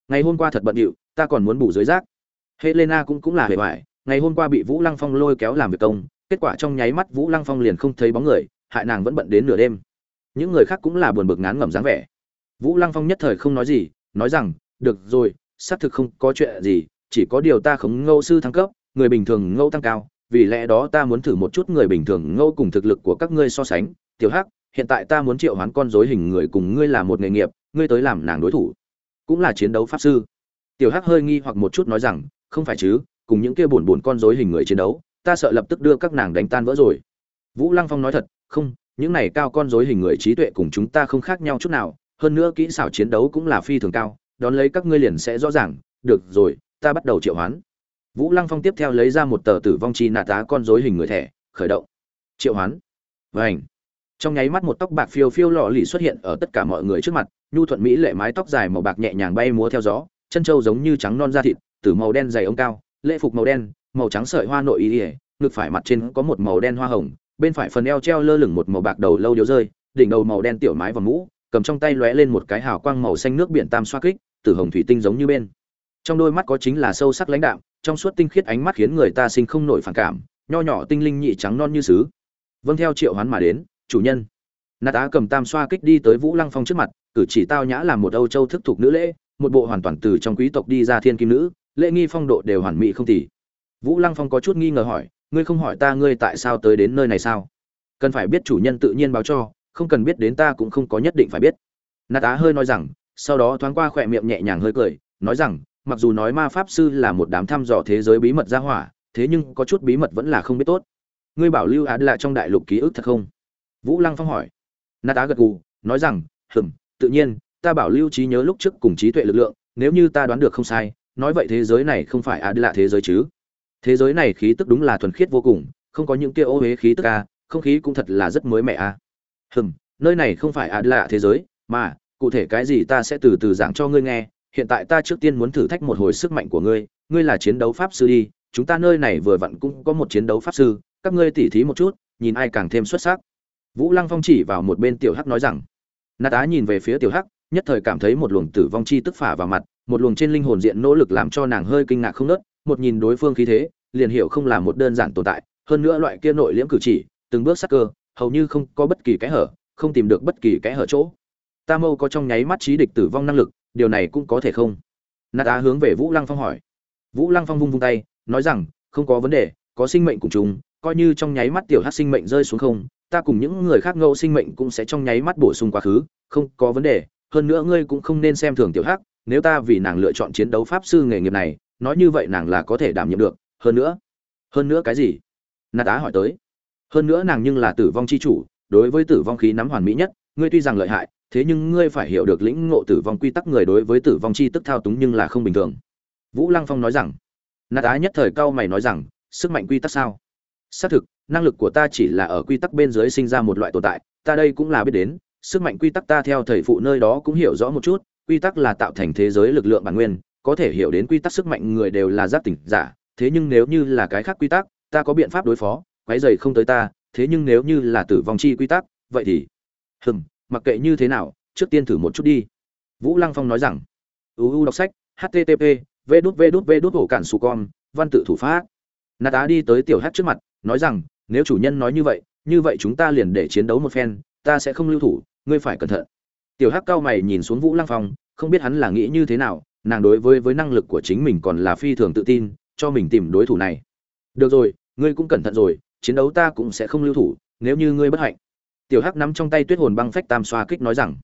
Ngày hôm qua thật bận rộn, ta còn muốn bù dưới rác. Helena cũng cũng là hề bại, ngày hôm qua bị vũ lăng phong lôi kéo làm việc công kết quả trong nháy mắt vũ lăng phong liền không thấy bóng người hại nàng vẫn bận đến nửa đêm. Những người khác cũng là buồn bực ngán ngẩm dáng vẻ. Vũ lăng phong nhất thời không nói gì, nói rằng, được rồi, xác thực không có chuyện gì, chỉ có điều ta khống ngâu sư thăng cấp, người bình thường ngâu tăng cao, vì lẽ đó ta muốn thử một chút người bình thường ngâu cùng thực lực của các ngươi so sánh. Tiểu hắc, hiện tại ta muốn triệu hoán con rối hình người cùng ngươi làm một nghề nghiệp, ngươi tới làm nàng đối thủ, cũng là chiến đấu pháp sư. Tiểu hắc hơi nghi hoặc một chút nói rằng, không phải chứ, cùng những kia buồn buồn con rối hình người chiến đấu, ta sợ lập tức đưa các nàng đánh tan vỡ rồi. Vũ lăng phong nói thật không, những này cao con rối hình người trí tuệ cùng chúng ta không khác nhau chút nào, hơn nữa kỹ xảo chiến đấu cũng là phi thường cao, đón lấy các ngươi liền sẽ rõ ràng. Được rồi, ta bắt đầu triệu hoán. Vũ lăng phong tiếp theo lấy ra một tờ tử vong chi nạ tá con rối hình người thẻ, khởi động. Triệu hoán. Vảnh trong nháy mắt một tóc bạc phiêu phiêu lọ lì xuất hiện ở tất cả mọi người trước mặt, nhu thuận mỹ lệ mái tóc dài màu bạc nhẹ nhàng bay múa theo gió, chân trâu giống như trắng non da thịt từ màu đen dày ống cao, lễ phục màu đen, màu trắng sợi hoa nội y ỉa ngực phải mặt trên có một màu đen hoa hồng bên phải phần eo treo lơ lửng một màu bạc đầu lâu điếu rơi, đỉnh đầu màu đen tiểu mái và mũ, cầm trong tay lóe lên một cái hào quang màu xanh nước biển tam xoa kích từ hồng thủy tinh giống như bên. Trong đôi mắt có chính là sâu sắc lãnh đạm, trong suốt tinh khiết ánh mắt khiến người ta sinh không nổi phản cảm, nho nhỏ tinh linh nhị trắng non như sứ. Vâng theo triệu hoán mà đến, chủ nhân. Nà á cầm tam xoa kích đi tới vũ lăng phong trước mặt, cử chỉ tao nhã làm một âu châu thức thục nữ lễ, một bộ hoàn toàn từ trong quý tộc đi ra thiên kim nữ, lễ nghi phong độ đều hoàn mỹ không tỉ vũ lăng phong có chút nghi ngờ hỏi ngươi không hỏi ta ngươi tại sao tới đến nơi này sao? Cần phải biết chủ nhân tự nhiên báo cho, không cần biết đến ta cũng không có nhất định phải biết. Nạt á hơi nói rằng, sau đó thoáng qua khỏe miệng nhẹ nhàng hơi cười, nói rằng, mặc dù nói ma pháp sư là một đám thăm dò thế giới bí mật ra hỏa, thế nhưng có chút bí mật vẫn là không biết tốt. Ngươi bảo lưu á là trong đại lục ký ức thật không? Vũ lăng phong hỏi. Nạt á gật gù, nói rằng, hừm, tự nhiên, ta bảo lưu trí nhớ lúc trước cùng trí tuệ lực lượng, nếu như ta đoán được không sai, nói vậy thế giới này không phải á là thế giới chứ? Thế giới này khí tức đúng là thuần khiết vô cùng, không có những kia ô huế khí tức a không khí cũng thật là rất mới mẻ a hừm, nơi này không phải á lạ thế giới, mà, cụ thể cái gì ta sẽ từ từ giảng cho ngươi nghe, hiện tại ta trước tiên muốn thử thách một hồi sức mạnh của ngươi ngươi là chiến đấu pháp sư đi, chúng ta nơi này vừa vặn cũng có một chiến đấu pháp sư, các ngươi tỉ thí một chút, nhìn ai càng thêm xuất sắc. Vũ lăng phong chỉ vào một bên tiểu hắc nói rằng, nát á nhìn về phía tiểu hắc, nhất thời cảm thấy một luồng tử vong chi tức phả vào mặt, một luồng trên linh hồn diện nỗ lực làm cho nàng hơi kinh ngạc không nớt một nhìn đối phương khí thế, liền hiểu không là một đơn giản tồn tại, hơn nữa loại kia nội liễm cử chỉ, từng bước sắc cơ, hầu như không có bất kỳ cái hở, không tìm được bất kỳ cái hở chỗ. Ta mâu có trong nháy mắt trí địch tử vong năng lực, điều này cũng có thể không? Nát á hướng về vũ lăng phong hỏi. Vũ lăng phong vung vung tay, nói rằng, không có vấn đề, có sinh mệnh cùng chúng coi như trong nháy mắt tiểu hát sinh mệnh rơi xuống không, ta cùng những người khác ngẫu sinh mệnh cũng sẽ trong nháy mắt bổ sung quá khứ, không có vấn đề, hơn nữa ngươi cũng không nên xem thường tiểu hắc, nếu ta vì nàng lựa chọn chiến đấu pháp sư nghề nghiệp này nói như vậy nàng là có thể đảm nhiệm được, hơn nữa. Hơn nữa cái gì? Nà tá hỏi tới. Hơn nữa nàng nhưng là tử vong c h i chủ, đối với tử vong khí nắm hoàn mỹ nhất, ngươi tuy rằng lợi hại, thế nhưng ngươi phải hiểu được lĩnh ngộ tử vong quy tắc người đối với tử vong chi tức thao túng nhưng là không bình thường. Vũ lăng phong nói rằng, nà tá nhất thời cao mày nói rằng, sức mạnh quy tắc sao? Xác thực, năng lực của ta chỉ là ở quy tắc bên dưới sinh ra một loại tồn tại, ta đây cũng là biết đến, sức mạnh quy tắc ta theo thầy phụ nơi đó cũng hiểu rõ một chút, quy tắc là tạo thành thế giới lực lượng bản nguyên có thể hiểu đến quy tắc sức mạnh người đều là giác tỉnh giả, thế nhưng nếu như là cái khác quy tắc, ta có biện pháp đối phó quái dày không tới ta, thế nhưng nếu như là tử vong chi quy tắc, vậy thì, hừm, mặc kệ như thế nào, trước tiên thử một chút đi. Vũ lăng phong nói rằng. Uu đọc sách http v đút v đút v đút, ổ cản su con, văn tự thủ pháp. Nà tá đi tới tiểu hát trước mặt, nói rằng, nếu chủ nhân nói như vậy như vậy chúng ta liền để chiến đấu một phen, ta sẽ không lưu thủ, ngươi phải cẩn thận. Tiểu hắc cao mày nhìn xuống vũ lăng phong, không biết hắn là nghĩ như thế nào nàng đối với với năng lực của chính mình còn là phi thường tự tin, cho mình tìm đối thủ này. Được rồi, ngươi cũng cẩn thận rồi, chiến đấu ta cũng sẽ không lưu thủ, nếu như ngươi bất hạnh. Tiểu hắc nắm trong tay tuyết hồn băng phách tam xoa kích nói rằng,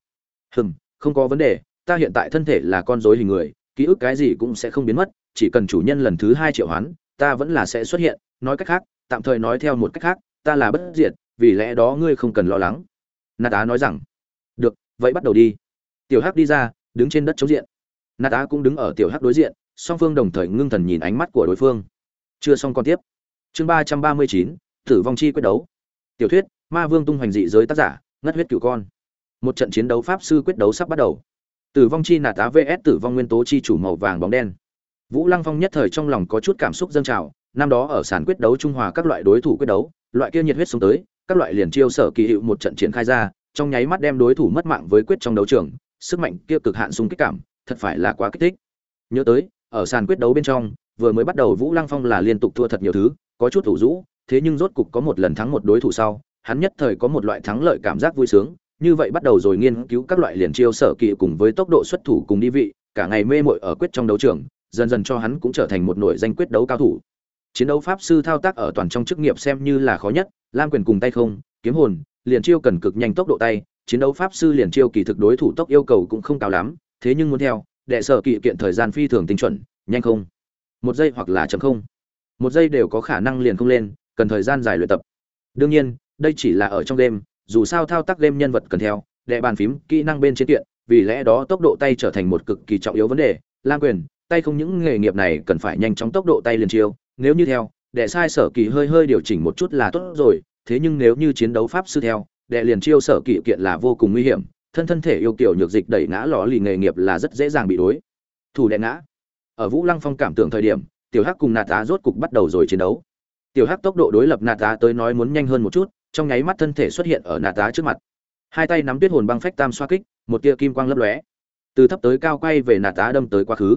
hừm, không có vấn đề, ta hiện tại thân thể là con rối hình người, ký ức cái gì cũng sẽ không biến mất, chỉ cần chủ nhân lần thứ hai triệu hoán, ta vẫn là sẽ xuất hiện. Nói cách khác, tạm thời nói theo một cách khác, ta là bất diệt, vì lẽ đó ngươi không cần lo lắng. Na tá nói rằng, được, vậy bắt đầu đi. Tiểu hắc đi ra, đứng trên đất chống diện. Nà tá cũng đứng ở tiểu hắc đối diện, song phương đồng thời ngưng thần nhìn ánh mắt của đối phương. Chưa xong còn tiếp. Chương ba trăm ba mươi chín, tử vong chi quyết đấu. Tiểu thuyết, ma vương tung hoành dị giới tác giả, ngất huyết cửu con. Một trận chiến đấu pháp sư quyết đấu sắp bắt đầu. Tử vong chi nạt tá vs tử vong nguyên tố chi chủ màu vàng bóng đen. Vũ lăng phong nhất thời trong lòng có chút cảm xúc dâng trào, năm đó ở sàn quyết đấu trung hòa các loại đối thủ quyết đấu, loại kia nhiệt huyết xuống tới, các loại liền chiêu sở kỳ hiệu một trận triển khai ra, trong nháy mắt đem đối thủ mất mạng với quyết trong đấu trường, sức mạnh kia cực hạn sung kích cảm thật phải là quá kích thích. Nhớ tới, ở sàn quyết đấu bên trong, vừa mới bắt đầu vũ lăng phong là liên tục thua thật nhiều thứ, có chút thủ rũ, thế nhưng rốt cục có một lần thắng một đối thủ sau, hắn nhất thời có một loại thắng lợi cảm giác vui sướng. Như vậy bắt đầu rồi nghiên cứu các loại liền chiêu sở kỵ cùng với tốc độ xuất thủ cùng đi vị, cả ngày mê mội ở quyết trong đấu trường, dần dần cho hắn cũng trở thành một nổi danh quyết đấu cao thủ. Chiến đấu pháp sư thao tác ở toàn trong chức nghiệp xem như là khó nhất, lam quyền cùng tay không, kiếm hồn, liền chiêu cần cực nhanh tốc độ tay, chiến đấu pháp sư liền chiêu kỳ thực đối thủ tốc yêu cầu cũng không cao lắm thế nhưng muốn theo, đệ sở kỵ kiện thời gian phi thường tinh chuẩn, nhanh không? Một giây hoặc là chấm không? Một giây đều có khả năng liền không lên, cần thời gian dài luyện tập. Đương nhiên, đây chỉ là ở trong game dù sao thao tác game nhân vật cần theo, đệ bàn phím, kỹ năng bên trên kiện, vì lẽ đó tốc độ tay trở thành một cực kỳ trọng yếu vấn đề. Lam quyền, tay không những nghề nghiệp này cần phải nhanh chóng tốc độ tay liền chiêu, nếu như theo, đệ sai sở kỳ hơi hơi điều chỉnh một chút là tốt rồi, thế nhưng nếu như chiến đấu pháp sư theo, đệ liền chiêu sở kỳ kiện là vô cùng nguy hiểm thân thân thể yêu kiểu nhược dịch đẩy ngã lò lì nghề nghiệp là rất dễ dàng bị đối. Thủ đệ ngã. Ở vũ lăng phong cảm tưởng thời điểm, tiểu hắc cùng nạt tá rốt cục bắt đầu rồi chiến đấu. Tiểu hắc tốc độ đối lập nạt tá tới nói muốn nhanh hơn một chút, trong nháy mắt thân thể xuất hiện ở nạt tá trước mặt. Hai tay nắm tuyết hồn băng phách tam xoa kích, một tia kim quang lấp lóe. Từ thấp tới cao quay về nạt tá đâm tới quá khứ.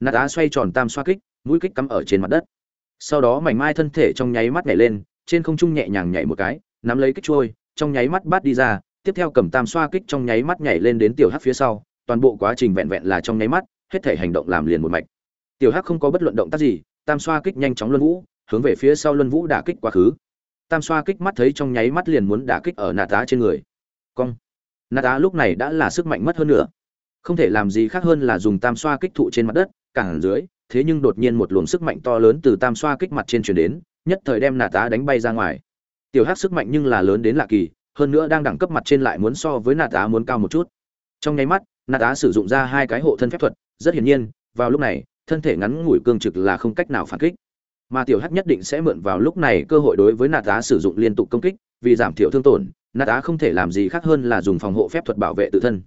Nạt tá xoay tròn tam xoa kích, mũi kích cắm ở trên mặt đất. Sau đó mảnh mai thân thể trong nháy mắt nhảy lên, trên không trung nhẹ nhàng nhảy một cái, nắm lấy kích trôi, trong nháy mắt bắt đi ra tiếp theo cầm tam xoa kích trong nháy mắt nhảy lên đến tiểu hắc phía sau, toàn bộ quá trình vẹn vẹn là trong nháy mắt, hết thể hành động làm liền một mạch. Tiểu hắc không có bất luận động tác gì, tam xoa kích nhanh chóng luân vũ, hướng về phía sau luân vũ đả kích quá khứ. Tam xoa kích mắt thấy trong nháy mắt liền muốn đả kích ở nà tá trên người. Cong. Nà tá lúc này đã là sức mạnh mất hơn nữa không thể làm gì khác hơn là dùng tam xoa kích thụ trên mặt đất, cản dưới, thế nhưng đột nhiên một luồng sức mạnh to lớn từ tam xoa kích mặt trên chuyển đến, nhất thời đem nà tá đánh bay ra ngoài. Tiểu hắc sức mạnh nhưng là lớn đến lạ kỳ hơn nữa đang đẳng cấp mặt trên lại muốn so với nà tá muốn cao một chút. Trong nháy mắt nà tá sử dụng ra hai cái hộ thân phép thuật, rất hiển nhiên, vào lúc này, thân thể ngắn ngủi cương trực là không cách nào phản kích. Mà tiểu hắc nhất định sẽ mượn vào lúc này cơ hội đối với nà tá sử dụng liên tục công kích, vì giảm thiểu thương tổn nà tá không thể làm gì khác hơn là dùng phòng hộ phép thuật bảo vệ tự thân.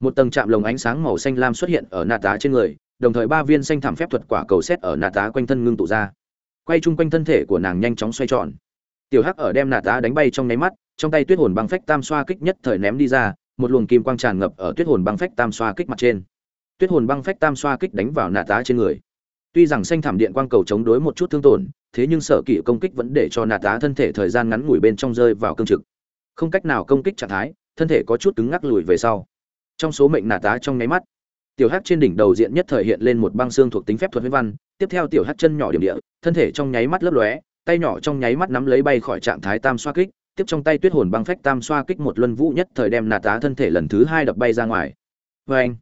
Một tầng chạm lồng ánh sáng màu xanh lam xuất hiện ở nà tá trên người, đồng thời ba viên xanh thảm phép thuật quả cầu xét ở nà tá quanh thân ngưng tụ ra. Quay chung quanh thân thể của nàng nhanh chóng xoay tròn. Tiểu hắc ở đem nà tá đánh bay trong nháy mắt trong tay tuyết hồn băng phách tam xoa kích nhất thời ném đi ra, một luồng kim quang tràn ngập ở tuyết hồn băng phách tam xoa kích mặt trên. Tuyết hồn băng phách tam xoa kích đánh vào nà tá trên người. Tuy rằng xanh thảm điện quang cầu chống đối một chút thương tổn, thế nhưng sở kỵ công kích vẫn để cho nà tá thân thể thời gian ngắn ngủi bên trong rơi vào cương trực. Không cách nào công kích trạng thái, thân thể có chút cứng ngắc lùi về sau. Trong số mệnh nà tá trong nháy mắt, tiểu hắc trên đỉnh đầu diện nhất thời hiện lên một băng xương thuộc tính phép thuật huyết văn, tiếp theo tiểu hắc chân nhỏ điểm địa, thân thể trong nháy mắt lấp lóe, tay nhỏ trong nháy mắt nắm lấy bay khỏi trạng thái tam xoa kích tiếp trong tay tuyết hồn băng phách tam xoa kích một luân vũ nhất thời đem nà tá thân thể lần thứ hai đập bay ra ngoài. Vê anh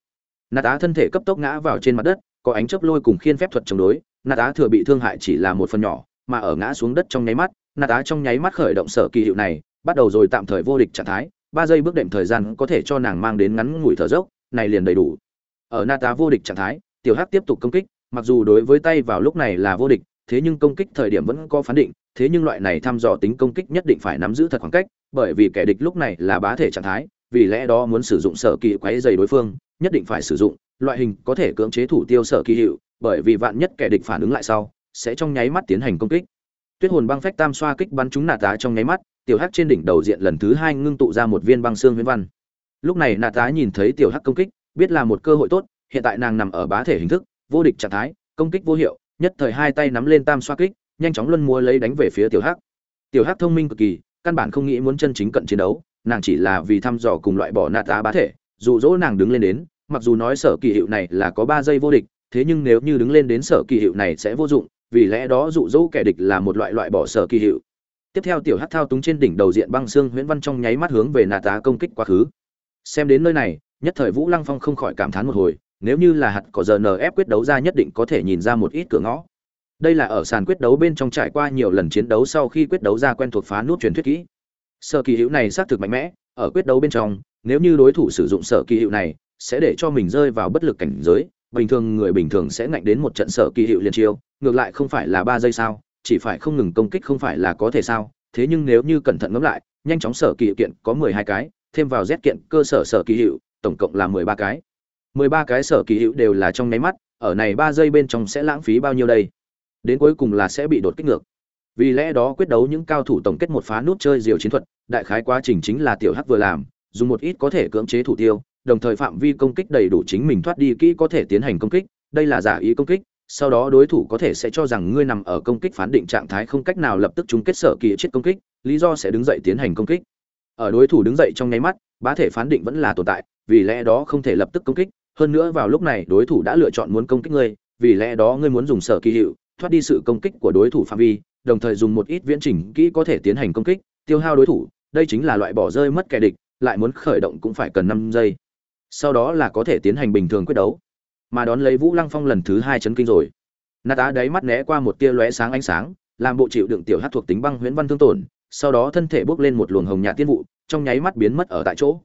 nà tá thân thể cấp tốc ngã vào trên mặt đất, có ánh chớp lôi cùng khiên phép thuật chống đối nà tá thừa bị thương hại chỉ là một phần nhỏ, mà ở ngã xuống đất trong nháy mắt nà tá trong nháy mắt khởi động sở kỳ hiệu này, bắt đầu rồi tạm thời vô địch trạng thái, ba giây bước đệm thời gian có thể cho nàng mang đến ngắn ngủi thở dốc, này liền đầy đủ. Ở nà tá vô địch trạng thái, tiểu hắc tiếp tục công kích, mặc dù đối với tay vào lúc này là vô địch, thế nhưng công kích thời điểm vẫn có phán định thế nhưng loại này thăm dò tính công kích nhất định phải nắm giữ thật khoảng cách, bởi vì kẻ địch lúc này là bá thể trạng thái, vì lẽ đó muốn sử dụng sở kỳ quấy dày đối phương, nhất định phải sử dụng, loại hình có thể cưỡng chế thủ tiêu sở kỳ hiệu, bởi vì vạn nhất kẻ địch phản ứng lại sau, sẽ trong nháy mắt tiến hành công kích. Tuyết hồn băng phách tam xoa kích bắn chúng nạt tá trong nháy mắt, tiểu hắc trên đỉnh đầu diện lần thứ hai ngưng tụ ra một viên băng xương huyền văn. Lúc này nạt tá nhìn thấy tiểu hắc công kích, biết là một cơ hội tốt, hiện tại nàng nằm ở bá thể hình thức, vô địch trạng thái, công kích vô hiệu, nhất thời hai tay nắm lên tam xoa kích nhanh chóng luân múa lấy đánh về phía tiểu hắc. Tiểu hắc thông minh cực kỳ, căn bản không nghĩ muốn chân chính cận chiến đấu, nàng chỉ là vì thăm dò cùng loại bỏ nạt tá bá thể, dụ dỗ nàng đứng lên đến, mặc dù nói sở kỳ hiệu này là có ba giây vô địch, thế nhưng nếu như đứng lên đến sở kỳ hiệu này sẽ vô dụng, vì lẽ đó dụ dỗ kẻ địch là một loại loại bỏ sở kỳ hiệu. Tiếp theo tiểu hắc thao túng trên đỉnh đầu diện băng xương huyễn văn trong nháy mắt hướng về nạt tá công kích quá khứ. Xem đến nơi này, nhất thời vũ lăng phong không khỏi cảm thán một hồi, nếu như là hạt có giờ nf quyết đấu ra nhất định có thể nhìn ra một ít cửa ngõ đây là ở sàn quyết đấu bên trong trải qua nhiều lần chiến đấu sau khi quyết đấu ra quen thuộc phá nút truyền thuyết kỹ. Sở kỳ hữu này xác thực mạnh mẽ, ở quyết đấu bên trong, nếu như đối thủ sử dụng sở kỳ hữu này, sẽ để cho mình rơi vào bất lực cảnh giới, bình thường người bình thường sẽ ngạnh đến một trận sở kỳ hiệu liên chiêu, ngược lại không phải là ba giây sao, chỉ phải không ngừng công kích không phải là có thể sao, thế nhưng nếu như cẩn thận ngẫm lại, nhanh chóng sở kỳ kiện có mười hai cái, thêm vào rét kiện cơ sở sở kỳ hiệu tổng cộng là mười ba cái. mười ba cái sở kỳ hiệu đều là trong nháy mắt, ở này ba giây bên trong sẽ lãng phí bao nhiêu đây? Đến cuối cùng là sẽ bị đột kích ngược. Vì lẽ đó quyết đấu những cao thủ tổng kết một phá nút chơi diều chiến thuật, đại khái quá trình chính là tiểu hắc vừa làm, dùng một ít có thể cưỡng chế thủ tiêu, đồng thời phạm vi công kích đầy đủ chính mình thoát đi kỹ có thể tiến hành công kích, đây là giả ý công kích, sau đó đối thủ có thể sẽ cho rằng ngươi nằm ở công kích phán định trạng thái không cách nào lập tức chung kết sở kỳ chết công kích, lý do sẽ đứng dậy tiến hành công kích. Ở đối thủ đứng dậy trong nháy mắt, bá thể phán định vẫn là tồn tại, vì lẽ đó không thể lập tức công kích, hơn nữa vào lúc này đối thủ đã lựa chọn muốn công kích ngươi, vì lẽ đó ngươi muốn dùng sở kỳ hiệu thoát đi sự công kích của đối thủ phạm vi, đồng thời dùng một ít viễn trình kỹ có thể tiến hành công kích, tiêu hao đối thủ. Đây chính là loại bỏ rơi mất kẻ địch, lại muốn khởi động cũng phải cần năm giây. Sau đó là có thể tiến hành bình thường quyết đấu. Mà đón lấy vũ lăng phong lần thứ hai chấn kinh rồi. Nát á đáy mắt né qua một tia lóe sáng ánh sáng, làm bộ chịu đựng tiểu hát thuộc tính băng huyễn văn thương tổn, sau đó thân thể bốc lên một luồng hồng nhạt tiên vụ, trong nháy mắt biến mất ở tại chỗ.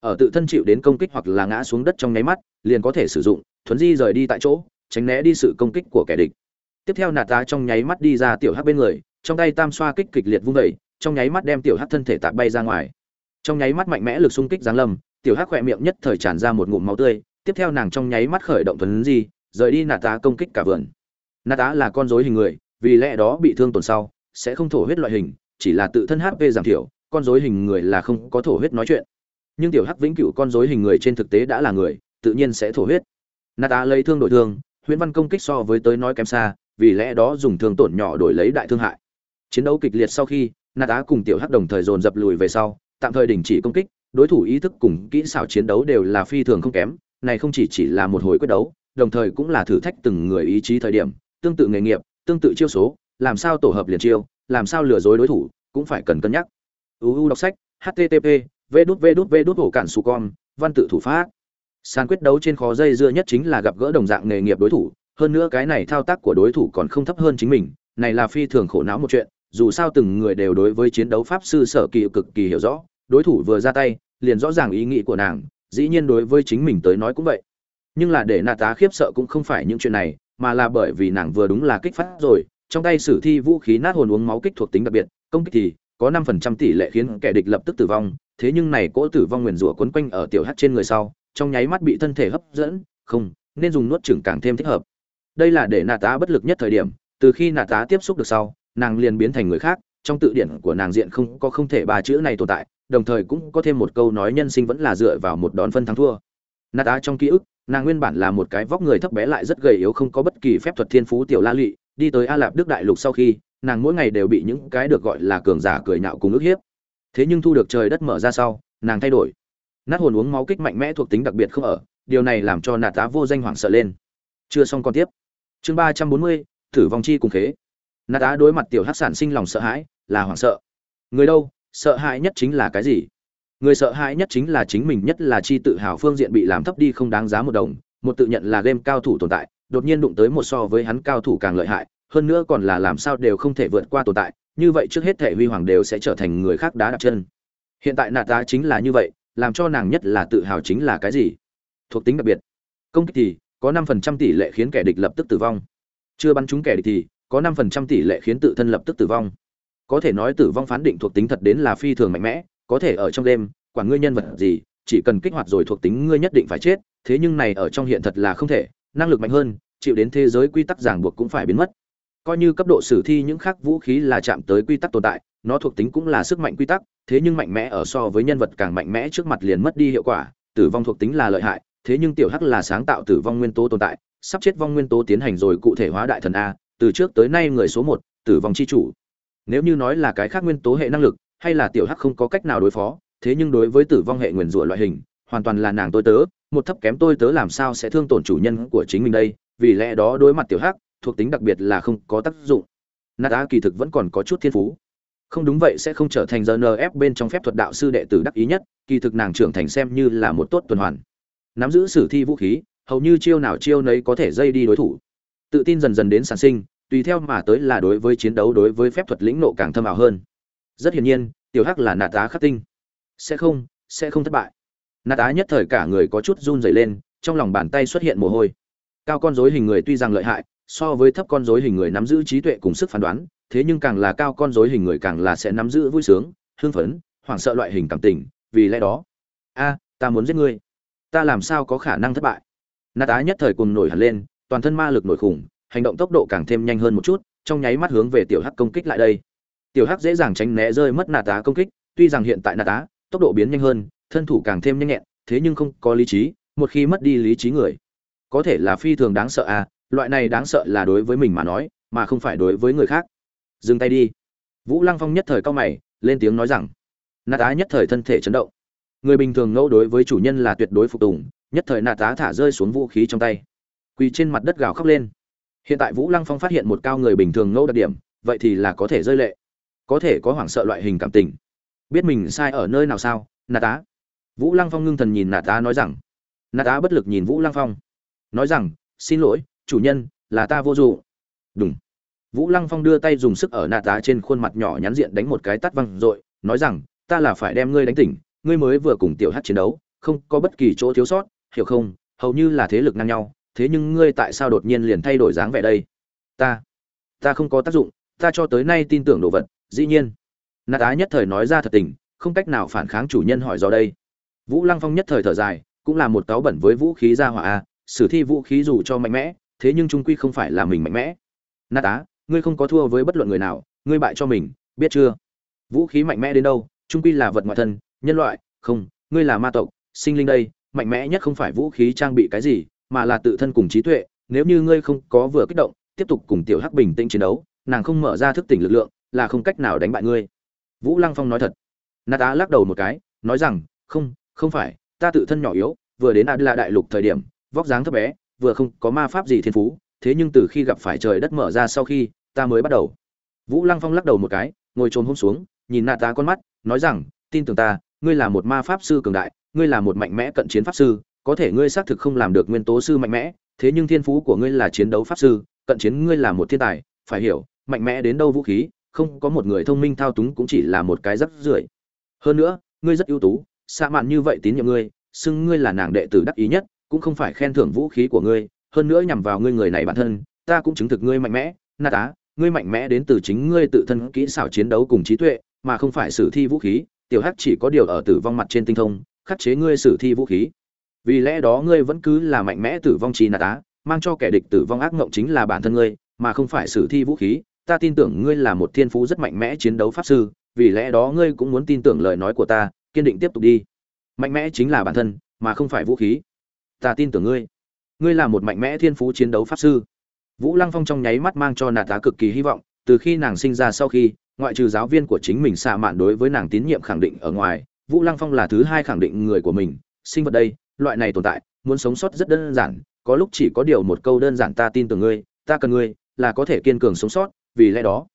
Ở tự thân chịu đến công kích hoặc là ngã xuống đất trong nháy mắt, liền có thể sử dụng, thuấn di rời đi tại chỗ, tránh né đi sự công kích của kẻ địch tiếp theo nạt tá trong nháy mắt đi ra tiểu hắc bên người, trong tay tam xoa kích kịch liệt vung vẩy trong nháy mắt đem tiểu hắc thân thể tạt bay ra ngoài. Trong nháy mắt mạnh mẽ lực xung kích giáng lâm, tiểu hắc khỏe miệng nhất thời tràn ra một ngụm máu tươi, tiếp theo nàng trong nháy mắt khởi động thuấn di, rời đi nạt tá công kích cả vườn. Nạt tá là con rối hình người, vì lẽ đó bị thương tổn sau, sẽ không thổ huyết loại hình, chỉ là tự thân hp giảm thiểu, con rối hình người là không có thổ huyết nói chuyện. Nhưng tiểu hắc vĩnh cửu con rối hình người trên thực tế đã là người, tự nhiên sẽ thổ huyết. Nạt tá lấy thương đổi thương, huyễn văn công kích so với tới nói kém xa vì lẽ đó dùng thương tổn nhỏ đổi lấy đại thương hại. Chiến đấu kịch liệt sau khi na tá cùng tiểu hắc đồng thời dồn dập lùi về sau, tạm thời đình chỉ công kích, đối thủ ý thức cùng kỹ xảo chiến đấu đều là phi thường không kém, này không chỉ chỉ là một hồi quyết đấu, đồng thời cũng là thử thách từng người ý chí thời điểm, tương tự nghề nghiệp, tương tự chiêu số, làm sao tổ hợp liền chiêu, làm sao lừa dối đối thủ, cũng phải cần cân nhắc. Uu đọc sách http v đút v đút v đút hổ cản su con văn tự thủ pháp. Sàn quyết đấu trên khó dây dưa nhất chính là gặp gỡ đồng dạng nghề nghiệp đối thủ hơn nữa cái này thao tác của đối thủ còn không thấp hơn chính mình, này là phi thường khổ não một chuyện, dù sao từng người đều đối với chiến đấu pháp sư sở kỳ cực kỳ hiểu rõ, đối thủ vừa ra tay, liền rõ ràng ý nghĩ của nàng, dĩ nhiên đối với chính mình tới nói cũng vậy. Nhưng là để nà tá khiếp sợ cũng không phải những chuyện này, mà là bởi vì nàng vừa đúng là kích phát rồi, trong tay sử thi vũ khí nát hồn uống máu kích thuộc tính đặc biệt, công kích thì có năm phần trăm tỷ lệ khiến kẻ địch lập tức tử vong, thế nhưng này cỗ tử vong nguyền rủa quấn quanh ở tiểu hắt trên người sau, trong nháy mắt bị thân thể hấp dẫn, không, nên dùng nuốt chửng càng thêm thích hợp đây là để Nà tá bất lực nhất thời điểm, từ khi Nà tá tiếp xúc được sau, nàng liền biến thành người khác, trong tự điển của nàng diện không có không thể ba chữ này tồn tại, đồng thời cũng có thêm một câu nói nhân sinh vẫn là dựa vào một đón phân thắng thua. Nà tá trong ký ức, nàng nguyên bản là một cái vóc người thấp bé lại rất gầy yếu không có bất kỳ phép thuật thiên phú tiểu la lụy đi tới a lạp đức đại lục sau khi, nàng mỗi ngày đều bị những cái được gọi là cường giả cười nhạo cùng ức hiếp. Thế nhưng thu được trời đất mở ra sau, nàng thay đổi. Nát hồn uống máu kích mạnh mẽ thuộc tính đặc biệt không ở, điều này làm cho Nà tá vô danh hoảng sợ lên. Chưa xong còn tiếp chương ba trăm bốn mươi thử vong chi cùng khế. Nạt tá đối mặt tiểu hát sản sinh lòng sợ hãi, là hoảng sợ. Người đâu, sợ hãi nhất chính là cái gì? Người sợ hãi nhất chính là chính mình, nhất là chi tự hào phương diện bị làm thấp đi không đáng giá một đồng, một tự nhận là game cao thủ tồn tại, đột nhiên đụng tới một so với hắn cao thủ càng lợi hại, hơn nữa còn là làm sao đều không thể vượt qua tồn tại, như vậy trước hết thể huy hoàng đều sẽ trở thành người khác đá đặt chân. Hiện tại nạt tá chính là như vậy, làm cho nàng nhất là tự hào chính là cái gì? Thuộc tính đặc biệt. Công kích thì có năm phần trăm tỷ lệ khiến kẻ địch lập tức tử vong. Chưa bắn trúng kẻ địch thì, có năm phần trăm tỷ lệ khiến tự thân lập tức tử vong. Có thể nói tử vong phán định thuộc tính thật đến là phi thường mạnh mẽ, có thể ở trong đêm quản ngươi nhân vật gì, chỉ cần kích hoạt rồi thuộc tính ngươi nhất định phải chết, thế nhưng này ở trong hiện thật là không thể, năng lực mạnh hơn, chịu đến thế giới quy tắc ràng buộc cũng phải biến mất. Coi như cấp độ sử thi những khác vũ khí là chạm tới quy tắc tồn tại, nó thuộc tính cũng là sức mạnh quy tắc, thế nhưng mạnh mẽ ở so với nhân vật càng mạnh mẽ trước mặt liền mất đi hiệu quả, tử vong thuộc tính là lợi hại thế nhưng tiểu hắc là sáng tạo tử vong nguyên tố tồn tại, sắp chết vong nguyên tố tiến hành rồi cụ thể hóa đại thần a, từ trước tới nay người số một, tử vong chi chủ. Nếu như nói là cái khác nguyên tố hệ năng lực, hay là tiểu hắc không có cách nào đối phó, thế nhưng đối với tử vong hệ nguyền rủa loại hình, hoàn toàn là nàng tôi tớ, một thấp kém tôi tớ làm sao sẽ thương tổn chủ nhân của chính mình đây, vì lẽ đó đối mặt tiểu hắc, thuộc tính đặc biệt là không có tác dụng. Nát á kỳ thực vẫn còn có chút thiên phú. Không đúng vậy sẽ không trở thành rnf bên trong phép thuật đạo sư đệ tử đắc ý nhất, kỳ thực nàng trưởng thành xem như là một tốt tuần hoàn nắm giữ sử thi vũ khí, hầu như chiêu nào chiêu nấy có thể dây đi đối thủ. Tự tin dần dần đến sản sinh, tùy theo mà tới là đối với chiến đấu đối với phép thuật lĩnh nộ càng thâm ảo hơn. Rất hiển nhiên, tiểu hắc là nạt tá khắc tinh. Sẽ không sẽ không thất bại. Nạt tá nhất thời cả người có chút run rẩy lên, trong lòng bàn tay xuất hiện mồ hôi. Cao con rối hình người tuy rằng lợi hại, so với thấp con rối hình người nắm giữ trí tuệ cùng sức phán đoán, thế nhưng càng là cao con rối hình người càng là sẽ nắm giữ vui sướng, hưng phấn, hoảng sợ loại hình cảm tình, vì lẽ đó. A, ta muốn giết ngươi ta làm sao có khả năng thất bại? Na tá nhất thời cùng nổi hẳn lên, toàn thân ma lực nổi khủng, hành động tốc độ càng thêm nhanh hơn một chút, trong nháy mắt hướng về tiểu hắc công kích lại đây. Tiểu hắc dễ dàng tránh né rơi mất nạt tá công kích, tuy rằng hiện tại nạt tá tốc độ biến nhanh hơn, thân thủ càng thêm nhanh nhẹn, thế nhưng không có lý trí, một khi mất đi lý trí người, có thể là phi thường đáng sợ à loại này đáng sợ là đối với mình mà nói, mà không phải đối với người khác. Dừng tay đi. Vũ lăng phong nhất thời cao mày, lên tiếng nói rằng nạt Tá nhất thời thân thể chấn động người bình thường ngẫu đối với chủ nhân là tuyệt đối phục tùng, nhất thời nạ tá thả rơi xuống vũ khí trong tay. Quỳ trên mặt đất gào khóc lên. Hiện tại vũ lăng phong phát hiện một cao người bình thường ngẫu đặc điểm, vậy thì là có thể rơi lệ. Có thể có hoảng sợ loại hình cảm tình. Biết mình sai ở nơi nào sao nà tá? Vũ lăng phong ngưng thần nhìn nà tá nói rằng. Nà tá bất lực nhìn vũ lăng phong. Nói rằng, xin lỗi, chủ nhân, là ta vô dụng đúng vũ lăng phong đưa tay dùng sức ở nà tá trên khuôn mặt nhỏ nhắn diện đánh một cái tắt văng r ộ i nói rằng, ta là phải đem ngươi đánh tỉnh ngươi mới vừa cùng tiểu hát chiến đấu, không có bất kỳ chỗ thiếu sót, hiểu không? Hầu như là thế lực ngang nhau, thế nhưng ngươi tại sao đột nhiên liền thay đổi dáng vẻ đây? Ta ta không có tác dụng, ta cho tới nay tin tưởng đồ vật, dĩ nhiên. Nạt á nhất thời nói ra thật tình, không cách nào phản kháng chủ nhân hỏi do đây. Vũ lăng phong nhất thời thở dài, cũng là một táo bẩn với vũ khí ra hỏa a, sử thi vũ khí dù cho mạnh mẽ, thế nhưng trung quy không phải là mình mạnh mẽ. Nạt á, ngươi không có thua với bất luận người nào, ngươi bại cho mình, biết chưa? Vũ khí mạnh mẽ đến đâu, trung quy là vật ngoại thân nhân loại, không, ngươi là ma tộc, sinh linh đây, mạnh mẽ nhất không phải vũ khí trang bị cái gì, mà là tự thân cùng trí tuệ, nếu như ngươi không có vừa kích động, tiếp tục cùng tiểu hắc bình tĩnh chiến đấu, nàng không mở ra thức tỉnh lực lượng, là không cách nào đánh bại ngươi. Vũ lăng phong nói thật. Nát á lắc đầu một cái, nói rằng, không không phải, ta tự thân nhỏ yếu, vừa đến adla đại lục thời điểm, vóc dáng thấp bé, vừa không có ma pháp gì thiên phú, thế nhưng từ khi gặp phải trời đất mở ra sau khi, ta mới bắt đầu. Vũ lăng phong lắc đầu một cái, ngồi trồm hôm xuống, nhìn nạt tá con mắt, nói rằng, tin tưởng ta ngươi là một ma pháp sư cường đại, ngươi là một mạnh mẽ cận chiến pháp sư, có thể ngươi xác thực không làm được nguyên tố sư mạnh mẽ, thế nhưng thiên phú của ngươi là chiến đấu pháp sư, cận chiến ngươi là một thiên tài, phải hiểu, mạnh mẽ đến đâu vũ khí, không có một người thông minh thao túng cũng chỉ là một cái rắc rưởi. Hơn nữa, ngươi rất ưu tú xa mạn như vậy tín nhiệm ngươi, xưng ngươi là nàng đệ tử đắc ý nhất, cũng không phải khen thưởng vũ khí của ngươi, hơn nữa nhằm vào ngươi người này bản thân, ta cũng chứng thực ngươi mạnh mẽ, na tá, ngươi mạnh mẽ đến từ chính ngươi tự thân kỹ xảo chiến đấu cùng trí tuệ, mà không phải sử thi vũ khí tiểu hắc chỉ có điều ở tử vong mặt trên tinh thông, khắc chế ngươi sử thi vũ khí. Vì lẽ đó ngươi vẫn cứ là mạnh mẽ tử vong chi nà tá, mang cho kẻ địch tử vong ác ngộng chính là bản thân ngươi, mà không phải sử thi vũ khí. Ta tin tưởng ngươi là một thiên phú rất mạnh mẽ chiến đấu pháp sư, vì lẽ đó ngươi cũng muốn tin tưởng lời nói của ta, kiên định tiếp tục đi. Mạnh mẽ chính là bản thân, mà không phải vũ khí. Ta tin tưởng ngươi. Ngươi là một mạnh mẽ thiên phú chiến đấu pháp sư. Vũ lăng phong trong nháy mắt mang cho nà tá cực kỳ hy vọng, từ khi nàng sinh ra sau khi ngoại trừ giáo viên của chính mình xạ mạn đối với nàng tín nhiệm khẳng định ở ngoài, vũ lăng phong là thứ hai khẳng định người của mình. Sinh vật đây, loại này tồn tại, muốn sống sót rất đơn giản, có lúc chỉ có điều một câu đơn giản ta tin tưởng ngươi, ta cần ngươi, là có thể kiên cường sống sót, vì lẽ đó.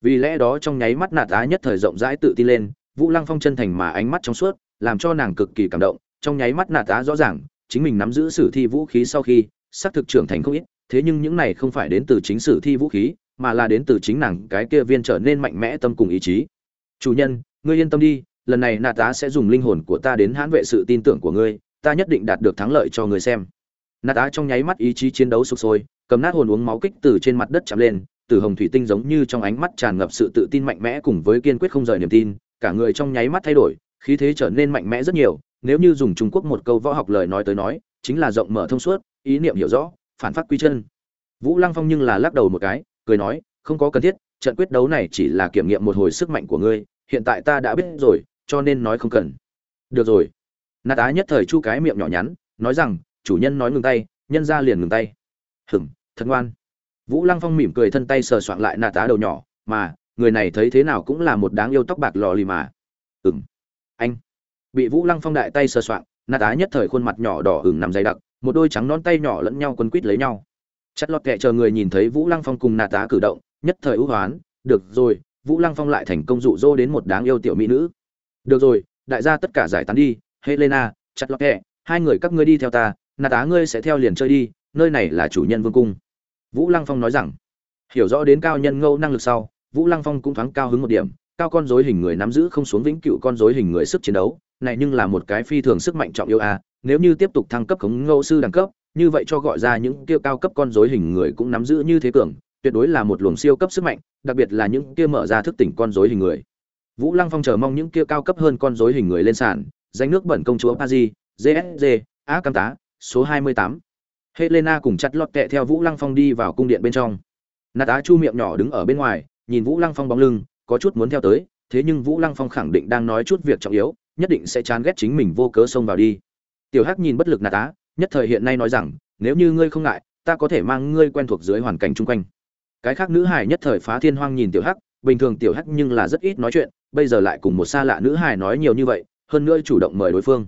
Vì lẽ đó trong nháy mắt nạt á nhất thời rộng rãi tự tin lên, vũ lăng phong chân thành mà ánh mắt trong suốt, làm cho nàng cực kỳ cảm động. Trong nháy mắt nạt á rõ ràng, chính mình nắm giữ sử thi vũ khí sau khi, xác thực trưởng thành không ít, thế nhưng những này không phải đến từ chính sử thi vũ khí mà là đến từ chính nàng cái kia viên trở nên mạnh mẽ tâm cùng ý chí. Chủ nhân, ngươi yên tâm đi, lần này nạ tá sẽ dùng linh hồn của ta đến hãn vệ sự tin tưởng của ngươi, ta nhất định đạt được thắng lợi cho ngươi xem. Nạ tá trong nháy mắt ý chí chiến đấu sụp sôi, cầm nát hồn uống máu kích từ trên mặt đất chạm lên, từ hồng thủy tinh giống như trong ánh mắt tràn ngập sự tự tin mạnh mẽ cùng với kiên quyết không rời niềm tin, cả người trong nháy mắt thay đổi, khí thế trở nên mạnh mẽ rất nhiều, nếu như dùng trung quốc một câu võ học lời nói tới nói, chính là rộng mở thông suốt, ý niệm hiểu rõ, phản phát quy chân. Vũ lăng phong nhưng là lắc đầu một cái cười nói, không có cần thiết, trận quyết đấu này chỉ là kiểm nghiệm một hồi sức mạnh của ngươi, hiện tại ta đã biết rồi, cho nên nói không cần. Được rồi. Nạt tá nhất thời chu cái miệng nhỏ nhắn, nói rằng, chủ nhân nói ngừng tay, nhân ra liền ngừng tay. Hừng thật ngoan. Vũ lăng phong mỉm cười thân tay sờ soạn lại nạt tá đầu nhỏ, mà, người này thấy thế nào cũng là một đáng yêu tóc bạc lò lì mà. Ừng anh. Bị vũ lăng phong đại tay sờ soạn nạt tá nhất thời khuôn mặt nhỏ đỏ ửng nằm dày đặc, một đôi trắng nón tay nhỏ lẫn nhau quấn quít lấy nhau chất lọt kệ chờ người nhìn thấy vũ lăng phong cùng nà tá cử động, nhất thời ưu hoán, được rồi, vũ lăng phong lại thành công dụ dỗ đến một đáng yêu tiểu mỹ nữ được rồi, đại gia tất cả giải tán đi, helena, chặt lọt kệ hai người các ngươi đi theo ta nà tá ngươi sẽ theo liền chơi đi, nơi này là chủ nhân vương cung vũ lăng phong nói rằng hiểu rõ đến cao nhân ngâu năng lực sau, vũ lăng phong cũng thoáng cao hứng một điểm, cao con dối hình người nắm giữ không xuống vĩnh cựu con dối hình người sức chiến đấu, này nhưng là một cái phi thường sức mạnh trọng yêu a à. nếu như tiếp tục thăng cấp khống ngẫu sư đẳng cấp như vậy cho gọi ra những kia cao cấp con rối hình người cũng nắm giữ như thế cường, tuyệt đối là một luồng siêu cấp sức mạnh, đặc biệt là những kia mở ra thức tỉnh con rối hình người. Vũ lăng phong chờ mong những kia cao cấp hơn con rối hình người lên sàn, danh nước bẩn công chúa paris gsg á cam tá, số 28. helena cùng chặt lọt kẹ theo vũ lăng phong đi vào cung điện bên trong. Nạt á chu miệng nhỏ đứng ở bên ngoài, nhìn vũ lăng phong bóng lưng, có chút muốn theo tới, thế nhưng vũ lăng phong khẳng định đang nói chút việc trọng yếu, nhất định sẽ chán ghét chính mình vô cớ xông vào đi. Tiểu hắc nhìn bất lực nạt á nhất thời hiện nay nói rằng, nếu như ngươi không ngại, ta có thể mang ngươi quen thuộc dưới hoàn cảnh chung quanh. Cái khác nữ hải nhất thời phá thiên hoang nhìn tiểu hắc, bình thường tiểu hắc nhưng là rất ít nói chuyện, bây giờ lại cùng một xa lạ nữ hải nói nhiều như vậy, hơn nữa chủ động mời đối phương.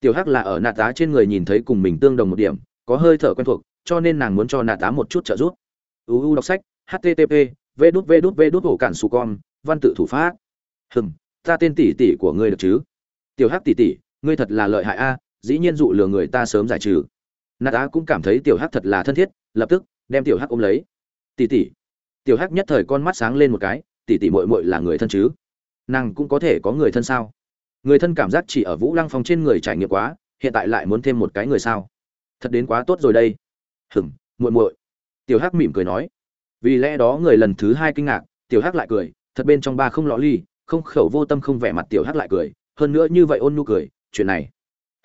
Tiểu hắc là ở nạ tá trên người nhìn thấy cùng mình tương đồng một điểm, có hơi thở quen thuộc, cho nên nàng muốn cho nạ tá một chút trợ giúp. Uu đọc sách http v đút v đút v đút hổ cản su con, văn tự thủ pháp. Hừm, ta tên tỷ tỷ của ngươi được chứ? Tiểu hắc tỷ tỷ, ngươi thật là lợi hại a dĩ nhiên dụ lừa người ta sớm giải trừ. Nạt á cũng cảm thấy tiểu hắc thật là thân thiết, lập tức đem tiểu hắc ôm lấy. Tỷ tỷ. Tiểu hắc nhất thời con mắt sáng lên một cái, tỷ tỷ muội muội là người thân chứ? Nàng cũng có thể có người thân sao? Người thân cảm giác chỉ ở vũ lăng phong trên người trải nghiệm quá, hiện tại lại muốn thêm một cái người sao? Thật đến quá tốt rồi đây. Hừm, muội muội. Tiểu hắc mỉm cười nói. Vì lẽ đó người lần thứ hai kinh ngạc, tiểu hắc lại cười, thật bên trong ba không lọ ly, không khẩu vô tâm không vẻ mặt tiểu hắc lại cười, hơn nữa như vậy ôn nhu cười, chuyện này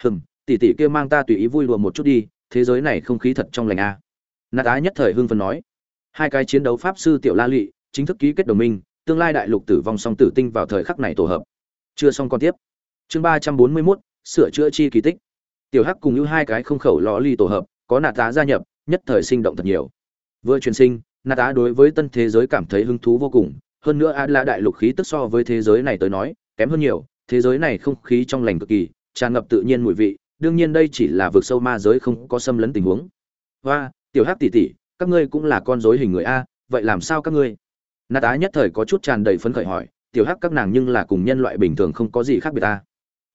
hừm, tỷ tỷ kia mang ta tùy ý vui đùa một chút đi, thế giới này không khí thật trong lành a à. nạt á nhất thời hưng phấn nói. Hai cái chiến đấu pháp sư tiểu la lụy chính thức ký kết đồng minh, tương lai đại lục tử vong song tử tinh vào thời khắc này tổ hợp. Chưa xong còn tiếp. Chương ba trăm bốn mươi mốt, sửa chữa chi kỳ tích. Tiểu hắc cùng như hai cái không khẩu lò ly tổ hợp, có nạt tá gia nhập, nhất thời sinh động thật nhiều. Vừa truyền sinh, nạt tá đối với tân thế giới cảm thấy hứng thú vô cùng, hơn nữa á là đại lục khí tức so với thế giới này tới nói, kém hơn nhiều, thế giới này không khí trong lành cực kỳ tràn ngập tự nhiên mùi vị, đương nhiên đây chỉ là vực sâu ma giới không có xâm lấn tình huống. Và tiểu hắc tỷ tỷ, các ngươi cũng là con rối hình người a, vậy làm sao các ngươi? Na tá nhất thời có chút tràn đầy phấn khởi hỏi, tiểu hắc các nàng nhưng là cùng nhân loại bình thường không có gì khác biệt ta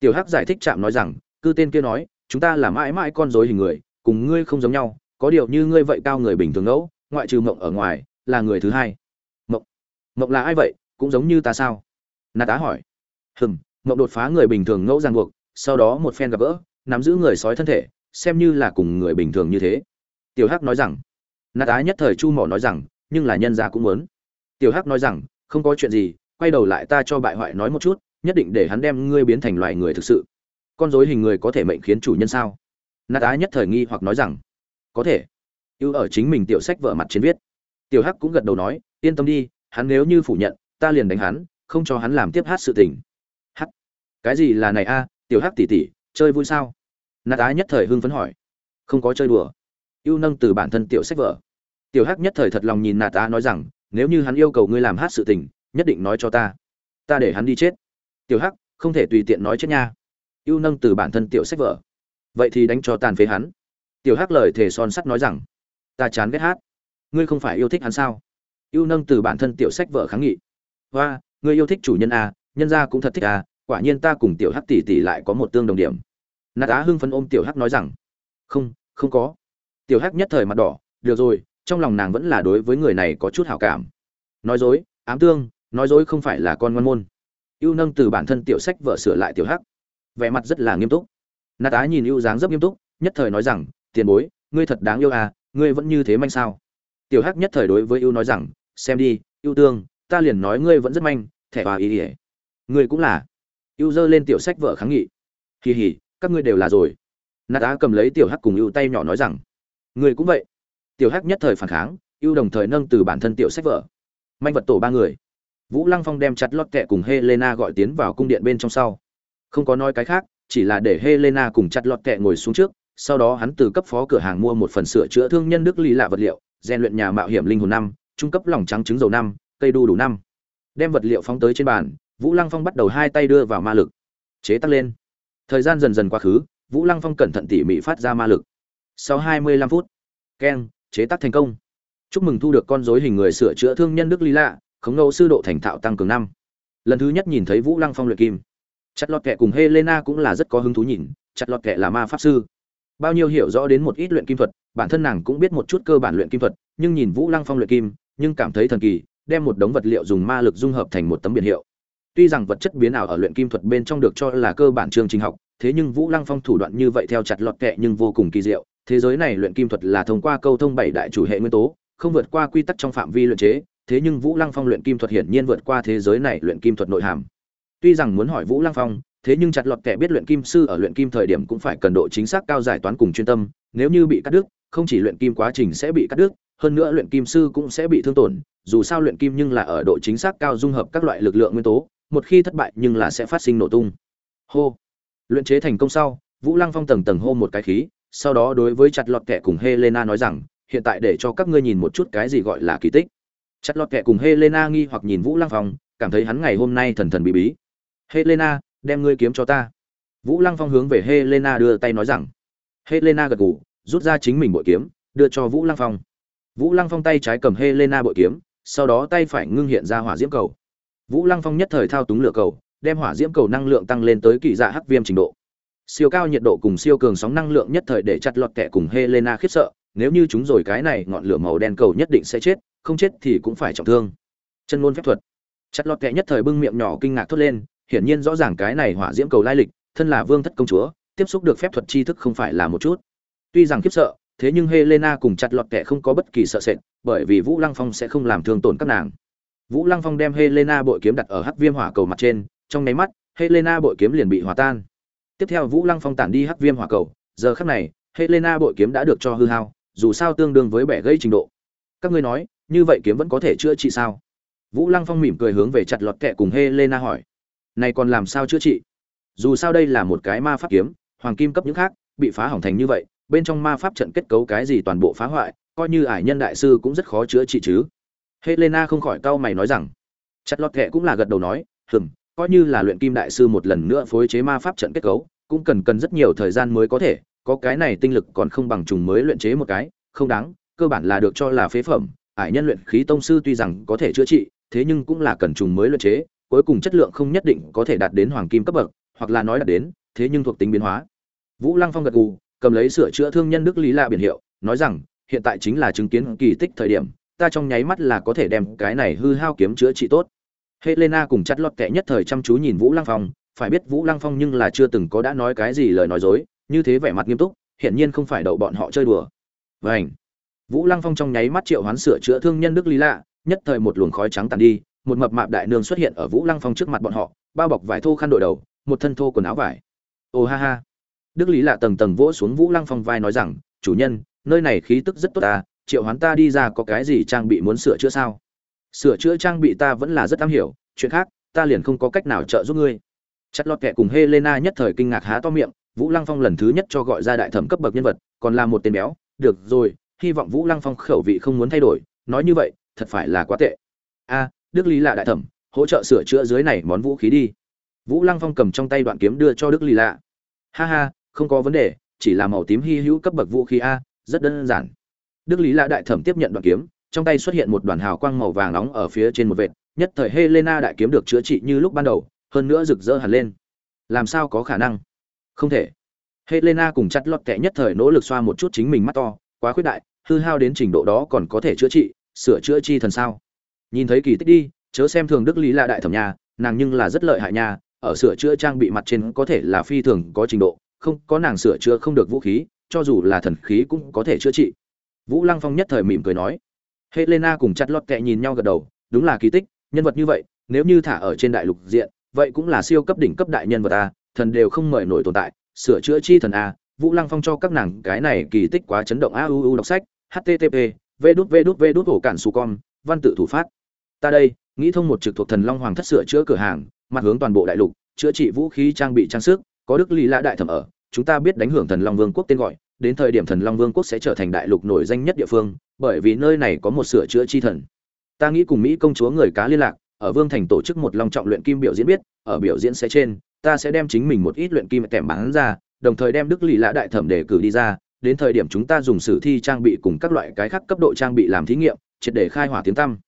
tiểu hắc giải thích chạm nói rằng, cư tên kia nói, chúng ta là mãi mãi con rối hình người, cùng ngươi không giống nhau, có điều như ngươi vậy cao người bình thường ngẫu, ngoại trừ mộng ở ngoài, là người thứ hai. Mộng? Mộng là ai vậy? Cũng giống như ta sao? Na tá hỏi. Hừm, mộng đột phá người bình thường ngẫu ràng buộc sau đó một phen gặp gỡ, nắm giữ người sói thân thể, xem như là cùng người bình thường như thế. Tiểu hắc nói rằng, nà á nhất thời chu mỏ nói rằng, nhưng là nhân gia cũng muốn. Tiểu hắc nói rằng, không có chuyện gì, quay đầu lại ta cho bại hoại nói một chút, nhất định để hắn đem ngươi biến thành loài người thực sự. Con dối hình người có thể mệnh khiến chủ nhân sao? Nát á nhất thời nghi hoặc nói rằng, có thể. Ưu ở chính mình tiểu sách vợ mặt trên viết. Tiểu hắc cũng gật đầu nói, yên tâm đi, hắn nếu như phủ nhận, ta liền đánh hắn, không cho hắn làm tiếp hát sự tình. Hắc? Cái gì là này a? Tiểu hắc tỉ tỉ chơi vui sao? Nát á nhất thời hưng phấn hỏi. Không có chơi đùa. Ưu nâng từ bản thân tiểu sách vợ tiểu hắc nhất thời thật lòng nhìn nạt á nói rằng nếu như hắn yêu cầu ngươi làm hát sự tình nhất định nói cho ta. Ta để hắn đi chết. Tiểu hắc không thể tùy tiện nói chết nha. Ưu nâng từ bản thân tiểu sách vợ vậy thì đánh cho tàn phế hắn. Tiểu hắc lời thề son sắt nói rằng ta chán ghét hát. Ngươi không phải yêu thích hắn sao? Ưu nâng từ bản thân tiểu sách vợ kháng nghị. Hoa ngươi yêu thích chủ nhân à, nhân gia cũng thật thích à, quả nhiên ta cùng tiểu hắc tỷ tỷ lại có một tương đồng điểm. Nát á hưng phấn ôm tiểu hắc nói rằng, không không có. Tiểu hắc nhất thời mặt đỏ, được rồi, trong lòng nàng vẫn là đối với người này có chút hảo cảm. Nói dối, ám tương, nói dối không phải là con ngoan môn. Ưu nâng từ bản thân tiểu sách vợ sửa lại tiểu hắc, vẻ mặt rất là nghiêm túc. Nát á nhìn ưu dáng rất nghiêm túc, nhất thời nói rằng, tiền bối, ngươi thật đáng yêu à ngươi vẫn như thế manh sao? Tiểu hắc nhất thời đối với ưu nói rằng, xem đi, ưu tương, ta liền nói ngươi vẫn rất manh, thẻ hòa ý ỉa. Ngươi cũng là ưu dơ lên tiểu sách vợ kháng nghị. Hì hì, các ngươi đều là rồi. Nạt á cầm lấy tiểu hắc cùng ưu tay nhỏ nói rằng người cũng vậy. Tiểu hắc nhất thời phản kháng, ưu đồng thời nâng từ bản thân tiểu sách vợ. Manh vật tổ ba người. Vũ lăng phong đem chặt lót kẹ cùng helena gọi tiến vào cung điện bên trong sau. Không có nói cái khác, chỉ là để helena cùng chặt lót kẹ ngồi xuống trước, sau đó hắn từ cấp phó cửa hàng mua một phần sửa chữa thương nhân đức lý lạ vật liệu, rèn luyện nhà mạo hiểm linh hồn năm, trung cấp lòng trắng trứng dầu năm, cây đu đủ năm. Đem vật liệu phóng tới trên bàn vũ lăng phong bắt đầu hai tay đưa vào ma lực, chế tắc lên. Thời gian dần dần quá khứ, vũ lăng phong cẩn thận tỉ mỉ phát ra ma lực. Sau hai mươi lăm phút, keng, chế tác thành công. Chúc mừng thu được con dối hình người sửa chữa thương nhân đức lý lạ, khống ngẫu sư độ thành thạo tăng cường năm. Lần thứ nhất nhìn thấy vũ lăng phong luyện kim. Chặt lọt kệ cùng helena cũng là rất có hứng thú nhìn, chặt lọt kệ là ma pháp sư. Bao nhiêu hiểu rõ đến một ít luyện kim thuật, bản thân nàng cũng biết một chút cơ bản luyện kim thuật, nhưng nhìn vũ lăng phong luyện kim, nhưng cảm thấy thần kỳ, đem một đống vật liệu dùng ma lực dung hợp thành một tấm biển hiệu tuy rằng vật chất biến ảo ở luyện kim thuật bên trong được cho là cơ bản chương trình học, thế nhưng vũ lăng phong thủ đoạn như vậy theo chặt lọt kệ nhưng vô cùng kỳ diệu. Thế giới này luyện kim thuật là thông qua câu thông bảy đại chủ hệ nguyên tố, không vượt qua quy tắc trong phạm vi luyện chế, thế nhưng vũ lăng phong luyện kim thuật hiển nhiên vượt qua thế giới này luyện kim thuật nội hàm. Tuy rằng muốn hỏi vũ lăng phong, thế nhưng chặt lọt kẻ biết luyện kim sư ở luyện kim thời điểm cũng phải cần độ chính xác cao giải toán cùng chuyên tâm, nếu như bị cắt đứt, không chỉ luyện kim quá trình sẽ bị cắt đứt, hơn nữa luyện kim sư cũng sẽ bị thương tổn, dù sao luyện kim nhưng là ở độ chính xác cao dung hợp các loại lực lượng nguyên tố một khi thất bại nhưng là sẽ phát sinh nổ tung. Hô. Luyện chế thành công sau, vũ lăng phong tầng tầng hô một cái khí, sau đó đối với chặt lọt kẻ cùng helena nói rằng, hiện tại để cho các ngươi nhìn một chút cái gì gọi là kỳ tích. Chặt lọt kẻ cùng helena nghi hoặc nhìn vũ lăng phong, cảm thấy hắn ngày hôm nay thần thần bí bí. Helena, đem ngươi kiếm cho ta. Vũ lăng phong hướng về helena đưa tay nói rằng. Helena gật gù, rút ra chính mình bội kiếm, đưa cho vũ lăng phong. Vũ lăng phong tay trái cầm helena bội kiếm, sau đó tay phải ngưng hiện ra hỏa diễm cầu vũ lăng phong nhất thời thao túng lửa cầu, đem hỏa diễm cầu năng lượng tăng lên tới kỳ dạ hắc viêm trình độ. Siêu cao nhiệt độ cùng siêu cường sóng năng lượng nhất thời để chặt lọt kẻ cùng helena khiếp sợ, nếu như chúng rồi cái này ngọn lửa màu đen cầu nhất định sẽ chết, không chết thì cũng phải trọng thương. Chân ngôn phép thuật. Chặt lọt kẻ nhất thời bưng miệng nhỏ kinh ngạc thốt lên, hiển nhiên rõ ràng cái này hỏa diễm cầu lai lịch, thân là vương thất công chúa, tiếp xúc được phép thuật tri thức không phải là một chút. Tuy rằng khiếp sợ, thế nhưng helena cùng chặt lọt kẻ không có bất kỳ sợ sệt, bởi vì vũ lăng phong sẽ không làm thương tổn các nàng vũ lăng phong đem helena bội kiếm đặt ở hắc viêm hỏa cầu mặt trên, trong nháy mắt, helena bội kiếm liền bị hòa tan. Tiếp theo vũ lăng phong tản đi hắc viêm hỏa cầu, giờ khắc này, helena bội kiếm đã được cho hư hao, dù sao tương đương với bẻ gây trình độ. Các ngươi nói, như vậy kiếm vẫn có thể chữa trị sao? Vũ lăng phong mỉm cười hướng về chặt lọt kẹ cùng helena hỏi. Này còn làm sao chữa trị? Dù sao đây là một cái ma pháp kiếm, hoàng kim cấp những khác, bị phá hỏng thành như vậy, bên trong ma pháp trận kết cấu cái gì toàn bộ phá hoại, coi như ải nhân đại sư cũng rất khó chữa trị chứ helena không khỏi cau mày nói rằng, chặt lọt kệ cũng là gật đầu nói, hừm, coi như là luyện kim đại sư một lần nữa phối chế ma pháp trận kết cấu, cũng cần cần rất nhiều thời gian mới có thể, có cái này tinh lực còn không bằng trùng mới luyện chế một cái, không đáng, cơ bản là được cho là phế phẩm, ải nhân luyện khí tông sư tuy rằng có thể chữa trị, thế nhưng cũng là cần trùng mới luyện chế, cuối cùng chất lượng không nhất định có thể đạt đến hoàng kim cấp bậc, hoặc là nói đạt đến, thế nhưng thuộc tính biến hóa. Vũ lăng phong gật gù, cầm lấy sửa chữa thương nhân đức lý lạ biển hiệu, nói rằng, hiện tại chính là chứng kiến kỳ tích thời điểm ta trong nháy mắt là có thể đem cái này hư hao kiếm chữa trị tốt. Helena cùng chặt lọt kệ nhất thời chăm chú nhìn vũ lăng phong, phải biết vũ lăng phong nhưng là chưa từng có đã nói cái gì lời nói dối, như thế vẻ mặt nghiêm túc, hiển nhiên không phải đậu bọn họ chơi đùa. Vảnh vũ lăng phong trong nháy mắt triệu hoán sửa chữa thương nhân đức lý lạ, nhất thời một luồng khói trắng tàn đi, một mập mạp đại nương xuất hiện ở vũ lăng phong trước mặt bọn họ, bao bọc vải thô khăn đội đầu, một thân thô quần áo vải. Ô ha ha. Đức lý lạ tầng tầng vỗ xuống vũ lăng phong vai nói rằng, chủ nhân, nơi này khí tức rất tốt ta triệu hoán ta đi ra có cái gì trang bị muốn sửa chữa sao? Sửa chữa trang bị ta vẫn là rất am hiểu, chuyện khác, ta liền không có cách nào trợ giúp ngươi. Chất lọt kẹ cùng helena nhất thời kinh ngạc há to miệng, vũ lăng phong lần thứ nhất cho gọi ra đại thẩm cấp bậc nhân vật, còn là một tên béo, được rồi, hy vọng vũ lăng phong khẩu vị không muốn thay đổi, nói như vậy, thật phải là quá tệ. A, đức lý lạ đại thẩm, hỗ trợ sửa chữa dưới này món vũ khí đi. Vũ lăng phong cầm trong tay đoạn kiếm đưa cho đức lý lạ. Ha ha, không có vấn đề, chỉ là màu tím hy hữu cấp bậc vũ khí a, rất đơn giản đức lý lạ đại thẩm tiếp nhận đoạn kiếm, trong tay xuất hiện một đoàn hào quang màu vàng nóng ở phía trên một vệt, nhất thời helena đại kiếm được chữa trị như lúc ban đầu, hơn nữa rực rỡ hẳn lên. Làm sao có khả năng? Không thể. Helena cùng chặt lọt kẻ nhất thời nỗ lực xoa một chút chính mình mắt to, quá khuyết đại, hư hao đến trình độ đó còn có thể chữa trị, sửa chữa chi thần sao? Nhìn thấy kỳ tích đi, chớ xem thường đức lý là đại thẩm nhà nàng nhưng là rất lợi hại nha, ở sửa chữa trang bị mặt trên có thể là phi thường có trình độ, không, có nàng sửa chữa không được vũ khí, cho dù là thần khí cũng có thể chữa trị vũ lăng phong nhất thời mỉm cười nói. Helena cùng chặt lọt kệ nhìn nhau gật đầu, đúng là kỳ tích, nhân vật như vậy, nếu như thả ở trên đại lục diện, vậy cũng là siêu cấp đỉnh cấp đại nhân vật a, thần đều không mời nổi tồn tại, sửa chữa chi thần a, vũ lăng phong cho các nàng cái này kỳ tích quá chấn động a u u đọc sách http v đút v đút v đút cản su con, văn tự thủ phát. Ta đây, nghĩ thông một trực thuộc thần long hoàng thất sửa chữa cửa hàng, mặt hướng toàn bộ đại lục, chữa trị vũ khí trang bị trang sức, có đức lý lã đại thẩm ở, chúng ta biết đánh hưởng thần long vương quốc tên gọi đến thời điểm thần long vương quốc sẽ trở thành đại lục nổi danh nhất địa phương, bởi vì nơi này có một sửa chữa chi thần. Ta nghĩ cùng mỹ công chúa người cá liên lạc, ở vương thành tổ chức một long trọng luyện kim biểu diễn biết, ở biểu diễn sẽ trên, ta sẽ đem chính mình một ít luyện kim kèm bán ra, đồng thời đem đức lì lã đại thẩm để cử đi ra, đến thời điểm chúng ta dùng sử thi trang bị cùng các loại cái khác cấp độ trang bị làm thí nghiệm, triệt để khai hỏa tiếng tăm.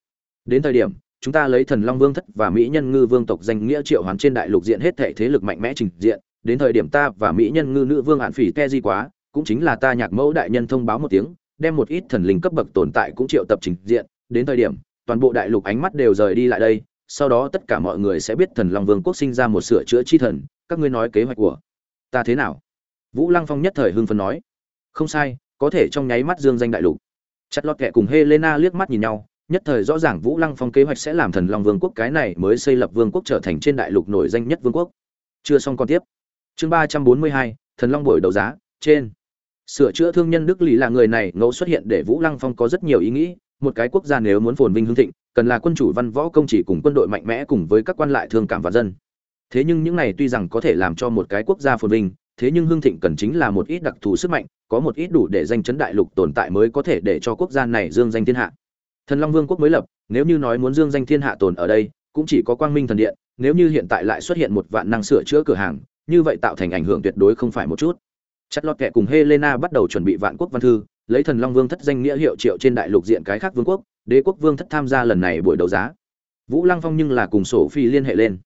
Đến thời điểm, chúng ta lấy thần long vương thất và mỹ nhân ngư vương tộc danh nghĩa triệu hoán trên đại lục diện hết thể thế lực mạnh mẽ trình diện, đến thời điểm ta và mỹ nhân ngư nữ vương hạn phỉ te di quá cũng chính là ta nhạc mẫu đại nhân thông báo một tiếng, đem một ít thần linh cấp bậc tồn tại cũng triệu tập trình diện, đến thời điểm, toàn bộ đại lục ánh mắt đều rời đi lại đây, sau đó tất cả mọi người sẽ biết thần long vương quốc sinh ra một sửa chữa chi thần, các ngươi nói kế hoạch của ta thế nào? Vũ lăng phong nhất thời hưng phấn nói. Không sai, có thể trong nháy mắt dương danh đại lục. Chặt lọt kẹ cùng helena liếc mắt nhìn nhau, nhất thời rõ ràng vũ lăng phong kế hoạch sẽ làm thần long vương quốc cái này mới xây lập vương quốc trở thành trên đại lục nổi danh nhất vương quốc. Chưa xong còn tiếp. Chương ba trăm bốn mươi hai, thần long buổi đấu giá, trên sửa chữa thương nhân đức lý là người này, ngẫu xuất hiện để vũ lăng phong có rất nhiều ý nghĩ. Một cái quốc gia nếu muốn phồn vinh hưng thịnh, cần là quân chủ văn võ công chỉ cùng quân đội mạnh mẽ cùng với các quan lại thương cảm và dân. Thế nhưng những này tuy rằng có thể làm cho một cái quốc gia phồn vinh, thế nhưng hưng thịnh cần chính là một ít đặc thù sức mạnh, có một ít đủ để danh chấn đại lục tồn tại mới có thể để cho quốc gia này dương danh thiên hạ. Thần long vương quốc mới lập, nếu như nói muốn dương danh thiên hạ tồn ở đây, cũng chỉ có quang minh thần điện, nếu như hiện tại lại xuất hiện một vạn năng sửa chữa cửa hàng, như vậy tạo thành ảnh hưởng tuyệt đối không phải một chút chất lọt kệ cùng helena bắt đầu chuẩn bị vạn quốc văn thư, lấy thần long vương thất danh nghĩa hiệu triệu trên đại lục diện cái khác vương quốc, đế quốc vương thất tham gia lần này buổi đấu giá. Vũ lăng phong nhưng là cùng sổ phi liên hệ lên.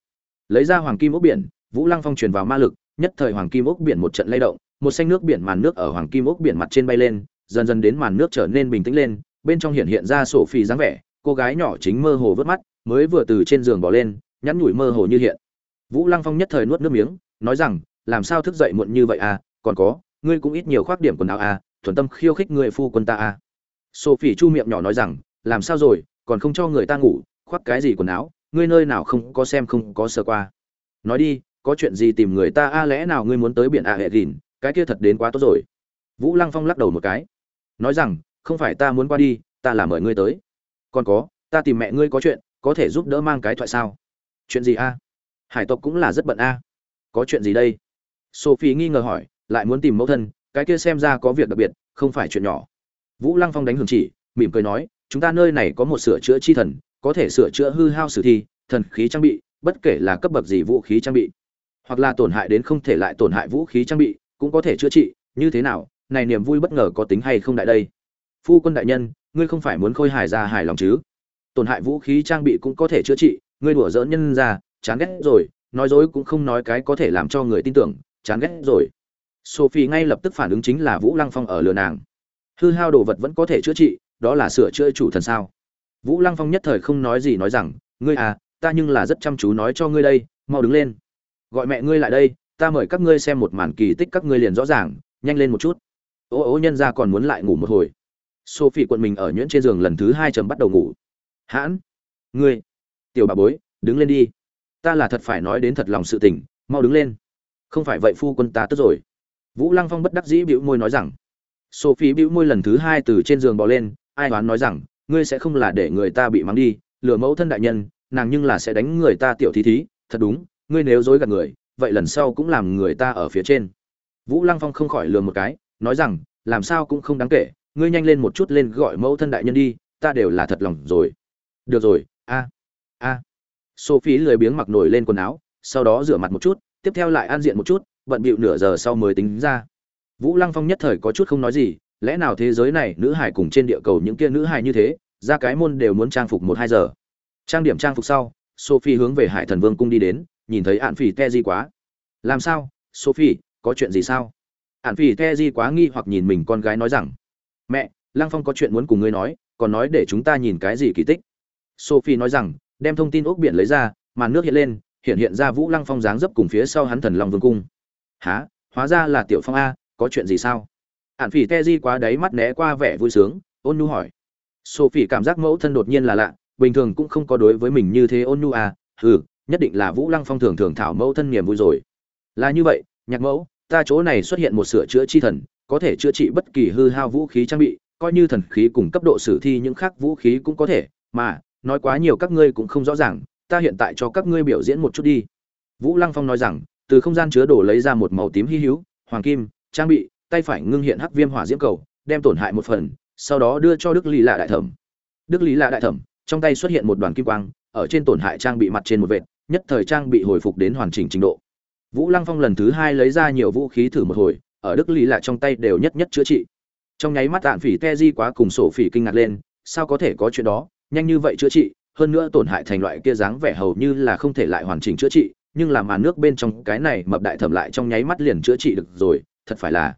Lấy ra hoàng kim ốc biển, vũ lăng phong truyền vào ma lực, nhất thời hoàng kim ốc biển một trận lay động, một xanh nước biển màn nước ở hoàng kim ốc biển mặt trên bay lên, dần dần đến màn nước trở nên bình tĩnh lên, bên trong hiện hiện ra sổ phi dáng vẻ, cô gái nhỏ chính mơ hồ vớt mắt, mới vừa từ trên giường bỏ lên, nhắn nhủi mơ hồ như hiện. Vũ lăng phong nhất thời nuốt nước miếng, nói rằng, làm sao thức dậy muộn như vậy à? Còn có ngươi cũng ít nhiều khoác điểm quần áo à thuần tâm khiêu khích người phu quân ta à. Sophie chu miệng nhỏ nói rằng làm sao rồi còn không cho người ta ngủ khoác cái gì quần áo ngươi nơi nào không có xem không có sơ qua. Nói đi có chuyện gì tìm người ta a à, lẽ nào ngươi muốn tới biển a hệ gìn cái kia thật đến quá tốt rồi. Vũ lăng phong lắc đầu một cái. Nói rằng không phải ta muốn qua đi ta là mời ngươi tới. Còn có ta tìm mẹ ngươi có chuyện có thể giúp đỡ mang cái thoại sao? Chuyện gì a hải tộc cũng là rất bận a có chuyện gì đây? Sophie nghi ngờ hỏi lại muốn tìm mẫu thân, cái kia xem ra có việc đặc biệt, không phải chuyện nhỏ. Vũ lăng phong đánh hưởng chỉ, mỉm cười nói, chúng ta nơi này có một sửa chữa chi thần, có thể sửa chữa hư hao sử thi, thần khí trang bị, bất kể là cấp bậc gì vũ khí trang bị. Hoặc là tổn hại đến không thể lại tổn hại vũ khí trang bị, cũng có thể chữa trị, như thế nào, này niềm vui bất ngờ có tính hay không đại đây? Phu quân đại nhân, ngươi không phải muốn khôi hài ra hài lòng chứ? Tổn hại vũ khí trang bị cũng có thể chữa trị, ngươi đùa dỡn nhân ra, chán ghét rồi, nói dối cũng không nói cái có thể làm cho người tin tưởng, chán ghét rồi sophie ngay lập tức phản ứng chính là vũ lăng phong ở lừa nàng. Hư hao đồ vật vẫn có thể chữa trị, đó là sửa chữa chủ thần sao? Vũ lăng phong nhất thời không nói gì nói rằng, ngươi à ta nhưng là rất chăm chú nói cho ngươi đây, mau đứng lên. Gọi mẹ ngươi lại đây, ta mời các ngươi xem một màn kỳ tích các ngươi liền rõ ràng, nhanh lên một chút. Ô ô nhân ra còn muốn lại ngủ một hồi. Sophie quận mình ở nhuyễn trên giường lần thứ hai chấm bắt đầu ngủ. Hãn, ngươi, tiểu bà bối, đứng lên đi. Ta là thật phải nói đến thật lòng sự tình, mau đứng lên. Không phải vậy phu quân ta tức rồi vũ lăng phong bất đắc dĩ bĩu môi nói rằng, sophie bĩu môi lần thứ hai từ trên giường bò lên, ai đoán nói rằng, ngươi sẽ không là để người ta bị mắng đi, lừa mẫu thân đại nhân, nàng nhưng là sẽ đánh người ta tiểu thí thí, thật đúng, ngươi nếu dối gạt người, vậy lần sau cũng làm người ta ở phía trên. Vũ lăng phong không khỏi lừa một cái, nói rằng, làm sao cũng không đáng kể, ngươi nhanh lên một chút lên gọi mẫu thân đại nhân đi, ta đều là thật lòng rồi. Được rồi, a a. Sophie lười biếng mặc nổi lên quần áo, sau đó rửa mặt một chút, tiếp theo lại ăn diện một chút bận bịu nửa giờ sau mới tính ra. Vũ lăng phong nhất thời có chút không nói gì, lẽ nào thế giới này nữ hải cùng trên địa cầu những kia nữ hải như thế, ra cái môn đều muốn trang phục một hai giờ. Trang điểm trang phục sau, sophie hướng về hải thần vương cung đi đến, nhìn thấy ạn phỉ te di quá. Làm sao, sophie, có chuyện gì sao? Ạn phỉ te di quá nghi hoặc nhìn mình con gái nói rằng, mẹ, lăng phong có chuyện muốn cùng ngươi nói, còn nói để chúng ta nhìn cái gì kỳ tích? Sophie nói rằng, đem thông tin ốc biển lấy ra, màn nước hiện lên, hiện hiện ra vũ lăng phong dáng dấp cùng phía sau hắn thần long vương cung há hóa ra là tiểu phong a, có chuyện gì sao? Ạn phỉ te di quá đáy mắt né qua vẻ vui sướng, ôn nhu hỏi. Sophie cảm giác mẫu thân đột nhiên là lạ, bình thường cũng không có đối với mình như thế ôn nhu à ừ nhất định là vũ lăng phong thường thường thảo mẫu thân niềm vui rồi. Là như vậy, nhạc mẫu, ta chỗ này xuất hiện một sửa chữa chi thần, có thể chữa trị bất kỳ hư hao vũ khí trang bị, coi như thần khí cùng cấp độ sử thi những khác vũ khí cũng có thể, mà, nói quá nhiều các ngươi cũng không rõ ràng, ta hiện tại cho các ngươi biểu diễn một chút đi. Vũ lăng phong nói rằng từ không gian chứa đồ lấy ra một màu tím hy hữu, hoàng kim, trang bị, tay phải ngưng hiện hắc viêm hỏa diễm cầu, đem tổn hại một phần, sau đó đưa cho đức lý lạ đại thẩm. Đức lý lạ đại thẩm, trong tay xuất hiện một đoàn kim quang, ở trên tổn hại trang bị mặt trên một vệt, nhất thời trang bị hồi phục đến hoàn chỉnh trình độ. Vũ lăng phong lần thứ hai lấy ra nhiều vũ khí thử một hồi, ở đức lý lạ trong tay đều nhất nhất chữa trị. Trong nháy mắt tạn phỉ te di quá cùng sổ phỉ kinh ngạc lên, sao có thể có chuyện đó, nhanh như vậy chữa trị, hơn nữa tổn hại thành loại kia dáng vẻ hầu như là không thể lại hoàn chỉnh chữa trị nhưng là màn nước bên trong cái này mập đại thẩm lại trong nháy mắt liền chữa trị được rồi, thật phải là.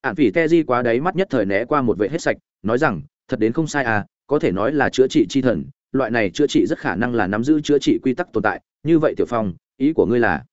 Ạn phỉ te di quá đáy mắt nhất thời né qua một vệ hết sạch, nói rằng, thật đến không sai à có thể nói là chữa trị chi thần, loại này chữa trị rất khả năng là nắm giữ chữa trị quy tắc tồn tại, như vậy tiểu phong, ý của ngươi là?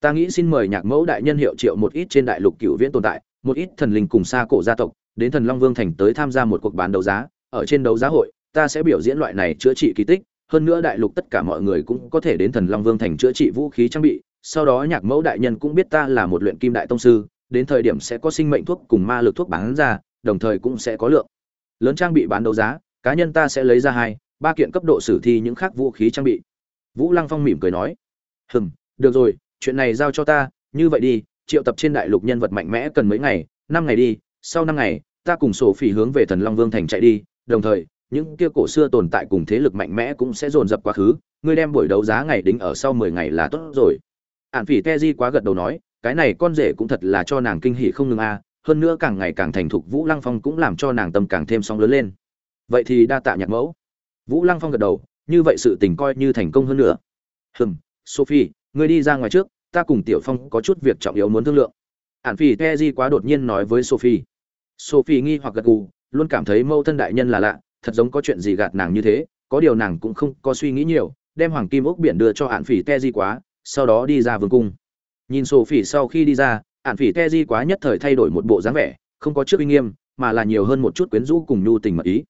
Ta nghĩ xin mời nhạc mẫu đại nhân hiệu triệu một ít trên đại lục cựu viễn tồn tại, một ít thần linh cùng xa cổ gia tộc, đến thần long vương thành tới tham gia một cuộc bán đấu giá, ở trên đấu giá hội, ta sẽ biểu diễn loại này chữa trị kỳ tích hơn nữa đại lục tất cả mọi người cũng có thể đến thần long vương thành chữa trị vũ khí trang bị, sau đó nhạc mẫu đại nhân cũng biết ta là một luyện kim đại tông sư, đến thời điểm sẽ có sinh mệnh thuốc cùng ma lực thuốc bán ra, đồng thời cũng sẽ có lượng. Lớn trang bị bán đấu giá, cá nhân ta sẽ lấy ra hai, ba kiện cấp độ sử thi những khác vũ khí trang bị. Vũ lăng phong mỉm cười nói, hừm, được rồi, chuyện này giao cho ta, như vậy đi, triệu tập trên đại lục nhân vật mạnh mẽ cần mấy ngày, năm ngày đi, sau năm ngày, ta cùng sổ phỉ hướng về thần long vương thành chạy đi, đồng thời những kia cổ xưa tồn tại cùng thế lực mạnh mẽ cũng sẽ dồn dập quá khứ, ngươi đem buổi đấu giá ngày đính ở sau mười ngày là tốt rồi. Ạn phỉ te di quá gật đầu nói, cái này con rể cũng thật là cho nàng kinh hỉ không ngừng a, hơn nữa càng ngày càng thành thục vũ lăng phong cũng làm cho nàng tâm càng thêm sóng lớn lên. Vậy thì đa tạ nhạc mẫu. Vũ lăng phong gật đầu, như vậy sự tình coi như thành công hơn nữa. Hừm, sophie, ngươi đi ra ngoài trước, ta cùng tiểu phong có chút việc trọng yếu muốn thương lượng. Ạn phỉ te di quá đột nhiên nói với sophie. Sophie nghi hoặc gật gù, luôn cảm thấy mâu thân đại nhân là lạ thật giống có chuyện gì gạt nàng như thế, có điều nàng cũng không có suy nghĩ nhiều, đem hoàng kim ốc biển đưa cho ạn phỉ te di quá, sau đó đi ra vương cung. Nhìn sophie sau khi đi ra, ạn phỉ te di quá nhất thời thay đổi một bộ dáng vẻ, không có trước uy nghiêm, mà là nhiều hơn một chút quyến rũ cùng nhu tình mật ý.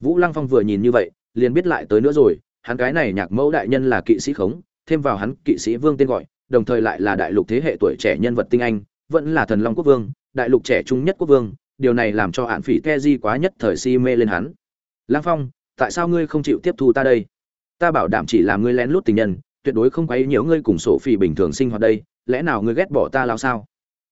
Vũ lăng phong vừa nhìn như vậy, liền biết lại tới nữa rồi, hắn cái này nhạc mẫu đại nhân là kỵ sĩ khống, thêm vào hắn kỵ sĩ vương tên gọi, đồng thời lại là đại lục thế hệ tuổi trẻ nhân vật tinh anh, vẫn là thần long quốc vương, đại lục trẻ trung nhất quốc vương, điều này làm cho hạn phỉ te di quá nhất thời si mê lên hắn lang phong, tại sao ngươi không chịu tiếp thu ta đây? Ta bảo đảm chỉ làm ngươi lén lút tình nhân, tuyệt đối không quấy nhiễu ngươi cùng sổ phỉ bình thường sinh hoạt đây, lẽ nào ngươi ghét bỏ ta lao sao?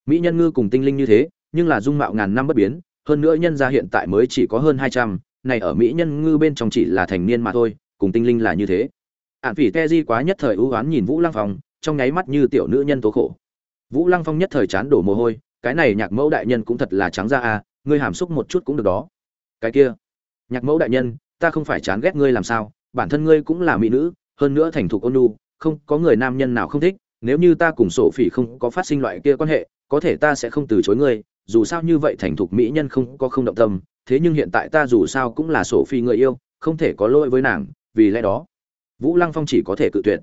Mỹ nhân ngư cùng tinh linh như thế, nhưng là dung mạo ngàn năm bất biến, hơn nữa nhân gia hiện tại mới chỉ có hơn hai trăm, này ở mỹ nhân ngư bên trong chỉ là thành niên mà thôi, cùng tinh linh là như thế. Ạn phỉ te di quá nhất thời ưu oán nhìn vũ lăng phong, trong nháy mắt như tiểu nữ nhân tố khổ. Vũ lăng phong nhất thời chán đổ mồ hôi, cái này nhạc mẫu đại nhân cũng thật là trắng ra à ngươi hàm xúc một chút cũng được đó. Cái kia nhạc mẫu đại nhân, ta không phải chán ghét ngươi làm sao, bản thân ngươi cũng là mỹ nữ, hơn nữa thành thục ôn nhu, không, có người nam nhân nào không thích, nếu như ta cùng sổ phỉ không có phát sinh loại kia quan hệ, có thể ta sẽ không từ chối ngươi, dù sao như vậy thành thục mỹ nhân không có không động tâm, thế nhưng hiện tại ta dù sao cũng là sổ phi người yêu, không thể có lỗi với nàng, vì lẽ đó, vũ lăng phong chỉ có thể cự tuyệt.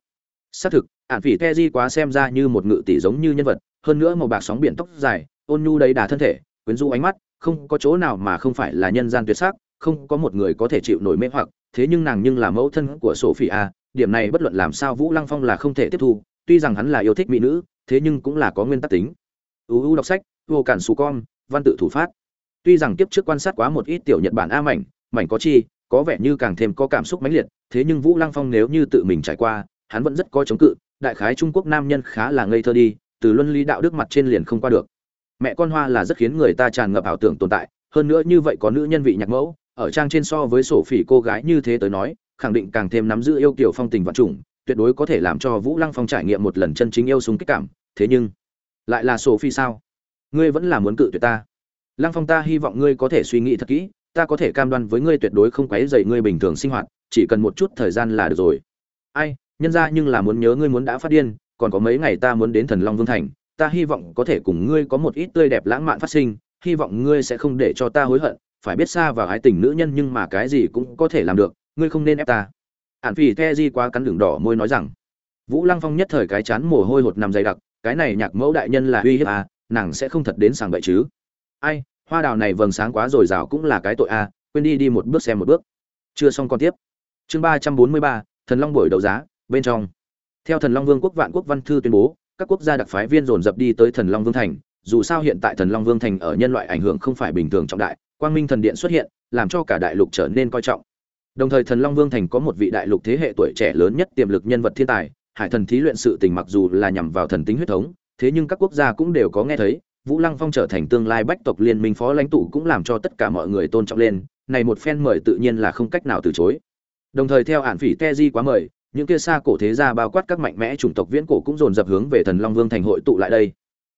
Xác thực ạn phỉ te di quá xem ra như một ngự tỷ giống như nhân vật, hơn nữa màu bạc sóng biển tóc dài, ôn nhu đầy đà thân thể, quyến rũ ánh mắt, không có chỗ nào mà không phải là nhân gian tuyệt sắc không có một người có thể chịu nổi mê hoặc, thế nhưng nàng nhưng là mẫu thân của sophie a điểm này bất luận làm sao vũ lăng phong là không thể tiếp thu, tuy rằng hắn là yêu thích mỹ nữ, thế nhưng cũng là có nguyên tắc tính. Uu đọc sách, vô cản xù con, văn tự thủ phát. Tuy rằng tiếp trước quan sát quá một ít tiểu nhật bản a mảnh mảnh có chi, có vẻ như càng thêm có cảm xúc mãnh liệt, thế nhưng vũ lăng phong nếu như tự mình trải qua, hắn vẫn rất có chống cự, đại khái trung quốc nam nhân khá là ngây thơ đi, từ luân lý đạo đức mặt trên liền không qua được. Mẹ con hoa là rất khiến người ta tràn ngập ảo tưởng tồn tại, hơn nữa như vậy có nữ nhân vị nhạc mẫu ở trang trên so với sổ phỉ cô gái như thế tới nói, khẳng định càng thêm nắm giữ yêu kiểu phong tình vạn trùng tuyệt đối có thể làm cho vũ lăng phong trải nghiệm một lần chân chính yêu súng kích cảm. Thế nhưng, lại là sổ phi sao? Ngươi vẫn là muốn cự tuyệt ta. Lăng phong ta hy vọng ngươi có thể suy nghĩ thật kỹ, ta có thể cam đoan với ngươi tuyệt đối không quấy dậy ngươi bình thường sinh hoạt, chỉ cần một chút thời gian là được rồi. Ai, nhân ra nhưng là muốn nhớ ngươi muốn đã phát điên, còn có mấy ngày ta muốn đến thần long vương thành, ta hy vọng có thể cùng ngươi có một ít tươi đẹp lãng mạn phát sinh, hy vọng ngươi sẽ không để cho ta hối hận phải biết xa và ái tình nữ nhân nhưng mà cái gì cũng có thể làm được, ngươi không nên ép ta. Ạn phỉ the di quá cắn đường đỏ môi nói rằng, vũ lăng phong nhất thời cái chán mồ hôi hột nằm dày đặc, cái này nhạc mẫu đại nhân là uy hiếp à nàng sẽ không thật đến sàng bậy chứ. Ai, hoa đào này vầng sáng quá rồi rào cũng là cái tội à quên đi đi một bước xem một bước. Chưa xong còn tiếp. Chương ba trăm bốn mươi ba, thần long buổi đấu giá, bên trong. Theo thần long vương quốc vạn quốc văn thư tuyên bố, các quốc gia đặc phái viên dồn dập đi tới thần long vương thành, dù sao hiện tại thần long vương thành ở nhân loại ảnh hưởng không phải bình thường trọng đại quang minh thần điện xuất hiện, làm cho cả đại lục trở nên coi trọng. Đồng thời thần long vương thành có một vị đại lục thế hệ tuổi trẻ lớn nhất tiềm lực nhân vật thiên tài, hải thần thí luyện sự tình mặc dù là nhằm vào thần tính huyết thống, thế nhưng các quốc gia cũng đều có nghe thấy, vũ lăng phong trở thành tương lai bách tộc liên minh phó lãnh tụ cũng làm cho tất cả mọi người tôn trọng lên, này một phen mời tự nhiên là không cách nào từ chối. Đồng thời theo hạn phỉ te di quá mời, những kia xa cổ thế gia bao quát các mạnh mẽ chủng tộc viễn cổ cũng dồn dập hướng về thần long vương thành hội tụ lại đây.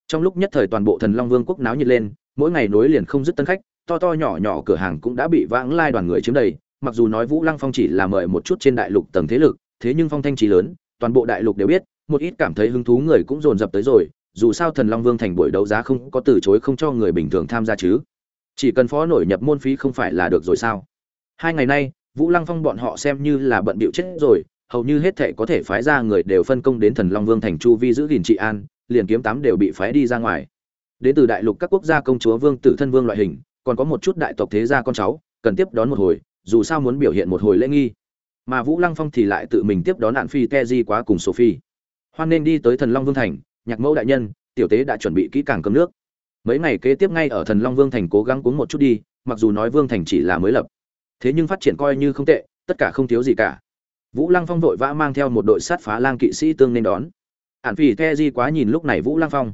Trong lúc nhất thời toàn bộ thần long vương quốc náo nhiệt lên, mỗi ngày nối liền không dứt tân khách to to nhỏ nhỏ cửa hàng cũng đã bị vãng lai đoàn người chiếm đầy, mặc dù nói vũ lăng phong chỉ là mời một chút trên đại lục tầng thế lực, thế nhưng phong thanh trí lớn, toàn bộ đại lục đều biết, một ít cảm thấy hứng thú người cũng dồn dập tới rồi, dù sao thần long vương thành buổi đấu giá không có từ chối không cho người bình thường tham gia chứ. Chỉ cần phó nổi nhập môn phí không phải là được rồi sao? Hai ngày nay, vũ lăng phong bọn họ xem như là bận bịu chết rồi, hầu như hết thệ có thể phái ra người đều phân công đến thần long vương thành chu vi giữ gìn trị an, liền kiếm tám đều bị phái đi ra ngoài. Đến từ đại lục các quốc gia công chúa vương tử thân vương loại hình còn có một chút đại tộc thế gia con cháu, cần tiếp đón một hồi, dù sao muốn biểu hiện một hồi lễ nghi. Mà vũ lăng phong thì lại tự mình tiếp đón nạn phi te di quá cùng sophie. Hoan nên đi tới thần long vương thành, nhạc mẫu đại nhân, tiểu tế đã chuẩn bị kỹ càng cơm nước. Mấy ngày kế tiếp ngay ở thần long vương thành cố gắng cuống một chút đi, mặc dù nói vương thành chỉ là mới lập. Thế nhưng phát triển coi như không tệ, tất cả không thiếu gì cả. Vũ lăng phong vội vã mang theo một đội sát phá lang kỵ sĩ tương nên đón. Ạn phi the di quá nhìn lúc này vũ lăng phong.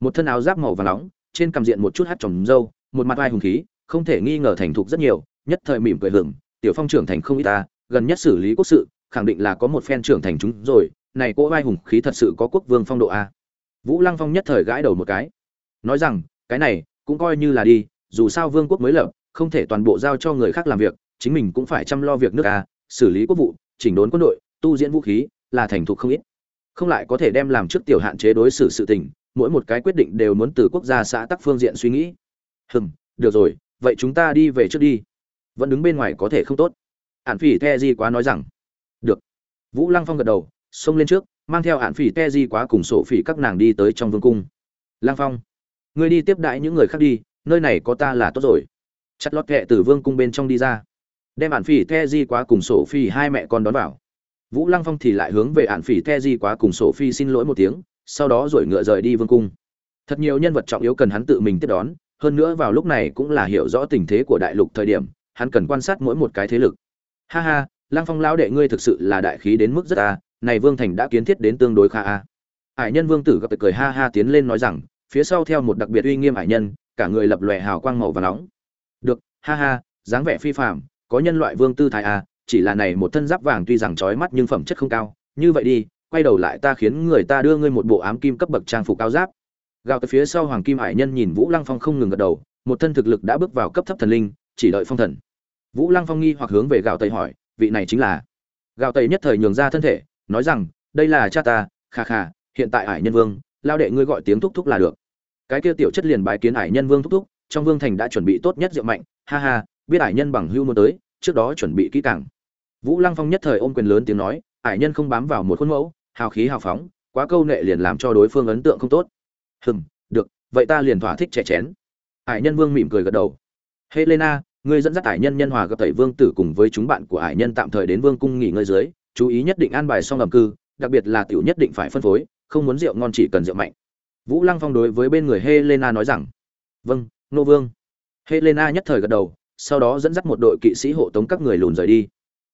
Một thân áo giáp màu và nóng, trên cằm diện một chút hát trồng râu một mặt vai hùng khí, không thể nghi ngờ thành thục rất nhiều, nhất thời mỉm cười hưởng tiểu phong trưởng thành không ít ta, gần nhất xử lý quốc sự, khẳng định là có một phen trưởng thành chúng rồi, này cỗ vai hùng khí thật sự có quốc vương phong độ a. Vũ lăng phong nhất thời gãi đầu một cái, nói rằng, cái này, cũng coi như là đi, dù sao vương quốc mới lập, không thể toàn bộ giao cho người khác làm việc, chính mình cũng phải chăm lo việc nước a, xử lý quốc vụ, chỉnh đốn quân đội, tu diễn vũ khí, là thành thục không ít. Không lại có thể đem làm trước tiểu hạn chế đối xử sự tình, mỗi một cái quyết định đều muốn từ quốc gia xã tắc phương diện suy nghĩ hừm, được rồi, vậy chúng ta đi về trước đi. Vẫn đứng bên ngoài có thể không tốt. Ạn phỉ the di quá nói rằng, được. Vũ lăng phong gật đầu, xông lên trước, mang theo ạn phỉ te di quá cùng sổ phỉ các nàng đi tới trong vương cung. Lang phong, ngươi đi tiếp đãi những người khác đi, nơi này có ta là tốt rồi. Chặt lót kệ từ vương cung bên trong đi ra. Đem ạn phỉ te di quá cùng sổ phi hai mẹ con đón vào. Vũ lăng phong thì lại hướng về ạn phỉ te di quá cùng sổ phi xin lỗi một tiếng, sau đó rồi ngựa rời đi vương cung. Thật nhiều nhân vật trọng yếu cần hắn tự mình tiếp đón hơn nữa vào lúc này cũng là hiểu rõ tình thế của đại lục thời điểm, hắn cần quan sát mỗi một cái thế lực. Ha ha, lăng phong lão đệ ngươi thực sự là đại khí đến mức rất a, này vương thành đã kiến thiết đến tương đối khá a. Ải nhân vương tử gặp cười ha ha tiến lên nói rằng, phía sau theo một đặc biệt uy nghiêm ải nhân, cả người lập lòe hào quang màu và nóng. Được, ha ha, dáng vẻ phi phạm có nhân loại vương tư thái a, chỉ là này một thân giáp vàng tuy rằng chói mắt nhưng phẩm chất không cao. Như vậy đi, quay đầu lại ta khiến người ta đưa ngươi một bộ ám kim cấp bậc trang phục cao giáp gào tới phía sau hoàng kim Hải nhân nhìn vũ lăng phong không ngừng gật đầu, một thân thực lực đã bước vào cấp thấp thần linh, chỉ đợi phong thần. Vũ lăng phong nghi hoặc hướng về gạo tây hỏi, vị này chính là? Gạo tây nhất thời nhường ra thân thể, nói rằng, đây là cha ta, kha kha, hiện tại Hải nhân vương, lao đệ ngươi gọi tiếng thúc thúc là được. Cái kia tiểu chất liền bái kiến Hải nhân vương thúc thúc, trong vương thành đã chuẩn bị tốt nhất rượu mạnh, ha ha, biết Hải nhân bằng hưu muốn tới, trước đó chuẩn bị kỹ càng. Vũ lăng phong nhất thời ôm quyền lớn tiếng nói Hải nhân không bám vào một khuôn mẫu, hào khí hào phóng, quá câu nệ liền làm cho đối phương ấn tượng không tốt hừm, được, vậy ta liền thỏa thích trẻ chén. Ải nhân vương mỉm cười gật đầu. Helena, ngươi dẫn dắt ải nhân nhân hòa gặp tẩy vương tử cùng với chúng bạn của ải nhân tạm thời đến vương cung nghỉ ngơi dưới, chú ý nhất định an bài xong ẩm cư, đặc biệt là tiểu nhất định phải phân phối, không muốn rượu ngon chỉ cần rượu mạnh. Vũ lăng phong đối với bên người helena nói rằng vâng nô vương. Helena nhất thời gật đầu, sau đó dẫn dắt một đội kỵ sĩ hộ tống các người lùn rời đi.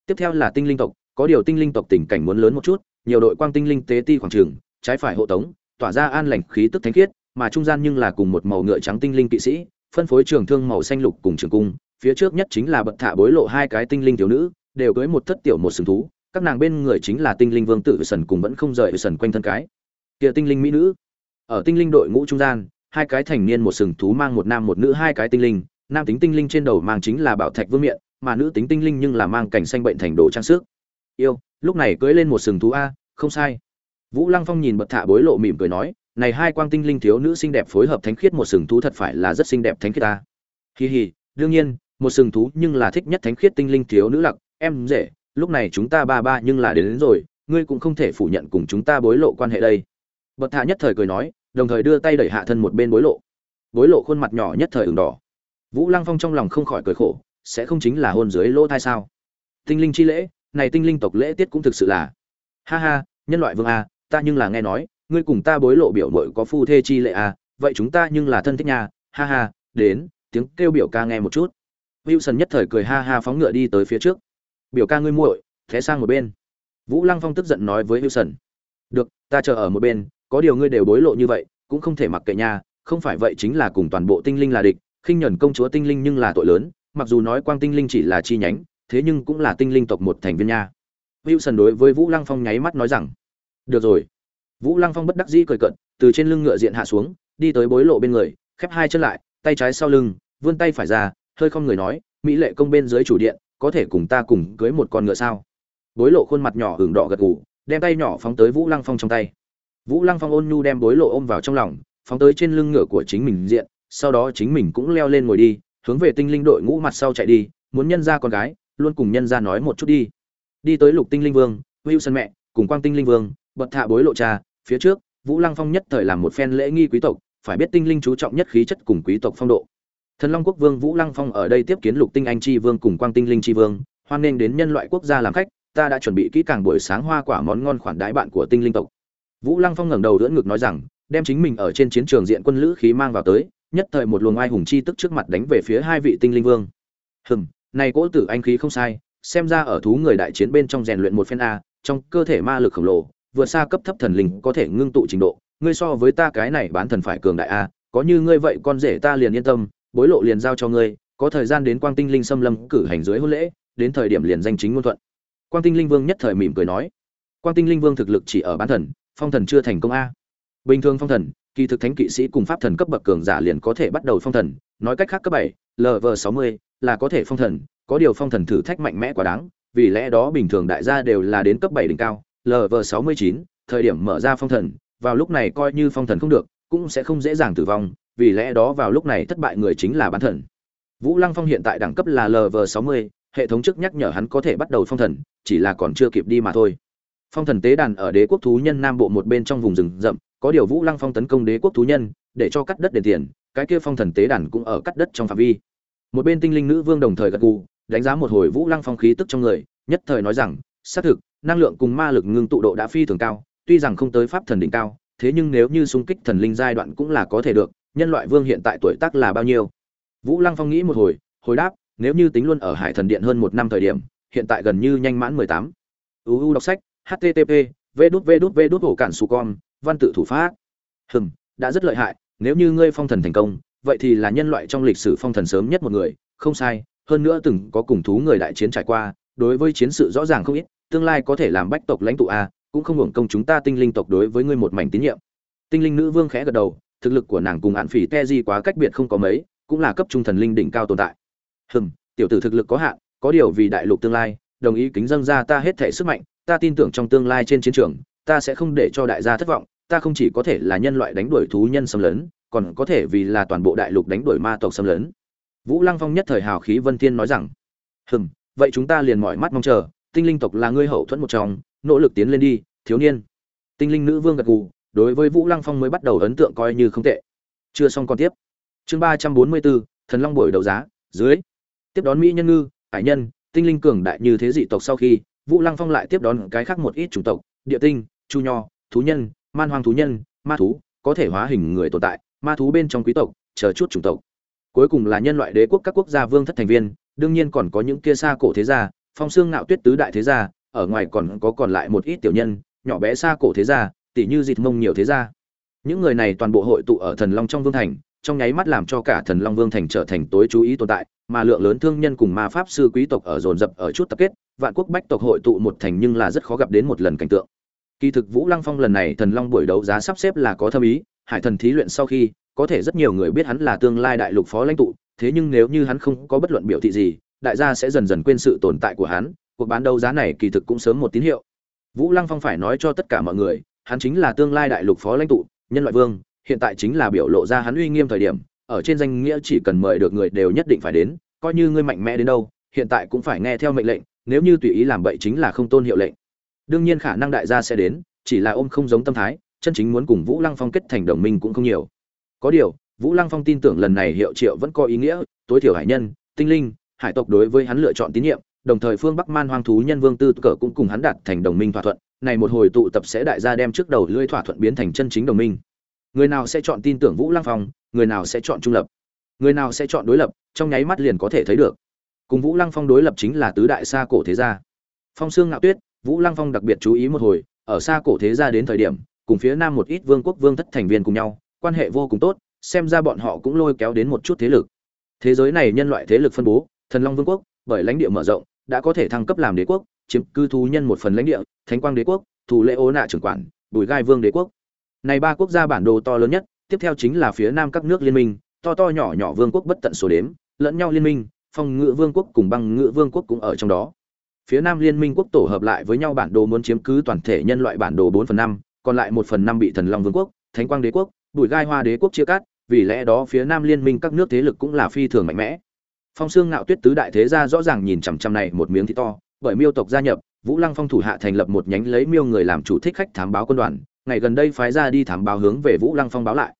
Tiếp theo là tinh linh tộc, có điều tinh linh tộc tình cảnh muốn lớn một chút, nhiều đội quang tinh linh tế ti khoảng trường, trái phải hộ tống tỏa ra an lành khí tức thánh khiết, mà trung gian nhưng là cùng một màu ngựa trắng tinh linh kỵ sĩ, phân phối trường thương màu xanh lục cùng trường cung, phía trước nhất chính là bậc thả bối lộ hai cái tinh linh thiếu nữ, đều cưới một thất tiểu một sừng thú, các nàng bên người chính là tinh linh vương tử sần cùng vẫn không rời sần quanh thân cái. Kia tinh linh mỹ nữ, ở tinh linh đội ngũ trung gian, hai cái thành niên một sừng thú mang một nam một nữ hai cái tinh linh, nam tính tinh linh trên đầu mang chính là bảo thạch vương miện, mà nữ tính tinh linh nhưng là mang cảnh xanh bệnh thành đồ trang sức. Yêu, lúc này cưỡi lên một sừng thú a, không sai vũ lăng phong nhìn Bất thả bối lộ mỉm cười nói này hai quang tinh linh thiếu nữ xinh đẹp phối hợp thánh khiết một sừng thú thật phải là rất xinh đẹp thánh khiết ta. Hì hì đương nhiên một sừng thú nhưng là thích nhất thánh khiết tinh linh thiếu nữ lặc em dễ lúc này chúng ta ba ba nhưng là đến, đến rồi ngươi cũng không thể phủ nhận cùng chúng ta bối lộ quan hệ đây. Bất thạ nhất thời cười nói đồng thời đưa tay đẩy hạ thân một bên bối lộ. Bối lộ khuôn mặt nhỏ nhất thời ửng đỏ. Vũ lăng phong trong lòng không khỏi cười khổ sẽ không chính là hôn dưới lỗ thai sao? Tinh linh chi lễ này tinh linh tộc lễ tiết cũng thực sự là. Ha ha nhân loại vương a ta nhưng là nghe nói, ngươi cùng ta bối lộ biểu mội có phu thê chi lệ à? vậy chúng ta nhưng là thân thích nhà ha ha, đến, tiếng kêu biểu ca nghe một chút. Wilson nhất thời cười ha ha phóng ngựa đi tới phía trước. Biểu ca ngươi muội, thế sang một bên. Vũ lăng phong tức giận nói với wilson. Được, ta chờ ở một bên, có điều ngươi đều bối lộ như vậy, cũng không thể mặc kệ nhà không phải vậy chính là cùng toàn bộ tinh linh là địch, khinh nhẫn công chúa tinh linh nhưng là tội lớn, mặc dù nói quang tinh linh chỉ là chi nhánh, thế nhưng cũng là tinh linh tộc một thành viên nha. Wilson đối với vũ lăng phong nháy mắt nói rằng được rồi. Vũ lăng phong bất đắc dĩ cười cận từ trên lưng ngựa diện hạ xuống, đi tới bối lộ bên người, khép hai chân lại, tay trái sau lưng, vươn tay phải ra, hơi không người nói, mỹ lệ công bên dưới chủ điện, có thể cùng ta cùng cưới một con ngựa sao? Bối lộ khuôn mặt nhỏ hưởng đỏ gật gù, đem tay nhỏ phóng tới vũ lăng phong trong tay. Vũ lăng phong ôn nhu đem bối lộ ôm vào trong lòng, phóng tới trên lưng ngựa của chính mình diện, sau đó chính mình cũng leo lên ngồi đi, hướng về tinh linh đội ngũ mặt sau chạy đi, muốn nhân ra con gái, luôn cùng nhân ra nói một chút đi. Đi tới lục tinh linh vương, wilson mẹ, cùng quang tinh linh vương bật thạ bối lộ cha phía trước, vũ lăng phong nhất thời làm một phen lễ nghi quý tộc, phải biết tinh linh chú trọng nhất khí chất cùng quý tộc phong độ. Thần long quốc vương vũ lăng phong ở đây tiếp kiến lục tinh anh tri vương cùng quang tinh linh tri vương, hoan nghênh đến nhân loại quốc gia làm khách, ta đã chuẩn bị kỹ càng buổi sáng hoa quả món ngon khoản đãi bạn của tinh linh tộc. Vũ lăng phong ngẩng đầu đỡ ngực nói rằng, đem chính mình ở trên chiến trường diện quân lữ khí mang vào tới, nhất thời một luồng ai hùng chi tức trước mặt đánh về phía hai vị tinh linh vương. Hừm, này cỗ tử anh khí không sai, xem ra ở thú người đại chiến bên trong rèn luyện một phen a, trong cơ thể ma lực khổng lồ vượt xa cấp thấp thần linh có thể ngưng tụ trình độ, ngươi so với ta cái này bán thần phải cường đại a có như ngươi vậy con rể ta liền yên tâm, bối lộ liền giao cho ngươi, có thời gian đến quang tinh linh xâm lâm cử hành dưới hôn lễ, đến thời điểm liền danh chính ngôn thuận. Quang tinh linh vương nhất thời mỉm cười nói, quang tinh linh vương thực lực chỉ ở bán thần, phong thần chưa thành công a. Bình thường phong thần, kỳ thực thánh kỵ sĩ cùng pháp thần cấp bậc cường giả liền có thể bắt đầu phong thần, nói cách khác cấp bảy lv sáu mươi là có thể phong thần, có điều phong thần thử thách mạnh mẽ quá đáng, vì lẽ đó bình thường đại gia đều là đến cấp bảy đỉnh cao lv sáu mươi chín, thời điểm mở ra phong thần, vào lúc này coi như phong thần không được, cũng sẽ không dễ dàng tử vong, vì lẽ đó vào lúc này thất bại người chính là bán thần. Vũ lăng phong hiện tại đẳng cấp là lv sáu mươi, hệ thống trước nhắc nhở hắn có thể bắt đầu phong thần, chỉ là còn chưa kịp đi mà thôi. Phong thần tế đàn ở đế quốc thú nhân nam bộ một bên trong vùng rừng rậm, có điều vũ lăng phong tấn công đế quốc thú nhân, để cho cắt đất đền tiền, cái kia phong thần tế đàn cũng ở cắt đất trong phạm vi. Một bên tinh linh nữ vương đồng thời gật gù, đánh giá một hồi vũ lăng phong khí tức trong người, nhất thời nói rằng, xác thực năng lượng cùng ma lực ngưng tụ độ đã phi thường cao, tuy rằng không tới pháp thần đỉnh cao, thế nhưng nếu như xung kích thần linh giai đoạn cũng là có thể được, nhân loại vương hiện tại tuổi tác là bao nhiêu? Vũ lăng phong nghĩ một hồi hồi đáp, nếu như tính luôn ở hải thần điện hơn một năm thời điểm, hiện tại gần như nhanh mãn mười tám. Uu đọc sách http v đút v v ổ cản văn tự thủ pháp. Hừm, đã rất lợi hại, nếu như ngươi phong thần thành công, vậy thì là nhân loại trong lịch sử phong thần sớm nhất một người, không sai, hơn nữa từng có cùng thú người đại chiến trải qua, đối với chiến sự rõ ràng không ít tương lai có thể làm bách tộc lãnh tụ a, cũng không hưởng công chúng ta tinh linh tộc đối với ngươi một mảnh tín nhiệm. Tinh linh nữ vương khẽ gật đầu, thực lực của nàng cùng hạn phỉ te di quá cách biệt không có mấy, cũng là cấp trung thần linh đỉnh cao tồn tại. Hừm, tiểu tử thực lực có hạn, có điều vì đại lục tương lai, đồng ý kính dân ra ta hết thể sức mạnh, ta tin tưởng trong tương lai trên chiến trường, ta sẽ không để cho đại gia thất vọng, ta không chỉ có thể là nhân loại đánh đuổi thú nhân xâm lấn, còn có thể vì là toàn bộ đại lục đánh đuổi ma tộc xâm lấn. Vũ lăng phong nhất thời hào khí vân thiên nói rằng, hừm, vậy chúng ta liền mọi mắt mong chờ tinh linh tộc là ngươi hậu thuẫn một trong, nỗ lực tiến lên đi, thiếu niên. Tinh linh nữ vương gật gù, đối với vũ lăng phong mới bắt đầu ấn tượng coi như không tệ. Chưa xong còn tiếp. Chương ba trăm bốn mươi bốn, thần long buổi đấu giá, dưới. Tiếp đón mỹ nhân ngư, hải nhân, tinh linh cường đại như thế dị tộc sau khi, vũ lăng phong lại tiếp đón cái khác một ít chủng tộc, địa tinh, chu nho, thú nhân, man hoang thú nhân, ma thú, có thể hóa hình người tồn tại, ma thú bên trong quý tộc, chờ chút chủng tộc. Cuối cùng là nhân loại đế quốc các quốc gia vương thất thành viên, đương nhiên còn có những kia xa cổ thế gia phong xương ngạo tuyết tứ đại thế gia, ở ngoài còn có còn lại một ít tiểu nhân, nhỏ bé xa cổ thế gia tỷ như dịt mông nhiều thế gia. Những người này toàn bộ hội tụ ở thần long trong vương thành, trong nháy mắt làm cho cả thần long vương thành trở thành tối chú ý tồn tại, mà lượng lớn thương nhân cùng ma pháp sư quý tộc ở dồn dập ở chút tập kết, vạn quốc bách tộc hội tụ một thành nhưng là rất khó gặp đến một lần cảnh tượng. Kỳ thực vũ lăng phong lần này thần long buổi đấu giá sắp xếp là có thâm ý, hải thần thí luyện sau khi, có thể rất nhiều người biết hắn là tương lai đại lục phó lãnh tụ, thế nhưng nếu như hắn không có bất luận biểu thị gì đại gia sẽ dần dần quên sự tồn tại của hắn, cuộc bán đấu giá này kỳ thực cũng sớm một tín hiệu. Vũ lăng phong phải nói cho tất cả mọi người, hắn chính là tương lai đại lục phó lãnh tụ, nhân loại vương, hiện tại chính là biểu lộ ra hắn uy nghiêm thời điểm, ở trên danh nghĩa chỉ cần mời được người đều nhất định phải đến, coi như ngươi mạnh mẽ đến đâu, hiện tại cũng phải nghe theo mệnh lệnh, nếu như tùy ý làm bậy chính là không tôn hiệu lệnh. Đương nhiên khả năng đại gia sẽ đến, chỉ là ôm không giống tâm thái, chân chính muốn cùng vũ lăng phong kết thành đồng minh cũng không nhiều. Có điều, vũ lăng phong tin tưởng lần này hiệu triệu vẫn có ý nghĩa, tối thiểu hải nhân, tinh linh hải tộc đối với hắn lựa chọn tín nhiệm, đồng thời phương bắc man hoang thú nhân vương tư cờ cũng cùng hắn đạt thành đồng minh thỏa thuận, này một hồi tụ tập sẽ đại gia đem trước đầu lưỡi thỏa thuận biến thành chân chính đồng minh. Người nào sẽ chọn tin tưởng vũ lăng phong, người nào sẽ chọn trung lập. Người nào sẽ chọn đối lập, trong nháy mắt liền có thể thấy được. Cùng vũ lăng phong đối lập chính là tứ đại xa cổ thế gia. Phong sương ngạo tuyết, vũ lăng phong đặc biệt chú ý một hồi, ở xa cổ thế gia đến thời điểm, cùng phía nam một ít vương quốc vương thất thành viên cùng nhau, quan hệ vô cùng tốt, xem ra bọn họ cũng lôi kéo đến một chút thế lực. Thế giới này nhân loại thế lực phân bố thần long vương quốc, bởi lãnh địa mở rộng, đã có thể thăng cấp làm đế quốc, chiếm cư thú nhân một phần lãnh địa, thánh quang đế quốc thủ lệ ô nạ trưởng quản, bùi gai vương đế quốc. Này ba quốc gia bản đồ to lớn nhất, tiếp theo chính là phía nam các nước liên minh, to to nhỏ nhỏ vương quốc bất tận số đếm, lẫn nhau liên minh, phong ngự vương quốc cùng băng ngự vương quốc cũng ở trong đó. Phía nam liên minh quốc tổ hợp lại với nhau bản đồ muốn chiếm cứ toàn thể nhân loại bản đồ bốn phần năm, còn lại một phần năm bị thần long vương quốc, thánh quang đế quốc, bùi gai hoa đế quốc chia cắt, vì lẽ đó phía nam liên minh các nước thế lực cũng là phi thường mạnh mẽ phong xương ngạo tuyết tứ đại thế gia rõ ràng nhìn chằm chằm này một miếng thịt to, bởi miêu tộc gia nhập, vũ lăng phong thủ hạ thành lập một nhánh lấy miêu người làm chủ thích khách thám báo quân đoàn, ngày gần đây phái ra đi thám báo hướng về vũ lăng phong báo lại.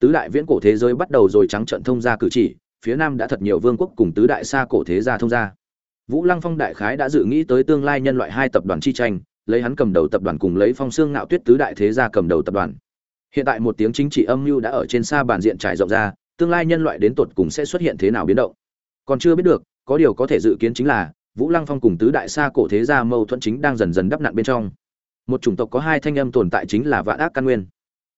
Tứ đại viễn cổ thế giới bắt đầu rồi trắng trận thông gia cử chỉ, phía nam đã thật nhiều vương quốc cùng tứ đại xa cổ thế gia thông gia. Vũ lăng phong đại khái đã dự nghĩ tới tương lai nhân loại hai tập đoàn chi tranh, lấy hắn cầm đầu tập đoàn cùng lấy phong xương ngạo tuyết tứ đại thế gia cầm đầu tập đoàn. Hiện tại một tiếng chính trị âm mưu đã ở trên xa bàn diện trải rộng ra, tương lai nhân loại đến tột cùng sẽ xuất hiện thế nào biến động? Còn chưa biết được, có điều có thể dự kiến chính là, vũ lăng phong cùng tứ đại sa cổ thế gia mâu thuẫn chính đang dần dần đắp nặn bên trong. Một chủng tộc có hai thanh âm tồn tại chính là vạn ác căn nguyên.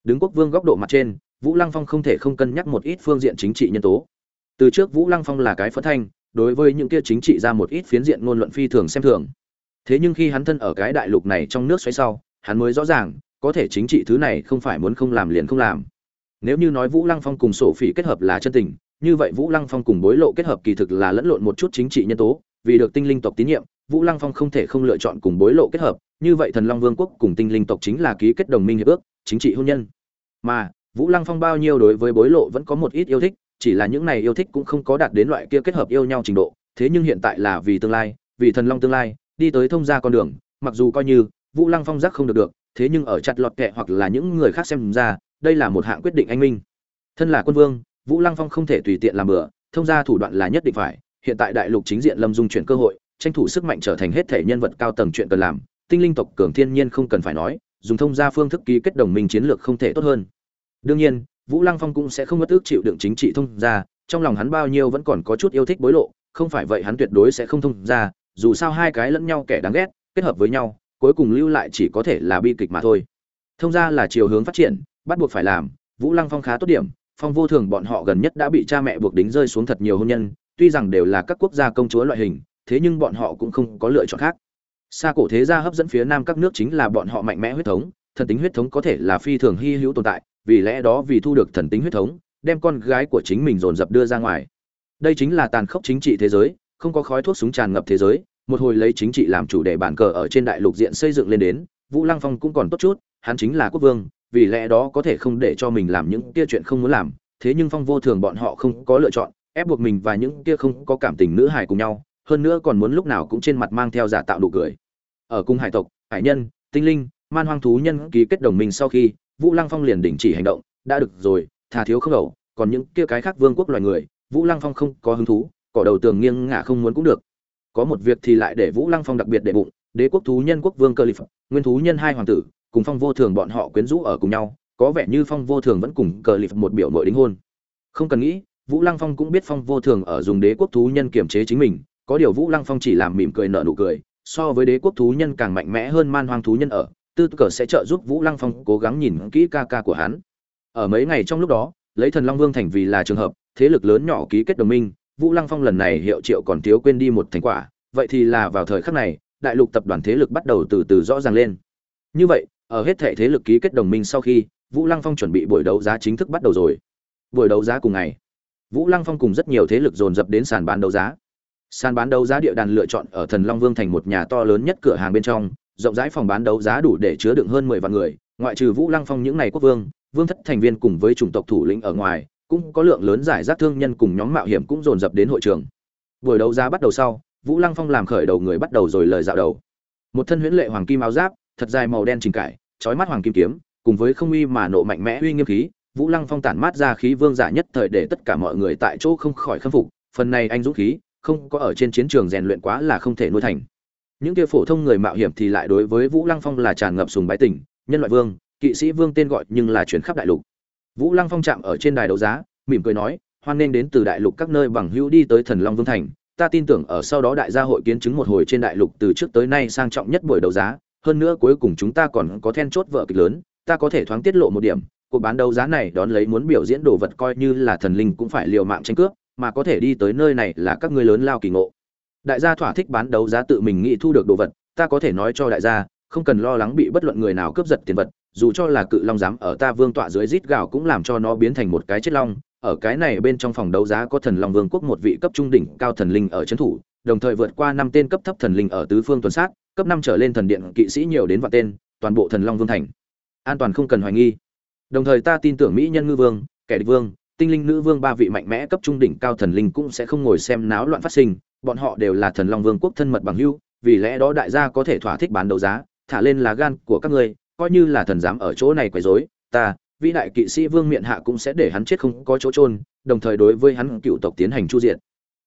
Đứng quốc vương góc độ mặt trên, vũ lăng phong không thể không cân nhắc một ít phương diện chính trị nhân tố. Từ trước vũ lăng phong là cái phất thanh, đối với những kia chính trị ra một ít phiến diện ngôn luận phi thường xem thường. Thế nhưng khi hắn thân ở cái đại lục này trong nước xoáy sau, hắn mới rõ ràng, có thể chính trị thứ này không phải muốn không làm liền không làm. Nếu như nói vũ lăng phong cùng sổ phỉ kết hợp là chân tình như vậy vũ lăng phong cùng bối lộ kết hợp kỳ thực là lẫn lộn một chút chính trị nhân tố, vì được tinh linh tộc tín nhiệm, vũ lăng phong không thể không lựa chọn cùng bối lộ kết hợp. Như vậy thần long vương quốc cùng tinh linh tộc chính là ký kết đồng minh hiệp ước, chính trị hôn nhân. Mà, vũ lăng phong bao nhiêu đối với bối lộ vẫn có một ít yêu thích, chỉ là những này yêu thích cũng không có đạt đến loại kia kết hợp yêu nhau trình độ. Thế nhưng hiện tại là vì tương lai, vì thần long tương lai, đi tới thông gia con đường, mặc dù coi như vũ lăng phong giác không được được, thế nhưng ở chặt lọt kệ hoặc là những người khác xem ra, đây là một hạng quyết định anh minh. Thân là quân vương vũ lăng phong không thể tùy tiện làm bừa, thông ra thủ đoạn là nhất định phải. Hiện tại đại lục chính diện lâm dung chuyển cơ hội, tranh thủ sức mạnh trở thành hết thể nhân vật cao tầng chuyện cần làm. Tinh linh tộc cường thiên nhiên không cần phải nói, dùng thông gia phương thức ký kết đồng minh chiến lược không thể tốt hơn. Đương nhiên, vũ lăng phong cũng sẽ không mất ước chịu đựng chính trị thông gia trong lòng hắn bao nhiêu vẫn còn có chút yêu thích bối lộ, không phải vậy hắn tuyệt đối sẽ không thông gia dù sao hai cái lẫn nhau kẻ đáng ghét, kết hợp với nhau, cuối cùng lưu lại chỉ có thể là bi kịch mà thôi. Thông gia là chiều hướng phát triển, bắt buộc phải làm, vũ lăng phong khá tốt điểm phong vô thường bọn họ gần nhất đã bị cha mẹ buộc đính rơi xuống thật nhiều hôn nhân, tuy rằng đều là các quốc gia công chúa loại hình, thế nhưng bọn họ cũng không có lựa chọn khác. Xa cổ thế gia hấp dẫn phía nam các nước chính là bọn họ mạnh mẽ huyết thống, thần tính huyết thống có thể là phi thường hy hữu tồn tại, vì lẽ đó vì thu được thần tính huyết thống, đem con gái của chính mình dồn dập đưa ra ngoài. Đây chính là tàn khốc chính trị thế giới, không có khói thuốc súng tràn ngập thế giới, một hồi lấy chính trị làm chủ đề bản cờ ở trên đại lục diện xây dựng lên đến, vũ lăng phong cũng còn tốt chút, hắn chính là quốc vương vì lẽ đó có thể không để cho mình làm những kia chuyện không muốn làm, thế nhưng phong vô thường bọn họ không có lựa chọn, ép buộc mình và những kia không có cảm tình nữ hài cùng nhau, hơn nữa còn muốn lúc nào cũng trên mặt mang theo giả tạo nụ cười. Ở cung hải tộc, hải nhân, tinh linh, man hoang thú nhân ký kết đồng minh sau khi, vũ lăng phong liền đình chỉ hành động, đã được rồi thà thiếu không đầu, còn những kia cái khác vương quốc loài người, vũ lăng phong không có hứng thú, cỏ đầu tường nghiêng ngả không muốn cũng được. Có một việc thì lại để vũ lăng phong đặc biệt để bụng, đế quốc thú nhân quốc vương cơ lip nguyên thú nhân hai hoàng tử cùng phong vô thường bọn họ quyến rũ ở cùng nhau, có vẻ như phong vô thường vẫn cùng cờ lịp một biểu mội đính hôn. Không cần nghĩ, vũ lăng phong cũng biết phong vô thường ở dùng đế quốc thú nhân kiềm chế chính mình, có điều vũ lăng phong chỉ làm mỉm cười nở nụ cười, so với đế quốc thú nhân càng mạnh mẽ hơn man hoang thú nhân ở, tư cờ sẽ trợ giúp vũ lăng phong cố gắng nhìn kỹ ca ca của hắn. Ở mấy ngày trong lúc đó, lấy thần long vương thành vì là trường hợp, thế lực lớn nhỏ ký kết đồng minh, vũ lăng phong lần này hiệu triệu còn thiếu quên đi một thành quả, vậy thì là vào thời khắc này, đại lục tập đoàn thế lực bắt đầu từ từ rõ ràng lên. Như vậy ở hết thể thế lực ký kết đồng minh sau khi, vũ lăng phong chuẩn bị buổi đấu giá chính thức bắt đầu rồi. Buổi đấu giá cùng ngày, vũ lăng phong cùng rất nhiều thế lực dồn dập đến sàn bán đấu giá. Sàn bán đấu giá địa đàn lựa chọn ở thần long vương thành một nhà to lớn nhất cửa hàng bên trong, rộng rãi phòng bán đấu giá đủ để chứa đựng hơn mười vạn người, ngoại trừ vũ lăng phong những ngày quốc vương vương thất thành viên cùng với chủng tộc thủ lĩnh ở ngoài, cũng có lượng lớn giải rác thương nhân cùng nhóm mạo hiểm cũng dồn dập đến hội trường. Buổi đấu giá bắt đầu sau, vũ lăng phong làm khởi đầu người bắt đầu rồi lời dạo đầu. Một thân huyễn lệ hoàng kim áo giáp thật dài màu đen trình cải trói mắt hoàng kim kiếm cùng với không uy mà nộ mạnh mẽ uy nghiêm khí vũ lăng phong tản mát ra khí vương giả nhất thời để tất cả mọi người tại chỗ không khỏi khâm phục phần này anh dũng khí không có ở trên chiến trường rèn luyện quá là không thể nuôi thành. Những kia phổ thông người mạo hiểm thì lại đối với vũ lăng phong là tràn ngập sùng bái tình, nhân loại vương kỵ sĩ vương tên gọi nhưng là chuyển khắp đại lục. Vũ lăng phong chạm ở trên đài đấu giá mỉm cười nói hoan nên đến từ đại lục các nơi bằng hữu đi tới thần long vương thành. Ta tin tưởng ở sau đó đại gia hội kiến chứng một hồi trên đại lục từ trước tới nay sang trọng nhất buổi đấu giá hơn nữa cuối cùng chúng ta còn có then chốt vợ kịch lớn, ta có thể thoáng tiết lộ một điểm, cuộc bán đấu giá này đón lấy muốn biểu diễn đồ vật coi như là thần linh cũng phải liều mạng tranh cướp, mà có thể đi tới nơi này là các ngươi lớn lao kỳ ngộ. Đại gia thỏa thích bán đấu giá tự mình nghĩ thu được đồ vật, ta có thể nói cho đại gia, không cần lo lắng bị bất luận người nào cướp giật tiền vật, dù cho là cự long dám ở ta vương tọa dưới rít gạo cũng làm cho nó biến thành một cái chết long. Ở cái này bên trong phòng đấu giá có thần long vương quốc một vị cấp trung đỉnh cao thần linh ở trấn thủ, đồng thời vượt qua năm tên cấp thấp thần linh ở tứ phương tuần sát cấp năm trở lên thần điện kỵ sĩ nhiều đến vạn tên, toàn bộ thần long vương thành. An toàn không cần hoài nghi. Đồng thời ta tin tưởng mỹ nhân ngư vương, kẻ địch vương, tinh linh nữ vương ba vị mạnh mẽ cấp trung đỉnh cao thần linh cũng sẽ không ngồi xem náo loạn phát sinh, bọn họ đều là thần long vương quốc thân mật bằng hữu, vì lẽ đó đại gia có thể thỏa thích bán đấu giá, thả lên là gan của các ngươi, coi như là thần dám ở chỗ này quấy rối, ta, vĩ đại kỵ sĩ vương miện hạ cũng sẽ để hắn chết không có chỗ trôn đồng thời đối với hắn cựu tộc tiến hành chu diện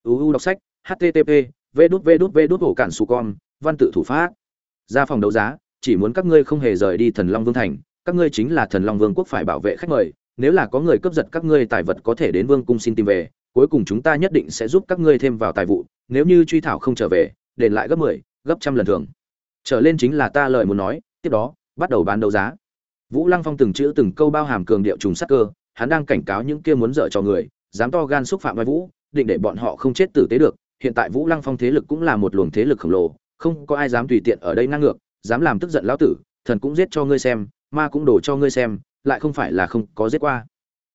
uu đọc sách, http v đút v đút v đút hổ cản su con văn tự thủ pháp. Ra phòng đấu giá chỉ muốn các ngươi không hề rời đi thần long vương thành các ngươi chính là thần long vương quốc phải bảo vệ khách mời nếu là có người cướp giật các ngươi tài vật có thể đến vương cung xin tìm về cuối cùng chúng ta nhất định sẽ giúp các ngươi thêm vào tài vụ nếu như truy thảo không trở về đền lại gấp mười, 10, gấp trăm lần thường trở lên chính là ta lời muốn nói tiếp đó bắt đầu bán đấu giá. Vũ lăng phong từng chữ từng câu bao hàm cường điệu trùng sắc cơ hắn đang cảnh cáo những kia muốn dở cho người dám to gan xúc phạm vai vũ định để bọn họ không chết tử tế được hiện tại vũ lăng phong thế lực cũng là một luồng thế lực khổng lồ không có ai dám tùy tiện ở đây ngang ngược, dám làm tức giận lão tử, thần cũng giết cho ngươi xem, ma cũng đổ cho ngươi xem, lại không phải là không có giết qua.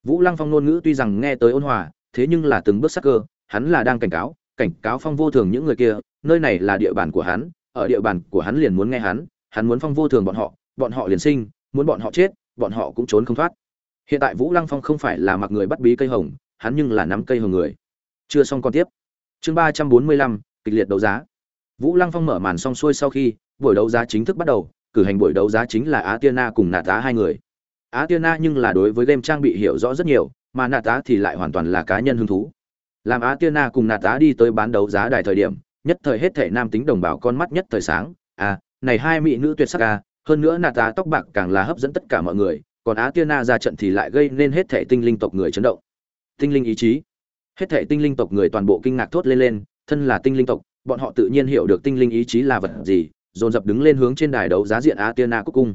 Vũ lăng phong ngôn ngữ tuy rằng nghe tới ôn hòa, thế nhưng là từng bước sắc cơ, hắn là đang cảnh cáo cảnh cáo phong vô thường những người kia, nơi này là địa bàn của hắn, ở địa bàn của hắn liền muốn nghe hắn hắn muốn phong vô thường bọn họ bọn họ liền sinh, muốn bọn họ chết, bọn họ cũng trốn không thoát. Hiện tại vũ lăng phong không phải là mặc người bắt bí cây hồng, hắn nhưng là nắm cây hồng người. Chưa xong còn tiếp. Chương ba trăm bốn mươi lăm, kịch liệt đấu giá vũ lăng phong mở màn xong xuôi sau khi, buổi đấu giá chính thức bắt đầu, cử hành buổi đấu giá chính là á Tiana cùng nạt tá hai người. Á Tiana nhưng là đối với game trang bị hiểu rõ rất nhiều, mà nạt tá thì lại hoàn toàn là cá nhân hứng thú. Làm á Tiana cùng nạt tá đi tới bán đấu giá đài thời điểm, nhất thời hết thể nam tính đồng bào con mắt nhất thời sáng. À này hai mỹ nữ tuyệt sắc à hơn nữa nạt tá tóc bạc càng là hấp dẫn tất cả mọi người, còn á Tiana ra trận thì lại gây nên hết thể tinh linh tộc người chấn động. Tinh linh ý chí. Hết thể tinh linh tộc người toàn bộ kinh ngạc thốt lên lên, thân là tinh linh tộc bọn họ tự nhiên hiểu được tinh linh ý chí là vật gì, dồn dập đứng lên hướng trên đài đấu giá diện athena cúc cung.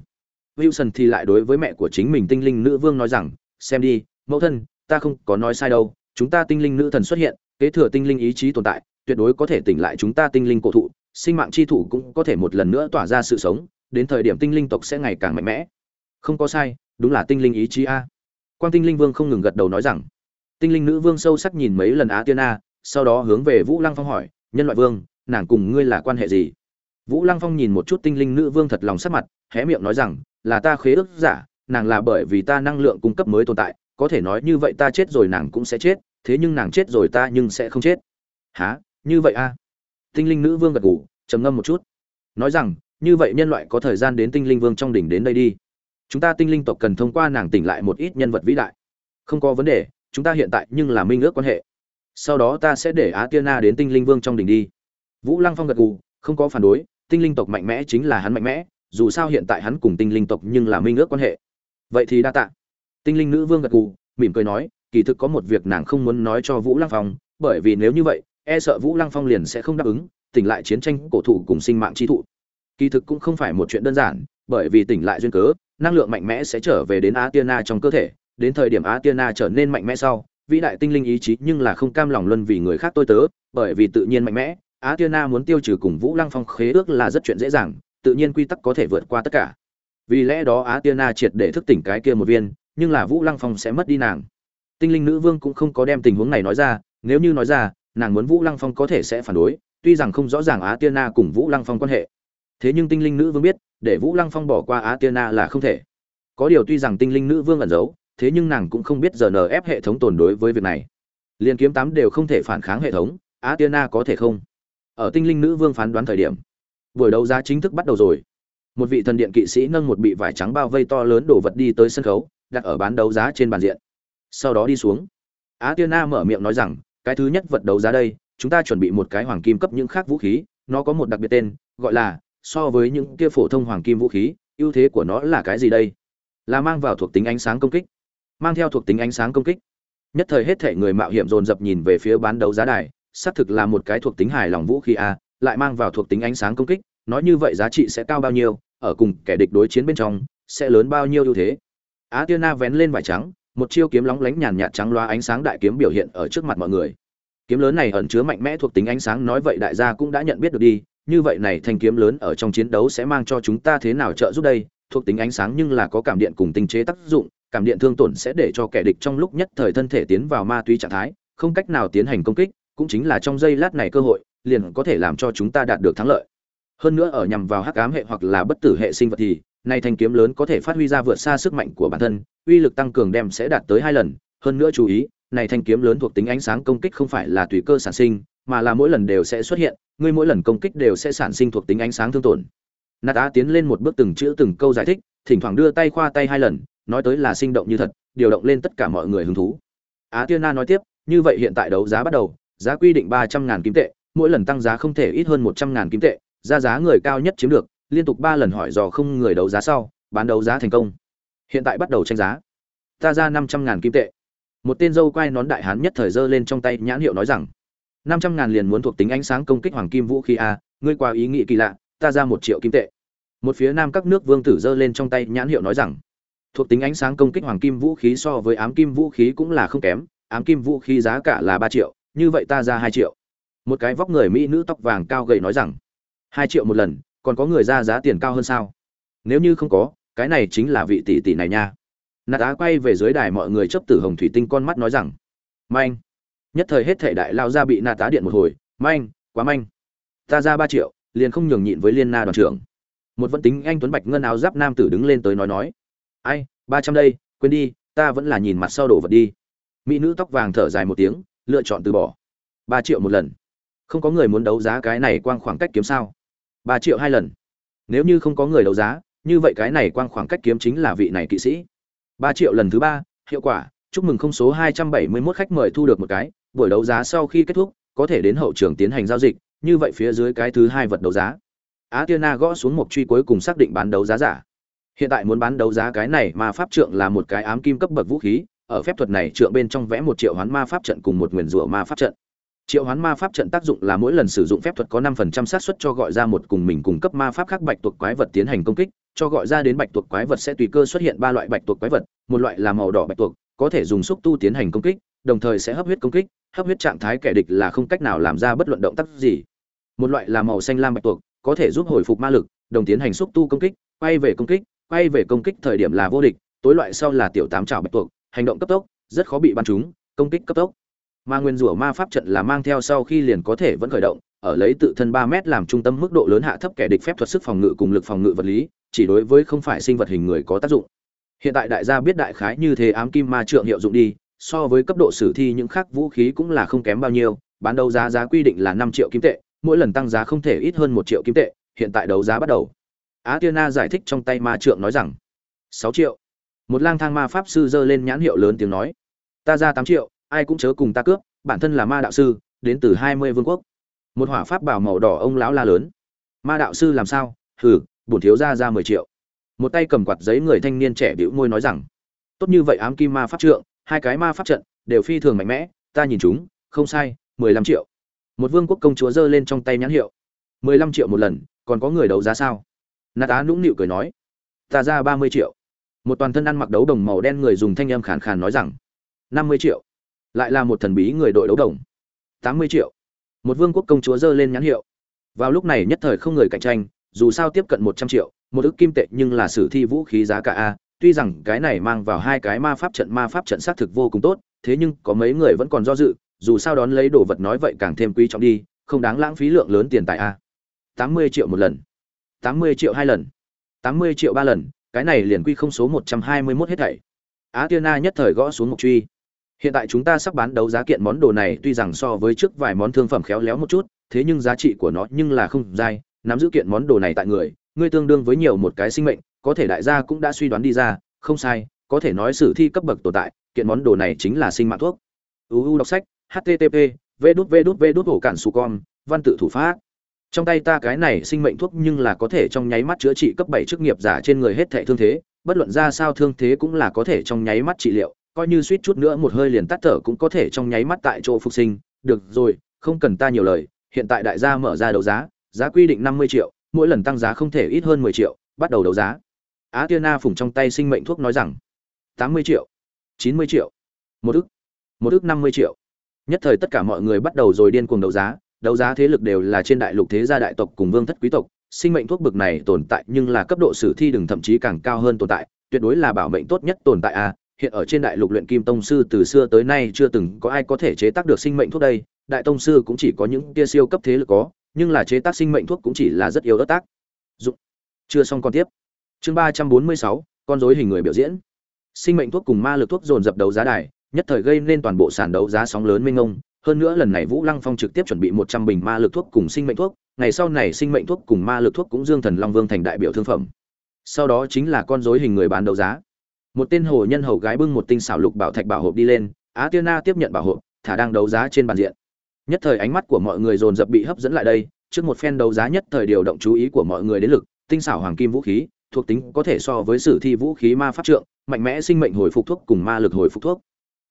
Wilson thì lại đối với mẹ của chính mình tinh linh nữ vương nói rằng, xem đi, mẫu thân, ta không có nói sai đâu, chúng ta tinh linh nữ thần xuất hiện, kế thừa tinh linh ý chí tồn tại, tuyệt đối có thể tỉnh lại chúng ta tinh linh cổ thụ, sinh mạng chi thủ cũng có thể một lần nữa tỏa ra sự sống, đến thời điểm tinh linh tộc sẽ ngày càng mạnh mẽ. Không có sai, đúng là tinh linh ý chí a. Quang tinh linh vương không ngừng gật đầu nói rằng. Tinh linh nữ vương sâu sắc nhìn mấy lần á tiên a sau đó hướng về vũ lăng phong hỏi nhân loại vương, nàng cùng ngươi là quan hệ gì? Vũ lăng phong nhìn một chút tinh linh nữ vương thật lòng sắc mặt, hé miệng nói rằng, là ta khế ước giả, nàng là bởi vì ta năng lượng cung cấp mới tồn tại, có thể nói như vậy ta chết rồi nàng cũng sẽ chết, thế nhưng nàng chết rồi ta nhưng sẽ không chết. Há như vậy a tinh linh nữ vương gật gù, trầm ngâm một chút. Nói rằng, như vậy nhân loại có thời gian đến tinh linh vương trong đỉnh đến đây đi. Chúng ta tinh linh tộc cần thông qua nàng tỉnh lại một ít nhân vật vĩ đại. Không có vấn đề, chúng ta hiện tại nhưng là minh ước quan hệ sau đó ta sẽ để á tiên na đến tinh linh vương trong đỉnh đi. Vũ lăng phong gật gù, không có phản đối, tinh linh tộc mạnh mẽ chính là hắn mạnh mẽ, dù sao hiện tại hắn cùng tinh linh tộc nhưng là minh ước quan hệ. Vậy thì đa tạ. Tinh linh nữ vương gật gù, mỉm cười nói, kỳ thực có một việc nàng không muốn nói cho vũ lăng phong, bởi vì nếu như vậy e sợ vũ lăng phong liền sẽ không đáp ứng, tỉnh lại chiến tranh, cổ thụ cùng sinh mạng chi thụ. Kỳ thực cũng không phải một chuyện đơn giản, bởi vì tỉnh lại duyên cớ, năng lượng mạnh mẽ sẽ trở về đến á tiên na trong cơ thể, đến thời điểm á tiên na trở nên mạnh mẽ sau vĩ đại tinh linh ý chí nhưng là không cam lòng luân vì người khác tôi tớ, bởi vì tự nhiên mạnh mẽ, á tiên na muốn tiêu trừ cùng vũ lăng phong khế ước là rất chuyện dễ dàng, tự nhiên quy tắc có thể vượt qua tất cả. Vì lẽ đó á tiên na triệt để thức tỉnh cái kia một viên, nhưng là vũ lăng phong sẽ mất đi nàng. Tinh linh nữ vương cũng không có đem tình huống này nói ra, nếu như nói ra, nàng muốn vũ lăng phong có thể sẽ phản đối, tuy rằng không rõ ràng á tiên na cùng vũ lăng phong quan hệ. Thế nhưng tinh linh nữ vương biết, để vũ lăng phong bỏ qua á tiên na là không thể. Có điều tuy rằng tinh linh nữ vương ẩn giấu thế nhưng nàng cũng không biết giờ ép hệ thống tồn đối với việc này. Liên kiếm tám đều không thể phản kháng hệ thống á tiên na có thể không? Ở tinh linh nữ vương phán đoán thời điểm, buổi đấu giá chính thức bắt đầu rồi. Một vị thần điện kỵ sĩ nâng một bị vải trắng bao vây to lớn đổ vật đi tới sân khấu, đặt ở bán đấu giá trên bàn diện. Sau đó đi xuống. Á tiên na mở miệng nói rằng, cái thứ nhất vật đấu giá đây, chúng ta chuẩn bị một cái hoàng kim cấp những khác vũ khí, nó có một đặc biệt tên, gọi là, so với những kia phổ thông hoàng kim vũ khí, ưu thế của nó là cái gì đây? Là mang vào thuộc tính ánh sáng công kích mang theo thuộc tính ánh sáng công kích. Nhất thời hết thể người mạo hiểm dồn dập nhìn về phía bán đấu giá đài, xác thực là một cái thuộc tính hài lòng vũ khí a, lại mang vào thuộc tính ánh sáng công kích, nói như vậy giá trị sẽ cao bao nhiêu, ở cùng kẻ địch đối chiến bên trong, sẽ lớn bao nhiêu ưu thế. Á tiên na vén lên vải trắng, một chiêu kiếm lóng lánh nhàn nhạt trắng loa ánh sáng đại kiếm biểu hiện ở trước mặt mọi người. Kiếm lớn này ẩn chứa mạnh mẽ thuộc tính ánh sáng, nói vậy đại gia cũng đã nhận biết được đi, như vậy này thanh kiếm lớn ở trong chiến đấu sẽ mang cho chúng ta thế nào trợ giúp đây? Thuộc tính ánh sáng nhưng là có cảm điện cùng tinh chế tác dụng cảm điện thương tổn sẽ để cho kẻ địch trong lúc nhất thời thân thể tiến vào ma túy trạng thái, không cách nào tiến hành công kích, cũng chính là trong giây lát này cơ hội, liền có thể làm cho chúng ta đạt được thắng lợi. Hơn nữa ở nhằm vào hắc ám hệ hoặc là bất tử hệ sinh vật thì, nay thanh kiếm lớn có thể phát huy ra vượt xa sức mạnh của bản thân, uy lực tăng cường đem sẽ đạt tới hai lần. Hơn nữa chú ý, này thanh kiếm lớn thuộc tính ánh sáng công kích không phải là tùy cơ sản sinh, mà là mỗi lần đều sẽ xuất hiện, ngươi mỗi lần công kích đều sẽ sản sinh thuộc tính ánh sáng thương tổn. Nát á tiến lên một bước từng chữ từng câu giải thích, thỉnh thoảng đưa tay khoa tay hai lần nói tới là sinh động như thật, điều động lên tất cả mọi người hứng thú. Á tiên na nói tiếp, như vậy hiện tại đấu giá bắt đầu, giá quy định ba trăm ngàn kim tệ, mỗi lần tăng giá không thể ít hơn một trăm ngàn kim tệ, ra giá người cao nhất chiếm được, liên tục ba lần hỏi dò không người đấu giá sau, bán đấu giá thành công. Hiện tại bắt đầu tranh giá. Ta ra năm trăm ngàn kim tệ. Một tên dâu quay nón đại hán nhất thời giơ lên trong tay nhãn hiệu nói rằng, năm trăm ngàn liền muốn thuộc tính ánh sáng công kích hoàng kim vũ khí a, ngươi qua ý nghĩ kỳ lạ, ta ra một triệu kim tệ. Một phía nam các nước vương tử giơ lên trong tay nhãn hiệu nói rằng thuộc tính ánh sáng công kích hoàng kim vũ khí so với ám kim vũ khí cũng là không kém, ám kim vũ khí giá cả là ba triệu, như vậy ta ra hai triệu. Một cái vóc người mỹ nữ tóc vàng cao gầy nói rằng, hai triệu một lần, còn có người ra giá tiền cao hơn sao? Nếu như không có, cái này chính là vị tỷ tỷ này nha. Nạt á quay về dưới đài mọi người chấp tử hồng thủy tinh con mắt nói rằng, manh. Nhất thời hết thể đại lao ra bị nạt tá điện một hồi, manh, quá manh. Ta ra ba triệu, liền không nhường nhịn với liên na đoàn trưởng. Một vẫn tính anh tuấn bạch ngân áo giáp nam tử đứng lên tới nói nói ai, ba trăm đây, quên đi, ta vẫn là nhìn mặt sau đổ vật đi. Mỹ nữ tóc vàng thở dài một tiếng, lựa chọn từ bỏ. Ba triệu một lần. Không có người muốn đấu giá cái này quang khoảng cách kiếm sao? Ba triệu hai lần. Nếu như không có người đấu giá, như vậy cái này quang khoảng cách kiếm chính là vị này kỵ sĩ. Ba triệu lần thứ ba, hiệu quả, chúc mừng không số hai trăm bảy mươi 271 khách mời thu được một cái. Buổi đấu giá sau khi kết thúc, có thể đến hậu trường tiến hành giao dịch, như vậy phía dưới cái thứ hai vật đấu giá. Á na gõ xuống một truy cuối cùng xác định bán đấu giá giả hiện tại muốn bán đấu giá cái này ma pháp trượng là một cái ám kim cấp bậc vũ khí, ở phép thuật này trượng bên trong vẽ một triệu hoán ma pháp trận cùng một nguyền rủa ma pháp trận. Triệu hoán ma pháp trận tác dụng là mỗi lần sử dụng phép thuật có năm phần trăm xác suất cho gọi ra một cùng mình cung cấp ma pháp khác bạch tuộc quái vật tiến hành công kích, cho gọi ra đến bạch tuộc quái vật sẽ tùy cơ xuất hiện ba loại bạch tuộc quái vật, một loại là màu đỏ bạch tuộc, có thể dùng xúc tu tiến hành công kích, đồng thời sẽ hấp huyết công kích, hấp huyết trạng thái kẻ địch là không cách nào làm ra bất luận động tác gì. Một loại là màu xanh lam bạch tuộc, có thể giúp hồi phục ma lực, đồng tiến hành xúc tu công kích, quay về công kích quay về công kích thời điểm là vô địch, tối loại sau là tiểu tám trảo bạch tuộc, hành động cấp tốc, rất khó bị bắn trúng, công kích cấp tốc. Mà nguyên rủa ma pháp trận là mang theo sau khi liền có thể vẫn khởi động, ở lấy tự thân ba mét làm trung tâm mức độ lớn hạ thấp kẻ địch phép thuật sức phòng ngự cùng lực phòng ngự vật lý, chỉ đối với không phải sinh vật hình người có tác dụng. Hiện tại đại gia biết đại khái như thế ám kim ma trượng hiệu dụng đi, so với cấp độ sử thi những khác vũ khí cũng là không kém bao nhiêu, bán đấu giá giá quy định là năm triệu kim tệ, mỗi lần tăng giá không thể ít hơn một triệu kim tệ, hiện tại đấu giá bắt đầu á tiên na giải thích trong tay ma trượng nói rằng, sáu triệu. Một lang thang ma pháp sư giơ lên nhãn hiệu lớn tiếng nói, ta ra tám triệu, ai cũng chớ cùng ta cướp, bản thân là ma đạo sư, đến từ hai mươi vương quốc. Một hỏa pháp bảo màu đỏ ông lão la lớn. Ma đạo sư làm sao? Hừ, bổn thiếu ra ra mười triệu. Một tay cầm quạt giấy người thanh niên trẻ bĩu môi nói rằng, tốt như vậy ám kim ma pháp trượng, hai cái ma pháp trận đều phi thường mạnh mẽ, ta nhìn chúng, không sai, mười lăm triệu. Một vương quốc công chúa giơ lên trong tay nhãn hiệu, mười lăm triệu một lần, còn có người đấu giá sao? Nát á nũng nịu cười nói, ta ra ba mươi triệu. Một toàn thân ăn mặc đấu đồng màu đen người dùng thanh âm khàn khàn nói rằng, năm mươi triệu. Lại là một thần bí người đội đấu đồng, tám mươi triệu. Một vương quốc công chúa giơ lên nhãn hiệu. Vào lúc này nhất thời không người cạnh tranh, dù sao tiếp cận một trăm triệu, một ức kim tệ nhưng là sử thi vũ khí giá cả a, tuy rằng cái này mang vào hai cái ma pháp trận ma pháp trận xác thực vô cùng tốt, thế nhưng có mấy người vẫn còn do dự, dù sao đón lấy đồ vật nói vậy càng thêm quý trọng đi, không đáng lãng phí lượng lớn tiền tài a. Tám mươi triệu một lần tám mươi triệu hai lần. tám mươi triệu ba lần, cái này liền quy không số một trăm hai mươi mốt hết thảy. Á tiên na nhất thời gõ xuống mục truy. Hiện tại chúng ta sắp bán đấu giá kiện món đồ này, tuy rằng so với trước vài món thương phẩm khéo léo một chút, thế nhưng giá trị của nó nhưng là không dai. Nắm giữ kiện món đồ này tại người, ngươi tương đương với nhiều một cái sinh mệnh, có thể đại gia cũng đã suy đoán đi ra. Không sai, có thể nói sử thi cấp bậc tồn tại, kiện món đồ này chính là sinh mạng thuốc. Uu đọc sách http v đút v đút v đút hổ cản su con văn tự thủ pháp trong tay ta cái này sinh mệnh thuốc nhưng là có thể trong nháy mắt chữa trị cấp bảy chức nghiệp giả trên người hết thệ thương thế, bất luận ra sao thương thế cũng là có thể trong nháy mắt trị liệu, coi như suýt chút nữa một hơi liền tắt thở cũng có thể trong nháy mắt tại chỗ phục sinh. Được rồi, không cần ta nhiều lời, hiện tại đại gia mở ra đấu giá giá quy định năm mươi triệu, mỗi lần tăng giá không thể ít hơn mười triệu, bắt đầu đấu giá. Á tiên na phủng trong tay sinh mệnh thuốc nói rằng, tám mươi triệu, chín mươi triệu, một ức một ức năm mươi triệu. Nhất thời tất cả mọi người bắt đầu rồi điên cuồng đấu giá đấu giá thế lực đều là trên đại lục thế gia đại tộc cùng vương thất quý tộc, sinh mệnh thuốc bực này tồn tại nhưng là cấp độ sử thi đừng thậm chí càng cao hơn tồn tại, tuyệt đối là bảo mệnh tốt nhất tồn tại a. Hiện ở trên đại lục luyện kim tông sư từ xưa tới nay chưa từng có ai có thể chế tác được sinh mệnh thuốc đây, đại tông sư cũng chỉ có những tia siêu cấp thế lực có, nhưng là chế tác sinh mệnh thuốc cũng chỉ là rất yếu ớt tác. Dụng. Chưa xong còn tiếp. Chương ba trăm bốn mươi sáu, con dối hình người biểu diễn. Sinh mệnh thuốc cùng ma lực thuốc dồn dập đấu giá đài, nhất thời gây nên toàn bộ sàn đấu giá sóng lớn mênh ngông hơn nữa lần này vũ lăng phong trực tiếp chuẩn bị một trăm bình ma lực thuốc cùng sinh mệnh thuốc, ngày sau này sinh mệnh thuốc cùng ma lực thuốc cũng dương thần long vương thành đại biểu thương phẩm. Sau đó chính là con dối hình người bán đấu giá. Một tên hồ nhân hầu gái bưng một tinh xảo lục bảo thạch bảo hộp đi lên, á tiên na tiếp nhận bảo hộp, thả đang đấu giá trên bàn diện. Nhất thời ánh mắt của mọi người dồn dập bị hấp dẫn lại đây, trước một phen đấu giá nhất thời điều động chú ý của mọi người đến lực, tinh xảo hoàng kim vũ khí, thuộc tính có thể so với sử thi vũ khí ma pháp trượng, mạnh mẽ sinh mệnh hồi phục thuốc cùng ma lực hồi phục thuốc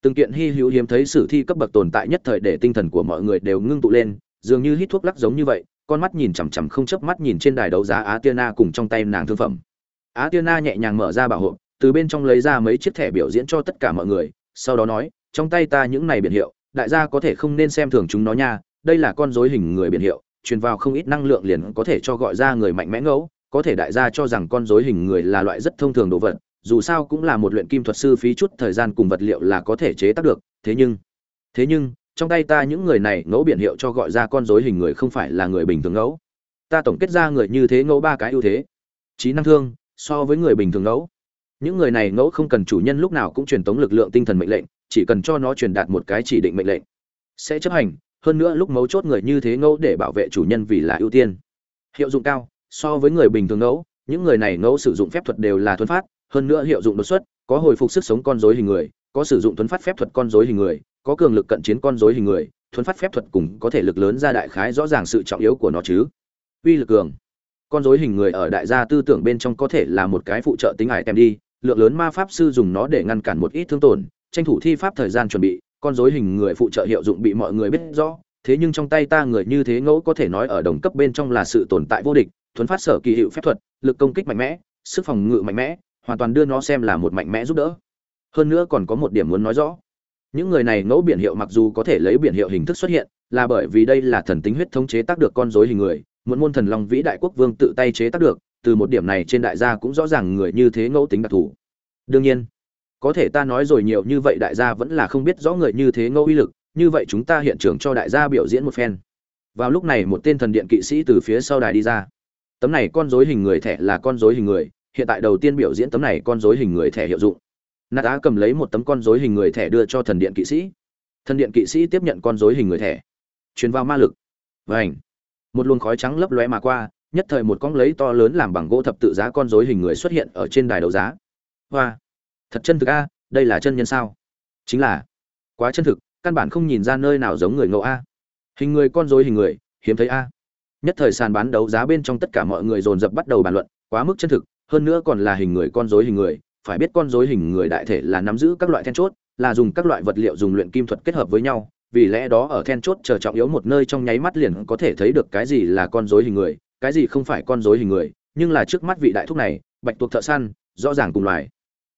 từng kiện hy hữu hiếm thấy sử thi cấp bậc tồn tại nhất thời để tinh thần của mọi người đều ngưng tụ lên, dường như hít thuốc lắc giống như vậy, con mắt nhìn chằm chằm không chớp mắt nhìn trên đài đấu giá á tiên na cùng trong tay nàng thương phẩm. Á tiên na nhẹ nhàng mở ra bảo hộp từ bên trong lấy ra mấy chiếc thẻ biểu diễn cho tất cả mọi người, sau đó nói, trong tay ta những này biển hiệu, đại gia có thể không nên xem thường chúng nó nha, đây là con dối hình người biển hiệu, truyền vào không ít năng lượng liền có thể cho gọi ra người mạnh mẽ ngẫu, có thể đại gia cho rằng con dối hình người là loại rất thông thường đồ vật dù sao cũng là một luyện kim thuật sư phí chút thời gian cùng vật liệu là có thể chế tác được, thế nhưng thế nhưng, trong tay ta những người này ngẫu biển hiệu cho gọi ra con rối hình người không phải là người bình thường ngẫu. Ta tổng kết ra người như thế ngẫu ba cái ưu thế. Trí năng thương, so với người bình thường ngẫu. Những người này ngẫu không cần chủ nhân lúc nào cũng truyền tống lực lượng tinh thần mệnh lệnh, chỉ cần cho nó truyền đạt một cái chỉ định mệnh lệnh. Sẽ chấp hành, hơn nữa lúc mấu chốt người như thế ngẫu để bảo vệ chủ nhân vì là ưu tiên. Hiệu dụng cao, so với người bình thường ngẫu, những người này ngẫu sử dụng phép thuật đều là thuần phát hơn nữa hiệu dụng đột xuất, có hồi phục sức sống con rối hình người, có sử dụng thuấn phát phép thuật con rối hình người, có cường lực cận chiến con rối hình người, thuấn phát phép thuật cùng có thể lực lớn ra đại khái rõ ràng sự trọng yếu của nó chứ. Uy lực cường. Con rối hình người ở đại gia tư tưởng bên trong có thể là một cái phụ trợ tính ải tem đi, lượng lớn ma pháp sư dùng nó để ngăn cản một ít thương tổn, tranh thủ thi pháp thời gian chuẩn bị, con rối hình người phụ trợ hiệu dụng bị mọi người biết rõ, thế nhưng trong tay ta người như thế ngẫu có thể nói ở đồng cấp bên trong là sự tồn tại vô địch, thuấn phát sở kỳ hiệu phép thuật, lực công kích mạnh mẽ, sức phòng ngự mạnh mẽ hoàn toàn đưa nó xem là một mạnh mẽ giúp đỡ. Hơn nữa còn có một điểm muốn nói rõ. Những người này ngẫu biển hiệu mặc dù có thể lấy biển hiệu hình thức xuất hiện, là bởi vì đây là thần tính huyết thống chế tác được con rối hình người, muốn môn thần long vĩ đại quốc vương tự tay chế tác được, từ một điểm này trên đại gia cũng rõ ràng người như thế ngẫu tính đặc thù. Đương nhiên, có thể ta nói rồi nhiều như vậy đại gia vẫn là không biết rõ người như thế ngẫu uy lực, như vậy chúng ta hiện trường cho đại gia biểu diễn một phen. Vào lúc này một tên thần điện kỵ sĩ từ phía sau đài đi ra. Tấm này con rối hình người thẻ là con rối hình người hiện tại đầu tiên biểu diễn tấm này con rối hình người thẻ hiệu dụng. Nạt á cầm lấy một tấm con rối hình người thẻ đưa cho thần điện kỵ sĩ. Thần điện kỵ sĩ tiếp nhận con rối hình người thẻ. Truyền vào ma lực. Vảnh một luồng khói trắng lấp lóe mà qua, nhất thời một con lấy to lớn làm bằng gỗ thập tự giá con rối hình người xuất hiện ở trên đài đấu giá. Hoa. Thật chân thực a, đây là chân nhân sao? Chính là. Quá chân thực, căn bản không nhìn ra nơi nào giống người ngẫu a. Hình người con rối hình người, hiếm thấy a. Nhất thời sàn bán đấu giá bên trong tất cả mọi người dồn dập bắt đầu bàn luận, quá mức chân thực hơn nữa còn là hình người con rối hình người, phải biết con rối hình người đại thể là nắm giữ các loại then chốt, là dùng các loại vật liệu dùng luyện kim thuật kết hợp với nhau, vì lẽ đó ở then chốt chờ trọng yếu một nơi trong nháy mắt liền có thể thấy được cái gì là con rối hình người, cái gì không phải con rối hình người, nhưng là trước mắt vị đại thúc này, bạch tuộc thợ săn, rõ ràng cùng loài.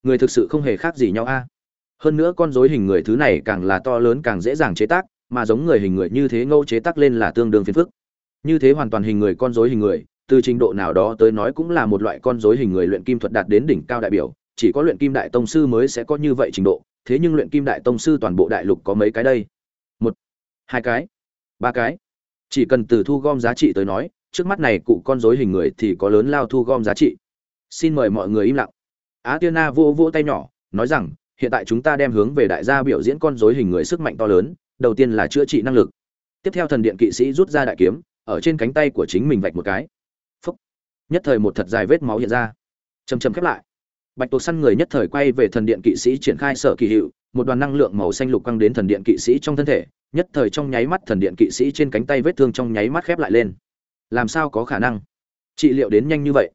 Người thực sự không hề khác gì nhau a. Hơn nữa con rối hình người thứ này càng là to lớn càng dễ dàng chế tác, mà giống người hình người như thế ngâu chế tác lên là tương đương phiền phức. Như thế hoàn toàn hình người con rối hình người từ trình độ nào đó tới nói cũng là một loại con rối hình người luyện kim thuật đạt đến đỉnh cao đại biểu, chỉ có luyện kim đại tông sư mới sẽ có như vậy trình độ, thế nhưng luyện kim đại tông sư toàn bộ đại lục có mấy cái đây? Một, hai cái, ba cái. Chỉ cần từ thu gom giá trị tới nói, trước mắt này cụ con rối hình người thì có lớn lao thu gom giá trị. Xin mời mọi người im lặng. Á tiên na vỗ vỗ tay nhỏ, nói rằng, hiện tại chúng ta đem hướng về đại gia biểu diễn con rối hình người sức mạnh to lớn, đầu tiên là chữa trị năng lực. Tiếp theo thần điện kỵ sĩ rút ra đại kiếm, ở trên cánh tay của chính mình vạch một cái nhất thời một thật dài vết máu hiện ra. Chầm chầm khép lại. Bạch tuộc săn người nhất thời quay về thần điện kỵ sĩ triển khai sở kỳ hiệu, một đoàn năng lượng màu xanh lục quăng đến thần điện kỵ sĩ trong thân thể, nhất thời trong nháy mắt thần điện kỵ sĩ trên cánh tay vết thương trong nháy mắt khép lại lên. Làm sao có khả năng? Trị liệu đến nhanh như vậy?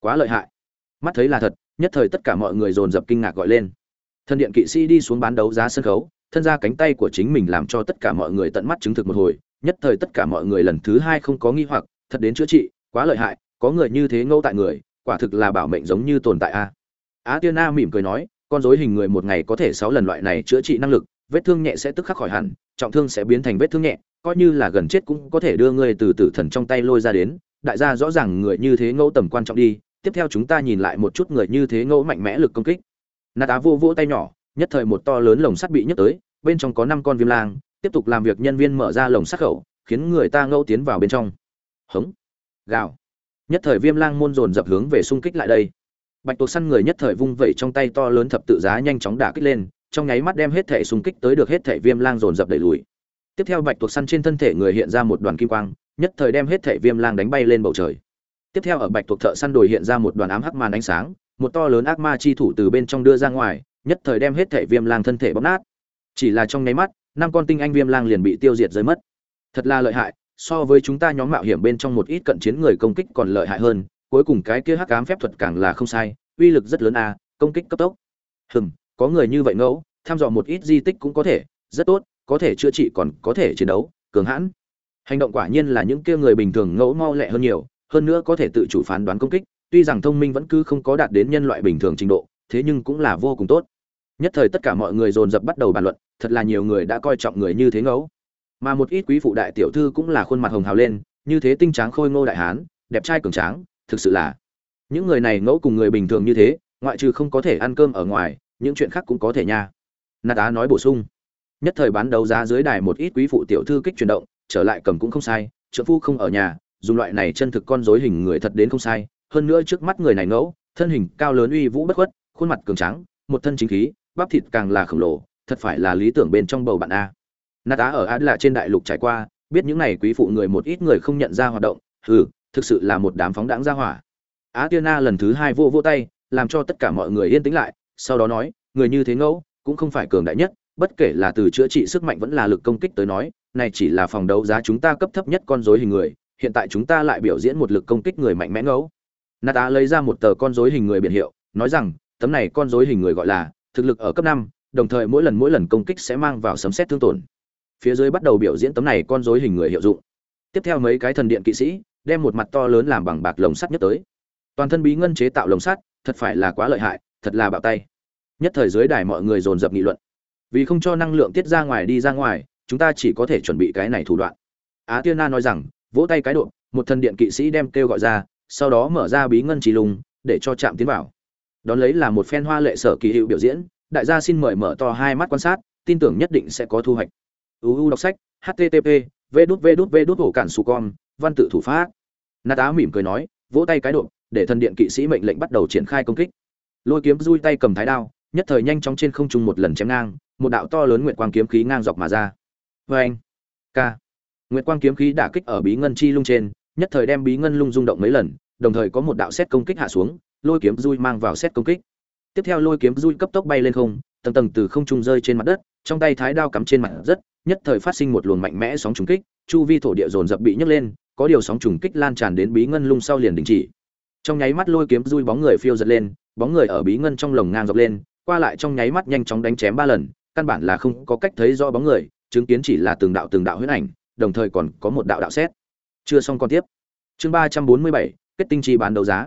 Quá lợi hại. Mắt thấy là thật, nhất thời tất cả mọi người dồn dập kinh ngạc gọi lên. Thần điện kỵ sĩ đi xuống bán đấu giá sân khấu, thân ra cánh tay của chính mình làm cho tất cả mọi người tận mắt chứng thực một hồi, nhất thời tất cả mọi người lần thứ hai không có nghi hoặc, thật đến chữa trị, quá lợi hại có người như thế ngâu tại người, quả thực là bảo mệnh giống như tồn tại a. Á tiên a mỉm cười nói, con dối hình người một ngày có thể sáu lần loại này chữa trị năng lực, vết thương nhẹ sẽ tức khắc khỏi hẳn, trọng thương sẽ biến thành vết thương nhẹ, coi như là gần chết cũng có thể đưa người từ tử thần trong tay lôi ra đến. Đại gia rõ ràng người như thế ngẫu tầm quan trọng đi, tiếp theo chúng ta nhìn lại một chút người như thế ngẫu mạnh mẽ lực công kích. Nà tá vô vỗ tay nhỏ, nhất thời một to lớn lồng sắt bị nhấc tới, bên trong có năm con viêm lang, tiếp tục làm việc nhân viên mở ra lồng sắt khẩu, khiến người ta ngẫu tiến vào bên trong. Hống. Gào nhất thời viêm lang môn dồn dập hướng về xung kích lại đây. Bạch tuộc săn người nhất thời vung vẩy trong tay to lớn thập tự giá nhanh chóng đả kích lên, trong nháy mắt đem hết thể xung kích tới được hết thể viêm lang dồn dập đẩy lùi. Tiếp theo bạch tuộc săn trên thân thể người hiện ra một đoàn kim quang, nhất thời đem hết thể viêm lang đánh bay lên bầu trời. Tiếp theo ở bạch tuộc thợ săn đồi hiện ra một đoàn ám hắc màn ánh sáng, một to lớn ác ma chi thủ từ bên trong đưa ra ngoài, nhất thời đem hết thể viêm lang thân thể bóp nát. Chỉ là trong nháy mắt, năm con tinh anh viêm lang liền bị tiêu diệt rơi mất. Thật là lợi hại so với chúng ta nhóm mạo hiểm bên trong một ít cận chiến người công kích còn lợi hại hơn, cuối cùng cái kia hắc ám phép thuật càng là không sai, uy lực rất lớn a, công kích cấp tốc. Hừm, có người như vậy ngẫu, tham dò một ít di tích cũng có thể, rất tốt, có thể chữa trị còn có thể chiến đấu, cường hãn. Hành động quả nhiên là những kia người bình thường ngẫu mau lẹ hơn nhiều, hơn nữa có thể tự chủ phán đoán công kích, tuy rằng thông minh vẫn cứ không có đạt đến nhân loại bình thường trình độ, thế nhưng cũng là vô cùng tốt. Nhất thời tất cả mọi người dồn dập bắt đầu bàn luận, thật là nhiều người đã coi trọng người như thế ngẫu mà một ít quý phụ đại tiểu thư cũng là khuôn mặt hồng hào lên, như thế tinh tráng khôi ngô đại hán, đẹp trai cường tráng, thực sự là. Những người này ngẫu cùng người bình thường như thế, ngoại trừ không có thể ăn cơm ở ngoài, những chuyện khác cũng có thể nha. Nạt á nói bổ sung. Nhất thời bán đấu giá dưới đài một ít quý phụ tiểu thư kích chuyển động, trở lại cầm cũng không sai trợ phu không ở nhà, dùng loại này chân thực con dối hình người thật đến không sai. Hơn nữa trước mắt người này ngẫu, thân hình cao lớn uy vũ bất khuất, khuôn mặt cường trắng một thân chính khí, bắp thịt càng là khổng lồ, thật phải là lý tưởng bên trong bầu bạn a nạt tá ở á là trên đại lục trải qua, biết những này quý phụ người một ít người không nhận ra hoạt động, hừ, thực sự là một đám phóng đãng ra hỏa. Á tiên na lần thứ hai vô vô tay, làm cho tất cả mọi người yên tĩnh lại, sau đó nói, người như thế ngẫu, cũng không phải cường đại nhất, bất kể là từ chữa trị sức mạnh vẫn là lực công kích tới nói, này chỉ là phòng đấu giá chúng ta cấp thấp nhất con rối hình người, hiện tại chúng ta lại biểu diễn một lực công kích người mạnh mẽ ngẫu. Nata lấy ra một tờ con rối hình người biển hiệu, nói rằng, tấm này con rối hình người gọi là thực lực ở cấp năm, đồng thời mỗi lần mỗi lần công kích sẽ mang vào sấm xét thương tổn phía dưới bắt đầu biểu diễn tấm này con rối hình người hiệu dụng. Tiếp theo mấy cái thần điện kỵ sĩ, đem một mặt to lớn làm bằng bạc lồng sắt nhất tới. Toàn thân bí ngân chế tạo lồng sắt, thật phải là quá lợi hại, thật là bạo tay. Nhất thời dưới đài mọi người dồn dập nghị luận. Vì không cho năng lượng tiết ra ngoài đi ra ngoài, chúng ta chỉ có thể chuẩn bị cái này thủ đoạn. Á tiên na nói rằng, vỗ tay cái độ, một thần điện kỵ sĩ đem kêu gọi ra, sau đó mở ra bí ngân trì lùng, để cho chạm tiến vào. Đón lấy là một phen hoa lệ sở kỳ hiệu biểu diễn, đại gia xin mời mở to hai mắt quan sát, tin tưởng nhất định sẽ có thu hoạch uu đọc sách http v đút v đút v đút ổ cản su con văn tự thủ pháp. Nát á mỉm cười nói, vỗ tay cái độ để thần điện kỵ sĩ mệnh lệnh bắt đầu triển khai công kích. Lôi kiếm dui tay cầm thái đao, nhất thời nhanh chóng trên không trung một lần chém ngang, một đạo to lớn nguyệt quang kiếm khí ngang dọc mà ra. Vê anh k. Nguyệt quang kiếm khí đả kích ở bí ngân chi lung trên, nhất thời đem bí ngân lung rung động mấy lần, đồng thời có một đạo xét công kích hạ xuống, lôi kiếm dui mang vào xét công kích. Tiếp theo lôi kiếm dui cấp tốc bay lên không, tầng tầng từ không trung rơi trên mặt đất, trong tay thái đao cắm trên mặt đất nhất thời phát sinh một luồng mạnh mẽ sóng trùng kích, chu vi thổ địa dồn dập bị nhấc lên, có điều sóng trùng kích lan tràn đến bí ngân lung sau liền đình chỉ. Trong nháy mắt lôi kiếm rui bóng người phiêu giật lên, bóng người ở bí ngân trong lồng ngang dọc lên, qua lại trong nháy mắt nhanh chóng đánh chém ba lần, căn bản là không có cách thấy rõ bóng người, chứng kiến chỉ là từng đạo từng đạo huyết ảnh, đồng thời còn có một đạo đạo xét. Chưa xong còn tiếp. Chương ba trăm bốn mươi bảy, kết tinh chi bán đấu giá.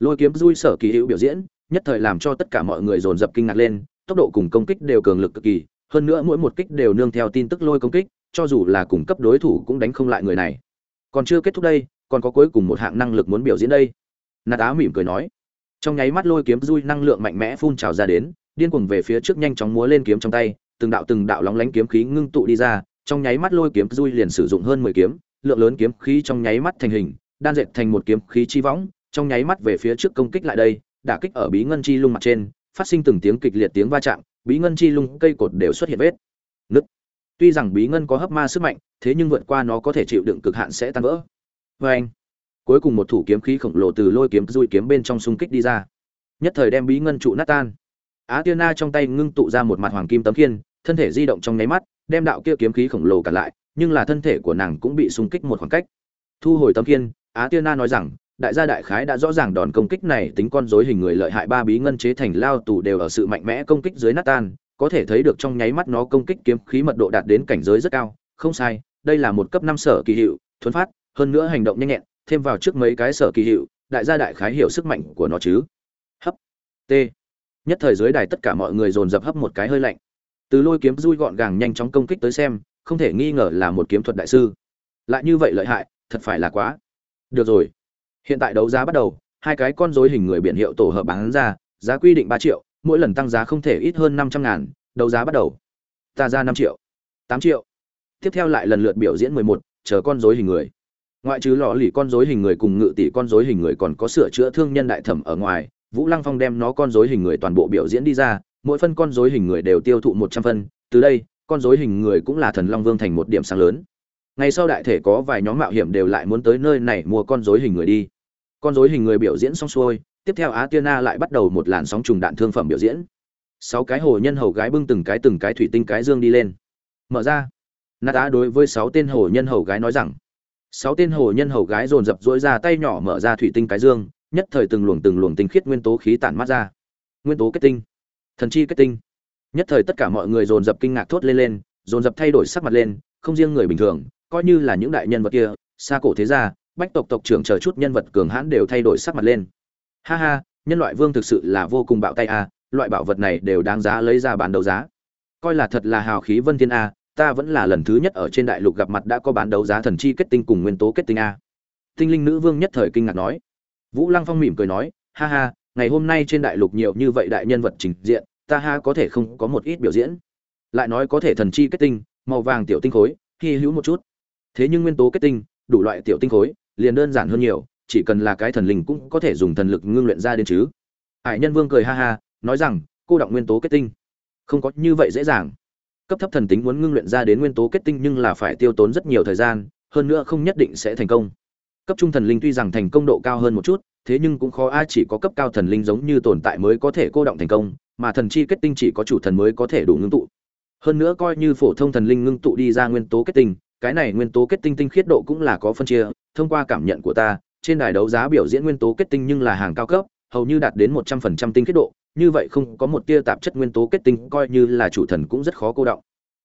Lôi kiếm rui sở kỳ hữu biểu diễn, nhất thời làm cho tất cả mọi người dồn dập kinh ngạc lên, tốc độ cùng công kích đều cường lực cực kỳ hơn nữa mỗi một kích đều nương theo tin tức lôi công kích, cho dù là cùng cấp đối thủ cũng đánh không lại người này. Còn chưa kết thúc đây, còn có cuối cùng một hạng năng lực muốn biểu diễn đây. Nạt á mỉm cười nói. Trong nháy mắt lôi kiếm dui năng lượng mạnh mẽ phun trào ra đến, điên cuồng về phía trước nhanh chóng múa lên kiếm trong tay, từng đạo từng đạo lóng lánh kiếm khí ngưng tụ đi ra, trong nháy mắt lôi kiếm dui liền sử dụng hơn mười kiếm, lượng lớn kiếm khí trong nháy mắt thành hình, đan dệt thành một kiếm khí chi võng, trong nháy mắt về phía trước công kích lại đây, đả kích ở bí ngân chi lung mặt trên, phát sinh từng tiếng kịch liệt tiếng va chạm bí ngân chi lung cây cột đều xuất hiện vết. Nứt. Tuy rằng bí ngân có hấp ma sức mạnh, thế nhưng vượt qua nó có thể chịu đựng cực hạn sẽ tan vỡ. Vê anh cuối cùng một thủ kiếm khí khổng lồ từ lôi kiếm dùi kiếm bên trong xung kích đi ra. Nhất thời đem bí ngân trụ nát tan. Á tiên na trong tay ngưng tụ ra một mặt hoàng kim tấm khiên, thân thể di động trong nháy mắt, đem đạo kia kiếm khí khổng lồ cả lại, nhưng là thân thể của nàng cũng bị xung kích một khoảng cách. Thu hồi tấm khiên, á tiên na nói rằng đại gia đại khái đã rõ ràng đòn công kích này tính con dối hình người lợi hại ba bí ngân chế thành lao tù đều ở sự mạnh mẽ công kích dưới nát tan, có thể thấy được trong nháy mắt nó công kích kiếm khí mật độ đạt đến cảnh giới rất cao, không sai, đây là một cấp năm sở kỳ hiệu, thuấn phát, hơn nữa hành động nhanh nhẹn, thêm vào trước mấy cái sở kỳ hiệu, đại gia đại khái hiểu sức mạnh của nó chứ. Hấp, t. Nhất thời dưới đài tất cả mọi người dồn dập hấp một cái hơi lạnh. Từ lôi kiếm dui gọn gàng nhanh chóng công kích tới xem, không thể nghi ngờ là một kiếm thuật đại sư. Lại như vậy lợi hại, thật phải là quá. Được rồi hiện tại đấu giá bắt đầu, hai cái con dối hình người biển hiệu tổ hợp bán ra, giá quy định ba triệu, mỗi lần tăng giá không thể ít hơn năm trăm ngàn, đấu giá bắt đầu. Ta ra năm triệu, tám triệu. Tiếp theo lại lần lượt biểu diễn mười một, chờ con dối hình người. Ngoại trừ lò lì con dối hình người cùng ngự tỷ con dối hình người còn có sửa chữa thương nhân đại thẩm ở ngoài, vũ lăng phong đem nó con dối hình người toàn bộ biểu diễn đi ra, mỗi phân con dối hình người đều tiêu thụ một trăm phân. Từ đây, con dối hình người cũng là thần long vương thành một điểm sáng lớn ngày sau đại thể có vài nhóm mạo hiểm đều lại muốn tới nơi này mua con dối hình người đi. Con dối hình người biểu diễn xong xuôi, tiếp theo á tiên na lại bắt đầu một làn sóng trùng đạn thương phẩm biểu diễn. Sáu cái hồ nhân hầu gái bưng từng cái từng cái thủy tinh cái dương đi lên. Mở ra. Nát á đối với sáu tên hồ nhân hầu gái nói rằng, sáu tên hồ nhân hầu gái dồn dập dỗi ra tay nhỏ mở ra thủy tinh cái dương, nhất thời từng luồng từng luồng tinh khiết nguyên tố khí tản mát ra. Nguyên tố kết tinh, thần chi kết tinh. Nhất thời tất cả mọi người dồn dập kinh ngạc thốt lên lên, dồn dập thay đổi sắc mặt lên, không riêng người bình thường coi như là những đại nhân vật kia, xa cổ thế gia, bách tộc tộc trưởng chờ chút nhân vật cường hãn đều thay đổi sắc mặt lên. Ha ha, nhân loại vương thực sự là vô cùng bạo tay a, loại bảo vật này đều đáng giá lấy ra bán đấu giá. Coi là thật là hào khí vân thiên a, ta vẫn là lần thứ nhất ở trên đại lục gặp mặt đã có bán đấu giá thần chi kết tinh cùng nguyên tố kết tinh a. Tinh linh nữ vương nhất thời kinh ngạc nói. Vũ lăng phong mỉm cười nói, ha ha, ngày hôm nay trên đại lục nhiều như vậy đại nhân vật trình diện, ta ha có thể không có một ít biểu diễn. Lại nói có thể thần chi kết tinh, màu vàng tiểu tinh khối, hy hữu một chút thế nhưng nguyên tố kết tinh, đủ loại tiểu tinh khối, liền đơn giản hơn nhiều, chỉ cần là cái thần linh cũng có thể dùng thần lực ngưng luyện ra đến chứ. Hải nhân vương cười ha ha, nói rằng, cô động nguyên tố kết tinh. Không có như vậy dễ dàng. Cấp thấp thần tính muốn ngưng luyện ra đến nguyên tố kết tinh nhưng là phải tiêu tốn rất nhiều thời gian, hơn nữa không nhất định sẽ thành công. Cấp trung thần linh tuy rằng thành công độ cao hơn một chút, thế nhưng cũng khó ai chỉ có cấp cao thần linh giống như tồn tại mới có thể cô động thành công, mà thần chi kết tinh chỉ có chủ thần mới có thể đủ ngưng tụ. Hơn nữa coi như phổ thông thần linh ngưng tụ đi ra nguyên tố kết tinh cái này nguyên tố kết tinh tinh khiết độ cũng là có phân chia, thông qua cảm nhận của ta, trên đài đấu giá biểu diễn nguyên tố kết tinh nhưng là hàng cao cấp, hầu như đạt đến một trăm phần trăm tinh khiết độ, như vậy không có một tia tạp chất nguyên tố kết tinh coi như là chủ thần cũng rất khó cô động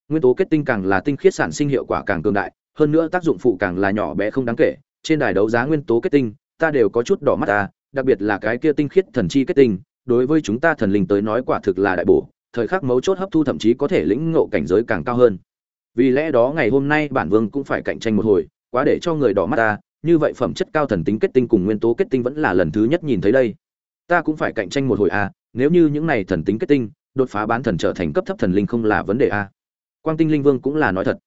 nguyên tố kết tinh càng là tinh khiết sản sinh hiệu quả càng cường đại, hơn nữa tác dụng phụ càng là nhỏ bé không đáng kể, trên đài đấu giá nguyên tố kết tinh, ta đều có chút đỏ mắt ta, đặc biệt là cái kia tinh khiết thần chi kết tinh, đối với chúng ta thần linh tới nói quả thực là đại bổ, thời khắc mấu chốt hấp thu thậm chí có thể lĩnh ngộ cảnh giới càng cao hơn vì lẽ đó ngày hôm nay bản vương cũng phải cạnh tranh một hồi quá để cho người đỏ mắt ta như vậy phẩm chất cao thần tính kết tinh cùng nguyên tố kết tinh vẫn là lần thứ nhất nhìn thấy đây. Ta cũng phải cạnh tranh một hồi a à, nếu như những này thần tính kết tinh đột phá bán thần trở thành cấp thấp thần linh không là vấn đề a à. quang tinh linh vương cũng là nói thật.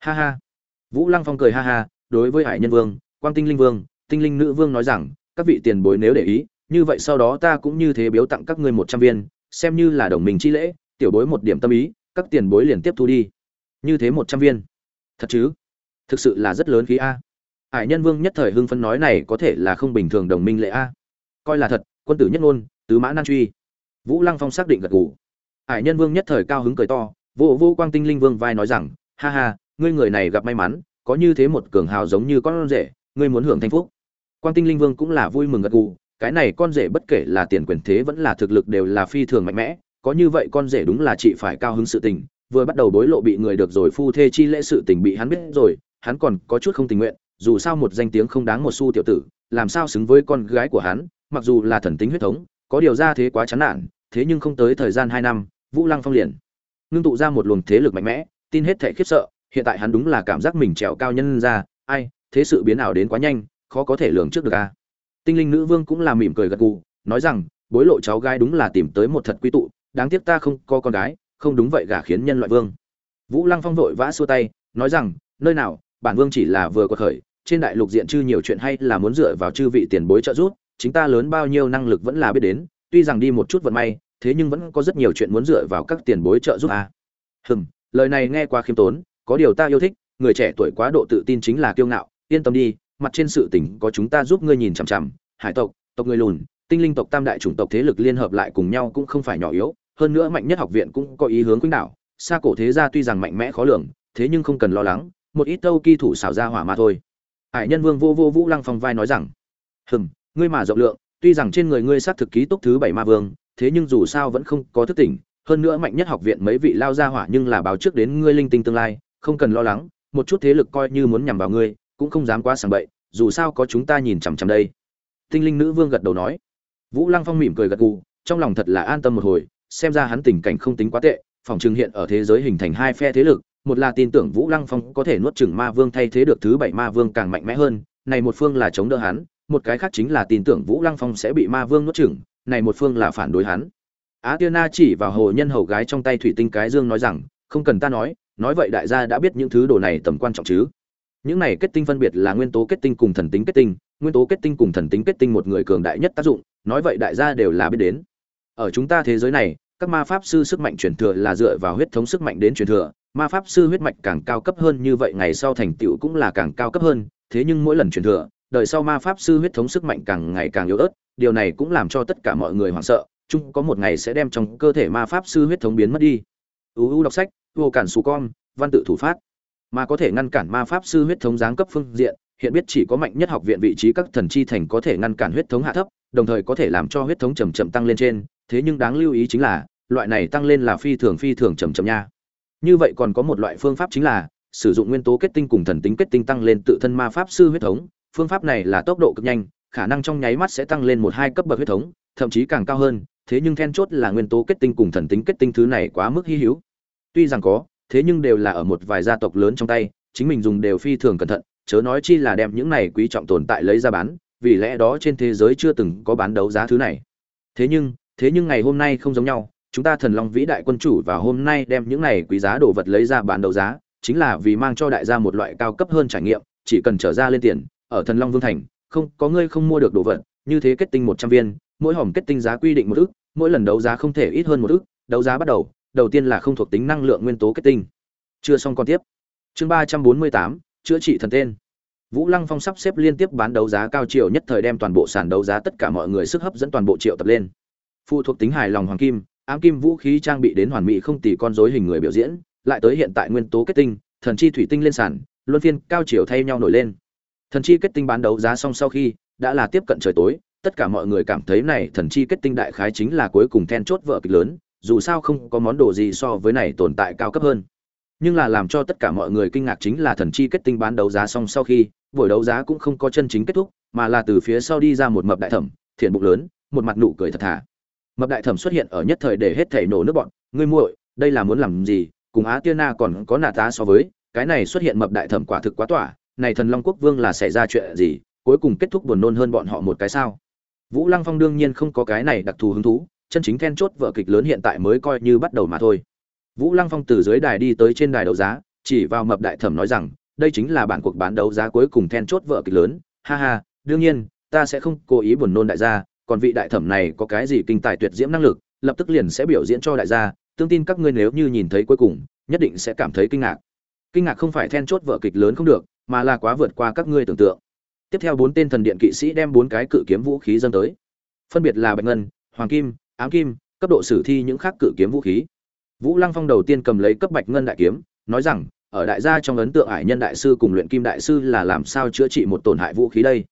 Ha ha. Vũ lăng phong cười ha ha đối với hải nhân vương quang tinh linh vương tinh linh nữ vương nói rằng các vị tiền bối nếu để ý như vậy sau đó ta cũng như thế biếu tặng các ngươi một trăm viên xem như là đồng minh chi lễ tiểu bối một điểm tâm ý các tiền bối liền tiếp thu đi như thế một trăm viên. Thật chứ? Thực sự là rất lớn khí a. Hải nhân vương nhất thời hưng phấn nói này có thể là không bình thường đồng minh lệ a. Coi là thật, quân tử nhất ngôn, tứ mã nan truy. Vũ lăng phong xác định gật gù. Hải nhân vương nhất thời cao hứng cười to, vô vô quang tinh linh vương vai nói rằng, ha ha, ngươi người này gặp may mắn, có như thế một cường hào giống như con rể, ngươi muốn hưởng thanh phúc. Quang tinh linh vương cũng là vui mừng gật gù, cái này con rể bất kể là tiền quyền thế vẫn là thực lực đều là phi thường mạnh mẽ, có như vậy con rể đúng là chị phải cao hứng sự tình vừa bắt đầu bối lộ bị người được rồi phu thê chi lễ sự tình bị hắn biết rồi, hắn còn có chút không tình nguyện, dù sao một danh tiếng không đáng một xu tiểu tử, làm sao xứng với con gái của hắn, mặc dù là thần tính huyết thống, có điều ra thế quá chán nản, thế nhưng không tới thời gian hai năm, vũ lăng phong liền ngưng tụ ra một luồng thế lực mạnh mẽ, tin hết thể khiếp sợ, hiện tại hắn đúng là cảm giác mình trèo cao nhân ra, ai, thế sự biến ảo đến quá nhanh, khó có thể lường trước được a. Tinh linh nữ vương cũng là mỉm cười gật gù, nói rằng, bối lộ cháu gái đúng là tìm tới một thật quy tụ, đáng tiếc ta không có con gái không đúng vậy gả khiến nhân loại vương vũ lăng phong vội vã xua tay, nói rằng, nơi nào, bản vương chỉ là vừa quật khởi, trên đại lục diện chư nhiều chuyện hay là muốn dựa vào chư vị tiền bối trợ giúp, chính ta lớn bao nhiêu năng lực vẫn là biết đến, tuy rằng đi một chút vận may, thế nhưng vẫn có rất nhiều chuyện muốn dựa vào các tiền bối trợ giúp à. hừm, lời này nghe qua khiêm tốn, có điều ta yêu thích, người trẻ tuổi quá độ tự tin chính là kiêu ngạo, yên tâm đi, mặt trên sự tình có chúng ta giúp ngươi nhìn chằm chằm, hải tộc tộc người lùn, tinh linh tộc tam đại chủng tộc thế lực liên hợp lại cùng nhau cũng không phải nhỏ yếu hơn nữa mạnh nhất học viện cũng có ý hướng khuynh đảo. Xa cổ thế gia tuy rằng mạnh mẽ khó lường, thế nhưng không cần lo lắng, một ít tâu kỳ thủ xảo ra hỏa mà thôi. Hải nhân vương vô vô vũ lăng phong vai nói rằng, hừm, ngươi mà rộng lượng, tuy rằng trên người ngươi xác thực ký túc thứ bảy ma vương, thế nhưng dù sao vẫn không có thức tỉnh, hơn nữa mạnh nhất học viện mấy vị lao ra hỏa nhưng là báo trước đến ngươi linh tinh tương lai, không cần lo lắng, một chút thế lực coi như muốn nhằm vào ngươi, cũng không dám quá sảng bậy, dù sao có chúng ta nhìn chằm chằm đây. Tinh linh nữ vương gật đầu nói. Vũ lăng phong mỉm cười gật gù, trong lòng thật là an tâm một hồi xem ra hắn tình cảnh không tính quá tệ, phòng trừng hiện ở thế giới hình thành hai phe thế lực, một là tin tưởng vũ lăng phong có thể nuốt chửng ma vương thay thế được thứ bảy ma vương càng mạnh mẽ hơn, này một phương là chống đỡ hắn, một cái khác chính là tin tưởng vũ lăng phong sẽ bị ma vương nuốt chửng, này một phương là phản đối hắn. Á tiên na chỉ vào hồ nhân hầu gái trong tay thủy tinh cái dương nói rằng, không cần ta nói nói vậy đại gia đã biết những thứ đồ này tầm quan trọng chứ. Những này kết tinh phân biệt là nguyên tố kết tinh cùng thần tính kết tinh, nguyên tố kết tinh cùng thần tính kết tinh một người cường đại nhất tác dụng, nói vậy đại gia đều là biết đến. Ở chúng ta thế giới này các ma pháp sư sức mạnh truyền thừa là dựa vào huyết thống sức mạnh đến truyền thừa, ma pháp sư huyết mạch càng cao cấp hơn như vậy ngày sau thành tựu cũng là càng cao cấp hơn, thế nhưng mỗi lần truyền thừa, đời sau ma pháp sư huyết thống sức mạnh càng ngày càng yếu ớt, điều này cũng làm cho tất cả mọi người hoảng sợ, chung có một ngày sẽ đem trong cơ thể ma pháp sư huyết thống biến mất đi. Uu đọc sách, vô cản xù con, văn tự thủ phát. Mà có thể ngăn cản ma pháp sư huyết thống giáng cấp phương diện, hiện biết chỉ có mạnh nhất học viện vị trí các thần chi thành có thể ngăn cản huyết thống hạ thấp, đồng thời có thể làm cho huyết thống chậm chậm tăng lên trên thế nhưng đáng lưu ý chính là, loại này tăng lên là phi thường phi thường chầm chậm nha. Như vậy còn có một loại phương pháp chính là, sử dụng nguyên tố kết tinh cùng thần tính kết tinh tăng lên tự thân ma pháp sư huyết thống. Phương pháp này là tốc độ cực nhanh, khả năng trong nháy mắt sẽ tăng lên một hai cấp bậc huyết thống, thậm chí càng cao hơn. Thế nhưng then chốt là nguyên tố kết tinh cùng thần tính kết tinh thứ này quá mức hy hữu. Tuy rằng có, thế nhưng đều là ở một vài gia tộc lớn trong tay, chính mình dùng đều phi thường cẩn thận, chớ nói chi là đem những này quý trọng tồn tại lấy ra bán, vì lẽ đó trên thế giới chưa từng có bán đấu giá thứ này. Thế nhưng thế nhưng ngày hôm nay không giống nhau, chúng ta thần long vĩ đại quân chủ và hôm nay đem những này quý giá đồ vật lấy ra bán đấu giá, chính là vì mang cho đại gia một loại cao cấp hơn trải nghiệm, chỉ cần trở ra lên tiền, ở thần long vương thành, không, có ngươi không mua được đồ vật, như thế kết tinh một trăm viên, mỗi hòm kết tinh giá quy định một ước mỗi lần đấu giá không thể ít hơn một ước đấu giá bắt đầu đầu tiên là không thuộc tính năng lượng nguyên tố kết tinh. Chưa xong còn tiếp. Chương ba trăm bốn mươi tám, chữa trị thần tên. Vũ lăng phong sắp xếp liên tiếp bán đấu giá cao triệu nhất thời đem toàn bộ sàn đấu giá tất cả mọi người sức hấp dẫn toàn bộ triệu tập lên phụ thuộc tính hài lòng hoàng kim, ám kim vũ khí trang bị đến hoàn mỹ không tỷ con rối hình người biểu diễn, lại tới hiện tại nguyên tố kết tinh, thần chi thủy tinh lên sàn, luân phiên cao chiều thay nhau nổi lên. Thần chi kết tinh bán đấu giá xong sau khi, đã là tiếp cận trời tối, tất cả mọi người cảm thấy này thần chi kết tinh đại khái chính là cuối cùng then chốt vợ kịch lớn, dù sao không có món đồ gì so với này tồn tại cao cấp hơn. Nhưng là làm cho tất cả mọi người kinh ngạc chính là thần chi kết tinh bán đấu giá xong sau khi, buổi đấu giá cũng không có chân chính kết thúc, mà là từ phía sau đi ra một mập đại thẩm, thiện bụng lớn, một mặt nụ cười thật thà mập đại thẩm xuất hiện ở nhất thời để hết thảy nổ nước bọn, ngươi muội, đây là muốn làm gì? Cùng á tiên na còn có nà tá so với, cái này xuất hiện mập đại thẩm quả thực quá tỏa, này thần long quốc vương là xảy ra chuyện gì? Cuối cùng kết thúc buồn nôn hơn bọn họ một cái sao? Vũ lăng phong đương nhiên không có cái này đặc thù hứng thú, chân chính then chốt vở kịch lớn hiện tại mới coi như bắt đầu mà thôi. Vũ lăng phong từ dưới đài đi tới trên đài đấu giá, chỉ vào mập đại thẩm nói rằng, đây chính là bản cuộc bán đấu giá cuối cùng then chốt vở kịch lớn. Ha ha, đương nhiên, ta sẽ không cố ý buồn nôn đại gia còn vị đại thẩm này có cái gì kinh tài tuyệt diễm năng lực, lập tức liền sẽ biểu diễn cho đại gia, tương tin các ngươi nếu như nhìn thấy cuối cùng, nhất định sẽ cảm thấy kinh ngạc. Kinh ngạc không phải then chốt vở kịch lớn không được, mà là quá vượt qua các ngươi tưởng tượng. Tiếp theo bốn tên thần điện kỵ sĩ đem bốn cái cự kiếm vũ khí dâng tới. Phân biệt là bạch ngân, hoàng kim, ám kim, cấp độ sử thi những khác cự kiếm vũ khí. Vũ lăng phong đầu tiên cầm lấy cấp bạch ngân đại kiếm, nói rằng, ở đại gia trong ấn tượng ải nhân đại sư cùng luyện kim đại sư là làm sao chữa trị một tổn hại vũ khí đây?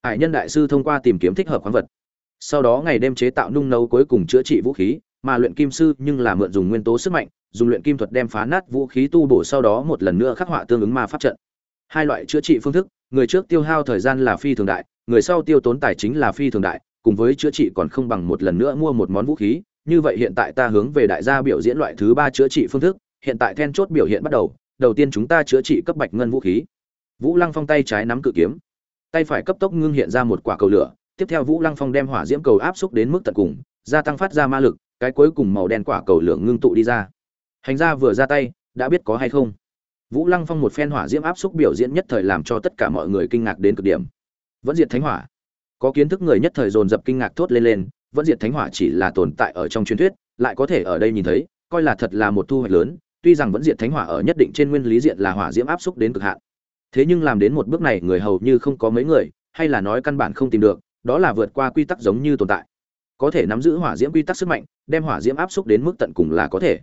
Ải nhân đại sư thông qua tìm kiếm thích hợp khoáng vật sau đó ngày đêm chế tạo nung nấu cuối cùng chữa trị vũ khí, mà luyện kim sư nhưng là mượn dùng nguyên tố sức mạnh, dùng luyện kim thuật đem phá nát vũ khí tu bổ sau đó một lần nữa khắc họa tương ứng ma pháp trận. Hai loại chữa trị phương thức, người trước tiêu hao thời gian là phi thường đại, người sau tiêu tốn tài chính là phi thường đại, cùng với chữa trị còn không bằng một lần nữa mua một món vũ khí. Như vậy hiện tại ta hướng về đại gia biểu diễn loại thứ ba chữa trị phương thức, hiện tại then chốt biểu hiện bắt đầu. Đầu tiên chúng ta chữa trị cấp bạch ngân vũ khí. Vũ lăng phong tay trái nắm cự kiếm. Tay phải cấp tốc ngưng hiện ra một quả cầu lửa tiếp theo vũ lăng phong đem hỏa diễm cầu áp xúc đến mức tận cùng, gia tăng phát ra ma lực, cái cuối cùng màu đen quả cầu lượng ngưng tụ đi ra. Hành ra vừa ra tay, đã biết có hay không. Vũ lăng phong một phen hỏa diễm áp xúc biểu diễn nhất thời làm cho tất cả mọi người kinh ngạc đến cực điểm. Vẫn diệt thánh hỏa. Có kiến thức người nhất thời dồn dập kinh ngạc thốt lên lên, vẫn diệt thánh hỏa chỉ là tồn tại ở trong truyền thuyết, lại có thể ở đây nhìn thấy, coi là thật là một thu hoạch lớn, tuy rằng vẫn diệt thánh hỏa ở nhất định trên nguyên lý diện là hỏa diễm áp xúc đến cực hạn. Thế nhưng làm đến một bước này người hầu như không có mấy người, hay là nói căn bản không tìm được đó là vượt qua quy tắc giống như tồn tại. Có thể nắm giữ hỏa diễm quy tắc sức mạnh, đem hỏa diễm áp xúc đến mức tận cùng là có thể.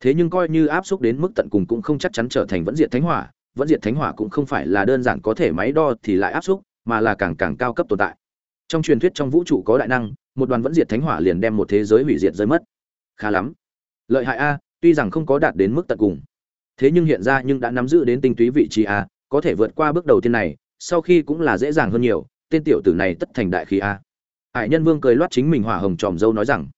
Thế nhưng coi như áp xúc đến mức tận cùng cũng không chắc chắn trở thành vẫn diệt thánh hỏa, vẫn diệt thánh hỏa cũng không phải là đơn giản có thể máy đo thì lại áp xúc mà là càng càng cao cấp tồn tại. Trong truyền thuyết trong vũ trụ có đại năng, một đoàn vẫn diệt thánh hỏa liền đem một thế giới hủy diệt rơi mất. Khá lắm. Lợi hại a, tuy rằng không có đạt đến mức tận cùng. Thế nhưng hiện ra nhưng đã nắm giữ đến tinh túy vị trí a, có thể vượt qua bước đầu tiên này, sau khi cũng là dễ dàng hơn nhiều tên tiểu tử này tất thành đại khí a. Hải nhân vương cười loát chính mình hỏa hồng tròm dâu nói rằng,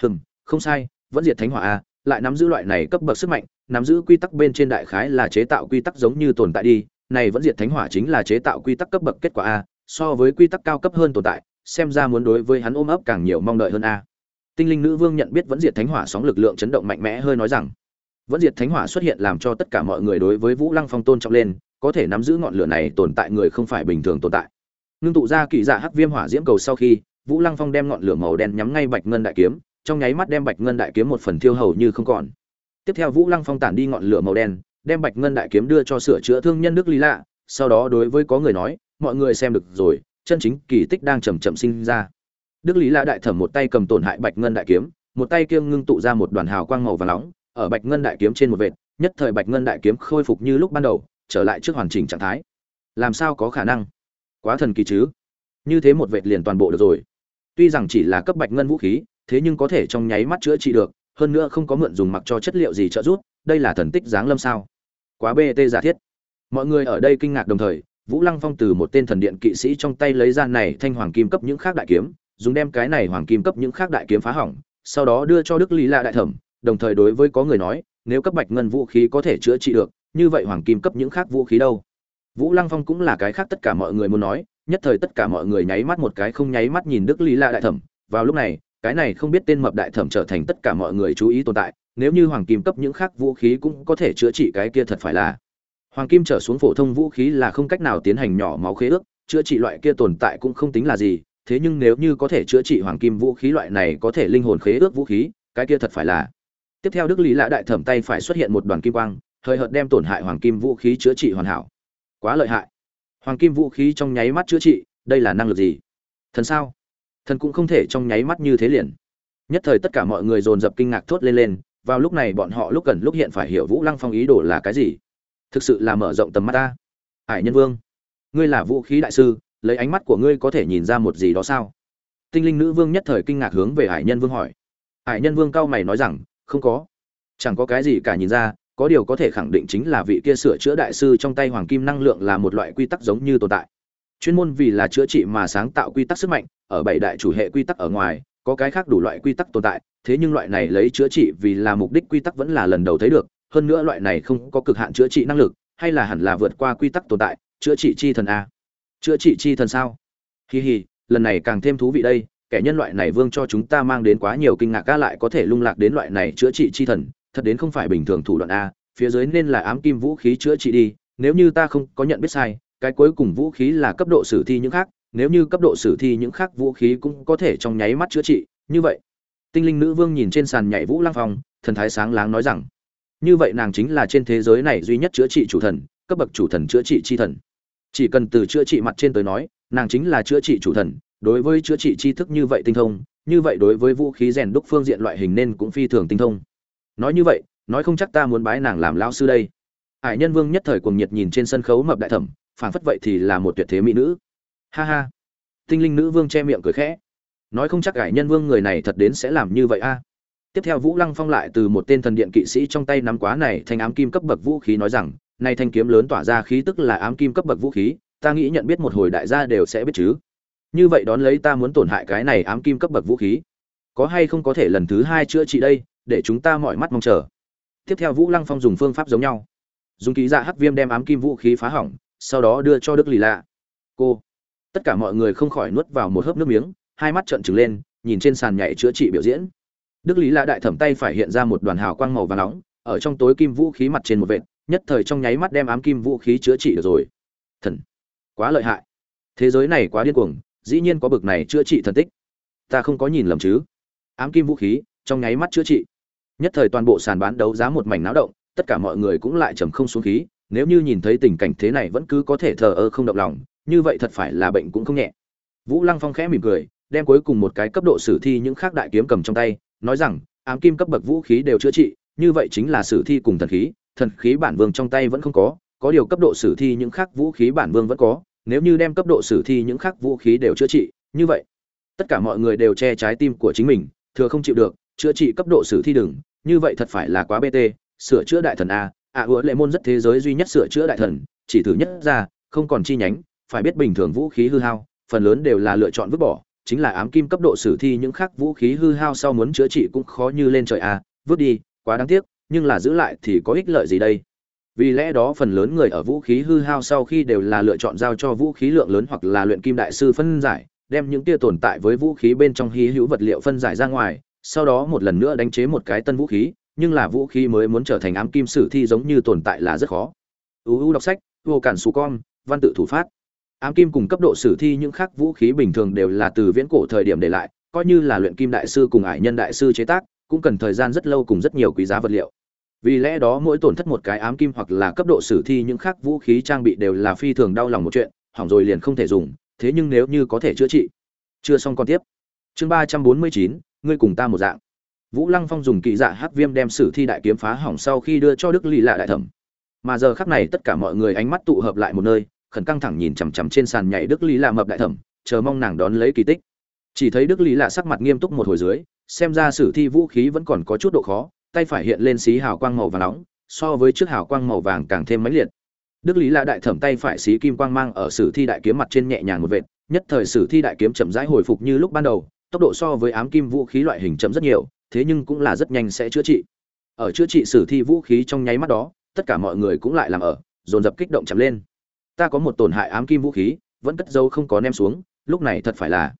hừm, không sai, vẫn diệt thánh hỏa a, lại nắm giữ loại này cấp bậc sức mạnh, nắm giữ quy tắc bên trên đại khái là chế tạo quy tắc giống như tồn tại đi, này vẫn diệt thánh hỏa chính là chế tạo quy tắc cấp bậc kết quả a, so với quy tắc cao cấp hơn tồn tại, xem ra muốn đối với hắn ôm ấp càng nhiều mong đợi hơn a. Tinh linh nữ vương nhận biết vẫn diệt thánh hỏa sóng lực lượng chấn động mạnh mẽ hơi nói rằng, vẫn diệt thánh hỏa xuất hiện làm cho tất cả mọi người đối với vũ lăng phong tôn trọng lên, có thể nắm giữ ngọn lửa này tồn tại người không phải bình thường tồn tại ngưng tụ ra kỳ dạ hắc viêm hỏa diễm cầu sau khi, vũ lăng phong đem ngọn lửa màu đen nhắm ngay bạch ngân đại kiếm, trong nháy mắt đem bạch ngân đại kiếm một phần thiêu hầu như không còn. Tiếp theo vũ lăng phong tản đi ngọn lửa màu đen, đem bạch ngân đại kiếm đưa cho sửa chữa thương nhân đức lý lạ, sau đó đối với có người nói, mọi người xem được rồi, chân chính kỳ tích đang chầm chậm sinh ra. Đức lý lạ đại thẩm một tay cầm tổn hại bạch ngân đại kiếm, một tay kiêng ngưng tụ ra một đoàn hào quang màu và nóng, ở bạch ngân đại kiếm trên một vệt, nhất thời bạch ngân đại kiếm khôi phục như lúc ban đầu, trở lại trước hoàn chỉnh trạng thái. Làm sao có khả năng? Quá thần kỳ chứ? Như thế một vệt liền toàn bộ được rồi. Tuy rằng chỉ là cấp bạch ngân vũ khí, thế nhưng có thể trong nháy mắt chữa trị được, hơn nữa không có mượn dùng mặc cho chất liệu gì trợ giúp, đây là thần tích giáng lâm sao? Quá bt giả thiết. Mọi người ở đây kinh ngạc đồng thời, vũ lăng phong từ một tên thần điện kỵ sĩ trong tay lấy ra này thanh hoàng kim cấp những khác đại kiếm, dùng đem cái này hoàng kim cấp những khác đại kiếm phá hỏng, sau đó đưa cho đức lý la đại thẩm, đồng thời đối với có người nói, nếu cấp bạch ngân vũ khí có thể chữa trị được, như vậy hoàng kim cấp những khác vũ khí đâu? Vũ lăng phong cũng là cái khác tất cả mọi người muốn nói, nhất thời tất cả mọi người nháy mắt một cái không nháy mắt nhìn đức lý la đại thẩm. Vào lúc này, cái này không biết tên mập đại thẩm trở thành tất cả mọi người chú ý tồn tại, nếu như hoàng kim cấp những khác vũ khí cũng có thể chữa trị cái kia thật phải là. Hoàng kim trở xuống phổ thông vũ khí là không cách nào tiến hành nhỏ máu khế ước, chữa trị loại kia tồn tại cũng không tính là gì, thế nhưng nếu như có thể chữa trị hoàng kim vũ khí loại này có thể linh hồn khế ước vũ khí, cái kia thật phải là. Tiếp theo đức lý lạ đại thẩm tay phải xuất hiện một đoàn kim quang thời hợt đem tổn hại hoàng kim vũ khí chữa trị hoàn hảo quá lợi hại. Hoàng kim vũ khí trong nháy mắt chữa trị, đây là năng lực gì? Thần sao? Thần cũng không thể trong nháy mắt như thế liền. Nhất thời tất cả mọi người dồn dập kinh ngạc thốt lên lên, vào lúc này bọn họ lúc gần lúc hiện phải hiểu vũ lăng phong ý đồ là cái gì? Thực sự là mở rộng tầm mắt ta. Hải nhân vương, ngươi là vũ khí đại sư, lấy ánh mắt của ngươi có thể nhìn ra một gì đó sao? Tinh linh nữ vương nhất thời kinh ngạc hướng về hải nhân vương hỏi. Hải nhân vương cao mày nói rằng, không có. Chẳng có cái gì cả nhìn ra có điều có thể khẳng định chính là vị kia sửa chữa đại sư trong tay hoàng kim năng lượng là một loại quy tắc giống như tồn tại. Chuyên môn vì là chữa trị mà sáng tạo quy tắc sức mạnh, ở bảy đại chủ hệ quy tắc ở ngoài, có cái khác đủ loại quy tắc tồn tại, thế nhưng loại này lấy chữa trị vì là mục đích quy tắc vẫn là lần đầu thấy được, hơn nữa loại này không có cực hạn chữa trị năng lực, hay là hẳn là vượt qua quy tắc tồn tại, chữa trị chi thần a. Chữa trị chi thần sao? Hi hi, lần này càng thêm thú vị đây, kẻ nhân loại này vương cho chúng ta mang đến quá nhiều kinh ngạc ca lại có thể lung lạc đến loại này chữa trị chi thần thật đến không phải bình thường thủ đoạn a, phía dưới nên là ám kim vũ khí chữa trị đi, nếu như ta không có nhận biết sai, cái cuối cùng vũ khí là cấp độ sử thi những khác, nếu như cấp độ sử thi những khác vũ khí cũng có thể trong nháy mắt chữa trị, như vậy. Tinh linh nữ vương nhìn trên sàn nhảy vũ lang phong, thần thái sáng láng nói rằng, như vậy nàng chính là trên thế giới này duy nhất chữa trị chủ thần, cấp bậc chủ thần chữa trị chi thần. Chỉ cần từ chữa trị mặt trên tới nói, nàng chính là chữa trị chủ thần, đối với chữa trị tri thức như vậy tinh thông, như vậy đối với vũ khí rèn đúc phương diện loại hình nên cũng phi thường tinh thông nói như vậy, nói không chắc ta muốn bái nàng làm lao sư đây. Hải nhân vương nhất thời cuồng nhiệt nhìn trên sân khấu mập đại thẩm, phảng phất vậy thì là một tuyệt thế mỹ nữ. Ha ha. Tinh linh nữ vương che miệng cười khẽ. Nói không chắc hải nhân vương người này thật đến sẽ làm như vậy a. Tiếp theo vũ lăng phong lại từ một tên thần điện kỵ sĩ trong tay nắm quá này thành ám kim cấp bậc vũ khí nói rằng nay thanh kiếm lớn tỏa ra khí tức là ám kim cấp bậc vũ khí, ta nghĩ nhận biết một hồi đại gia đều sẽ biết chứ. Như vậy đón lấy ta muốn tổn hại cái này ám kim cấp bậc vũ khí có hay không có thể lần thứ hai chữa trị đây, để chúng ta mọi mắt mong chờ. Tiếp theo vũ lăng phong dùng phương pháp giống nhau. Dùng ký dạ hắc viêm đem ám kim vũ khí phá hỏng, sau đó đưa cho đức lì lạ. Cô. Tất cả mọi người không khỏi nuốt vào một hớp nước miếng, hai mắt trợn trừng lên, nhìn trên sàn nhảy chữa trị biểu diễn. Đức lý lạ đại thẩm tay phải hiện ra một đoàn hào quang màu và nóng, ở trong tối kim vũ khí mặt trên một vệt, nhất thời trong nháy mắt đem ám kim vũ khí chữa trị được rồi. Thần. Quá lợi hại. Thế giới này quá điên cuồng, dĩ nhiên có bực này chữa trị thần tích. Ta không có nhìn lầm chứ ám kim vũ khí, trong nháy mắt chữa trị. Nhất thời toàn bộ sàn bán đấu giá một mảnh náo động, tất cả mọi người cũng lại trầm không xuống khí, nếu như nhìn thấy tình cảnh thế này vẫn cứ có thể thờ ơ không động lòng, như vậy thật phải là bệnh cũng không nhẹ. Vũ lăng phong khẽ mỉm cười, đem cuối cùng một cái cấp độ sử thi những khác đại kiếm cầm trong tay, nói rằng, ám kim cấp bậc vũ khí đều chữa trị, như vậy chính là sử thi cùng thần khí thần khí bản vương trong tay vẫn không có có điều cấp độ sử thi những khác vũ khí bản vương vẫn có, nếu như đem cấp độ sử thi những khác vũ khí đều chữa trị, như vậy, tất cả mọi người đều che trái tim của chính mình thừa không chịu được chữa trị cấp độ sử thi đừng như vậy thật phải là quá bt sửa chữa đại thần a ạ à, ứa lệ môn rất thế giới duy nhất sửa chữa đại thần chỉ thử nhất ra không còn chi nhánh phải biết bình thường vũ khí hư hao phần lớn đều là lựa chọn vứt bỏ chính là ám kim cấp độ sử thi những khác vũ khí hư hao sau muốn chữa trị cũng khó như lên trời a vứt đi quá đáng tiếc nhưng là giữ lại thì có ích lợi gì đây? Vì lẽ đó phần lớn người ở vũ khí hư hao sau khi đều là lựa chọn giao cho vũ khí lượng lớn hoặc là luyện kim đại sư phân giải đem những tia tồn tại với vũ khí bên trong hy hữu vật liệu phân giải ra ngoài, sau đó một lần nữa đánh chế một cái tân vũ khí, nhưng là vũ khí mới muốn trở thành ám kim sử thi giống như tồn tại là rất khó. Uu đọc sách, vô cản xù con, văn tự thủ phát. Ám kim cùng cấp độ sử thi những khác vũ khí bình thường đều là từ viễn cổ thời điểm để lại, coi như là luyện kim đại sư cùng ải nhân đại sư chế tác, cũng cần thời gian rất lâu cùng rất nhiều quý giá vật liệu. Vì lẽ đó mỗi tổn thất một cái ám kim hoặc là cấp độ sử thi những khác vũ khí trang bị đều là phi thường đau lòng một chuyện, hỏng rồi liền không thể dùng thế nhưng nếu như có thể chữa trị, chưa xong còn tiếp. Chương ba trăm bốn mươi chín, ngươi cùng ta một dạng. Vũ lăng phong dùng kỳ dạ hát viêm đem sử thi đại kiếm phá hỏng sau khi đưa cho đức lì lạ đại thẩm. Mà giờ khắc này tất cả mọi người ánh mắt tụ hợp lại một nơi, khẩn căng thẳng nhìn chằm chằm trên sàn nhảy đức lý lạ mập đại thẩm, chờ mong nàng đón lấy kỳ tích. Chỉ thấy đức lý lạ sắc mặt nghiêm túc một hồi dưới, xem ra sử thi vũ khí vẫn còn có chút độ khó, tay phải hiện lên xí hào quang màu vàng nóng, so với trước hào quang màu vàng càng thêm mãnh liệt đức lý là đại thẩm tay phải xí kim quang mang ở sử thi đại kiếm mặt trên nhẹ nhàng một vệt, nhất thời sử thi đại kiếm chậm rãi hồi phục như lúc ban đầu, tốc độ so với ám kim vũ khí loại hình chậm rất nhiều, thế nhưng cũng là rất nhanh sẽ chữa trị. Ở chữa trị sử thi vũ khí trong nháy mắt đó, tất cả mọi người cũng lại làm ở, dồn dập kích động chậm lên. Ta có một tổn hại ám kim vũ khí, vẫn cất dấu không có nem xuống, lúc này thật phải là.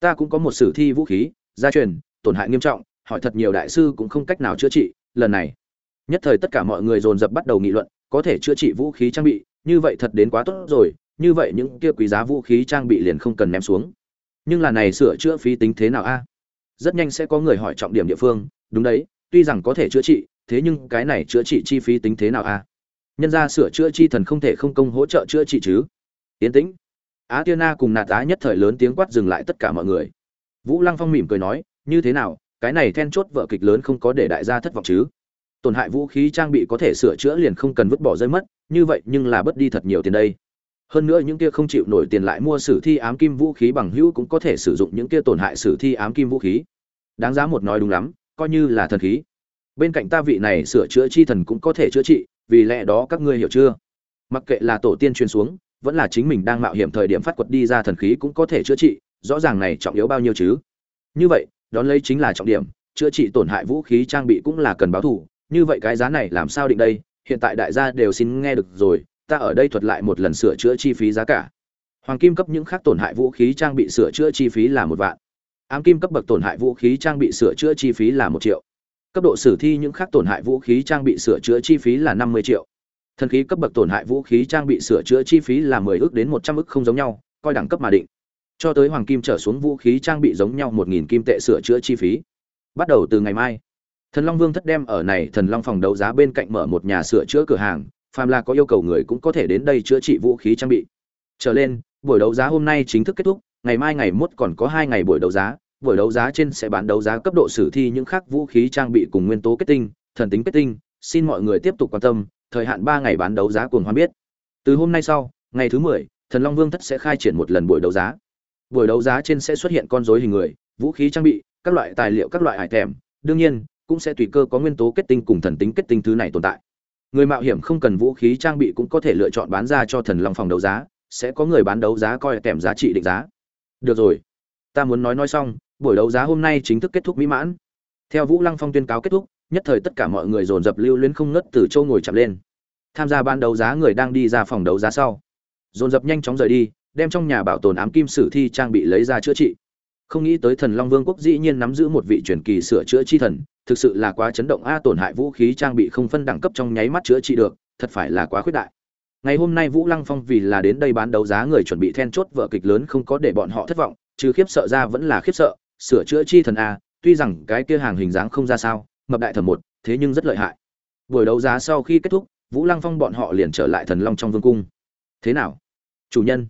Ta cũng có một sử thi vũ khí, gia truyền, tổn hại nghiêm trọng, hỏi thật nhiều đại sư cũng không cách nào chữa trị, lần này. Nhất thời tất cả mọi người dồn dập bắt đầu nghị luận có thể chữa trị vũ khí trang bị, như vậy thật đến quá tốt rồi, như vậy những kia quý giá vũ khí trang bị liền không cần ném xuống. Nhưng là này sửa chữa phí tính thế nào a? Rất nhanh sẽ có người hỏi trọng điểm địa phương, đúng đấy, tuy rằng có thể chữa trị, thế nhưng cái này chữa trị chi phí tính thế nào a? Nhân ra sửa chữa chi thần không thể không công hỗ trợ chữa trị chứ? Tiến tĩnh. Á tiên na cùng nạt á nhất thời lớn tiếng quát dừng lại tất cả mọi người. Vũ lăng phong mỉm cười nói, như thế nào, cái này then chốt vợ kịch lớn không có để đại gia thất vọng chứ? Tổn hại vũ khí trang bị có thể sửa chữa liền không cần vứt bỏ rơi mất, như vậy nhưng là bớt đi thật nhiều tiền đây. Hơn nữa những kia không chịu nổi tiền lại mua sử thi ám kim vũ khí bằng hữu cũng có thể sử dụng những kia tổn hại sử thi ám kim vũ khí. Đáng giá một nói đúng lắm, coi như là thần khí. Bên cạnh ta vị này sửa chữa chi thần cũng có thể chữa trị, vì lẽ đó các ngươi hiểu chưa? Mặc kệ là tổ tiên truyền xuống, vẫn là chính mình đang mạo hiểm thời điểm phát quật đi ra thần khí cũng có thể chữa trị, rõ ràng này trọng yếu bao nhiêu chứ? Như vậy, đón lấy chính là trọng điểm, chữa trị tổn hại vũ khí trang bị cũng là cần báo thù như vậy cái giá này làm sao định đây? Hiện tại đại gia đều xin nghe được rồi, ta ở đây thuật lại một lần sửa chữa chi phí giá cả. Hoàng kim cấp những khác tổn hại vũ khí trang bị sửa chữa chi phí là một vạn. Ám kim cấp bậc tổn hại vũ khí trang bị sửa chữa chi phí là một triệu. Cấp độ sử thi những khác tổn hại vũ khí trang bị sửa chữa chi phí là năm mươi triệu. Thần khí cấp bậc tổn hại vũ khí trang bị sửa chữa chi phí là mười ước đến một trăm ước không giống nhau, coi đẳng cấp mà định. Cho tới hoàng kim trở xuống vũ khí trang bị giống nhau một nghìn kim tệ sửa chữa chi phí. Bắt đầu từ ngày mai thần long vương thất đem ở này thần long phòng đấu giá bên cạnh mở một nhà sửa chữa cửa hàng, phàm là có yêu cầu người cũng có thể đến đây chữa trị vũ khí trang bị. Trở lên, buổi đấu giá hôm nay chính thức kết thúc, ngày mai ngày mốt còn có hai ngày buổi đấu giá, buổi đấu giá trên sẽ bán đấu giá cấp độ sử thi những khác vũ khí trang bị cùng nguyên tố kết tinh, thần tính kết tinh, xin mọi người tiếp tục quan tâm, thời hạn ba ngày bán đấu giá cuồng hoan biết. Từ hôm nay sau, ngày thứ mười, thần long vương thất sẽ khai triển một lần buổi đấu giá. Buổi đấu giá trên sẽ xuất hiện con rối hình người, vũ khí trang bị, các loại tài liệu, các loại hải thèm đương nhiên cũng sẽ tùy cơ có nguyên tố kết tinh cùng thần tính kết tinh thứ này tồn tại. Người mạo hiểm không cần vũ khí trang bị cũng có thể lựa chọn bán ra cho thần long phòng đấu giá, sẽ có người bán đấu giá coi kèm giá trị định giá. Được rồi, ta muốn nói nói xong, buổi đấu giá hôm nay chính thức kết thúc mỹ mãn. Theo vũ lăng phong tuyên cáo kết thúc, nhất thời tất cả mọi người dồn dập lưu luyến không ngớt từ châu ngồi chậm lên. Tham gia ban đấu giá người đang đi ra phòng đấu giá sau, dồn dập nhanh chóng rời đi, đem trong nhà bảo tồn ám kim sử thi trang bị lấy ra chữa trị. Không nghĩ tới thần long vương quốc dĩ nhiên nắm giữ một vị truyền kỳ sửa chữa chi thần thực sự là quá chấn động a, tổn hại vũ khí trang bị không phân đẳng cấp trong nháy mắt chữa trị được, thật phải là quá khuyết đại. Ngày hôm nay vũ lăng phong vì là đến đây bán đấu giá người chuẩn bị then chốt vợ kịch lớn không có để bọn họ thất vọng, trừ khiếp sợ ra vẫn là khiếp sợ, sửa chữa chi thần a, tuy rằng cái kia hàng hình dáng không ra sao, mập đại thần một, thế nhưng rất lợi hại. Buổi đấu giá sau khi kết thúc, vũ lăng phong bọn họ liền trở lại thần long trong vương cung. Thế nào? Chủ nhân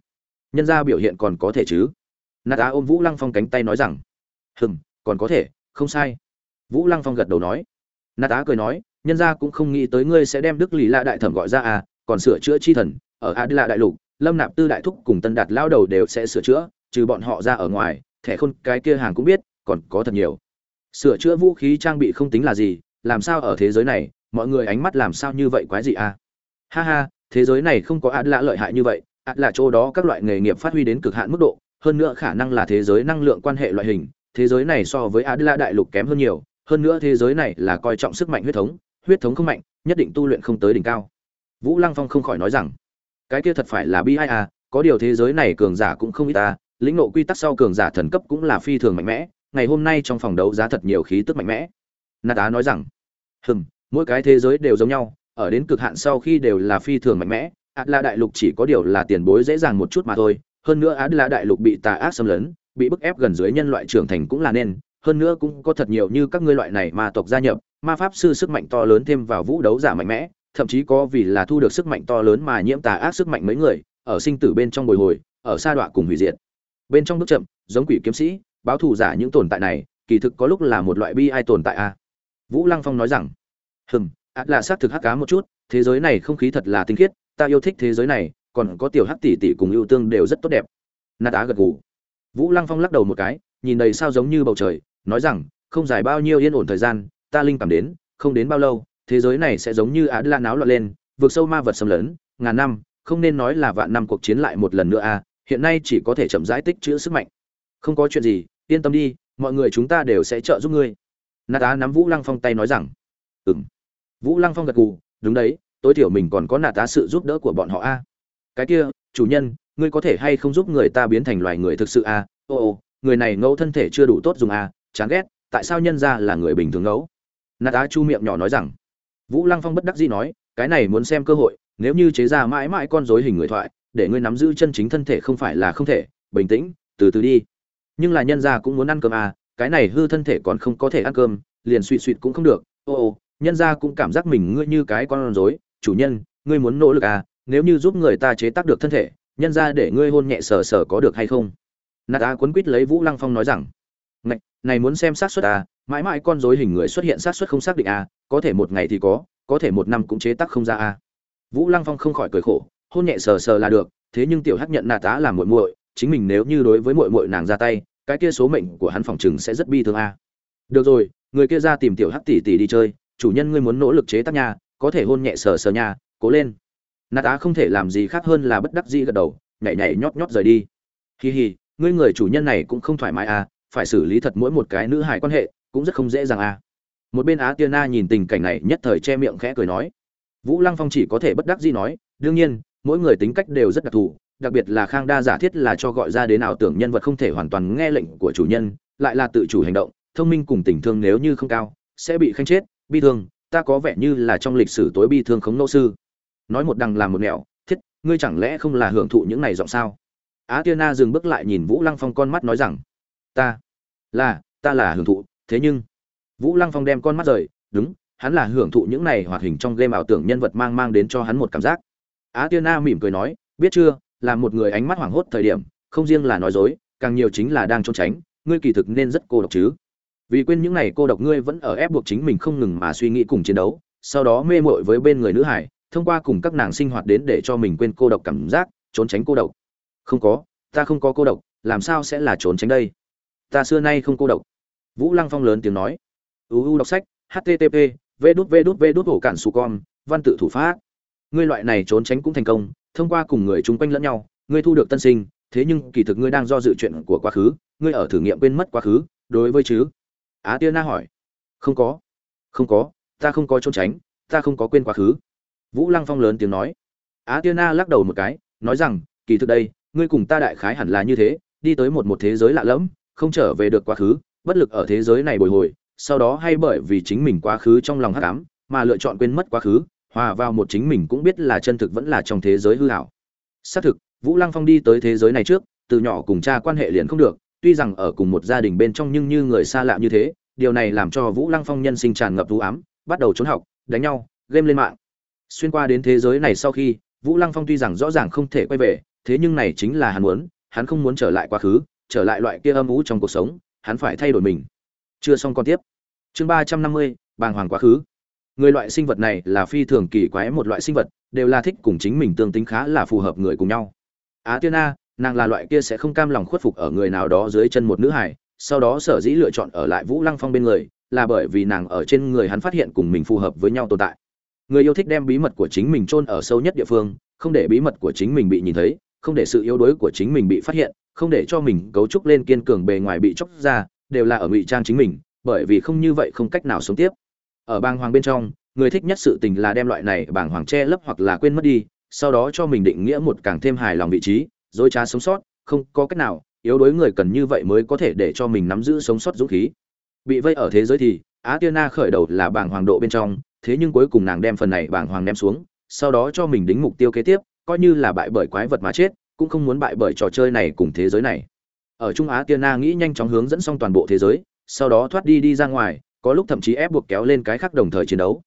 nhân gia biểu hiện còn có thể chứ? Nát á ôm vũ lăng phong cánh tay nói rằng, hừm, còn có thể, không sai vũ lăng phong gật đầu nói. Nát á cười nói, nhân gia cũng không nghĩ tới ngươi sẽ đem đức lì la đại thẩm gọi ra à còn sửa chữa chi thần, ở a lạ đại lục, lâm nạp tư đại thúc cùng tân đạt lao đầu đều sẽ sửa chữa, trừ bọn họ ra ở ngoài, thẻ khôn cái kia hàng cũng biết, còn có thật nhiều. Sửa chữa vũ khí trang bị không tính là gì, làm sao ở thế giới này, mọi người ánh mắt làm sao như vậy quái gì à? Ha ha, thế giới này không có ạt lạ lợi hại như vậy ạt là chỗ đó các loại nghề nghiệp phát huy đến cực hạn mức độ, hơn nữa khả năng là thế giới năng lượng quan hệ loại hình, thế giới này so với ạt lạ đại lục kém hơn nhiều hơn nữa thế giới này là coi trọng sức mạnh huyết thống huyết thống không mạnh, nhất định tu luyện không tới đỉnh cao. Vũ lăng phong không khỏi nói rằng, cái kia thật phải là bi ai à có điều thế giới này cường giả cũng không ít ta lĩnh nộ quy tắc sau cường giả thần cấp cũng là phi thường mạnh mẽ, ngày hôm nay trong phòng đấu giá thật nhiều khí tức mạnh mẽ. Na tá nói rằng, hừm, mỗi cái thế giới đều giống nhau, ở đến cực hạn sau khi đều là phi thường mạnh mẽ ạt la đại lục chỉ có điều là tiền bối dễ dàng một chút mà thôi, hơn nữa ạt la đại lục bị tà ác xâm lấn, bị bức ép gần dưới nhân loại trưởng thành cũng là nên hơn nữa cũng có thật nhiều như các ngươi loại này ma tộc gia nhập, ma pháp sư sức mạnh to lớn thêm vào vũ đấu giả mạnh mẽ, thậm chí có vì là thu được sức mạnh to lớn mà nhiễm tà ác sức mạnh mấy người, ở sinh tử bên trong bồi hồi, ở sa đọa cùng hủy diệt. Bên trong bước chậm, giống quỷ kiếm sĩ, báo thù giả những tồn tại này, kỳ thực có lúc là một loại bi ai tồn tại a. Vũ lăng phong nói rằng, hừm ác là xác thực hắc cá một chút, thế giới này không khí thật là tinh khiết, ta yêu thích thế giới này, còn có tiểu hắc tỷ tỷ cùng ưu tương đều rất tốt đẹp. Nát á gật gù. Vũ lăng phong lắc đầu một cái, nhìn đầy sao giống như bầu trời nói rằng, không dài bao nhiêu yên ổn thời gian, ta linh cảm đến, không đến bao lâu, thế giới này sẽ giống như á lan náo loạn lên, vượt sâu ma vật xâm lấn, ngàn năm, không nên nói là vạn năm cuộc chiến lại một lần nữa a hiện nay chỉ có thể chậm rãi tích chữ sức mạnh. Không có chuyện gì, yên tâm đi, mọi người chúng ta đều sẽ trợ giúp ngươi. Nát á nắm vũ lăng phong tay nói rằng ừng vũ lăng phong gật gù, đúng đấy, tối thiểu mình còn có nạt tá sự giúp đỡ của bọn họ a cái kia, chủ nhân, ngươi có thể hay không giúp người ta biến thành loài người thực sự a ô ô người này ngẫu thân thể chưa đủ tốt dùng a chán ghét, tại sao nhân ra là người bình thường ngẫu nạt á chu miệng nhỏ nói rằng, vũ lăng phong bất đắc dĩ nói, cái này muốn xem cơ hội, nếu như chế ra mãi mãi con dối hình người thoại, để ngươi nắm giữ chân chính thân thể không phải là không thể, bình tĩnh, từ từ đi. Nhưng là nhân gia cũng muốn ăn cơm à cái này hư thân thể còn không có thể ăn cơm, liền suy suy cũng không được. Ô ô, nhân gia cũng cảm giác mình ngươi như cái con rối. Chủ nhân, ngươi muốn nỗ lực à nếu như giúp người ta chế tác được thân thể, nhân gia để ngươi hôn nhẹ sờ sờ có được hay không? Nạt á quấn quýt lấy vũ lăng phong nói rằng này, muốn xem xác suất à mãi mãi con rối hình người xuất hiện xác suất không xác định à có thể một ngày thì có có thể một năm cũng chế tác không ra à. Vũ lăng phong không khỏi cười khổ hôn nhẹ sờ sờ là được thế nhưng tiểu hắc nhận nà tá làm muội muội chính mình nếu như đối với muội muội nàng ra tay cái kia số mệnh của hắn phòng chừng sẽ rất bi thương a à. được rồi người kia ra tìm tiểu hắc tỷ tỷ đi chơi chủ nhân ngươi muốn nỗ lực chế tác nhà có thể hôn nhẹ sờ sờ nhà cố lên. Nà tá không thể làm gì khác hơn là bất đắc dĩ gật đầu nhảy nhảy nhót nhót rời đi. Hi hi ngươi người chủ nhân này cũng không thoải mái à phải xử lý thật mỗi một cái nữ hài quan hệ, cũng rất không dễ dàng à. Một bên á tiên na nhìn tình cảnh này nhất thời che miệng khẽ cười nói. Vũ lăng phong chỉ có thể bất đắc dĩ nói, đương nhiên, mỗi người tính cách đều rất đặc thù, đặc biệt là khang đa giả thiết là cho gọi ra đến ảo tưởng nhân vật không thể hoàn toàn nghe lệnh của chủ nhân, lại là tự chủ hành động, thông minh cùng tình thương nếu như không cao, sẽ bị khanh chết, bi thương, ta có vẻ như là trong lịch sử tối bi thương khống nô sư. Nói một đằng làm một nẻo, thiết, ngươi chẳng lẽ không là hưởng thụ những này giọng sao? Á tiên na dừng bước lại nhìn vũ lăng phong con mắt nói rằng ta. Là ta là hưởng thụ, thế nhưng, vũ lăng phong đem con mắt rời, đúng, hắn là hưởng thụ những này hoạt hình trong game ảo tưởng nhân vật mang mang đến cho hắn một cảm giác. Á tiên na mỉm cười nói, biết chưa, là một người ánh mắt hoảng hốt thời điểm, không riêng là nói dối, càng nhiều chính là đang trốn tránh, ngươi kỳ thực nên rất cô độc chứ. Vì quên những này cô độc ngươi vẫn ở ép buộc chính mình không ngừng mà suy nghĩ cùng chiến đấu, sau đó mê mội với bên người nữ hải, thông qua cùng các nàng sinh hoạt đến để cho mình quên cô độc cảm giác, trốn tránh cô độc. Không có, ta không có cô độc, làm sao sẽ là trốn tránh đây? Ta xưa nay không cô độc. Vũ lăng phong lớn tiếng nói. Uu đọc sách http v đút v đút v đút hổ cản su com văn tự thủ pháp. Ngươi loại này trốn tránh cũng thành công, thông qua cùng người chung quanh lẫn nhau, ngươi thu được tân sinh, thế nhưng kỳ thực ngươi đang do dự chuyện của quá khứ, ngươi ở thử nghiệm quên mất quá khứ, đối với chứ? Á tiên na hỏi. Không có. Không có, ta không có trốn tránh, ta không có quên quá khứ. Vũ lăng phong lớn tiếng nói. Á tiên na lắc đầu một cái, nói rằng, kỳ thực đây, ngươi cùng ta đại khái hẳn là như thế, đi tới một một thế giới lạ lẫm không trở về được quá khứ bất lực ở thế giới này bồi hồi sau đó hay bởi vì chính mình quá khứ trong lòng hắc ám mà lựa chọn quên mất quá khứ hòa vào một chính mình cũng biết là chân thực vẫn là trong thế giới hư ảo. Xác thực, Vũ Lăng Phong đi tới thế giới này trước, từ nhỏ cùng cha quan hệ liền không được, tuy rằng ở cùng một gia đình bên trong nhưng như người xa lạ như thế, điều này làm cho Vũ Lăng Phong nhân sinh tràn ngập u ám, bắt đầu trốn học, đánh nhau, game lên mạng. Xuyên qua đến thế giới này sau khi, Vũ Lăng Phong tuy rằng rõ ràng không thể quay về, thế nhưng này chính là hắn muốn, hắn không muốn trở lại quá khứ, trở lại loại kia âm u trong cuộc sống, hắn phải thay đổi mình. Chưa xong con tiếp. Chương ba trăm năm mươi, bàng hoàng quá khứ người loại sinh vật này là phi thường kỳ quái một loại sinh vật đều là thích cùng chính mình tương tính khá là phù hợp người cùng nhau á tiên a nàng là loại kia sẽ không cam lòng khuất phục ở người nào đó dưới chân một nữ hải sau đó sở dĩ lựa chọn ở lại vũ lăng phong bên người là bởi vì nàng ở trên người hắn phát hiện cùng mình phù hợp với nhau tồn tại người yêu thích đem bí mật của chính mình chôn ở sâu nhất địa phương không để bí mật của chính mình bị nhìn thấy không để sự yếu đuối của chính mình bị phát hiện, không để cho mình cấu trúc lên kiên cường bề ngoài bị chóc ra, đều là ở ngụy trang chính mình, bởi vì không như vậy không cách nào sống tiếp. Ở bang hoàng bên trong, người thích nhất sự tình là đem loại này bảng hoàng che lấp hoặc là quên mất đi, sau đó cho mình định nghĩa một càng thêm hài lòng vị trí, dối trá sống sót, không có cách nào, yếu đuối người cần như vậy mới có thể để cho mình nắm giữ sống sót dũng khí. Bị vây ở thế giới thì, á tiên na khởi đầu là bảng hoàng độ bên trong, thế nhưng cuối cùng nàng đem phần này bảng hoàng đem xuống, sau đó cho mình đính mục tiêu kế tiếp coi như là bại bởi quái vật mà chết, cũng không muốn bại bởi trò chơi này cùng thế giới này. Ở trung á, tiên na nghĩ nhanh chóng hướng dẫn xong toàn bộ thế giới, sau đó thoát đi đi ra ngoài, có lúc thậm chí ép buộc kéo lên cái khác đồng thời chiến đấu.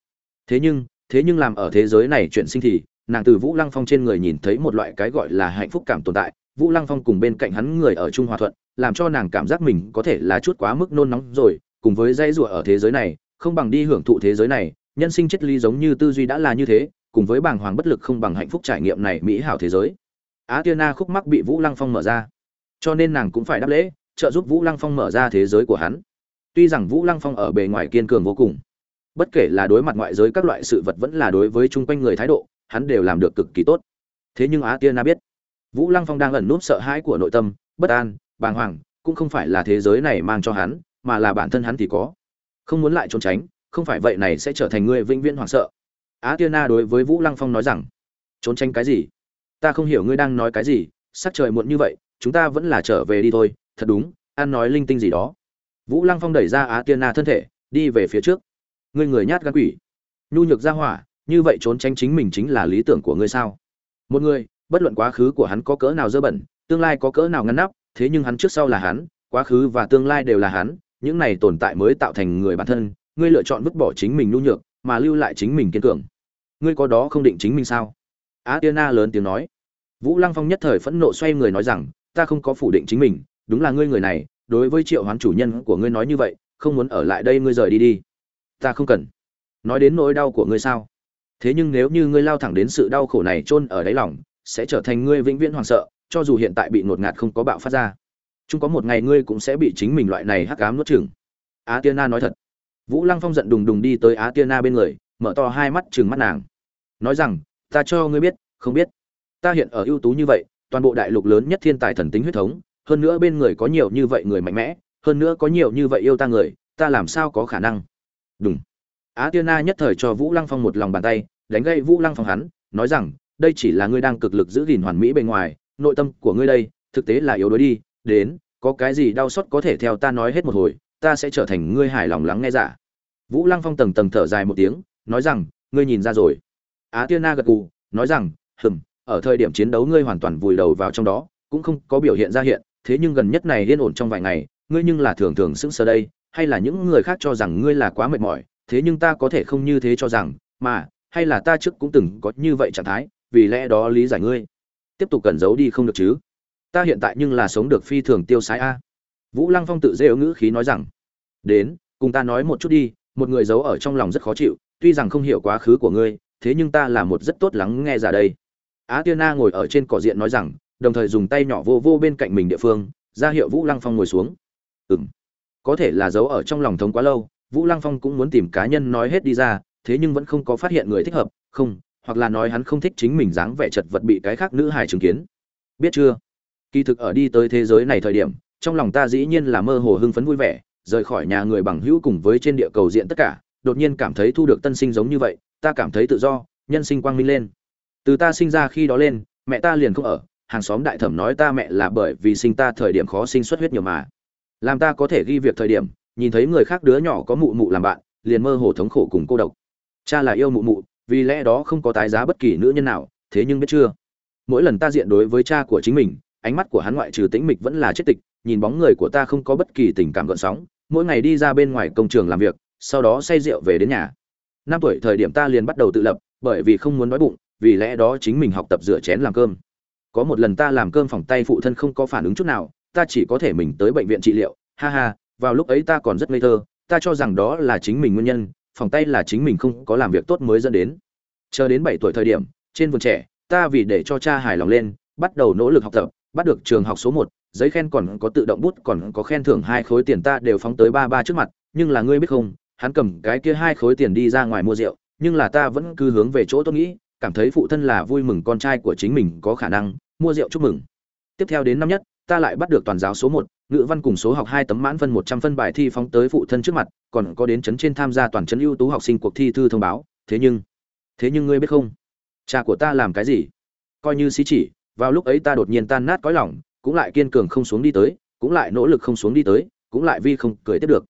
Thế nhưng thế nhưng làm ở thế giới này chuyện sinh thì, nàng từ vũ lăng phong trên người nhìn thấy một loại cái gọi là hạnh phúc cảm tồn tại. Vũ lăng phong cùng bên cạnh hắn người ở trung hòa thuận, làm cho nàng cảm giác mình có thể là chút quá mức nôn nóng rồi, cùng với dây rụa ở thế giới này, không bằng đi hưởng thụ thế giới này, nhân sinh triết ly giống như tư duy đã là như thế cùng với bàng hoàng bất lực không bằng hạnh phúc trải nghiệm này mỹ hảo thế giới. Á tiên na khúc mắc bị vũ lăng phong mở ra. Cho nên nàng cũng phải đáp lễ, trợ giúp vũ lăng phong mở ra thế giới của hắn. Tuy rằng vũ lăng phong ở bề ngoài kiên cường vô cùng, bất kể là đối mặt ngoại giới các loại sự vật vẫn là đối với chung quanh người thái độ, hắn đều làm được cực kỳ tốt. Thế nhưng á tiên na biết, vũ lăng phong đang ẩn núp sợ hãi của nội tâm, bất an, bàng hoàng, cũng không phải là thế giới này mang cho hắn, mà là bản thân hắn thì có. Không muốn lại trốn tránh, không phải vậy này sẽ trở thành người vĩnh viễn hoảng sợ á tiên na đối với vũ lăng phong nói rằng, trốn tránh cái gì? Ta không hiểu ngươi đang nói cái gì, sắc trời muộn như vậy, chúng ta vẫn là trở về đi thôi, thật đúng an nói linh tinh gì đó. Vũ lăng phong đẩy ra á tiên na thân thể, đi về phía trước. Ngươi người nhát gan quỷ. Nhu nhược ra hỏa, như vậy trốn tránh chính mình chính là lý tưởng của ngươi sao? Một người, bất luận quá khứ của hắn có cỡ nào dơ bẩn, tương lai có cỡ nào ngăn nắp, thế nhưng hắn trước sau là hắn, quá khứ và tương lai đều là hắn, những này tồn tại mới tạo thành người bản thân, ngươi lựa chọn vứt bỏ chính mình nhu nhược, mà lưu lại chính mình kiên cường ngươi có đó không định chính mình sao? Á tiên na lớn tiếng nói. Vũ lăng phong nhất thời phẫn nộ xoay người nói rằng, ta không có phủ định chính mình, đúng là ngươi người này, đối với triệu hoán chủ nhân của ngươi nói như vậy, không muốn ở lại đây ngươi rời đi đi. Ta không cần. Nói đến nỗi đau của ngươi sao? Thế nhưng nếu như ngươi lao thẳng đến sự đau khổ này chôn ở đáy lòng, sẽ trở thành ngươi vĩnh viễn hoảng sợ, cho dù hiện tại bị ngột ngạt không có bạo phát ra. Chung có một ngày ngươi cũng sẽ bị chính mình loại này hắc ám nuốt chửng. Á tiên na nói thật. Vũ lăng phong giận đùng đùng đi tới á tiên na bên người, mở to hai mắt chừng mắt nàng nói rằng, ta cho ngươi biết, không biết. Ta hiện ở ưu tú như vậy, toàn bộ đại lục lớn nhất thiên tài thần tính huyết thống, hơn nữa bên người có nhiều như vậy người mạnh mẽ, hơn nữa có nhiều như vậy yêu ta người, ta làm sao có khả năng? Đúng á tiên na nhất thời cho vũ lăng phong một lòng bàn tay, đánh gây vũ lăng phong hắn, nói rằng, đây chỉ là ngươi đang cực lực giữ gìn hoàn mỹ bề ngoài, nội tâm của ngươi đây, thực tế là yếu đuối đi, đến, có cái gì đau xót có thể theo ta nói hết một hồi, ta sẽ trở thành ngươi hài lòng lắng nghe giả. Vũ lăng phong tầng tầng thở dài một tiếng, nói rằng, ngươi nhìn ra rồi á tiên na gật gù, nói rằng hừm ở thời điểm chiến đấu ngươi hoàn toàn vùi đầu vào trong đó cũng không có biểu hiện ra hiện thế nhưng gần nhất này yên ổn trong vài ngày ngươi nhưng là thường thường sững sờ đây hay là những người khác cho rằng ngươi là quá mệt mỏi thế nhưng ta có thể không như thế cho rằng mà hay là ta trước cũng từng có như vậy trạng thái vì lẽ đó lý giải ngươi. Tiếp tục cẩn giấu đi không được chứ? Ta hiện tại nhưng là sống được phi thường tiêu sái a. Vũ lăng phong tự dễ ngữ khí nói rằng đến cùng ta nói một chút đi một người giấu ở trong lòng rất khó chịu tuy rằng không hiểu quá khứ của ngươi thế nhưng ta là một rất tốt lắng nghe giả đây. Á tiên na ngồi ở trên cỏ diện nói rằng, đồng thời dùng tay nhỏ vô vô bên cạnh mình địa phương, ra hiệu vũ lăng phong ngồi xuống. Ừng có thể là giấu ở trong lòng thống quá lâu, vũ lăng phong cũng muốn tìm cá nhân nói hết đi ra, thế nhưng vẫn không có phát hiện người thích hợp, không, hoặc là nói hắn không thích chính mình dáng vẻ chật vật bị cái khác nữ hài chứng kiến. Biết chưa? Kỳ thực ở đi tới thế giới này thời điểm, trong lòng ta dĩ nhiên là mơ hồ hưng phấn vui vẻ, rời khỏi nhà người bằng hữu cùng với trên địa cầu diện tất cả, đột nhiên cảm thấy thu được tân sinh giống như vậy ta cảm thấy tự do, nhân sinh quang minh lên. Từ ta sinh ra khi đó lên, mẹ ta liền không ở, hàng xóm đại thẩm nói ta mẹ là bởi vì sinh ta thời điểm khó sinh xuất huyết nhiều mà. Làm ta có thể ghi việc thời điểm, nhìn thấy người khác đứa nhỏ có mụ mụ làm bạn, liền mơ hồ thống khổ cùng cô độc. Cha là yêu mụ mụ, vì lẽ đó không có tái giá bất kỳ nữ nhân nào, thế nhưng biết chưa? Mỗi lần ta diện đối với cha của chính mình, ánh mắt của hắn ngoại trừ tĩnh mịch vẫn là chết tịch, nhìn bóng người của ta không có bất kỳ tình cảm gợn sóng, mỗi ngày đi ra bên ngoài công trường làm việc, sau đó say rượu về đến nhà năm tuổi thời điểm ta liền bắt đầu tự lập, bởi vì không muốn đói bụng, vì lẽ đó chính mình học tập rửa chén làm cơm. Có một lần ta làm cơm phòng tay phụ thân không có phản ứng chút nào, ta chỉ có thể mình tới bệnh viện trị liệu. Ha ha, vào lúc ấy ta còn rất ngây thơ, ta cho rằng đó là chính mình nguyên nhân, phòng tay là chính mình không có làm việc tốt mới dẫn đến. Chờ đến bảy tuổi thời điểm, trên vườn trẻ, ta vì để cho cha hài lòng lên, bắt đầu nỗ lực học tập, bắt được trường học số một, giấy khen còn có tự động bút, còn có khen thưởng hai khối tiền ta đều phóng tới ba ba trước mặt, nhưng là ngươi biết không hắn cầm cái kia hai khối tiền đi ra ngoài mua rượu, nhưng là ta vẫn cứ hướng về chỗ tôi nghĩ, cảm thấy phụ thân là vui mừng con trai của chính mình có khả năng mua rượu chúc mừng. Tiếp theo đến năm nhất, ta lại bắt được toàn giáo số một, ngữ văn cùng số học hai tấm mãn phân một trăm phân bài thi phóng tới phụ thân trước mặt, còn có đến chấn trên tham gia toàn chấn ưu tú học sinh cuộc thi thư thông báo, thế nhưng thế nhưng ngươi biết không? Cha của ta làm cái gì? Coi như xí chỉ, vào lúc ấy ta đột nhiên tan nát cõi lòng, cũng lại kiên cường không xuống đi tới, cũng lại nỗ lực không xuống đi tới, cũng lại vi không cười tiếp được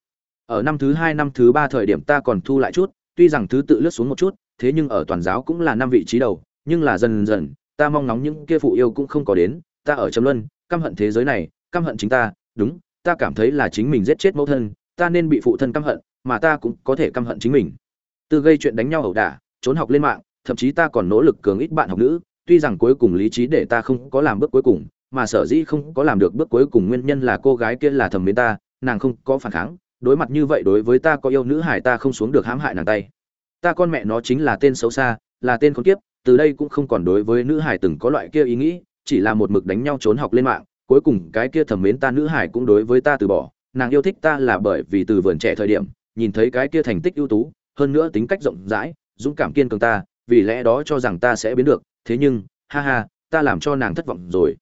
ở năm thứ hai, năm thứ ba thời điểm ta còn thu lại chút, tuy rằng thứ tự lướt xuống một chút, thế nhưng ở toàn giáo cũng là năm vị trí đầu, nhưng là dần dần, ta mong ngóng những kia phụ yêu cũng không có đến, ta ở trầm luân, căm hận thế giới này, căm hận chính ta, đúng, ta cảm thấy là chính mình giết chết mẫu thân, ta nên bị phụ thân căm hận, mà ta cũng có thể căm hận chính mình. Từ gây chuyện đánh nhau ẩu đả, trốn học lên mạng, thậm chí ta còn nỗ lực cường ít bạn học nữ, tuy rằng cuối cùng lý trí để ta không có làm bước cuối cùng, mà sở dĩ không có làm được bước cuối cùng nguyên nhân là cô gái kia là thầm mến ta, nàng không có phản kháng đối mặt như vậy đối với ta có yêu nữ hải ta không xuống được hãm hại nàng tay. Ta con mẹ nó chính là tên xấu xa, là tên con kiếp, từ đây cũng không còn đối với nữ hải từng có loại kia ý nghĩ, chỉ là một mực đánh nhau trốn học lên mạng, cuối cùng cái kia thẩm mến ta nữ hải cũng đối với ta từ bỏ. Nàng yêu thích ta là bởi vì từ vườn trẻ thời điểm, nhìn thấy cái kia thành tích ưu tú, hơn nữa tính cách rộng rãi, dũng cảm kiên cường ta, vì lẽ đó cho rằng ta sẽ biến được. Thế nhưng, ha ha, ta làm cho nàng thất vọng rồi.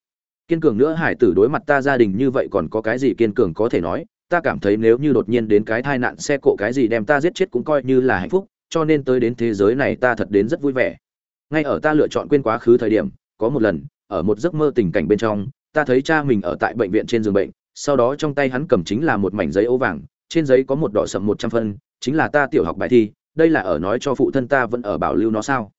Kiên cường nữa hải tử đối mặt ta gia đình như vậy còn có cái gì kiên cường có thể nói? Ta cảm thấy nếu như đột nhiên đến cái tai nạn xe cộ cái gì đem ta giết chết cũng coi như là hạnh phúc, cho nên tới đến thế giới này ta thật đến rất vui vẻ. Ngay ở ta lựa chọn quên quá khứ thời điểm, có một lần, ở một giấc mơ tình cảnh bên trong, ta thấy cha mình ở tại bệnh viện trên giường bệnh, sau đó trong tay hắn cầm chính là một mảnh giấy ố vàng, trên giấy có một đỏ sậm một trăm phân, chính là ta tiểu học bài thi, đây là ở nói cho phụ thân ta vẫn ở bảo lưu nó sao.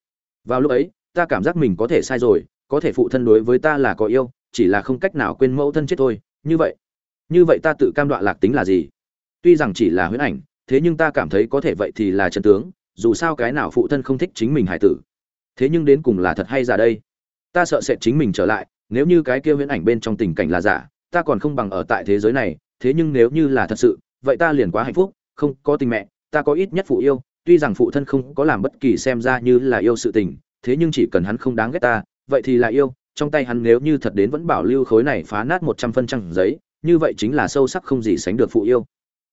Vào lúc ấy, ta cảm giác mình có thể sai rồi, có thể phụ thân đối với ta là có yêu, chỉ là không cách nào quên mẫu thân chết thôi, như vậy như vậy ta tự cam đoạ lạc tính là gì? Tuy rằng chỉ là huyễn ảnh, thế nhưng ta cảm thấy có thể vậy thì là chân tướng, dù sao cái nào phụ thân không thích chính mình hải tử. Thế nhưng đến cùng là thật hay giả đây? Ta sợ sẽ chính mình trở lại, nếu như cái kia huyễn ảnh bên trong tình cảnh là giả, ta còn không bằng ở tại thế giới này, thế nhưng nếu như là thật sự, vậy ta liền quá hạnh phúc, không có tình mẹ, ta có ít nhất phụ yêu, tuy rằng phụ thân không có làm bất kỳ xem ra như là yêu sự tình, thế nhưng chỉ cần hắn không đáng ghét ta, vậy thì là yêu, trong tay hắn nếu như thật đến vẫn bảo lưu khối này phá nát một trăm phân trăng giấy như vậy chính là sâu sắc không gì sánh được phụ yêu.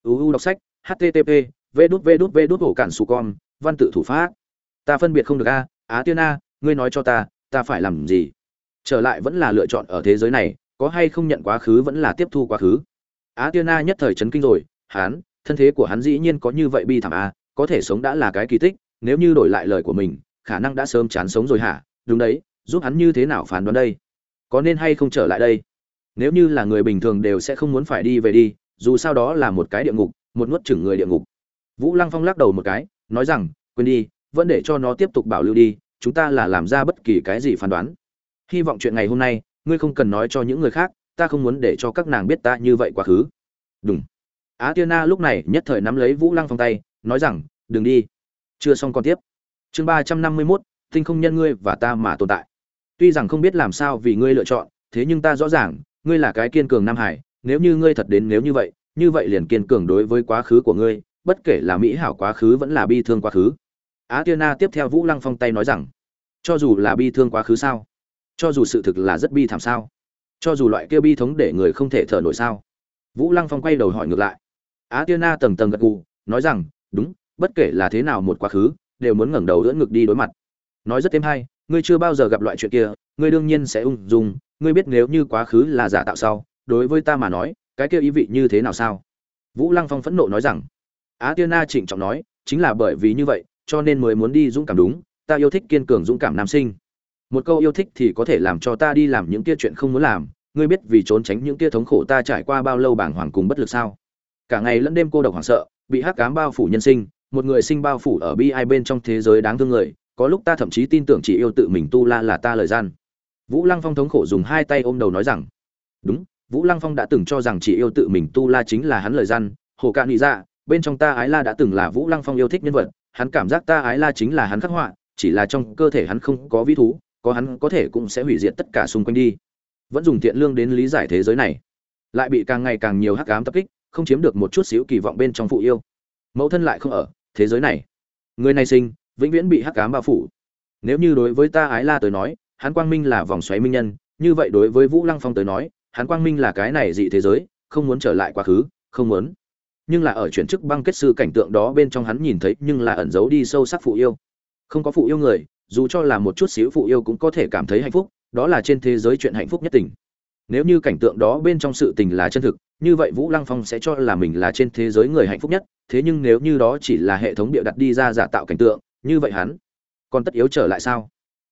Uu đọc sách http v đút v đút v đút ổ cản su con văn tự thủ pháp. Ta phân biệt không được a á tiên a ngươi nói cho ta ta phải làm gì? Trở lại vẫn là lựa chọn ở thế giới này có hay không nhận quá khứ vẫn là tiếp thu quá khứ? Á tiên a nhất thời chấn kinh rồi Hán, thân thế của hắn dĩ nhiên có như vậy bi thảm a có thể sống đã là cái kỳ tích nếu như đổi lại lời của mình khả năng đã sớm chán sống rồi hả? Đúng đấy giúp hắn như thế nào phán đoán đây? Có nên hay không trở lại đây? Nếu như là người bình thường đều sẽ không muốn phải đi về đi, dù sao đó là một cái địa ngục, một nuốt chửng người địa ngục. Vũ lăng phong lắc đầu một cái, nói rằng, quên đi, vẫn để cho nó tiếp tục bảo lưu đi, chúng ta là làm ra bất kỳ cái gì phán đoán. Hy vọng chuyện ngày hôm nay, ngươi không cần nói cho những người khác, ta không muốn để cho các nàng biết ta như vậy quá khứ. Đúng á tiên na lúc này nhất thời nắm lấy vũ lăng phong tay, nói rằng, đừng đi. Chưa xong còn tiếp. Chương ba trăm năm mươi mốt, tinh không nhân ngươi và ta mà tồn tại. Tuy rằng không biết làm sao vì ngươi lựa chọn, thế nhưng ta rõ ràng ngươi là cái kiên cường nam hải, nếu như ngươi thật đến nếu như vậy như vậy liền kiên cường đối với quá khứ của ngươi, bất kể là mỹ hảo quá khứ vẫn là bi thương quá khứ. Á tiên na tiếp theo vũ lăng phong tay nói rằng, cho dù là bi thương quá khứ sao? Cho dù sự thực là rất bi thảm sao? Cho dù loại kia bi thống để người không thể thở nổi sao? Vũ lăng phong quay đầu hỏi ngược lại. Á tiên na tầng tầng gật gù, nói rằng, đúng, bất kể là thế nào một quá khứ, đều muốn ngẩng đầu đỡ ngực đi đối mặt. Nói rất thêm hay, ngươi chưa bao giờ gặp loại chuyện kia ngươi đương nhiên sẽ ung dung, ngươi biết nếu như quá khứ là giả tạo sau, đối với ta mà nói, cái kia ý vị như thế nào sao? Vũ lăng phong phẫn nộ nói rằng, á tiên na trịnh trọng nói, chính là bởi vì như vậy, cho nên mới muốn đi dũng cảm đúng, ta yêu thích kiên cường dũng cảm nam sinh. Một câu yêu thích thì có thể làm cho ta đi làm những kia chuyện không muốn làm, ngươi biết vì trốn tránh những kia thống khổ ta trải qua bao lâu bảng hoàng cùng bất lực sao? Cả ngày lẫn đêm cô độc hoảng sợ, bị hắc cám bao phủ nhân sinh, một người sinh bao phủ ở bi ai bên trong thế giới đáng thương người, có lúc ta thậm chí tin tưởng chỉ yêu tự mình tu la là ta lời gian vũ lăng phong thống khổ dùng hai tay ôm đầu nói rằng, đúng, vũ lăng phong đã từng cho rằng chỉ yêu tự mình tu la chính là hắn lời gian, hồ cạn nghĩ ra dạ, bên trong ta ái la đã từng là vũ lăng phong yêu thích nhân vật, hắn cảm giác ta ái la chính là hắn khắc họa, chỉ là trong cơ thể hắn không có vĩ thú, có hắn có thể cũng sẽ hủy diệt tất cả xung quanh đi. Vẫn dùng thiện lương đến lý giải thế giới này, lại bị càng ngày càng nhiều hắc ám tập kích, không chiếm được một chút xíu kỳ vọng bên trong phụ yêu. Mẫu thân lại không ở, thế giới này. Người này sinh, vĩnh viễn bị hắc ám bao phủ. Nếu như đối với ta ái la tới nói hắn quang minh là vòng xoáy minh nhân, như vậy đối với vũ lăng phong tới nói, hắn quang minh là cái này dị thế giới, không muốn trở lại quá khứ, không muốn. Nhưng là ở chuyển chức băng kết sư cảnh tượng đó bên trong hắn nhìn thấy, nhưng là ẩn giấu đi sâu sắc phụ yêu. Không có phụ yêu người, dù cho là một chút xíu phụ yêu cũng có thể cảm thấy hạnh phúc, đó là trên thế giới chuyện hạnh phúc nhất tình. Nếu như cảnh tượng đó bên trong sự tình là chân thực, như vậy vũ lăng phong sẽ cho là mình là trên thế giới người hạnh phúc nhất, thế nhưng nếu như đó chỉ là hệ thống bịa đặt đi ra giả tạo cảnh tượng, như vậy hắn còn tất yếu trở lại sao?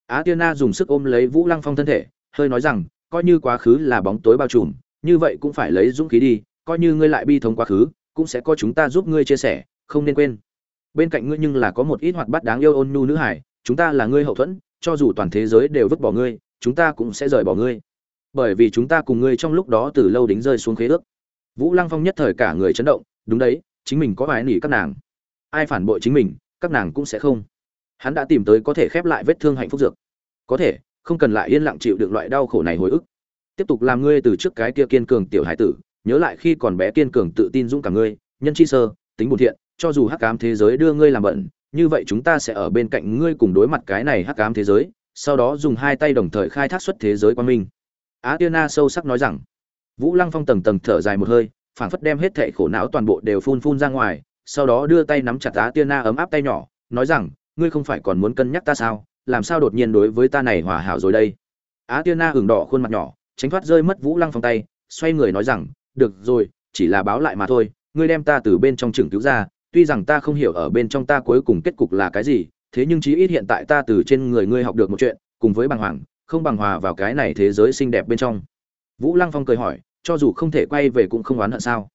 Á tiên na dùng sức ôm lấy vũ lăng phong thân thể, hơi nói rằng, coi như quá khứ là bóng tối bao trùm, như vậy cũng phải lấy dũng khí đi, coi như ngươi lại bi thống quá khứ, cũng sẽ có chúng ta giúp ngươi chia sẻ, không nên quên. Bên cạnh ngươi nhưng là có một ít hoạt bát đáng yêu ôn nhu nữ hải, chúng ta là ngươi hậu thuẫn, cho dù toàn thế giới đều vứt bỏ ngươi, chúng ta cũng sẽ rời bỏ ngươi. Bởi vì chúng ta cùng ngươi trong lúc đó từ lâu đính rơi xuống khế ước. Vũ lăng phong nhất thời cả người chấn động, đúng đấy, chính mình có vài nỉ các nàng. Ai phản bội chính mình, các nàng cũng sẽ không hắn đã tìm tới có thể khép lại vết thương hạnh phúc dược. Có thể, không cần lại yên lặng chịu được loại đau khổ này hồi ức. Tiếp tục làm ngươi từ trước cái kia kiên cường tiểu hải tử, nhớ lại khi còn bé kiên cường tự tin dũng cả ngươi, nhân chi sơ, tính bổn thiện, cho dù hắc ám thế giới đưa ngươi làm bận như vậy chúng ta sẽ ở bên cạnh ngươi cùng đối mặt cái này hắc ám thế giới, sau đó dùng hai tay đồng thời khai thác xuất thế giới quan minh. Á tiên na sâu sắc nói rằng. Vũ lăng phong tầng tầng thở dài một hơi, phảng phất đem hết thệ khổ não toàn bộ đều phun phun ra ngoài, sau đó đưa tay nắm chặt á tiên na ấm áp tay nhỏ, nói rằng ngươi không phải còn muốn cân nhắc ta sao? Làm sao đột nhiên đối với ta này hòa hảo rồi đây? Á tiên na hừng đỏ khuôn mặt nhỏ, tránh thoát rơi mất vũ lăng phong tay, xoay người nói rằng, được rồi, chỉ là báo lại mà thôi, ngươi đem ta từ bên trong trường cứu ra, tuy rằng ta không hiểu ở bên trong ta cuối cùng kết cục là cái gì, thế nhưng chí ít hiện tại ta từ trên người ngươi học được một chuyện, cùng với bằng hoàng, không bằng hòa vào cái này thế giới xinh đẹp bên trong. Vũ lăng phong cười hỏi, cho dù không thể quay về cũng không oán hận sao?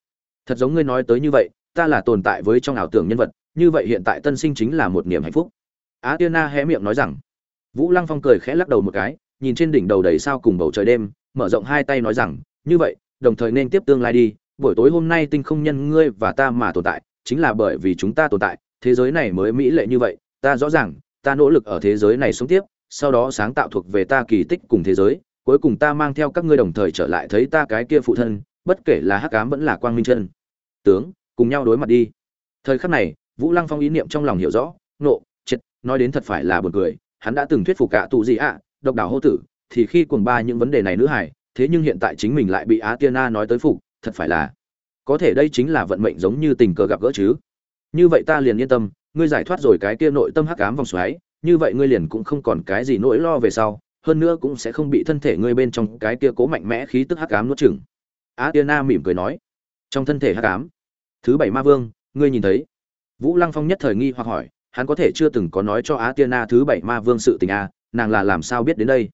Thật giống ngươi nói tới như vậy, ta là tồn tại với trong ảo tưởng nhân vật như vậy hiện tại tân sinh chính là một niềm hạnh phúc. Á tiên na hé miệng nói rằng, vũ lăng phong cười khẽ lắc đầu một cái, nhìn trên đỉnh đầu đầy sao cùng bầu trời đêm, mở rộng hai tay nói rằng, như vậy, đồng thời nên tiếp tương lai đi, buổi tối hôm nay tinh không nhân ngươi và ta mà tồn tại, chính là bởi vì chúng ta tồn tại, thế giới này mới mỹ lệ như vậy, ta rõ ràng, ta nỗ lực ở thế giới này sống tiếp, sau đó sáng tạo thuộc về ta kỳ tích cùng thế giới, cuối cùng ta mang theo các ngươi đồng thời trở lại thấy ta cái kia phụ thân, bất kể là hắc ám vẫn là quang minh chân. Tướng, cùng nhau đối mặt đi. Thời khắc này vũ lăng phong ý niệm trong lòng hiểu rõ nộ triệt, nói đến thật phải là buồn cười, hắn đã từng thuyết phục cả tù gì ạ, độc đảo hô tử, thì khi cuồng ba những vấn đề này nữ hải thế nhưng hiện tại chính mình lại bị á tiên na nói tới phục, thật phải là, có thể đây chính là vận mệnh giống như tình cờ gặp gỡ chứ. Như vậy ta liền yên tâm, ngươi giải thoát rồi cái kia nội tâm hắc ám vòng xoáy, như vậy ngươi liền cũng không còn cái gì nỗi lo về sau, hơn nữa cũng sẽ không bị thân thể ngươi bên trong cái kia cố mạnh mẽ khí tức hắc ám nuốt chửng. Á tiên na mỉm cười nói, trong thân thể hắc ám, thứ bảy ma vương, ngươi nhìn thấy vũ lăng phong nhất thời nghi hoặc hỏi, hắn có thể chưa từng có nói cho á tiên na thứ bảy ma vương sự tình a nàng là làm sao biết đến đây?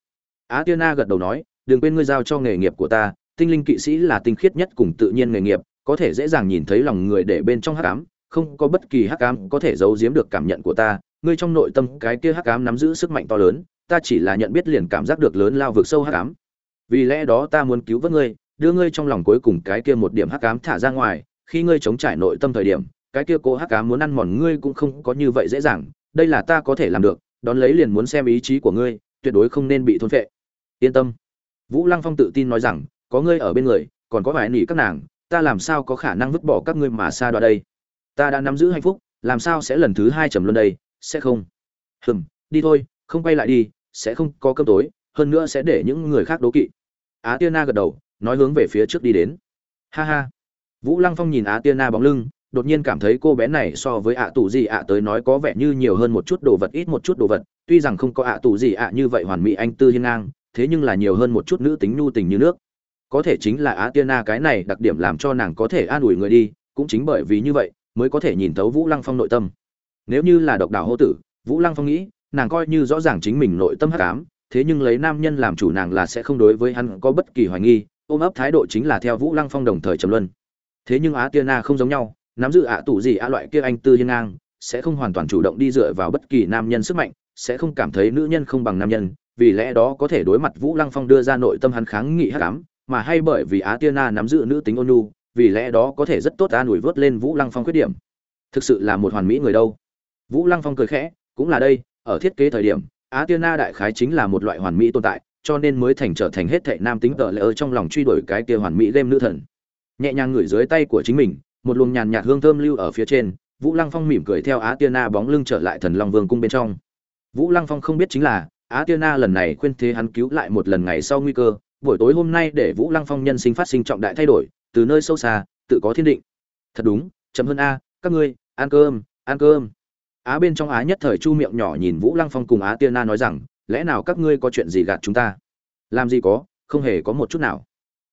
Á tiên na gật đầu nói, đừng quên ngươi giao cho nghề nghiệp của ta, tinh linh kỵ sĩ là tinh khiết nhất cùng tự nhiên nghề nghiệp, có thể dễ dàng nhìn thấy lòng người để bên trong hắc ám, không có bất kỳ hắc ám có thể giấu giếm được cảm nhận của ta, ngươi trong nội tâm cái kia hắc ám nắm giữ sức mạnh to lớn, ta chỉ là nhận biết liền cảm giác được lớn lao vực sâu hắc ám. Vì lẽ đó ta muốn cứu vớt ngươi, đưa ngươi trong lòng cuối cùng cái kia một điểm hắc ám thả ra ngoài, khi ngươi chống trải nội tâm thời điểm cái kia cô hắc cá muốn ăn mòn ngươi cũng không có như vậy dễ dàng, đây là ta có thể làm được, đón lấy liền muốn xem ý chí của ngươi, tuyệt đối không nên bị thôn phệ. Yên tâm. Vũ lăng phong tự tin nói rằng, có ngươi ở bên người, còn có vài nỉ các nàng, ta làm sao có khả năng vứt bỏ các ngươi mà xa đoạn đây? Ta đã nắm giữ hạnh phúc, làm sao sẽ lần thứ hai trầm luân đây, sẽ không? Hừm, đi thôi, không quay lại đi, sẽ không có cơm tối, hơn nữa sẽ để những người khác đố kỵ. Á tiên na gật đầu, nói hướng về phía trước đi đến. Ha ha. Vũ lăng phong nhìn á tiên na bóng lưng đột nhiên cảm thấy cô bé này so với ạ tù gì ạ tới nói có vẻ như nhiều hơn một chút đồ vật, ít một chút đồ vật. Tuy rằng không có ạ tù gì ạ như vậy hoàn mỹ anh tư hiên ngang, thế nhưng là nhiều hơn một chút nữ tính nhu tình như nước. Có thể chính là á tiên na cái này đặc điểm làm cho nàng có thể an ủi người đi, cũng chính bởi vì như vậy mới có thể nhìn thấu vũ lăng phong nội tâm. Nếu như là độc đảo hô tử, vũ lăng phong nghĩ, nàng coi như rõ ràng chính mình nội tâm hắc ám, thế nhưng lấy nam nhân làm chủ nàng là sẽ không đối với hắn có bất kỳ hoài nghi, ôm ấp thái độ chính là theo vũ lăng phong đồng thời trầm luân. Thế nhưng á tiên na không giống nhau nắm giữ ạ tủ gì ạ loại kia anh tư hiên ngang, sẽ không hoàn toàn chủ động đi dựa vào bất kỳ nam nhân sức mạnh, sẽ không cảm thấy nữ nhân không bằng nam nhân, vì lẽ đó có thể đối mặt vũ lăng phong đưa ra nội tâm hắn kháng nghị hắc ám, mà hay bởi vì á tiên na nắm giữ nữ tính ôn nhu, vì lẽ đó có thể rất tốt an ủi vớt lên vũ lăng phong khuyết điểm. Thực sự là một hoàn mỹ người đâu. Vũ lăng phong cười khẽ, cũng là đây, ở thiết kế thời điểm, á tiên na đại khái chính là một loại hoàn mỹ tồn tại, cho nên mới thành trở thành hết thệ nam tính tợ lỡ trong lòng truy đuổi cái kia hoàn mỹ game nữ thần. Nhẹ nhàng ngửi dưới tay của chính mình một luồng nhàn nhạt hương thơm lưu ở phía trên, vũ lăng phong mỉm cười theo á tiên na bóng lưng trở lại thần long vương cung bên trong. Vũ lăng phong không biết chính là, á tiên na lần này khuyên thế hắn cứu lại một lần ngày sau nguy cơ, buổi tối hôm nay để vũ lăng phong nhân sinh phát sinh trọng đại thay đổi, từ nơi sâu xa, tự có thiên định. Thật đúng, chậm hơn a, các ngươi, ăn cơm ăn cơm. Á bên trong á nhất thời chu miệng nhỏ nhìn vũ lăng phong cùng á tiên na nói rằng, lẽ nào các ngươi có chuyện gì gạt chúng ta? Làm gì có, không hề có một chút nào.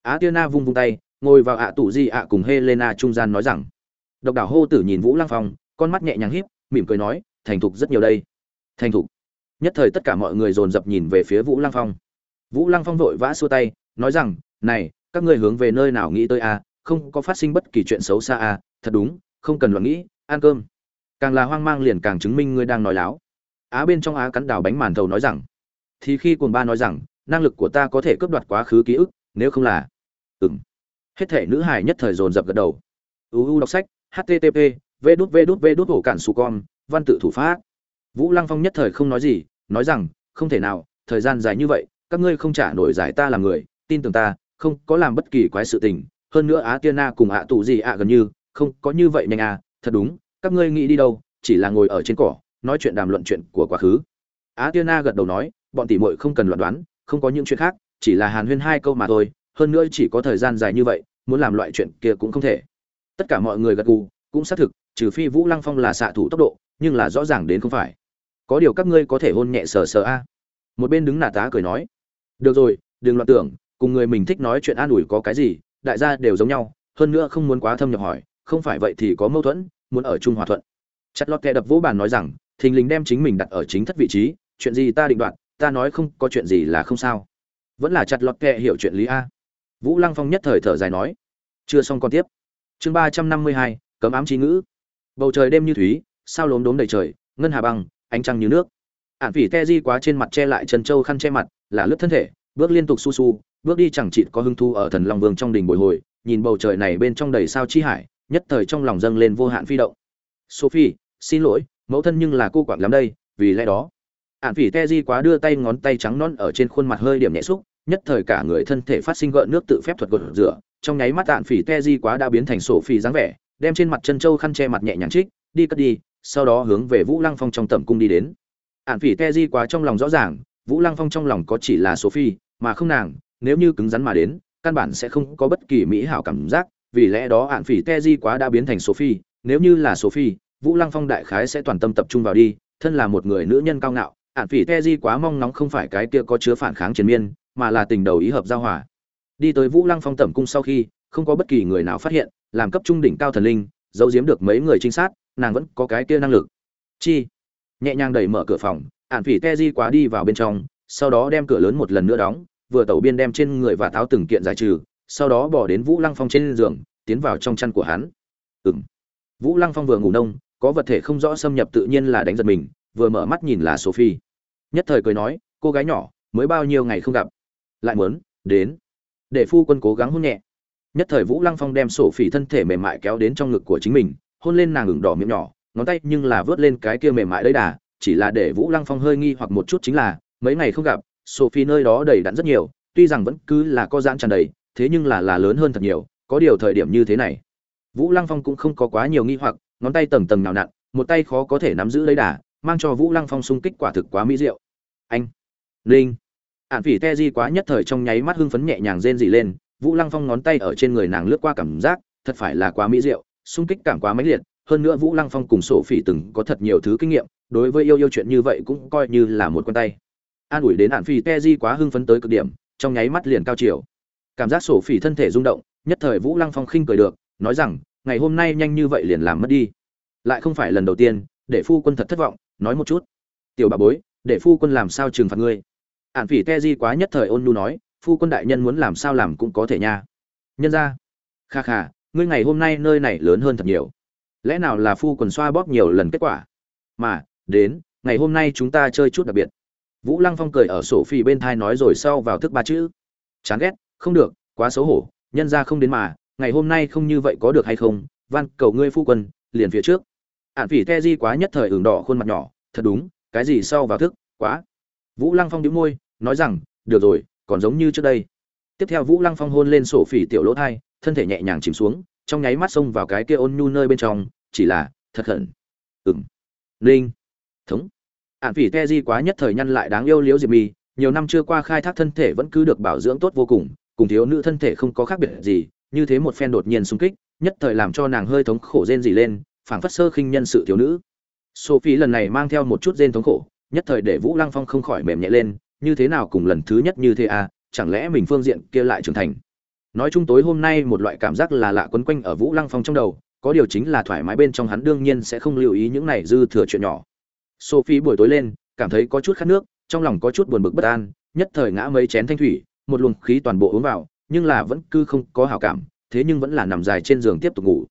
Á tiên na vung vung tay ngồi vào ạ tủ di ạ cùng helena trung gian nói rằng độc đảo hô tử nhìn vũ lăng phong con mắt nhẹ nhàng híp mỉm cười nói thành thục rất nhiều đây. Thành thục? Nhất thời tất cả mọi người dồn dập nhìn về phía vũ lăng phong. Vũ lăng phong vội vã xua tay nói rằng này các ngươi hướng về nơi nào nghĩ tới a? À, không có phát sinh bất kỳ chuyện xấu xa a? À, thật đúng không cần luận nghĩ ăn cơm. Càng là hoang mang liền càng chứng minh ngươi đang nói láo. Á bên trong á cắn đào bánh màn thầu nói rằng thì khi cuồng ba nói rằng năng lực của ta có thể cướp đoạt quá khứ ký ức nếu không là ừng hết thể nữ hải nhất thời dồn dập gật đầu. Uu đọc sách http v đút v đút v đút hổ cản su con, văn tự thủ pháp. Vũ lăng phong nhất thời không nói gì, nói rằng, không thể nào, thời gian dài như vậy, các ngươi không trả nổi giải ta làm người, tin tưởng ta, không có làm bất kỳ quái sự tình. Hơn nữa á tiên na cùng ạ tù gì ạ gần như, không có như vậy nhanh à thật đúng, các ngươi nghĩ đi đâu, chỉ là ngồi ở trên cỏ, nói chuyện đàm luận chuyện của quá khứ. Á tiên na gật đầu nói, bọn tỷ muội không cần luận đoán, không có những chuyện khác, chỉ là hàn huyên hai câu mà thôi hơn nữa chỉ có thời gian dài như vậy, muốn làm loại chuyện kia cũng không thể. Tất cả mọi người gật gù, cũng xác thực, trừ phi vũ lăng phong là xạ thủ tốc độ, nhưng là rõ ràng đến không phải. Có điều các ngươi có thể hôn nhẹ sờ sờ a. Một bên đứng nà tá cười nói, được rồi, đừng loạn tưởng, cùng người mình thích nói chuyện an ủi có cái gì, đại gia đều giống nhau, hơn nữa không muốn quá thâm nhập hỏi, không phải vậy thì có mâu thuẫn, muốn ở chung hòa thuận. Chặt lọt kẻ đập vỗ bàn nói rằng, thình lình đem chính mình đặt ở chính thất vị trí, chuyện gì ta định đoạt, ta nói không có chuyện gì là không sao. Vẫn là chặt lọt kẻ hiểu chuyện lý a vũ lăng phong nhất thời thở dài nói, chưa xong còn tiếp. Chương ba trăm năm mươi hai, cấm ám chi ngữ. Bầu trời đêm như thúy, sao lốm đốm đầy trời, ngân hà băng, ánh trăng như nước. Ản phỉ te di quá trên mặt che lại chân châu khăn che mặt là lướt thân thể, bước liên tục su su, bước đi chẳng chịt có hưng thu ở thần long vương trong đình bồi hồi, nhìn bầu trời này bên trong đầy sao chi hải, nhất thời trong lòng dâng lên vô hạn phi động. Sophie, xin lỗi, mẫu thân nhưng là cô quảng lắm đây, vì lẽ đó. Ản phỉ te di quá đưa tay ngón tay trắng non ở trên khuôn mặt hơi điểm nhẹ xúc nhất thời cả người thân thể phát sinh gợn nước tự phép thuật gột rửa, trong nháy mắt tạn phỉ te di quá đã biến thành sổ phỉ dáng vẻ, đem trên mặt chân châu khăn che mặt nhẹ nhàng trích, đi cất đi, sau đó hướng về vũ lăng phong trong tầm cung đi đến. Ạn phỉ te di quá trong lòng rõ ràng, vũ lăng phong trong lòng có chỉ là sophie mà không nàng, nếu như cứng rắn mà đến, căn bản sẽ không có bất kỳ mỹ hảo cảm giác, vì lẽ đó ạn phỉ te di quá đã biến thành sophie nếu như là sophie vũ lăng phong đại khái sẽ toàn tâm tập trung vào đi, thân là một người nữ nhân cao ngạo ạn phỉ te di quá mong nóng không phải cái kia có chứa phản kháng triền miên mà là tình đầu ý hợp giao hòa. Đi tới vũ lăng phong tẩm cung sau khi, không có bất kỳ người nào phát hiện, làm cấp trung đỉnh cao thần linh, giấu giếm được mấy người trinh sát, nàng vẫn có cái kia năng lực. Chi? Nhẹ nhàng đẩy mở cửa phòng ạn phỉ te di quá đi vào bên trong, sau đó đem cửa lớn một lần nữa đóng, vừa tẩu biên đem trên người và tháo từng kiện giải trừ, sau đó bỏ đến vũ lăng phong trên giường, tiến vào trong chăn của hắn. Ừng vũ lăng phong vừa ngủ nông, có vật thể không rõ xâm nhập tự nhiên là đánh giật mình, vừa mở mắt nhìn là sophie. Nhất thời cười nói, cô gái nhỏ, mới bao nhiêu ngày không gặp? Lại muốn, đến. Để phu quân cố gắng hôn nhẹ. Nhất thời vũ lăng phong đem sổ phỉ thân thể mềm mại kéo đến trong ngực của chính mình, hôn lên nàng ửng đỏ miệng nhỏ, ngón tay nhưng là vớt lên cái kia mềm mại đấy đà, chỉ là để vũ lăng phong hơi nghi hoặc một chút chính là, mấy ngày không gặp sophie nơi đó đầy đặn rất nhiều, tuy rằng vẫn cứ là có giãn tràn đầy, thế nhưng là là lớn hơn thật nhiều, có điều thời điểm như thế này. Vũ lăng phong cũng không có quá nhiều nghi hoặc, ngón tay tầng tầng nào nặn, một tay khó có thể nắm giữ lấy đà, mang cho vũ lăng phong sung kích quả thực quá mỹ diệu. Anh, linh ạn phỉ te di quá nhất thời trong nháy mắt hưng phấn nhẹ nhàng rên dị lên, vũ lăng phong ngón tay ở trên người nàng lướt qua cảm giác, thật phải là quá mỹ diệu sung kích cảm quá mãnh liệt, hơn nữa vũ lăng phong cùng sổ phỉ từng có thật nhiều thứ kinh nghiệm, đối với yêu yêu chuyện như vậy cũng coi như là một con tay. An ủi đến ạn phỉ te di quá hưng phấn tới cực điểm, trong nháy mắt liền cao chiều. Cảm giác sổ phỉ thân thể rung động, nhất thời vũ lăng phong khinh cười được, nói rằng, ngày hôm nay nhanh như vậy liền làm mất đi. Lại không phải lần đầu tiên, để phu quân thật thất vọng, nói một chút. Tiểu bà bối, để phu quân làm sao trừng phạt ngươi? Ạn phỉ te di quá nhất thời ôn nhu nói, phu quân đại nhân muốn làm sao làm cũng có thể nha. Nhân ra kha kha, ngươi ngày hôm nay nơi này lớn hơn thật nhiều. Lẽ nào là phu quần xoa bóp nhiều lần kết quả? Mà, đến, ngày hôm nay chúng ta chơi chút đặc biệt. Vũ lăng phong cười ở sổ phi bên thai nói rồi sau vào thức ba chữ. Chán ghét, không được, quá xấu hổ, nhân ra không đến mà, ngày hôm nay không như vậy có được hay không? Van, cầu ngươi phu quân, liền phía trước. Ạn phỉ te di quá nhất thời ửng đỏ khuôn mặt nhỏ, thật đúng, cái gì sau vào thức, quá vũ lăng phong đĩu môi, nói rằng, được rồi, còn giống như trước đây. Tiếp theo vũ lăng phong hôn lên sổ phỉ tiểu lỗ thai, thân thể nhẹ nhàng chìm xuống, trong nháy mắt xông vào cái kia ôn nhu nơi bên trong, chỉ là, thật hận. Ừng linh thống. Ạn phỉ te di quá nhất thời nhăn lại đáng yêu liếu diệp mi, nhiều năm chưa qua khai thác thân thể vẫn cứ được bảo dưỡng tốt vô cùng cùng thiếu nữ thân thể không có khác biệt gì, như thế một phen đột nhiên xung kích, nhất thời làm cho nàng hơi thống khổ rên gì lên, phảng phất sơ khinh nhân sự thiếu nữ. Sophie lần này mang theo một chút rên thống khổ nhất thời để vũ lăng phong không khỏi mềm nhẹ lên, như thế nào cùng lần thứ nhất như thế à chẳng lẽ mình phương diện kia lại trưởng thành? Nói chung tối hôm nay một loại cảm giác là lạ quấn quanh ở vũ lăng phong trong đầu, có điều chính là thoải mái bên trong hắn đương nhiên sẽ không lưu ý những này dư thừa chuyện nhỏ. Sophie buổi tối lên, cảm thấy có chút khát nước, trong lòng có chút buồn bực bất an, nhất thời ngã mấy chén thanh thủy, một luồng khí toàn bộ uống vào, nhưng là vẫn cứ không có hảo cảm, thế nhưng vẫn là nằm dài trên giường tiếp tục ngủ.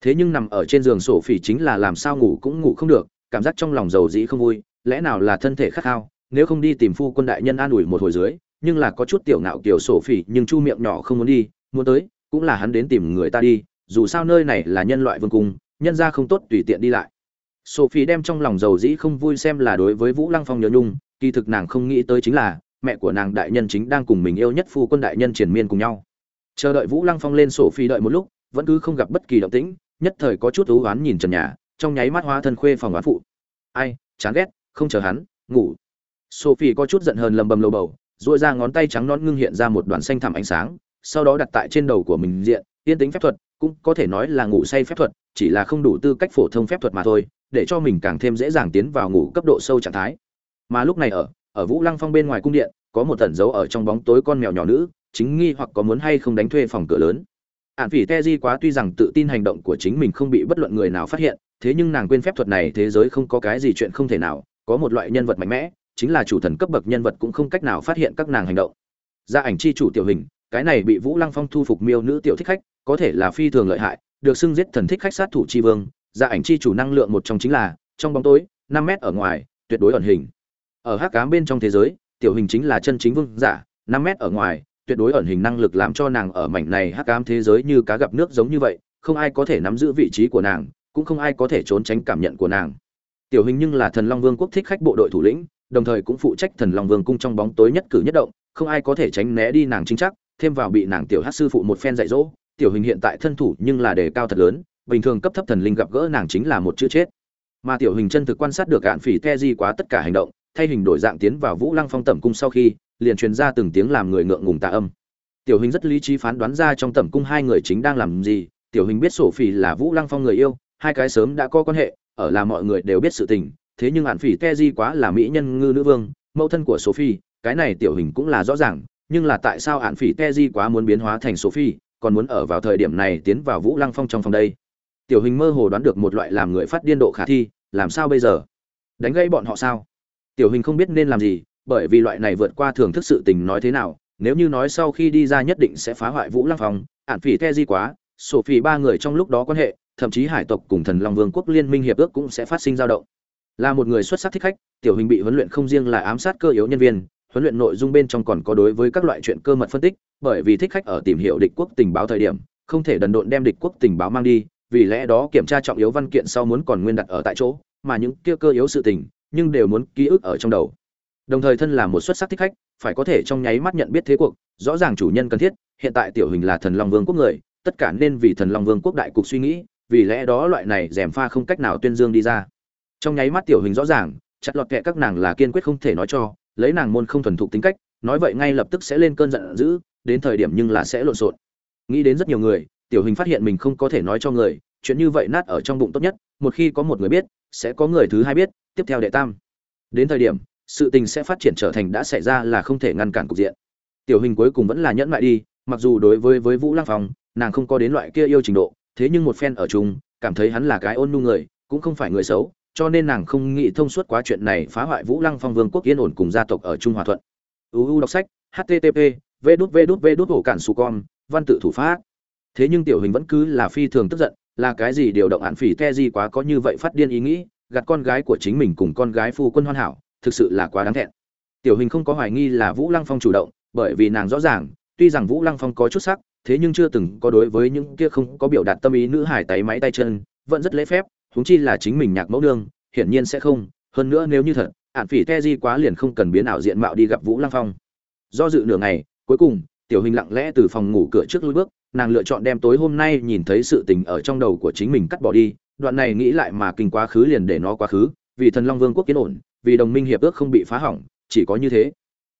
Thế nhưng nằm ở trên giường sophie chính là làm sao ngủ cũng ngủ không được, cảm giác trong lòng dầu dĩ không vui lẽ nào là thân thể khát khao, nếu không đi tìm phu quân đại nhân an ủi một hồi dưới, nhưng là có chút tiểu ngạo kiểu sổ phỉ, nhưng chu miệng nhỏ không muốn đi, muốn tới, cũng là hắn đến tìm người ta đi, dù sao nơi này là nhân loại vương cung, nhân ra không tốt tùy tiện đi lại. Sophie đem trong lòng giàu dĩ không vui xem là đối với vũ lăng phong nhớ nhung, kỳ thực nàng không nghĩ tới chính là, mẹ của nàng đại nhân chính đang cùng mình yêu nhất phu quân đại nhân triển miên cùng nhau. Chờ đợi vũ lăng phong lên sophie đợi một lúc, vẫn cứ không gặp bất kỳ động tĩnh, nhất thời có chút ú oán nhìn trần nhà, trong nháy mắt hóa thân khuê phòng oán phụ. Ai, chán ghét không chờ hắn, ngủ. Sophie có chút giận hờn lầm bầm lầu bầu dội ra ngón tay trắng non ngưng hiện ra một đoàn xanh thẳm ánh sáng, sau đó đặt tại trên đầu của mình diện, yên tính phép thuật, cũng có thể nói là ngủ say phép thuật, chỉ là không đủ tư cách phổ thông phép thuật mà thôi, để cho mình càng thêm dễ dàng tiến vào ngủ cấp độ sâu trạng thái. Mà lúc này ở ở vũ lăng phong bên ngoài cung điện, có một tẩn dấu ở trong bóng tối con mèo nhỏ nữ, chính nghi hoặc có muốn hay không đánh thuê phòng cửa lớn. Ạn phỉ te di quá tuy rằng tự tin hành động của chính mình không bị bất luận người nào phát hiện, thế nhưng nàng quên phép thuật này thế giới không có cái gì chuyện không thể nào có một loại nhân vật mạnh mẽ, chính là chủ thần cấp bậc nhân vật cũng không cách nào phát hiện các nàng hành động. Gia ảnh chi chủ tiểu hình, cái này bị vũ lăng phong thu phục miêu nữ tiểu thích khách, có thể là phi thường lợi hại, được xưng giết thần thích khách sát thủ chi vương. Gia ảnh chi chủ năng lượng một trong chính là, trong bóng tối, năm mét ở ngoài, tuyệt đối ẩn hình. Ở hắc cám bên trong thế giới, tiểu hình chính là chân chính vương giả, năm mét ở ngoài, tuyệt đối ẩn hình năng lực làm cho nàng ở mảnh này hắc cám thế giới như cá gặp nước giống như vậy, không ai có thể nắm giữ vị trí của nàng, cũng không ai có thể trốn tránh cảm nhận của nàng tiểu hình nhưng là thần long vương quốc thích khách bộ đội thủ lĩnh, đồng thời cũng phụ trách thần long vương cung trong bóng tối nhất cử nhất động, không ai có thể tránh né đi nàng chính chắc, thêm vào bị nàng tiểu hát sư phụ một phen dạy dỗ, tiểu hình hiện tại thân thủ nhưng là đề cao thật lớn, bình thường cấp thấp thần linh gặp gỡ nàng chính là một chữ chết. Mà tiểu hình chân thực quan sát được gạn phỉ te di quá tất cả hành động, thay hình đổi dạng tiến vào vũ lăng phong tẩm cung sau khi, liền truyền ra từng tiếng làm người ngượng ngùng tạ âm. Tiểu hình rất lý trí phán đoán ra trong tẩm cung hai người chính đang làm gì, tiểu hình biết sổ phỉ là vũ lăng phong người yêu, hai cái sớm đã có quan hệ ở là mọi người đều biết sự tình, thế nhưng hạn phỉ ke di quá là mỹ nhân ngư nữ vương, mẫu thân của sophie, cái này tiểu hình cũng là rõ ràng, nhưng là tại sao hạn phỉ ke di quá muốn biến hóa thành sophie, còn muốn ở vào thời điểm này tiến vào vũ lăng phong trong phòng đây? Tiểu hình mơ hồ đoán được một loại làm người phát điên độ khả thi, làm sao bây giờ? Đánh gãy bọn họ sao? Tiểu hình không biết nên làm gì, bởi vì loại này vượt qua thưởng thức sự tình nói thế nào, nếu như nói sau khi đi ra nhất định sẽ phá hoại vũ lăng phong ạn phỉ the di quá, sophie ba người trong lúc đó quan hệ thậm chí hải tộc cùng thần long vương quốc liên minh hiệp ước cũng sẽ phát sinh dao động. Là một người xuất sắc thích khách, tiểu hình bị huấn luyện không riêng là ám sát cơ yếu nhân viên, huấn luyện nội dung bên trong còn có đối với các loại chuyện cơ mật phân tích, bởi vì thích khách ở tìm hiểu địch quốc tình báo thời điểm, không thể đần độn đem địch quốc tình báo mang đi, vì lẽ đó kiểm tra trọng yếu văn kiện sau muốn còn nguyên đặt ở tại chỗ, mà những kia cơ yếu sự tình, nhưng đều muốn ký ức ở trong đầu. Đồng thời thân là một xuất sắc thích khách, phải có thể trong nháy mắt nhận biết thế cuộc, rõ ràng chủ nhân cần thiết, hiện tại tiểu hình là thần long vương quốc người, tất cả nên vì thần long vương quốc đại cục suy nghĩ vì lẽ đó loại này rèm pha không cách nào tuyên dương đi ra. Trong nháy mắt tiểu hình rõ ràng, chặt lọt kệ các nàng là kiên quyết không thể nói cho, lấy nàng môn không thuần thục tính cách, nói vậy ngay lập tức sẽ lên cơn giận dữ, đến thời điểm nhưng là sẽ lộn xộn. Nghĩ đến rất nhiều người, tiểu hình phát hiện mình không có thể nói cho người, chuyện như vậy nát ở trong bụng tốt nhất, một khi có một người biết, sẽ có người thứ hai biết, tiếp theo đệ tam. Đến thời điểm, sự tình sẽ phát triển trở thành đã xảy ra là không thể ngăn cản cục diện. Tiểu hình cuối cùng vẫn là nhẫn lại đi, mặc dù đối với với vũ lăng phong, nàng không có đến loại kia yêu trình độ thế nhưng một phen ở chung, cảm thấy hắn là cái ôn nhu người, cũng không phải người xấu, cho nên nàng không nghĩ thông suốt quá chuyện này phá hoại vũ lăng phong vương quốc yên ổn cùng gia tộc ở trung hòa thuận. Uu đọc sách http v đút v đút v đút hổ cản su con văn tự thủ pháp. Thế nhưng tiểu hình vẫn cứ là phi thường tức giận, là cái gì điều động hạn phỉ te gì quá có như vậy phát điên ý nghĩ, gạt con gái của chính mình cùng con gái phu quân hoàn hảo, thực sự là quá đáng thẹn. Tiểu hình không có hoài nghi là vũ lăng phong chủ động, bởi vì nàng rõ ràng, tuy rằng vũ lăng phong có chút sắc thế nhưng chưa từng có đối với những kia không có biểu đạt tâm ý nữ hải tay máy tay chân, vẫn rất lễ phép, huống chi là chính mình nhạc mẫu nương, hiển nhiên sẽ không, hơn nữa nếu như thật, ạn phỉ te di quá liền không cần biến ảo diện mạo đi gặp vũ lăng phong. Do dự nửa ngày, cuối cùng, tiểu hình lặng lẽ từ phòng ngủ cửa trước lui bước, nàng lựa chọn đem tối hôm nay nhìn thấy sự tình ở trong đầu của chính mình cắt bỏ đi, đoạn này nghĩ lại mà kinh quá khứ liền để nó quá khứ, vì thần long vương quốc kiến ổn, vì đồng minh hiệp ước không bị phá hỏng, chỉ có như thế.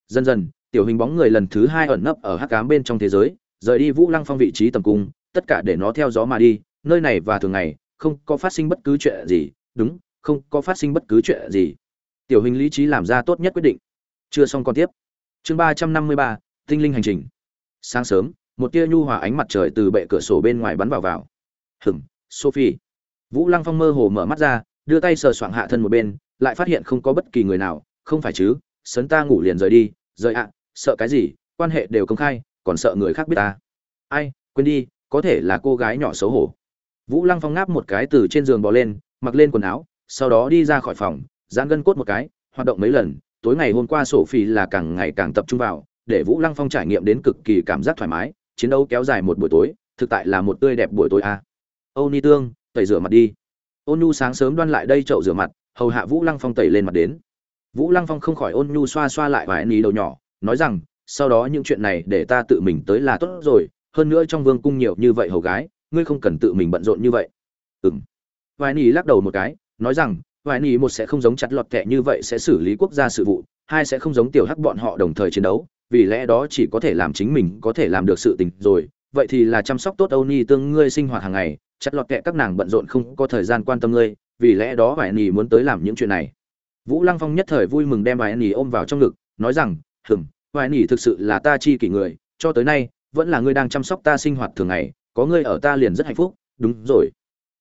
Dần dần, tiểu hình bóng người lần thứ hai ẩn nấp ở hắc cám bên trong thế giới rời đi vũ lăng phong vị trí tầm cung, tất cả để nó theo gió mà đi, nơi này và thường ngày, không có phát sinh bất cứ chuyện gì, đúng, không có phát sinh bất cứ chuyện gì. Tiểu hình lý trí làm ra tốt nhất quyết định. Chưa xong còn tiếp. Chương ba trăm năm mươi ba, tinh linh hành trình. Sáng sớm, một tia nhu hòa ánh mặt trời từ bệ cửa sổ bên ngoài bắn vào vào. Hừng sophie. Vũ lăng phong mơ hồ mở mắt ra, đưa tay sờ soạng hạ thân một bên, lại phát hiện không có bất kỳ người nào. Không phải chứ sấn ta ngủ liền rời đi. Rời ạ, sợ cái gì, quan hệ đều công khai còn sợ người khác biết ta. Ai, quên đi, có thể là cô gái nhỏ xấu hổ. Vũ lăng phong ngáp một cái từ trên giường bò lên, mặc lên quần áo, sau đó đi ra khỏi phòng, giãn gân cốt một cái, hoạt động mấy lần, tối ngày hôm qua sổ phi là càng ngày càng tập trung vào, để vũ lăng phong trải nghiệm đến cực kỳ cảm giác thoải mái, chiến đấu kéo dài một buổi tối, thực tại là một tươi đẹp buổi tối a. À. âu ni tương, tẩy rửa mặt đi. Ôn nhu sáng sớm đoan lại đây chậu rửa mặt, hầu hạ vũ lăng phong tẩy lên mặt đến. Vũ lăng phong không khỏi ôn nhu xoa xoa lại vài ní đầu nhỏ, nói rằng sau đó những chuyện này để ta tự mình tới là tốt rồi, hơn nữa trong vương cung nhiều như vậy hầu gái, ngươi không cần tự mình bận rộn như vậy. Ừng vài nỉ lắc đầu một cái, nói rằng, vài nỉ một sẽ không giống chặt lọt kệ như vậy sẽ xử lý quốc gia sự vụ, hai sẽ không giống tiểu hắc bọn họ đồng thời chiến đấu, vì lẽ đó chỉ có thể làm chính mình có thể làm được sự tình rồi. Vậy thì là chăm sóc tốt âu ni tương ngươi sinh hoạt hàng ngày, chặt lọt kệ các nàng bận rộn không có thời gian quan tâm ngươi, vì lẽ đó vài nỉ muốn tới làm những chuyện này. Vũ lăng phong nhất thời vui mừng đem vài nỉ ôm vào trong ngực, nói rằng, hừm hoài nỉ thực sự là ta chi kỷ người, cho tới nay, vẫn là ngươi đang chăm sóc ta sinh hoạt thường ngày, có ngươi ở ta liền rất hạnh phúc, đúng rồi.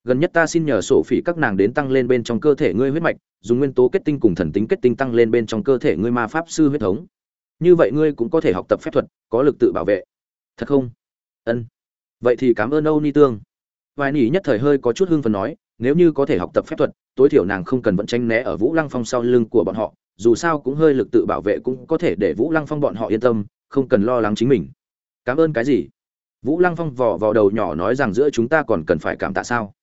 Gần nhất ta xin nhờ sổ phỉ các nàng đến tăng lên bên trong cơ thể ngươi huyết mạch, dùng nguyên tố kết tinh cùng thần tính kết tinh tăng lên bên trong cơ thể ngươi ma pháp sư huyết thống. Như vậy ngươi cũng có thể học tập phép thuật, có lực tự bảo vệ. Thật không? Ân. Vậy thì cảm ơn âu ni tương. Vài nỉ nhất thời hơi có chút hưng phấn nói, nếu như có thể học tập phép thuật, tối thiểu nàng không cần vẫn tranh né ở vũ lăng phong sau lưng của bọn họ dù sao cũng hơi lực tự bảo vệ cũng có thể để vũ lăng phong bọn họ yên tâm, không cần lo lắng chính mình. Cảm ơn cái gì? Vũ lăng phong vò vào đầu nhỏ nói rằng giữa chúng ta còn cần phải cảm tạ sao?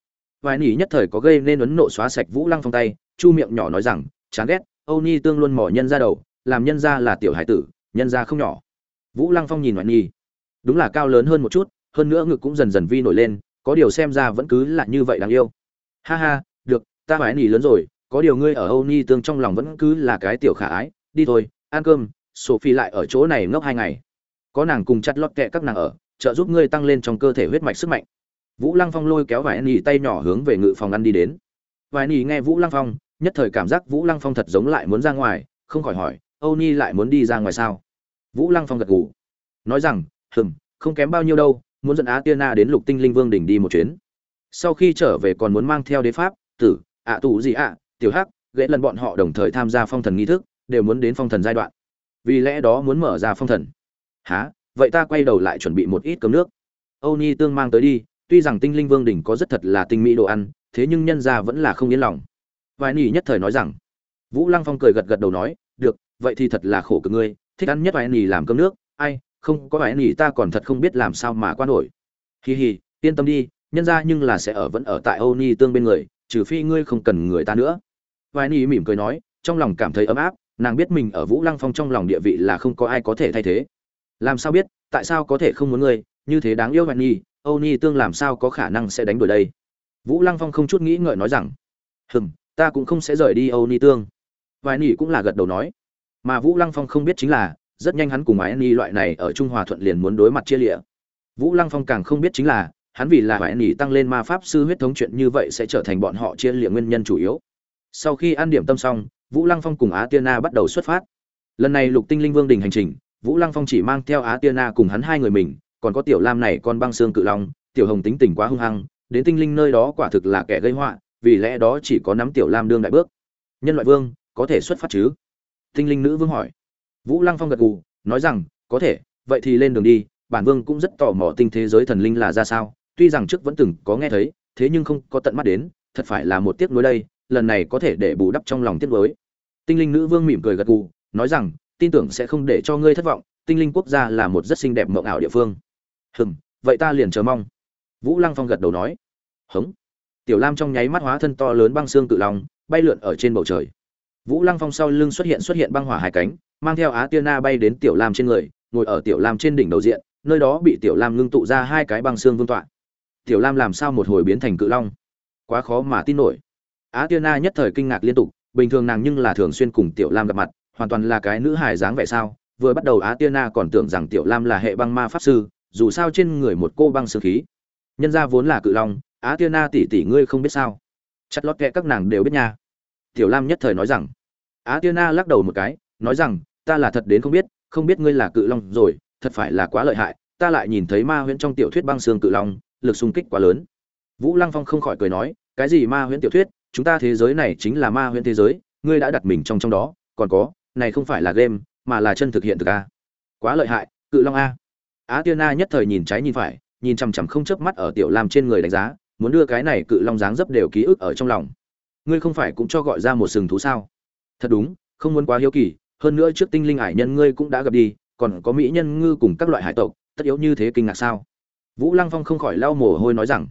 Vài nỉ nhất thời có gây nên ấn nộ xóa sạch vũ lăng phong tay, chu miệng nhỏ nói rằng, chán ghét, âu ni tương luôn mỏ nhân ra đầu, làm nhân ra là tiểu hải tử, nhân ra không nhỏ. Vũ lăng phong nhìn ngoại nhi. Đúng là cao lớn hơn một chút, hơn nữa ngực cũng dần dần vi nổi lên, có điều xem ra vẫn cứ là như vậy đáng yêu. Ha ha, được, ta phải nỉ lớn rồi có điều ngươi ở âu ni tương trong lòng vẫn cứ là cái tiểu khả ái. Đi thôi, ăn cơm, sophie lại ở chỗ này ngốc hai ngày. Có nàng cùng chặt lót kẹ các nàng ở, trợ giúp ngươi tăng lên trong cơ thể huyết mạch sức mạnh. Vũ lăng phong lôi kéo vải nỉ tay nhỏ hướng về ngự phòng ăn đi đến. Vải nỉ nghe vũ lăng phong, nhất thời cảm giác vũ lăng phong thật giống lại muốn ra ngoài, không khỏi hỏi, âu ni lại muốn đi ra ngoài sao? Vũ lăng phong gật gù, nói rằng, hừm, không kém bao nhiêu đâu, muốn dẫn á tiên na đến lục tinh linh vương đỉnh đi một chuyến. Sau khi trở về còn muốn mang theo đế pháp, tử, ạ tù gì ạ tiểu hắc gãy lần bọn họ đồng thời tham gia phong thần nghi thức, đều muốn đến phong thần giai đoạn. Vì lẽ đó muốn mở ra phong thần. Há vậy ta quay đầu lại chuẩn bị một ít cơm nước. Âu ni tương mang tới đi, tuy rằng tinh linh vương đỉnh có rất thật là tinh mỹ đồ ăn, thế nhưng nhân ra vẫn là không yên lòng. Vài nỉ nhất thời nói rằng, vũ lăng phong cười gật gật đầu nói, được, vậy thì thật là khổ cực ngươi, thích ăn nhất vài nỉ làm cơm nước. Ai, không, có vài nỉ ta còn thật không biết làm sao mà qua nổi. Hì hì yên tâm đi, nhân ra nhưng là sẽ ở vẫn ở tại âu ni tương bên người, trừ phi ngươi không cần người ta nữa vai ni mỉm cười nói, trong lòng cảm thấy ấm áp, nàng biết mình ở vũ lăng phong trong lòng địa vị là không có ai có thể thay thế. Làm sao biết, tại sao có thể không muốn ngươi, như thế đáng yêu vai ni âu ni tương làm sao có khả năng sẽ đánh đổi đây? Vũ lăng phong không chút nghĩ ngợi nói rằng, hừm, ta cũng không sẽ rời đi âu ni tương. Vai ni cũng là gật đầu nói. Mà vũ lăng phong không biết chính là, rất nhanh hắn cùng ái ni loại này ở trung hòa thuận liền muốn đối mặt chia lịa. Vũ lăng phong càng không biết chính là, hắn vì là ái ni tăng lên ma pháp sư huyết thống chuyện như vậy sẽ trở thành bọn họ chia lịa nguyên nhân chủ yếu sau khi ăn điểm tâm xong, vũ lăng phong cùng á tiên na bắt đầu xuất phát. Lần này lục tinh linh vương đình hành trình, vũ lăng phong chỉ mang theo á tiên na cùng hắn hai người mình, còn có tiểu lam này con băng xương cự long, tiểu hồng tính tình quá hung hăng, đến tinh linh nơi đó quả thực là kẻ gây họa, vì lẽ đó chỉ có nắm tiểu lam đương đại bước. Nhân loại vương, có thể xuất phát chứ? Tinh linh nữ vương hỏi. Vũ lăng phong gật gù, nói rằng, có thể, vậy thì lên đường đi, bản vương cũng rất tò mò tinh thế giới thần linh là ra sao, tuy rằng trước vẫn từng có nghe thấy, thế nhưng không có tận mắt đến, thật phải là một tiếc nuối đây lần này có thể để bù đắp trong lòng tiếc nuối tinh linh nữ vương mỉm cười gật gù, nói rằng, tin tưởng sẽ không để cho ngươi thất vọng, tinh linh quốc gia là một rất xinh đẹp mộng ảo địa phương. Hừm, vậy ta liền chờ mong. Vũ lăng phong gật đầu nói. Hống. Tiểu lam trong nháy mắt hóa thân to lớn băng xương cự long, bay lượn ở trên bầu trời. Vũ lăng phong sau lưng xuất hiện xuất hiện băng hỏa hai cánh, mang theo á tiên na bay đến tiểu lam trên người, ngồi ở tiểu lam trên đỉnh đầu diện, nơi đó bị tiểu lam ngưng tụ ra hai cái băng xương vương tọa. Tiểu lam làm sao một hồi biến thành cự long? Quá khó mà tin nổi á tiên na nhất thời kinh ngạc liên tục, bình thường nàng nhưng là thường xuyên cùng tiểu lam gặp mặt, hoàn toàn là cái nữ hài dáng vẻ sao? Vừa bắt đầu á tiên na còn tưởng rằng tiểu lam là hệ băng ma pháp sư, dù sao trên người một cô băng sương khí. Nhân ra vốn là cự long, á tiên na tỷ tỷ ngươi không biết sao? Chặt lót kệ các nàng đều biết nha. Tiểu lam nhất thời nói rằng. Á tiên na lắc đầu một cái, nói rằng, ta là thật đến không biết không biết ngươi là cự long rồi, thật phải là quá lợi hại, ta lại nhìn thấy ma huyễn trong tiểu thuyết băng xương cự long, lực xung kích quá lớn. Vũ lăng phong không khỏi cười nói, cái gì ma huyễn tiểu thuyết chúng ta thế giới này chính là ma huyễn thế giới, ngươi đã đặt mình trong trong đó, còn có, này không phải là game, mà là chân thực hiện thực a. Quá lợi hại, cự long a. Á tiên na nhất thời nhìn trái nhìn phải, nhìn chằm chằm không chớp mắt ở tiểu lam trên người đánh giá, muốn đưa cái này cự long dáng dấp đều ký ức ở trong lòng. Ngươi không phải cũng cho gọi ra một sừng thú sao? Thật đúng, không muốn quá hiếu kỳ, hơn nữa trước tinh linh hải nhân ngươi cũng đã gặp đi, còn có mỹ nhân ngư cùng các loại hải tộc, tất yếu như thế kinh ngạc sao? Vũ lăng phong không khỏi lau mồ hôi nói rằng.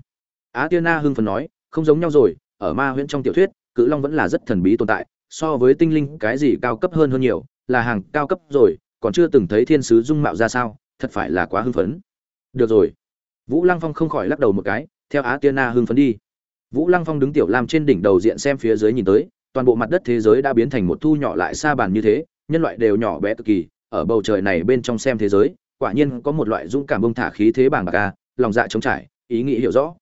Á tiên na hưng phần nói, không giống nhau rồi ở ma huyễn trong tiểu thuyết, cự long vẫn là rất thần bí tồn tại, so với tinh linh cái gì cao cấp hơn hơn nhiều, là hàng cao cấp rồi, còn chưa từng thấy thiên sứ dung mạo ra sao, thật phải là quá hưng phấn. Được rồi. Vũ lăng phong không khỏi lắc đầu một cái, theo á tiên na hưng phấn đi. Vũ lăng phong đứng tiểu lam trên đỉnh đầu diện xem phía dưới nhìn tới, toàn bộ mặt đất thế giới đã biến thành một thu nhỏ lại xa bàn như thế, nhân loại đều nhỏ bé cực kỳ, ở bầu trời này bên trong xem thế giới, quả nhiên có một loại dũng cảm bông thả khí thế bàng bạc ca lòng dạ trống trải, ý nghĩ hiểu rõ.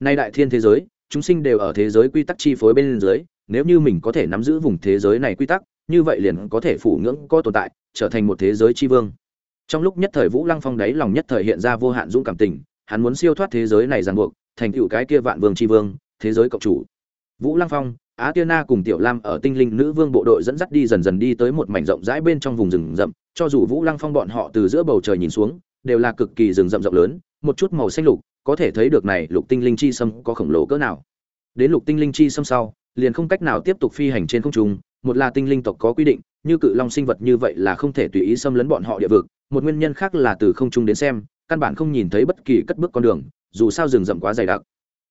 Nay đại thiên thế giới chúng sinh đều ở thế giới quy tắc chi phối bên dưới, nếu như mình có thể nắm giữ vùng thế giới này quy tắc, như vậy liền có thể phủ ngưỡng có tồn tại, trở thành một thế giới chi vương. Trong lúc nhất thời vũ lăng phong đáy lòng nhất thời hiện ra vô hạn dũng cảm tình, hắn muốn siêu thoát thế giới này ràng buộc, thành tựu cái kia vạn vương chi vương, thế giới cộng chủ. Vũ lăng phong, á tiên na cùng tiểu lam ở tinh linh nữ vương bộ đội dẫn dắt đi dần dần đi tới một mảnh rộng rãi bên trong vùng rừng rậm, cho dù vũ lăng phong bọn họ từ giữa bầu trời nhìn xuống, đều là cực kỳ rừng rậm rộng lớn, một chút màu xanh lục có thể thấy được này lục tinh linh chi sâm có khổng lồ cỡ nào. Đến lục tinh linh chi sâm sau, liền không cách nào tiếp tục phi hành trên không trung, một là tinh linh tộc có quy định, như cự long sinh vật như vậy là không thể tùy ý xâm lấn bọn họ địa vực, một nguyên nhân khác là từ không trung đến xem, căn bản không nhìn thấy bất kỳ cất bước con đường, dù sao rừng rậm quá dày đặc.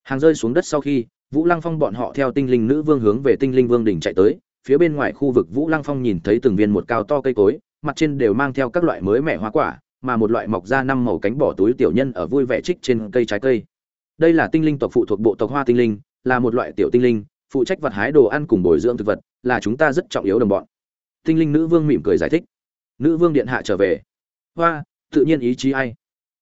Hàng rơi xuống đất sau khi, vũ lăng phong bọn họ theo tinh linh nữ vương hướng về tinh linh vương đỉnh chạy tới, phía bên ngoài khu vực vũ lăng phong nhìn thấy từng viên một cao to cây cối, mặt trên đều mang theo các loại mới mẻ hoa quả mà một loại mọc ra năm màu cánh bỏ túi tiểu nhân ở vui vẻ trích trên cây trái cây. Đây là tinh linh tộc phụ thuộc bộ tộc hoa tinh linh, là một loại tiểu tinh linh, phụ trách vật hái đồ ăn cùng bồi dưỡng thực vật, là chúng ta rất trọng yếu đồng bọn. Tinh linh nữ vương mỉm cười giải thích. Nữ vương điện hạ trở về. Hoa, tự nhiên ý chí ai?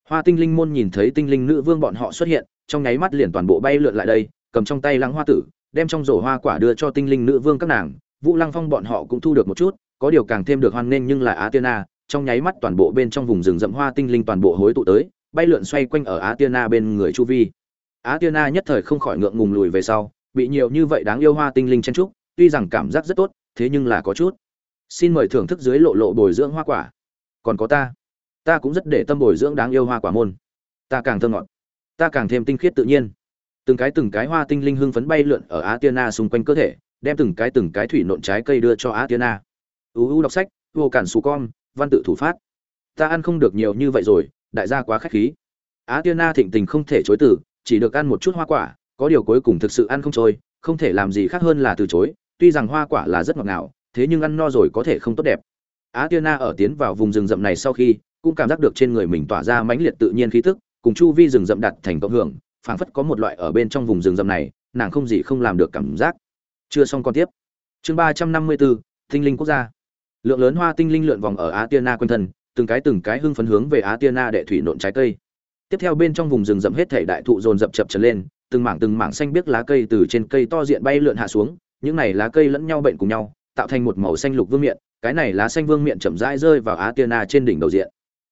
Hoa tinh linh môn nhìn thấy tinh linh nữ vương bọn họ xuất hiện, trong nháy mắt liền toàn bộ bay lượn lại đây, cầm trong tay lăng hoa tử, đem trong rổ hoa quả đưa cho tinh linh nữ vương các nàng. Vũ lăng phong bọn họ cũng thu được một chút, có điều càng thêm được hoan nghênh nhưng là á tiên na trong nháy mắt toàn bộ bên trong vùng rừng rậm hoa tinh linh toàn bộ hối tụ tới, bay lượn xoay quanh ở á tiên na bên người chu vi. Á tiên na nhất thời không khỏi ngượng ngùng lùi về sau, bị nhiều như vậy đáng yêu hoa tinh linh chen trúc tuy rằng cảm giác rất tốt, thế nhưng là có chút. Xin mời thưởng thức dưới lộ lộ bồi dưỡng hoa quả. Còn có ta. Ta cũng rất để tâm bồi dưỡng đáng yêu hoa quả môn. Ta càng thơm ngọt. Ta càng thêm tinh khiết tự nhiên. Từng cái từng cái hoa tinh linh hưng phấn bay lượn ở á tiên na xung quanh cơ thể, đem từng cái từng cái thủy nộn trái cây đưa cho á tiên na. Uu đọc sách vô cản xù con, văn tự thủ phát. Ta ăn không được nhiều như vậy rồi, đại gia quá khách khí. Á tiên na thịnh tình không thể chối từ, chỉ được ăn một chút hoa quả, có điều cuối cùng thực sự ăn không trôi, không thể làm gì khác hơn là từ chối. Tuy rằng hoa quả là rất ngọt ngào, thế nhưng ăn no rồi có thể không tốt đẹp. Á tiên na ở tiến vào vùng rừng rậm này sau khi, cũng cảm giác được trên người mình tỏa ra mãnh liệt tự nhiên khí tức, cùng chu vi rừng rậm đặt thành cộng hưởng, phảng phất có một loại ở bên trong vùng rừng rậm này, nàng không gì không làm được cảm giác. Chưa xong con tiếp. Chương ba trăm năm mươi bốn thinh linh quốc gia lượng lớn hoa tinh linh lượn vòng ở á tiên na quanh thân, từng cái từng cái hưng phấn hướng về á tiên na đệ thủy nộn trái cây. Tiếp theo bên trong vùng rừng rậm hết thể đại thụ dồn dập chập trở lên, từng mảng từng mảng xanh biếc lá cây từ trên cây to diện bay lượn hạ xuống, những này lá cây lẫn nhau bệnh cùng nhau, tạo thành một màu xanh lục vương miện, cái này lá xanh vương miện chậm rãi rơi vào á tiên na trên đỉnh đầu diện.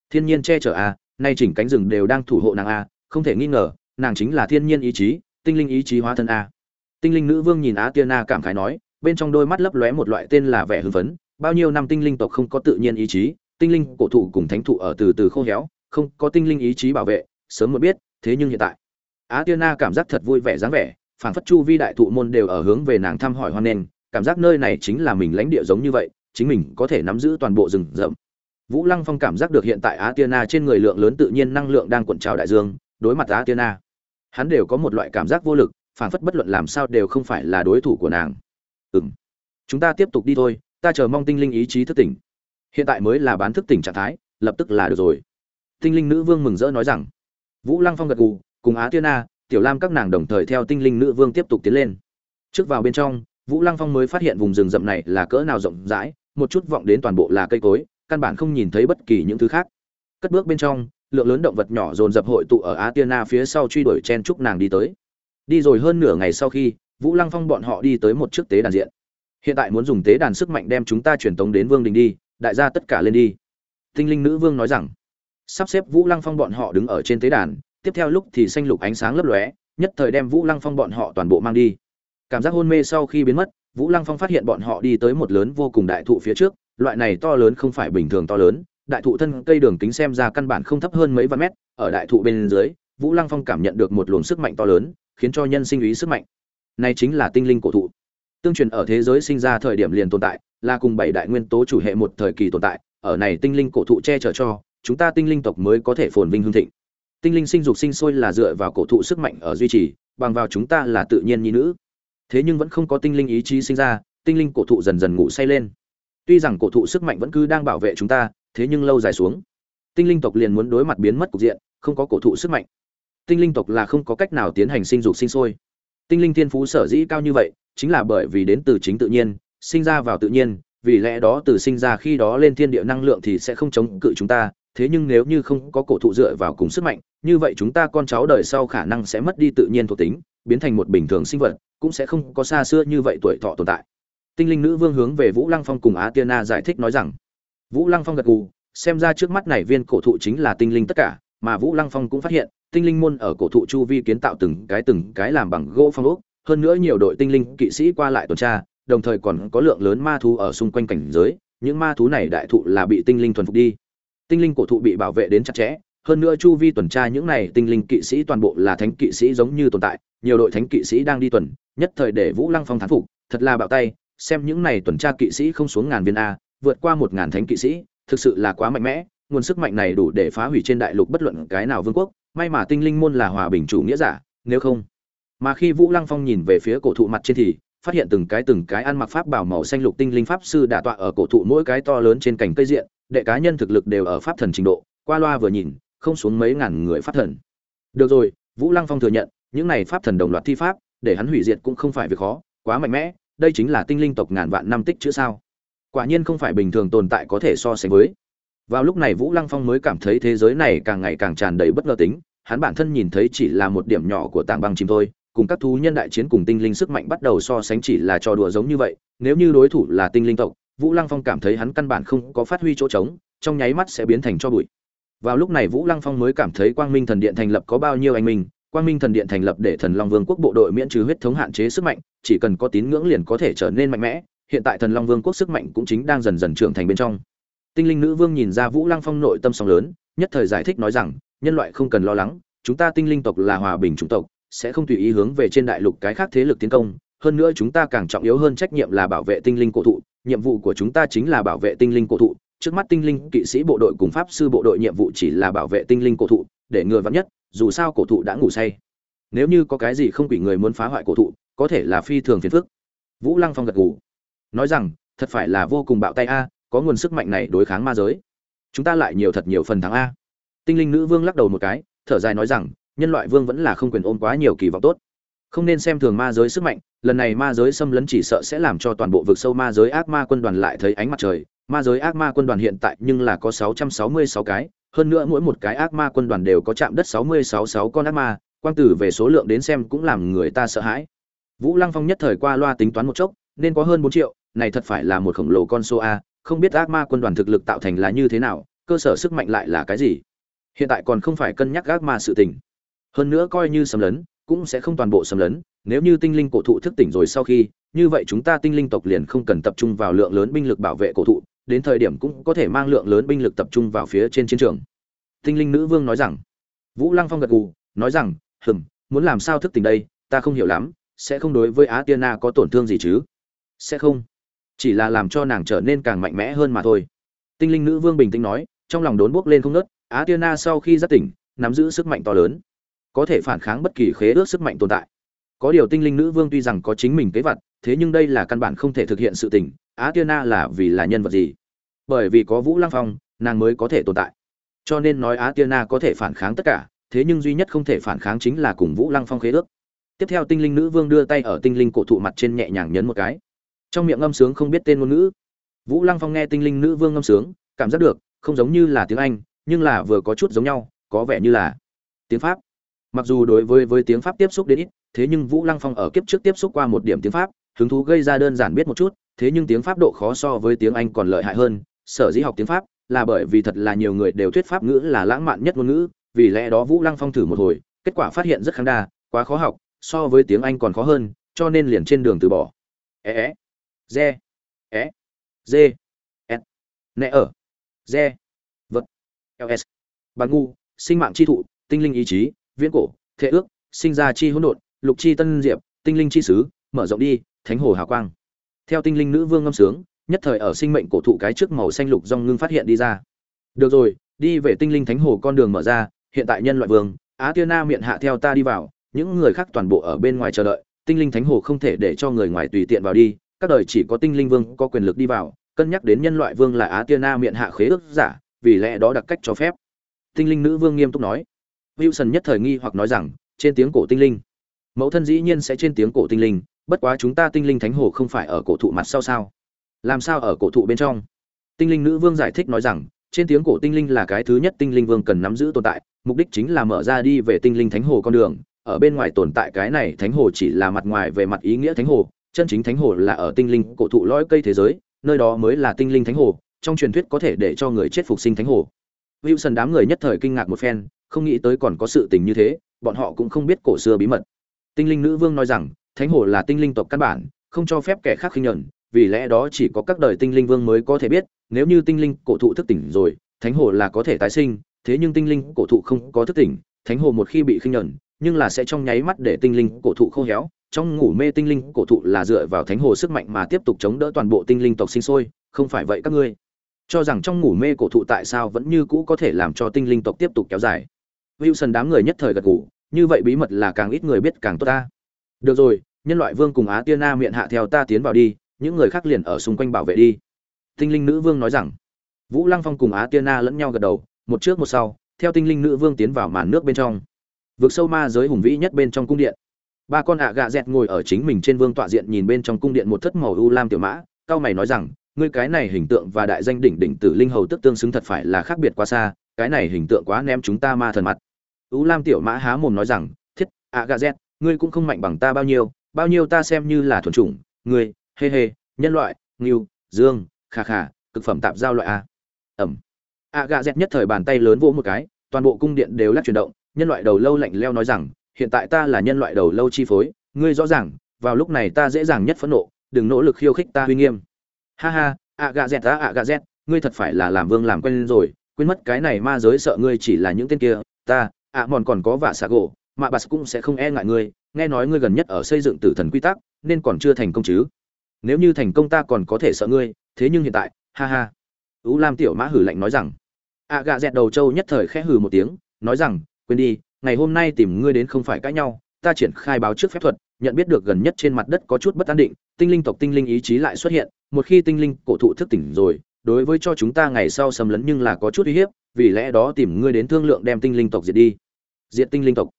Thiên nhiên che chở a, nay chỉnh cánh rừng đều đang thủ hộ nàng a, không thể nghi ngờ, nàng chính là thiên nhiên ý chí, tinh linh ý chí hóa thân a. Tinh linh nữ vương nhìn á tiên na cảm khái nói, bên trong đôi mắt lấp lóe một loại tên là vẻ hưng phấn bao nhiêu năm tinh linh tộc không có tự nhiên ý chí, tinh linh cổ thụ cùng thánh thụ ở từ từ khô héo, không có tinh linh ý chí bảo vệ, sớm một biết, thế nhưng hiện tại. Á tiên na cảm giác thật vui vẻ dáng vẻ, phảng phất chu vi đại thụ môn đều ở hướng về nàng thăm hỏi hoan nghênh cảm giác nơi này chính là mình lãnh địa giống như vậy, chính mình có thể nắm giữ toàn bộ rừng rậm. Vũ lăng phong cảm giác được hiện tại á tiên na trên người lượng lớn tự nhiên năng lượng đang cuộn trào đại dương, đối mặt á tiên na hắn đều có một loại cảm giác vô lực, phảng phất bất luận làm sao đều không phải là đối thủ của nàng. Ừm, chúng ta tiếp tục đi thôi ta chờ mong tinh linh ý chí thức tỉnh. Hiện tại mới là bán thức tỉnh trạng thái, lập tức là được rồi. Tinh linh nữ vương mừng rỡ nói rằng. Vũ lăng phong gật gù, cùng á tiên na, tiểu lam các nàng đồng thời theo tinh linh nữ vương tiếp tục tiến lên. Trước vào bên trong, vũ lăng phong mới phát hiện vùng rừng rậm này là cỡ nào rộng rãi, một chút vọng đến toàn bộ là cây cối, căn bản không nhìn thấy bất kỳ những thứ khác. Cất bước bên trong, lượng lớn động vật nhỏ dồn dập hội tụ ở á tiên na phía sau truy đuổi chen chúc nàng đi tới. Đi rồi hơn nửa ngày sau khi, vũ lăng phong bọn họ đi tới một chiếc tế đàn diện hiện tại muốn dùng tế đàn sức mạnh đem chúng ta truyền tống đến vương đình đi, đại gia tất cả lên đi. Tinh linh nữ vương nói rằng. Sắp xếp vũ lăng phong bọn họ đứng ở trên tế đàn, tiếp theo lúc thì xanh lục ánh sáng lấp lóe, nhất thời đem vũ lăng phong bọn họ toàn bộ mang đi. Cảm giác hôn mê sau khi biến mất, vũ lăng phong phát hiện bọn họ đi tới một lớn vô cùng đại thụ phía trước, loại này to lớn không phải bình thường to lớn, đại thụ thân cây đường kính xem ra căn bản không thấp hơn mấy vạn mét, ở đại thụ bên dưới, vũ lăng phong cảm nhận được một luồng sức mạnh to lớn, khiến cho nhân sinh ý sức mạnh. Này chính là tinh linh cổ thụ tương truyền ở thế giới sinh ra thời điểm liền tồn tại, là cùng bảy đại nguyên tố chủ hệ một thời kỳ tồn tại, ở này tinh linh cổ thụ che chở cho, chúng ta tinh linh tộc mới có thể phồn vinh hương thịnh. Tinh linh sinh dục sinh sôi là dựa vào cổ thụ sức mạnh ở duy trì, bằng vào chúng ta là tự nhiên nhi nữ. Thế nhưng vẫn không có tinh linh ý chí sinh ra, tinh linh cổ thụ dần dần ngủ say lên. Tuy rằng cổ thụ sức mạnh vẫn cứ đang bảo vệ chúng ta, thế nhưng lâu dài xuống, tinh linh tộc liền muốn đối mặt biến mất cục diện, không có cổ thụ sức mạnh. Tinh linh tộc là không có cách nào tiến hành sinh dục sinh sôi. Tinh linh thiên phú sở dĩ cao như vậy chính là bởi vì đến từ chính tự nhiên, sinh ra vào tự nhiên, vì lẽ đó từ sinh ra khi đó lên thiên địa năng lượng thì sẽ không chống cự chúng ta, thế nhưng nếu như không có cổ thụ dựa vào cùng sức mạnh, như vậy chúng ta con cháu đời sau khả năng sẽ mất đi tự nhiên thuộc tính, biến thành một bình thường sinh vật, cũng sẽ không có xa xưa như vậy tuổi thọ tồn tại. Tinh linh nữ vương hướng về vũ lăng phong cùng á tiên na giải thích nói rằng, vũ lăng phong gật gù, xem ra trước mắt này viên cổ thụ chính là tinh linh tất cả, mà vũ lăng phong cũng phát hiện, tinh linh môn ở cổ thụ chu vi kiến tạo từng cái từng cái làm bằng gỗ phong ốc hơn nữa nhiều đội tinh linh kỵ sĩ qua lại tuần tra, đồng thời còn có lượng lớn ma thú ở xung quanh cảnh giới, những ma thú này đại thụ là bị tinh linh thuần phục đi. Tinh linh cổ thụ bị bảo vệ đến chặt chẽ, hơn nữa chu vi tuần tra những này tinh linh kỵ sĩ toàn bộ là thánh kỵ sĩ giống như tồn tại, nhiều đội thánh kỵ sĩ đang đi tuần, nhất thời để vũ lăng phong thán phục, thật là bạo tay, xem những này tuần tra kỵ sĩ không xuống ngàn viên a, vượt qua một ngàn thánh kỵ sĩ, thực sự là quá mạnh mẽ, nguồn sức mạnh này đủ để phá hủy trên đại lục bất luận cái nào vương quốc, may mà tinh linh môn là hòa bình chủ nghĩa giả, nếu không mà khi vũ lăng phong nhìn về phía cổ thụ mặt trên thì phát hiện từng cái từng cái ăn mặc pháp bảo màu xanh lục tinh linh pháp sư đã tọa ở cổ thụ mỗi cái to lớn trên cành cây diện, đệ cá nhân thực lực đều ở pháp thần trình độ, qua loa vừa nhìn, không xuống mấy ngàn người pháp thần. Được rồi, vũ lăng phong thừa nhận, những này pháp thần đồng loạt thi pháp, để hắn hủy diệt cũng không phải việc khó, quá mạnh mẽ, đây chính là tinh linh tộc ngàn vạn năm tích chữ sao. Quả nhiên không phải bình thường tồn tại có thể so sánh với. Vào lúc này vũ lăng phong mới cảm thấy thế giới này càng ngày càng tràn đầy bất ngờ tính, hắn bản thân nhìn thấy chỉ là một điểm nhỏ của tảng băng chìm thôi cùng các thú nhân đại chiến cùng tinh linh sức mạnh bắt đầu so sánh chỉ là trò đùa giống như vậy, nếu như đối thủ là tinh linh tộc, vũ lăng phong cảm thấy hắn căn bản không có phát huy chỗ trống, trong nháy mắt sẽ biến thành cho bụi. Vào lúc này vũ lăng phong mới cảm thấy quang minh thần điện thành lập có bao nhiêu anh minh, quang minh thần điện thành lập để thần long vương quốc bộ đội miễn trừ huyết thống hạn chế sức mạnh, chỉ cần có tín ngưỡng liền có thể trở nên mạnh mẽ, hiện tại thần long vương quốc sức mạnh cũng chính đang dần dần trưởng thành bên trong. Tinh linh nữ vương nhìn ra vũ lăng phong nội tâm sóng lớn, nhất thời giải thích nói rằng, nhân loại không cần lo lắng, chúng ta tinh linh tộc là hòa bình chủng tộc sẽ không tùy ý hướng về trên đại lục cái khác thế lực tiến công, hơn nữa chúng ta càng trọng yếu hơn trách nhiệm là bảo vệ tinh linh cổ thụ, nhiệm vụ của chúng ta chính là bảo vệ tinh linh cổ thụ. Trước mắt tinh linh kỵ sĩ bộ đội cùng pháp sư bộ đội nhiệm vụ chỉ là bảo vệ tinh linh cổ thụ, để ngừa vắn nhất, dù sao cổ thụ đã ngủ say. Nếu như có cái gì không quỷ người muốn phá hoại cổ thụ, có thể là phi thường phiền phức. Vũ lăng phong gật gù, nói rằng, thật phải là vô cùng bạo tay a, có nguồn sức mạnh này đối kháng ma giới. Chúng ta lại nhiều thật nhiều phần thắng a. Tinh linh nữ vương lắc đầu một cái, thở dài nói rằng nhân loại vương vẫn là không quyền ôm quá nhiều kỳ vọng tốt. Không nên xem thường ma giới sức mạnh, lần này ma giới xâm lấn chỉ sợ sẽ làm cho toàn bộ vực sâu ma giới ác ma quân đoàn lại thấy ánh mặt trời. Ma giới ác ma quân đoàn hiện tại nhưng là có 666 cái, hơn nữa mỗi một cái ác ma quân đoàn đều có chạm đất 666 con ác ma, quang tử về số lượng đến xem cũng làm người ta sợ hãi. Vũ lăng phong nhất thời qua loa tính toán một chốc, nên có hơn 4 triệu, này thật phải là một khổng lồ con số a, không biết ác ma quân đoàn thực lực tạo thành là như thế nào, cơ sở sức mạnh lại là cái gì? Hiện tại còn không phải cân nhắc ác ma sự tình hơn nữa coi như xâm lấn, cũng sẽ không toàn bộ xâm lấn, nếu như tinh linh cổ thụ thức tỉnh rồi sau khi, như vậy chúng ta tinh linh tộc liền không cần tập trung vào lượng lớn binh lực bảo vệ cổ thụ, đến thời điểm cũng có thể mang lượng lớn binh lực tập trung vào phía trên chiến trường. Tinh linh nữ vương nói rằng. Vũ lăng phong gật gù, nói rằng, hừm, muốn làm sao thức tỉnh đây, ta không hiểu lắm, sẽ không đối với á tiên na có tổn thương gì chứ? Sẽ không, chỉ là làm cho nàng trở nên càng mạnh mẽ hơn mà thôi. Tinh linh nữ vương bình tĩnh nói, trong lòng đốn buốc lên không nớt á tiên na sau khi giác tỉnh, nắm giữ sức mạnh to lớn có thể phản kháng bất kỳ khế ước sức mạnh tồn tại. Có điều tinh linh nữ vương tuy rằng có chính mình kế vật, thế nhưng đây là căn bản không thể thực hiện sự tình á tiên na là vì là nhân vật gì? Bởi vì có vũ lăng phong, nàng mới có thể tồn tại. Cho nên nói á tiên na có thể phản kháng tất cả, thế nhưng duy nhất không thể phản kháng chính là cùng vũ lăng phong khế ước. Tiếp theo tinh linh nữ vương đưa tay ở tinh linh cổ thụ mặt trên nhẹ nhàng nhấn một cái. Trong miệng ngâm sướng không biết tên ngôn ngữ. Vũ lăng phong nghe tinh linh nữ vương ngâm sướng, cảm giác được, không giống như là tiếng anh, nhưng là vừa có chút giống nhau, có vẻ như là tiếng pháp mặc dù đối với với tiếng pháp tiếp xúc đến ít, thế nhưng vũ lăng phong ở kiếp trước tiếp xúc qua một điểm tiếng pháp, hứng thú gây ra đơn giản biết một chút, thế nhưng tiếng pháp độ khó so với tiếng anh còn lợi hại hơn. Sở dĩ học tiếng pháp là bởi vì thật là nhiều người đều thuyết pháp ngữ là lãng mạn nhất ngôn ngữ, vì lẽ đó vũ lăng phong thử một hồi, kết quả phát hiện rất kháng đa, quá khó học, so với tiếng anh còn khó hơn, cho nên liền trên đường từ bỏ. É é re é dê s nẹ ở re vật ls bằng ngu, sinh mạng chi thụ, tinh linh ý chí viễn cổ thế ước, sinh ra chi hỗn độn, lục chi tân diệp, tinh linh chi sứ, mở rộng đi, thánh hồ hào quang. Theo tinh linh nữ vương ngâm sướng, nhất thời ở sinh mệnh cổ thụ cái trước màu xanh lục rong ngưng phát hiện đi ra. Được rồi, đi về tinh linh thánh hồ con đường mở ra, hiện tại nhân loại vương, á tiên na miệng hạ theo ta đi vào, những người khác toàn bộ ở bên ngoài chờ đợi, tinh linh thánh hồ không thể để cho người ngoài tùy tiện vào đi, các đời chỉ có tinh linh vương có quyền lực đi vào, cân nhắc đến nhân loại vương là á tiên na miệng hạ khế ước giả, vì lẽ đó đặc cách cho phép. Tinh linh nữ vương nghiêm túc nói wilson nhất thời nghi hoặc nói rằng, trên tiếng cổ tinh linh. Mẫu thân dĩ nhiên sẽ trên tiếng cổ tinh linh, bất quá chúng ta tinh linh thánh hồ không phải ở cổ thụ mặt sau sao? Làm sao ở cổ thụ bên trong? Tinh linh nữ vương giải thích nói rằng, trên tiếng cổ tinh linh là cái thứ nhất tinh linh vương cần nắm giữ tồn tại, mục đích chính là mở ra đi về tinh linh thánh hồ con đường. Ở bên ngoài tồn tại cái này thánh hồ chỉ là mặt ngoài về mặt ý nghĩa thánh hồ, chân chính thánh hồ là ở tinh linh cổ thụ lõi cây thế giới, nơi đó mới là tinh linh thánh hồ, trong truyền thuyết có thể để cho người chết phục sinh thánh hồ wilson đám người nhất thời kinh ngạc một phen, không nghĩ tới còn có sự tình như thế, bọn họ cũng không biết cổ xưa bí mật. Tinh linh nữ vương nói rằng, thánh hồ là tinh linh tộc căn bản, không cho phép kẻ khác khinh nhẫn, vì lẽ đó chỉ có các đời tinh linh vương mới có thể biết, nếu như tinh linh cổ thụ thức tỉnh rồi, thánh hồ là có thể tái sinh, thế nhưng tinh linh cổ thụ không có thức tỉnh, thánh hồ một khi bị khinh nhẫn, nhưng là sẽ trong nháy mắt để tinh linh cổ thụ khô héo, trong ngủ mê tinh linh cổ thụ là dựa vào thánh hồ sức mạnh mà tiếp tục chống đỡ toàn bộ tinh linh tộc sinh sôi, không phải vậy các ngươi cho rằng trong ngủ mê cổ thụ tại sao vẫn như cũ có thể làm cho tinh linh tộc tiếp tục kéo dài. Wilson đám người nhất thời gật ngủ như vậy bí mật là càng ít người biết càng tốt ta. Được rồi, nhân loại vương cùng á tiên na miệng hạ theo ta tiến vào đi, những người khác liền ở xung quanh bảo vệ đi. Tinh linh nữ vương nói rằng. Vũ lăng phong cùng á tiên na lẫn nhau gật đầu, một trước một sau, theo tinh linh nữ vương tiến vào màn nước bên trong. Vượt sâu ma giới hùng vĩ nhất bên trong cung điện. Ba con ạ gạ dẹt ngồi ở chính mình trên vương tọa diện nhìn bên trong cung điện một thất màu u lam tiểu mã, cao mày nói rằng ngươi cái này hình tượng và đại danh đỉnh đỉnh tử linh hầu tức tương xứng thật phải là khác biệt quá xa, cái này hình tượng quá ném chúng ta ma thần mặt. U lam tiểu mã há mồm nói rằng, thiết, ạ gà z ngươi cũng không mạnh bằng ta bao nhiêu bao nhiêu ta xem như là thuần chủng, ngươi, hê hê, nhân loại, ngưu, dương, khà khà, cực phẩm tạp giao loại a. Ẩm. Ạ gà z nhất thời bàn tay lớn vỗ một cái, toàn bộ cung điện đều lắc chuyển động, nhân loại đầu lâu lạnh leo nói rằng, hiện tại ta là nhân loại đầu lâu chi phối, ngươi rõ ràng, vào lúc này ta dễ dàng nhất phẫn nộ, đừng nỗ lực khiêu khích ta uy nghiêm ha ha, ạ gạ dẹt ta ạ gạ dẹt, ngươi thật phải là làm vương làm quen rồi, quên mất cái này ma giới sợ ngươi chỉ là những tên kia, ta, ạ mòn còn có vả xạ gỗ, mà bà cũng sẽ không e ngại ngươi, nghe nói ngươi gần nhất ở xây dựng tử thần quy tắc, nên còn chưa thành công chứ. Nếu như thành công ta còn có thể sợ ngươi, thế nhưng hiện tại, ha ha. Ú lam tiểu mã hử lạnh nói rằng. Ạ gạ dẹt đầu trâu nhất thời khẽ hừ một tiếng, nói rằng, quên đi, ngày hôm nay tìm ngươi đến không phải cãi nhau, ta triển khai báo trước phép thuật, nhận biết được gần nhất trên mặt đất có chút bất an định, tinh linh tộc tinh linh ý chí lại xuất hiện một khi tinh linh cổ thụ thức tỉnh rồi, đối với cho chúng ta ngày sau xâm lấn nhưng là có chút uy hiếp, vì lẽ đó tìm ngươi đến thương lượng đem tinh linh tộc diệt đi. Diệt tinh linh tộc.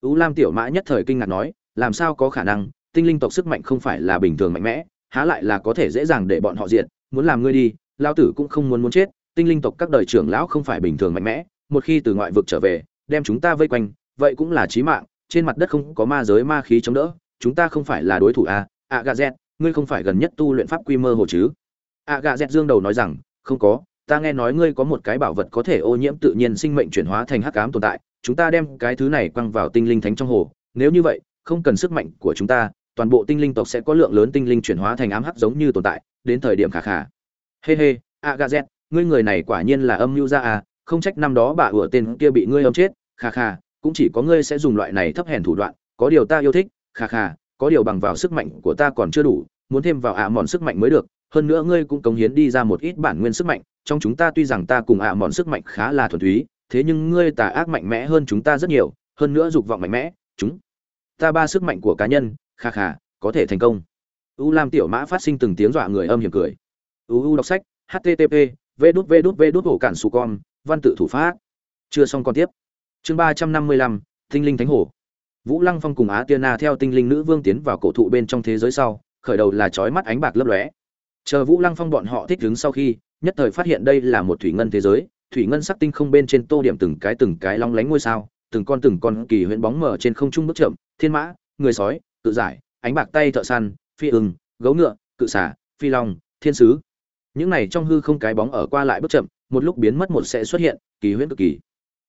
Ú lam tiểu mã nhất thời kinh ngạc nói, làm sao có khả năng, tinh linh tộc sức mạnh không phải là bình thường mạnh mẽ, há lại là có thể dễ dàng để bọn họ diệt, muốn làm ngươi đi, lao tử cũng không muốn muốn chết, tinh linh tộc các đời trưởng lão không phải bình thường mạnh mẽ, một khi từ ngoại vực trở về, đem chúng ta vây quanh, vậy cũng là chí mạng, trên mặt đất không có ma giới ma khí chống đỡ, chúng ta không phải là đối thủ à À gà z ngươi không phải gần nhất tu luyện pháp quy mơ hồ chứ? A gà z dương đầu nói rằng, không có, ta nghe nói ngươi có một cái bảo vật có thể ô nhiễm tự nhiên sinh mệnh chuyển hóa thành hắc ám tồn tại, chúng ta đem cái thứ này quăng vào tinh linh thánh trong hồ. Nếu như vậy, không cần sức mạnh của chúng ta, toàn bộ tinh linh tộc sẽ có lượng lớn tinh linh chuyển hóa thành ám hắc giống như tồn tại, đến thời điểm khả khả. Hê hê, a gà z ngươi người này quả nhiên là âm mưu ra à không trách năm đó bà ủa tên kia bị ngươi âm chết. Khà khà cũng chỉ có ngươi sẽ dùng loại này thấp hèn thủ đoạn, có điều ta yêu thích. Khà khà có điều bằng vào sức mạnh của ta còn chưa đủ, muốn thêm vào ạ mòn sức mạnh mới được, hơn nữa ngươi cũng cống hiến đi ra một ít bản nguyên sức mạnh, trong chúng ta tuy rằng ta cùng ạ mòn sức mạnh khá là thuần túy, thế nhưng ngươi tà ác mạnh mẽ hơn chúng ta rất nhiều, hơn nữa dục vọng mạnh mẽ, chúng ta ba sức mạnh của cá nhân, kha kha, có thể thành công. U lam tiểu mã phát sinh từng tiếng dọa người âm hiểm cười. U u đọc sách http v đút v đút v đút, hổ cản su con, văn tự thủ pháp. Chưa xong còn tiếp. Chương ba trăm năm mươi lăm, tinh linh thánh hổ vũ lăng phong cùng á tiên na theo tinh linh nữ vương tiến vào cổ thụ bên trong thế giới sau, khởi đầu là chói mắt ánh bạc lấp lóe. Chờ vũ lăng phong bọn họ thích đứng sau khi, nhất thời phát hiện đây là một thủy ngân thế giới, thủy ngân sắc tinh không bên trên tô điểm từng cái từng cái long lánh ngôi sao, từng con từng con kỳ huyễn bóng mở trên không trung bước chậm, thiên mã, người sói tự giải, ánh bạc tay thợ săn, phi ưng, gấu ngựa, cự xả phi long, thiên sứ. Những này trong hư không cái bóng ở qua lại bước chậm, một lúc biến mất một sẽ xuất hiện, kỳ huyễn cực kỳ.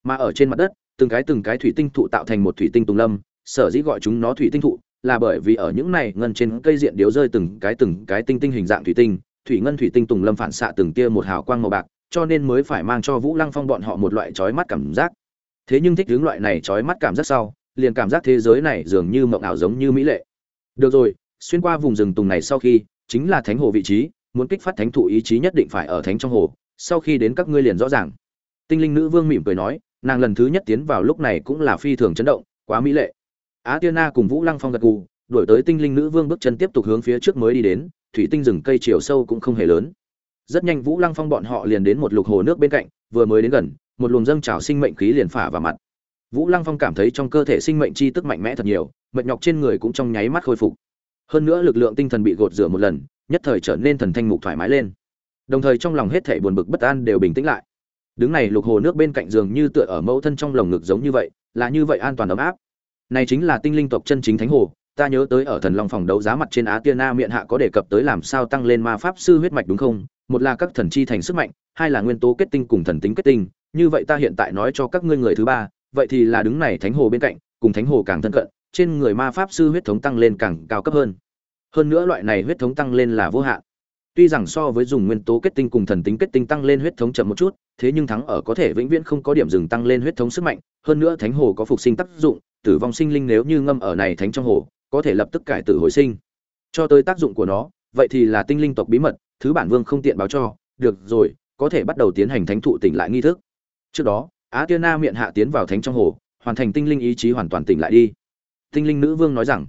Mà ở trên mặt đất từng cái từng cái thủy tinh thụ tạo thành một thủy tinh tùng lâm, sở dĩ gọi chúng nó thủy tinh thụ là bởi vì ở những này ngân trên cây diện điếu rơi từng cái từng cái tinh tinh hình dạng thủy tinh, thủy ngân thủy tinh tùng lâm phản xạ từng tia một hào quang màu bạc, cho nên mới phải mang cho vũ lăng phong bọn họ một loại trói mắt cảm giác. Thế nhưng thích hướng loại này trói mắt cảm giác sau, liền cảm giác thế giới này dường như mộng ảo giống như mỹ lệ. Được rồi, xuyên qua vùng rừng tùng này sau khi, chính là thánh hồ vị trí, muốn kích phát thánh thụ ý chí nhất định phải ở thánh trong hồ, sau khi đến các ngươi liền rõ ràng. Tinh linh nữ vương mỉm cười nói nàng lần thứ nhất tiến vào lúc này cũng là phi thường chấn động, quá mỹ lệ. Á tiên na cùng vũ lăng phong gật gù đổi tới tinh linh nữ vương bước chân tiếp tục hướng phía trước mới đi đến, thủy tinh rừng cây chiều sâu cũng không hề lớn. Rất nhanh vũ lăng phong bọn họ liền đến một lục hồ nước bên cạnh, vừa mới đến gần, một luồng dâng trào sinh mệnh khí liền phả vào mặt. Vũ lăng phong cảm thấy trong cơ thể sinh mệnh chi tức mạnh mẽ thật nhiều, mệt nhọc trên người cũng trong nháy mắt khôi phục. Hơn nữa lực lượng tinh thần bị gột rửa một lần, nhất thời trở nên thần thanh mục thoải mái lên. Đồng thời trong lòng hết thể buồn bực bất an đều bình tĩnh lại đứng này lục hồ nước bên cạnh giường như tựa ở mẫu thân trong lồng ngực giống như vậy, là như vậy an toàn ấm áp. Này chính là tinh linh tộc chân chính thánh hồ, ta nhớ tới ở thần long phòng đấu giá mặt trên á tiên na miệng hạ có đề cập tới làm sao tăng lên ma pháp sư huyết mạch đúng không? Một là các thần chi thành sức mạnh, hai là nguyên tố kết tinh cùng thần tính kết tinh, như vậy ta hiện tại nói cho các ngươi người thứ ba, vậy thì là đứng này thánh hồ bên cạnh, cùng thánh hồ càng thân cận, trên người ma pháp sư huyết thống tăng lên càng cao cấp hơn. Hơn nữa loại này huyết thống tăng lên là vô hạn. Tuy rằng so với dùng nguyên tố kết tinh cùng thần tính kết tinh tăng lên huyết thống chậm một chút, thế nhưng thắng ở có thể vĩnh viễn không có điểm dừng tăng lên huyết thống sức mạnh, hơn nữa thánh hồ có phục sinh tác dụng, tử vong sinh linh nếu như ngâm ở này thánh trong hồ, có thể lập tức cải tử hồi sinh. Cho tới tác dụng của nó, vậy thì là tinh linh tộc bí mật, thứ bản vương không tiện báo cho, được rồi, có thể bắt đầu tiến hành thánh thụ tỉnh lại nghi thức. Trước đó, Á Tiên Na miệng hạ tiến vào thánh trong hồ, hoàn thành tinh linh ý chí hoàn toàn tỉnh lại đi. Tinh linh nữ vương nói rằng,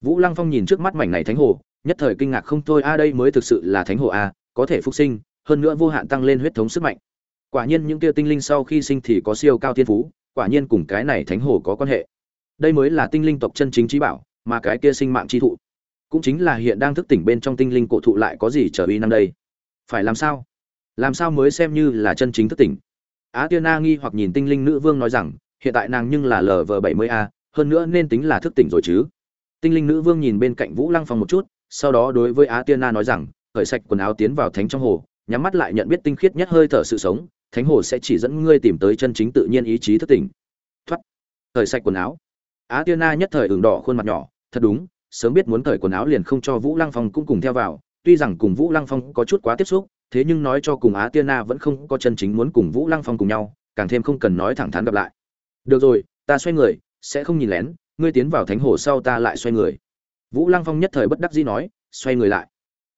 Vũ Lăng Phong nhìn trước mắt mảnh này thánh hồ, nhất thời kinh ngạc không thôi a đây mới thực sự là thánh hồ a, có thể phục sinh, hơn nữa vô hạn tăng lên huyết thống sức mạnh. Quả nhiên những kia tinh linh sau khi sinh thì có siêu cao thiên phú, quả nhiên cùng cái này thánh hồ có quan hệ. Đây mới là tinh linh tộc chân chính trí bảo, mà cái kia sinh mạng chi thụ, cũng chính là hiện đang thức tỉnh bên trong tinh linh cổ thụ lại có gì trở uy năm đây? Phải làm sao? Làm sao mới xem như là chân chính thức tỉnh? Á Tiên Na nghi hoặc nhìn tinh linh nữ vương nói rằng, hiện tại nàng nhưng là LV70A, hơn nữa nên tính là thức tỉnh rồi chứ. Tinh linh nữ vương nhìn bên cạnh Vũ Lăng Phong một chút, sau đó đối với Á Tiên Na nói rằng, cởi sạch quần áo tiến vào thánh trong hồ, nhắm mắt lại nhận biết tinh khiết nhất hơi thở sự sống, thánh hồ sẽ chỉ dẫn ngươi tìm tới chân chính tự nhiên ý chí thức tỉnh. Thoát. Cởi sạch quần áo. Á Tiên Na nhất thời ửng đỏ khuôn mặt nhỏ, thật đúng, sớm biết muốn cởi quần áo liền không cho Vũ Lăng Phong cũng cùng theo vào, tuy rằng cùng Vũ Lăng Phong có chút quá tiếp xúc, thế nhưng nói cho cùng Á Tiên Na vẫn không có chân chính muốn cùng Vũ Lăng Phong cùng nhau, càng thêm không cần nói thẳng thắn gặp lại. Được rồi, ta xoay người, sẽ không nhìn lén, ngươi tiến vào thánh hồ sau ta lại xoay người. Vũ Lăng Phong nhất thời bất đắc dĩ nói, xoay người lại.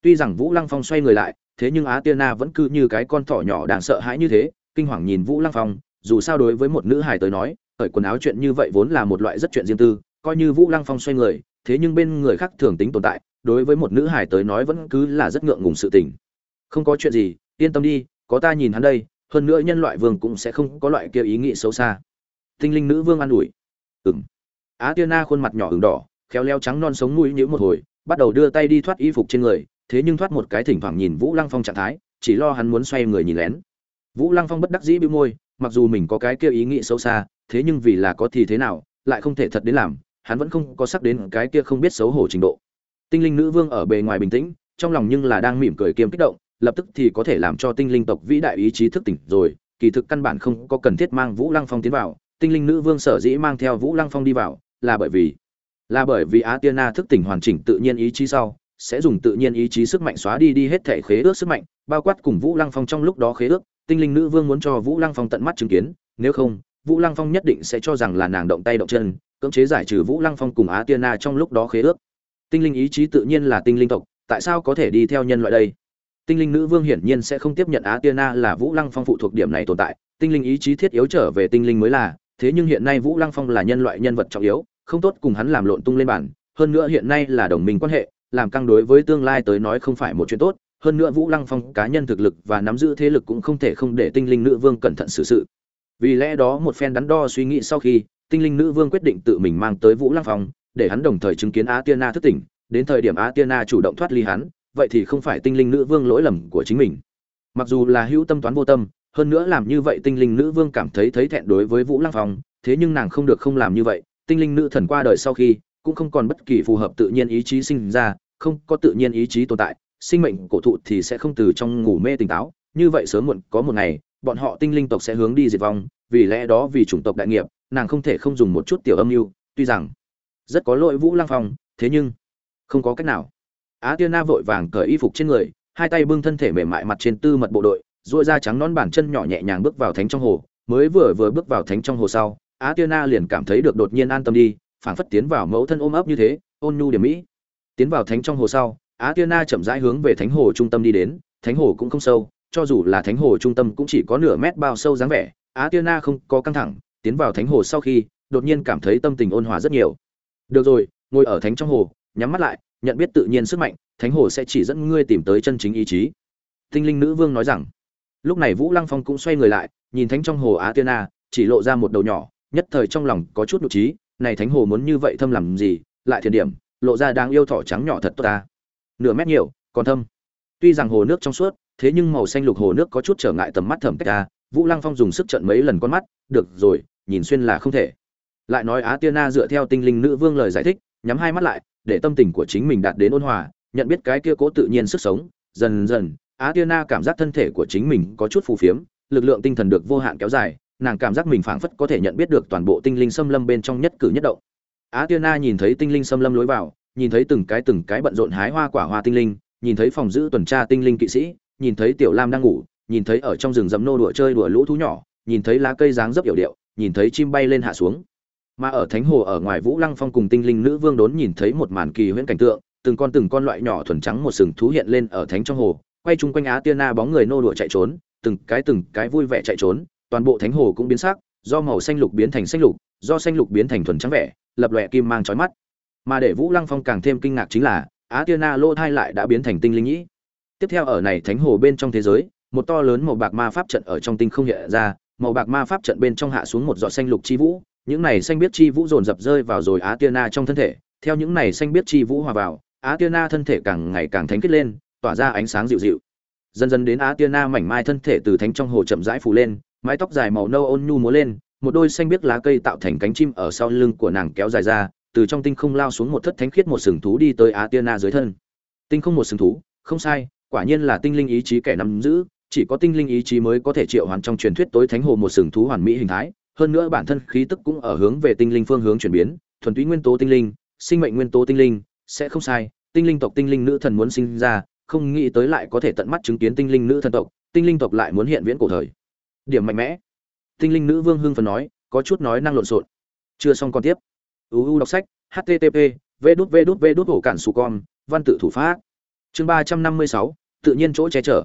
Tuy rằng Vũ Lăng Phong xoay người lại, thế nhưng Á Tiên Na vẫn cứ như cái con thỏ nhỏ đang sợ hãi như thế, kinh hoàng nhìn Vũ Lăng Phong, dù sao đối với một nữ hài tới nói, cởi quần áo chuyện như vậy vốn là một loại rất chuyện riêng tư, coi như Vũ Lăng Phong xoay người, thế nhưng bên người khác thường tính tồn tại, đối với một nữ hài tới nói vẫn cứ là rất ngượng ngùng sự tình. Không có chuyện gì, yên tâm đi, có ta nhìn hắn đây, hơn nữa nhân loại vương cũng sẽ không có loại kia ý nghĩ xấu xa. Tinh linh nữ vương an ủi. Ừm. Á Tiên Na khuôn mặt nhỏ ửng đỏ, khéo leo trắng non sống mũi nhíu một hồi, bắt đầu đưa tay đi thoát y phục trên người, thế nhưng thoát một cái thỉnh thoảng nhìn Vũ Lăng Phong trạng thái, chỉ lo hắn muốn xoay người nhìn lén. Vũ Lăng Phong bất đắc dĩ bĩu môi, mặc dù mình có cái kia ý nghĩ xấu xa, thế nhưng vì là có thì thế nào, lại không thể thật đến làm, hắn vẫn không có sắc đến cái kia không biết xấu hổ trình độ. Tinh linh nữ vương ở bề ngoài bình tĩnh, trong lòng nhưng là đang mỉm cười kiêm kích động, lập tức thì có thể làm cho tinh linh tộc vĩ đại ý chí thức tỉnh rồi, kỳ thực căn bản không có cần thiết mang Vũ Lăng Phong tiến vào, tinh linh nữ vương sở dĩ mang theo Vũ Lăng Phong đi vào, là bởi vì là bởi vì Á Tiên Na thức tỉnh hoàn chỉnh tự nhiên ý chí sau, sẽ dùng tự nhiên ý chí sức mạnh xóa đi đi hết thể khế ước sức mạnh, bao quát cùng Vũ Lăng Phong trong lúc đó khế ước, tinh linh nữ vương muốn cho Vũ Lăng Phong tận mắt chứng kiến, nếu không, Vũ Lăng Phong nhất định sẽ cho rằng là nàng động tay động chân, cưỡng chế giải trừ Vũ Lăng Phong cùng Á Tiên Na trong lúc đó khế ước. Tinh linh ý chí tự nhiên là tinh linh tộc, tại sao có thể đi theo nhân loại đây? Tinh linh nữ vương hiển nhiên sẽ không tiếp nhận Á Tiên Na là Vũ Lăng Phong phụ thuộc điểm này tồn tại, tinh linh ý chí thiết yếu trở về tinh linh mới là, thế nhưng hiện nay Vũ Lăng Phong là nhân loại nhân vật trọng yếu, không tốt cùng hắn làm lộn tung lên bản, hơn nữa hiện nay là đồng minh quan hệ, làm căng đối với tương lai tới nói không phải một chuyện tốt, hơn nữa Vũ Lăng Phong cá nhân thực lực và nắm giữ thế lực cũng không thể không để tinh linh nữ vương cẩn thận xử sự. Vì lẽ đó một phen đắn đo suy nghĩ sau khi, tinh linh nữ vương quyết định tự mình mang tới Vũ Lăng Phong, để hắn đồng thời chứng kiến Á Tiên Na thức tỉnh, đến thời điểm Á Tiên Na chủ động thoát ly hắn, vậy thì không phải tinh linh nữ vương lỗi lầm của chính mình. Mặc dù là hữu tâm toán vô tâm, hơn nữa làm như vậy tinh linh nữ vương cảm thấy thấy thẹn đối với Vũ Lăng Phong, thế nhưng nàng không được không làm như vậy, tinh linh nữ thần qua đời sau khi, cũng không còn bất kỳ phù hợp tự nhiên ý chí sinh ra, không có tự nhiên ý chí tồn tại, sinh mệnh cổ thụ thì sẽ không từ trong ngủ mê tỉnh táo, như vậy sớm muộn có một ngày, bọn họ tinh linh tộc sẽ hướng đi diệt vong, vì lẽ đó vì chủng tộc đại nghiệp, nàng không thể không dùng một chút tiểu âm mưu, tuy rằng rất có lỗi Vũ Lăng Phong, thế nhưng không có cách nào. Á Tiên Na vội vàng cởi y phục trên người, hai tay bưng thân thể mềm mại mặt trên tư mật bộ đội, dội da trắng nón bàn chân nhỏ nhẹ nhàng bước vào thánh trong hồ, mới vừa vừa bước vào thánh trong hồ sau, Á Tiên Na liền cảm thấy được đột nhiên an tâm đi, phảng phất tiến vào mẫu thân ôm ấp như thế, ôn nhu điểm mỹ. Tiến vào thánh trong hồ sau, Á Tiên Na chậm rãi hướng về thánh hồ trung tâm đi đến, thánh hồ cũng không sâu, cho dù là thánh hồ trung tâm cũng chỉ có nửa mét bao sâu dáng vẻ, Á Tiên Na không có căng thẳng, tiến vào thánh hồ sau khi, đột nhiên cảm thấy tâm tình ôn hòa rất nhiều. Được rồi, ngồi ở thánh trong hồ, nhắm mắt lại, nhận biết tự nhiên sức mạnh, thánh hồ sẽ chỉ dẫn ngươi tìm tới chân chính ý chí. Tinh linh nữ vương nói rằng. Lúc này Vũ Lăng Phong cũng xoay người lại, nhìn thánh trong hồ Á Tiên Na, chỉ lộ ra một đầu nhỏ, nhất thời trong lòng có chút nụ trí, này thánh hồ muốn như vậy thâm làm gì, lại thiền điểm, lộ ra đáng yêu thỏ trắng nhỏ thật tốt ta. Nửa mét nhiều, còn thâm. Tuy rằng hồ nước trong suốt, thế nhưng màu xanh lục hồ nước có chút trở ngại tầm mắt thẩm cách ta, Vũ Lăng Phong dùng sức trận mấy lần con mắt, được rồi, nhìn xuyên là không thể. Lại nói Á Tiên Na dựa theo tinh linh nữ vương lời giải thích, nhắm hai mắt lại, để tâm tình của chính mình đạt đến ôn hòa, nhận biết cái kia cố tự nhiên sức sống, dần dần, Á Tiên Na cảm giác thân thể của chính mình có chút phù phiếm, lực lượng tinh thần được vô hạn kéo dài, nàng cảm giác mình phảng phất có thể nhận biết được toàn bộ tinh linh xâm lâm bên trong nhất cử nhất động. Á Tiên Na nhìn thấy tinh linh xâm lâm lối vào, nhìn thấy từng cái từng cái bận rộn hái hoa quả hoa tinh linh, nhìn thấy phòng giữ tuần tra tinh linh kỵ sĩ nhìn thấy tiểu lam đang ngủ nhìn thấy ở trong rừng rậm nô đùa chơi đùa lũ thú nhỏ nhìn thấy lá cây dáng dấp yểu điệu nhìn thấy chim bay lên hạ xuống mà ở thánh hồ ở ngoài vũ lăng phong cùng tinh linh nữ vương đốn nhìn thấy một màn kỳ huyễn cảnh tượng từng con từng con loại nhỏ thuần trắng một sừng thú hiện lên ở thánh trong hồ quay chung quanh á tiên na bóng người nô đùa chạy trốn từng cái từng cái vui vẻ chạy trốn toàn bộ thánh hồ cũng biến sắc, do màu xanh lục biến thành xanh lục, do xanh lục biến thành thuần trắng vẻ, lập lòe kim mang chói mắt. Mà để vũ lăng phong càng thêm kinh ngạc chính là á tiên na lô thai lại đã biến thành tinh linh nhĩ. Tiếp theo ở này thánh hồ bên trong thế giới, một to lớn màu bạc ma pháp trận ở trong tinh không hiện ra, màu bạc ma pháp trận bên trong hạ xuống một giọt xanh lục chi vũ, những này xanh biết chi vũ dồn dập rơi vào rồi á tiên na trong thân thể, theo những này xanh biết chi vũ hòa vào á tiên na thân thể càng ngày càng thánh kết lên, tỏa ra ánh sáng dịu dịu. Dần dần đến á tiên na mảnh mai thân thể từ thánh trong hồ chậm rãi phù lên mái tóc dài màu nâu ôn nhu múa lên, một đôi xanh biết lá cây tạo thành cánh chim ở sau lưng của nàng kéo dài ra, từ trong tinh không lao xuống một thất thánh khiết một sừng thú đi tới á tiên na dưới thân. Tinh không một sừng thú? Không sai, quả nhiên là tinh linh ý chí kẻ nắm giữ, chỉ có tinh linh ý chí mới có thể triệu hoàn trong truyền thuyết tối thánh hồ một sừng thú hoàn mỹ hình thái, hơn nữa bản thân khí tức cũng ở hướng về tinh linh phương hướng chuyển biến, thuần túy nguyên tố tinh linh, sinh mệnh nguyên tố tinh linh, sẽ không sai, tinh linh tộc tinh linh nữ thần muốn sinh ra, không nghĩ tới lại có thể tận mắt chứng kiến tinh linh nữ thần tộc, tinh linh tộc lại muốn hiện viễn cổ thời điểm mạnh mẽ. Tinh linh nữ vương hưng phần nói, có chút nói năng lộn xộn. Chưa xong còn tiếp. Uu đọc sách http v đút v đút v đút ổ cản su con, văn tự thủ pháp. Chương ba trăm năm mươi sáu, tự nhiên chỗ che chở.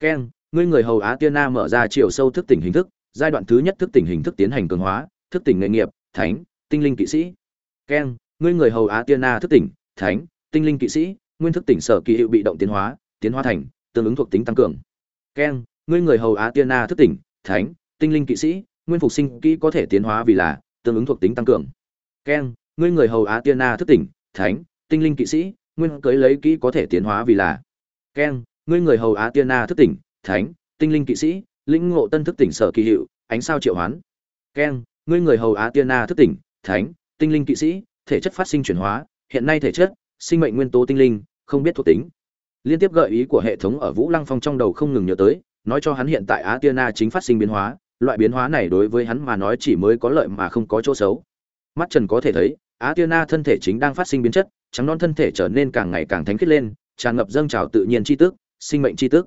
Keng ngươi người hầu á tiên na mở ra chiều sâu thức tỉnh hình thức, giai đoạn thứ nhất thức tỉnh hình thức tiến hành cường hóa, thức tỉnh nghề nghiệp, thánh, tinh linh kỵ sĩ. Keng ngươi người hầu á tiên na thức tỉnh, thánh, tinh linh kỵ sĩ, nguyên thức tỉnh sở kỳ hiệu bị động tiến hóa tiến hóa thành, tương ứng thuộc tính tăng cường. Keng ngươi người hầu á tiên na thức tỉnh thánh, tinh linh kỵ sĩ, nguyên phục sinh kỹ có thể tiến hóa vì là tương ứng thuộc tính tăng cường. Keng ngươi người hầu á tiên na thức tỉnh, thánh, tinh linh kỵ sĩ, nguyên cưới lấy kỹ có thể tiến hóa vì là. Keng ngươi người hầu á tiên na thức tỉnh, thánh, tinh linh kỵ sĩ, lĩnh ngộ tân thức tỉnh sở kỳ hiệu, ánh sao triệu hoán. Keng ngươi người hầu á tiên na thức tỉnh, thánh, tinh linh kỵ sĩ, thể chất phát sinh chuyển hóa, hiện nay thể chất, sinh mệnh nguyên tố tinh linh, không biết thuộc tính. Liên tiếp gợi ý của hệ thống ở vũ lăng phong trong đầu không ngừng nhớ tới nói cho hắn hiện tại á tiên na chính phát sinh biến hóa, loại biến hóa này đối với hắn mà nói chỉ mới có lợi mà không có chỗ xấu. Mắt trần có thể thấy á tiên na thân thể chính đang phát sinh biến chất, trắng non thân thể trở nên càng ngày càng thánh khiết lên, tràn ngập dâng trào tự nhiên chi tức sinh mệnh chi tức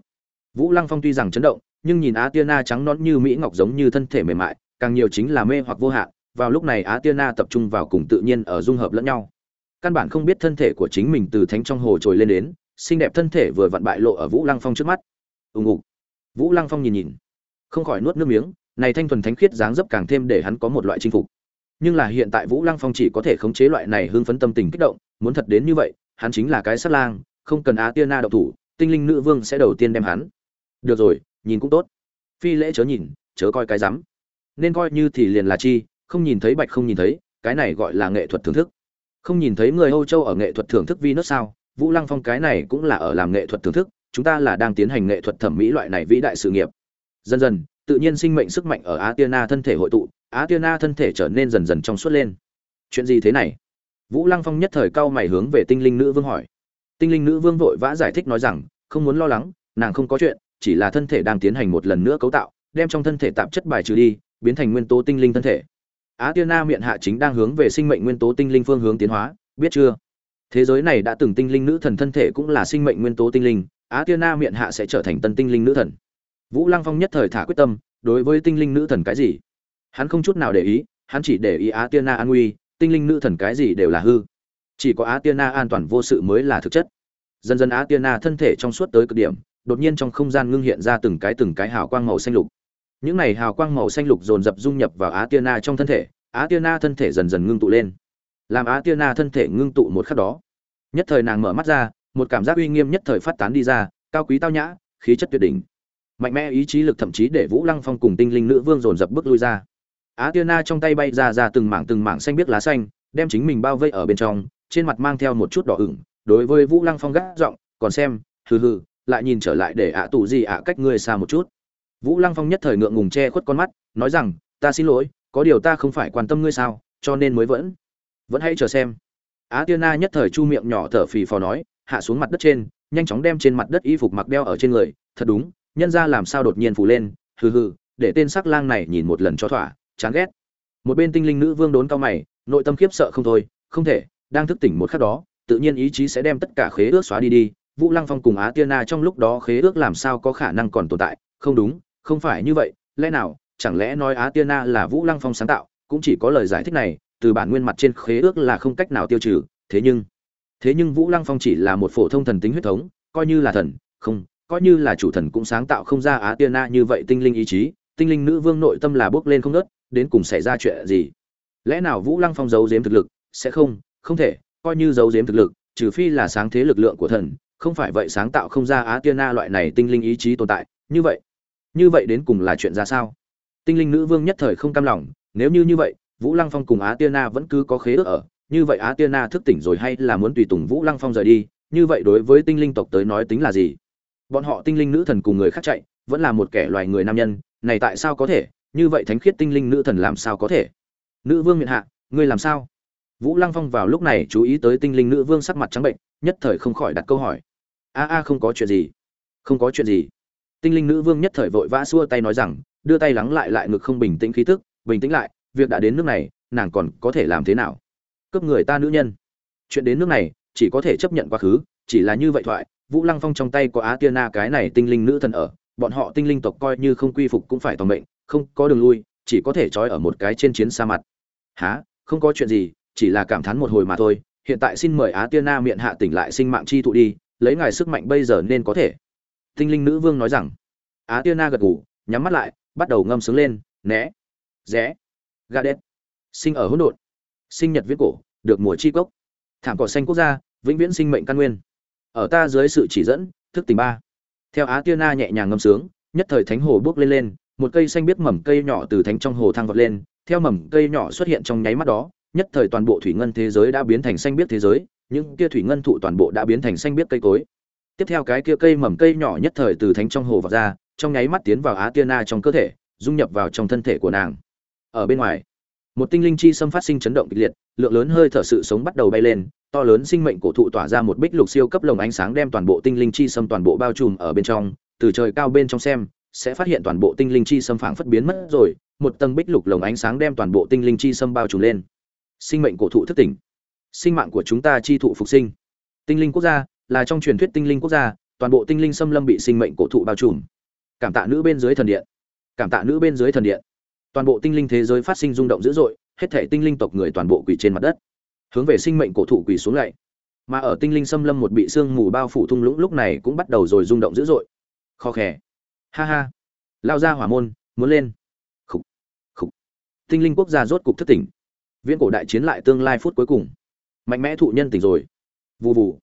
vũ lăng phong tuy rằng chấn động, nhưng nhìn á tiên na trắng non như mỹ ngọc giống như thân thể mềm mại, càng nhiều chính là mê hoặc vô hạn, vào lúc này á tiên na tập trung vào cùng tự nhiên ở dung hợp lẫn nhau. Căn bản không biết thân thể của chính mình từ thánh trong hồ trồi lên đến, xinh đẹp thân thể vừa vặn bại lộ ở vũ lăng phong trước mắt. Ùng ục vũ lăng phong nhìn nhìn, không khỏi nuốt nước miếng, này thanh thuần thánh khiết dáng dấp càng thêm để hắn có một loại chinh phục. Nhưng là hiện tại vũ lăng phong chỉ có thể khống chế loại này hưng phấn tâm tình kích động, muốn thật đến như vậy, hắn chính là cái sát lang, không cần á tiên na độc thủ, tinh linh nữ vương sẽ đầu tiên đem hắn. Được rồi, nhìn cũng tốt. Phi lễ chớ nhìn, chớ coi cái rắm. Nên coi như thì liền là chi, không nhìn thấy bạch không nhìn thấy, cái này gọi là nghệ thuật thưởng thức. Không nhìn thấy người âu châu ở nghệ thuật thưởng thức vi nước sao? Vũ lăng phong cái này cũng là ở làm nghệ thuật thưởng thức chúng ta là đang tiến hành nghệ thuật thẩm mỹ loại này vĩ đại sự nghiệp. Dần dần, tự nhiên sinh mệnh sức mạnh ở á tiên na thân thể hội tụ á tiên na thân thể trở nên dần dần trong suốt lên. Chuyện gì thế này? Vũ lăng phong nhất thời cao mày hướng về tinh linh nữ vương hỏi. Tinh linh nữ vương vội vã giải thích nói rằng, không muốn lo lắng, nàng không có chuyện, chỉ là thân thể đang tiến hành một lần nữa cấu tạo, đem trong thân thể tạp chất bài trừ đi, biến thành nguyên tố tinh linh thân thể. Á tiên na miệng hạ chính đang hướng về sinh mệnh nguyên tố tinh linh phương hướng tiến hóa, biết chưa? Thế giới này đã từng tinh linh nữ thần thân thể cũng là sinh mệnh nguyên tố tinh linh á tiên na miệng hạ sẽ trở thành tân tinh linh nữ thần. Vũ lăng phong nhất thời thả quyết tâm, đối với tinh linh nữ thần cái gì? Hắn không chút nào để ý, hắn chỉ để ý á tiên na an nguy, tinh linh nữ thần cái gì đều là hư. Chỉ có á tiên na an toàn vô sự mới là thực chất. Dần dần á tiên na thân thể trong suốt tới cực điểm, đột nhiên trong không gian ngưng hiện ra từng cái từng cái hào quang màu xanh lục. Những này hào quang màu xanh lục dồn dập dung nhập vào á tiên na trong thân thể, á tiên na thân thể dần dần ngưng tụ lên. Làm á tiên na thân thể ngưng tụ một khắc đó, nhất thời nàng mở mắt ra một cảm giác uy nghiêm nhất thời phát tán đi ra, cao quý tao nhã, khí chất tuyệt đỉnh. Mạnh mẽ ý chí lực thậm chí để vũ lăng phong cùng tinh linh nữ vương dồn dập bước lui ra. Á tiên na trong tay bay ra ra từng mảng từng mảng xanh biết lá xanh, đem chính mình bao vây ở bên trong, trên mặt mang theo một chút đỏ ửng, đối với vũ lăng phong gác giọng, còn xem, hừ hừ, lại nhìn trở lại để ạ tù gì ạ, cách ngươi xa một chút. Vũ lăng phong nhất thời ngượng ngùng che khuất con mắt, nói rằng, ta xin lỗi, có điều ta không phải quan tâm ngươi sao, cho nên mới vẫn vẫn hãy chờ xem. Á tiên na nhất thời chu miệng nhỏ thở phì phò nói hạ xuống mặt đất trên, nhanh chóng đem trên mặt đất y phục mặc đeo ở trên người. Thật đúng, nhân ra làm sao đột nhiên phủ lên, hừ hừ, để tên sắc lang này nhìn một lần cho thỏa, chán ghét. Một bên tinh linh nữ vương đốn cao mày, nội tâm khiếp sợ không thôi, không thể, đang thức tỉnh một khắc đó, tự nhiên ý chí sẽ đem tất cả khế ước xóa đi đi. Vũ lăng phong cùng á tiên na trong lúc đó khế ước làm sao có khả năng còn tồn tại? Không đúng, không phải như vậy, lẽ nào, chẳng lẽ nói á tiên na là vũ lăng phong sáng tạo, cũng chỉ có lời giải thích này, từ bản nguyên mặt trên khế ước là không cách nào tiêu trừ, thế nhưng thế nhưng vũ lăng phong chỉ là một phổ thông thần tính huyết thống, coi như là thần, không, coi như là chủ thần cũng sáng tạo không ra á tiên na như vậy tinh linh ý chí, tinh linh nữ vương nội tâm là bước lên không nớt đến cùng xảy ra chuyện gì? Lẽ nào vũ lăng phong giấu giếm thực lực, sẽ không không thể, coi như giấu giếm thực lực, trừ phi là sáng thế lực lượng của thần, không phải vậy sáng tạo không ra á tiên na loại này tinh linh ý chí tồn tại, như vậy như vậy đến cùng là chuyện ra sao? Tinh linh nữ vương nhất thời không cam lòng, nếu như như vậy, vũ lăng phong cùng á tiên na vẫn cứ có khế ước ở như vậy á tiên na thức tỉnh rồi hay là muốn tùy tùng vũ lăng phong rời đi, như vậy đối với tinh linh tộc tới nói tính là gì? Bọn họ tinh linh nữ thần cùng người khác chạy, vẫn là một kẻ loài người nam nhân, này tại sao có thể? Như vậy thánh khiết tinh linh nữ thần làm sao có thể? Nữ vương miệng hạ, ngươi làm sao? Vũ lăng phong vào lúc này chú ý tới tinh linh nữ vương sắc mặt trắng bệnh, nhất thời không khỏi đặt câu hỏi. A a, không có chuyện gì. Không có chuyện gì. Tinh linh nữ vương nhất thời vội vã xua tay nói rằng, đưa tay lắng lại lại ngực không bình tĩnh khí tức, bình tĩnh lại, việc đã đến nước này, nàng còn có thể làm thế nào? Cướp người ta nữ nhân. Chuyện đến nước này, chỉ có thể chấp nhận quá khứ, chỉ là như vậy thoại, vũ lăng phong trong tay có á tia na cái này tinh linh nữ thần ở, bọn họ tinh linh tộc coi như không quy phục cũng phải toàn mệnh, không có đường lui, chỉ có thể trói ở một cái trên chiến xa mặt. Há không có chuyện gì, chỉ là cảm thán một hồi mà thôi, hiện tại xin mời á tia na miệng hạ tỉnh lại sinh mạng chi thụ đi, lấy ngài sức mạnh bây giờ nên có thể. Tinh linh nữ vương nói rằng. Á tia na gật gù, nhắm mắt lại, bắt đầu ngâm sướng lên, né, rẽ gà đét, sinh ở hỗn độn, sinh nhật viết cổ được mùa chi cốc. Thảm cỏ xanh quốc gia, vĩnh viễn sinh mệnh căn nguyên. Ở ta dưới sự chỉ dẫn, thức tình ba. Theo á tiên na nhẹ nhàng ngâm sướng, nhất thời thánh hồ bước lên lên, một cây xanh biết mầm cây nhỏ từ thánh trong hồ thăng vọt lên, theo mầm cây nhỏ xuất hiện trong nháy mắt đó, nhất thời toàn bộ thủy ngân thế giới đã biến thành xanh biết thế giới, những kia thủy ngân thụ toàn bộ đã biến thành xanh biết cây cối. Tiếp theo cái kia cây mầm cây nhỏ nhất thời từ thánh trong hồ vọt ra, trong nháy mắt tiến vào á tiên na trong cơ thể, dung nhập vào trong thân thể của nàng. Ở bên ngoài một tinh linh chi xâm phát sinh chấn động kịch liệt, lượng lớn hơi thở sự sống bắt đầu bay lên, to lớn sinh mệnh cổ thụ tỏa ra một bích lục siêu cấp lồng ánh sáng đem toàn bộ tinh linh chi xâm toàn bộ bao trùm ở bên trong, từ trời cao bên trong xem, sẽ phát hiện toàn bộ tinh linh chi xâm phảng phất biến mất rồi, một tầng bích lục lồng ánh sáng đem toàn bộ tinh linh chi xâm bao trùm lên. Sinh mệnh cổ thụ thức tỉnh. Sinh mạng của chúng ta chi thụ phục sinh. Tinh linh quốc gia, là trong truyền thuyết tinh linh quốc gia, toàn bộ tinh linh xâm lâm bị sinh mệnh cổ thụ bao trùm. Cảm tạ nữ bên dưới thần điện. Cảm tạ nữ bên dưới thần điện toàn bộ tinh linh thế giới phát sinh rung động dữ dội, hết thể tinh linh tộc người toàn bộ quỳ trên mặt đất, hướng về sinh mệnh cổ thụ quỳ xuống lại mà ở tinh linh xâm lâm một bị sương mù bao phủ thung lũng lúc này cũng bắt đầu rồi rung động dữ dội. Khó khè. Ha ha. Lao ra hỏa môn, muốn lên. Khục khục. Tinh linh quốc gia rốt cục thất tỉnh. Viễn cổ đại chiến lại tương lai phút cuối cùng. Mạnh mẽ thụ nhân tỉnh rồi. Vù vù.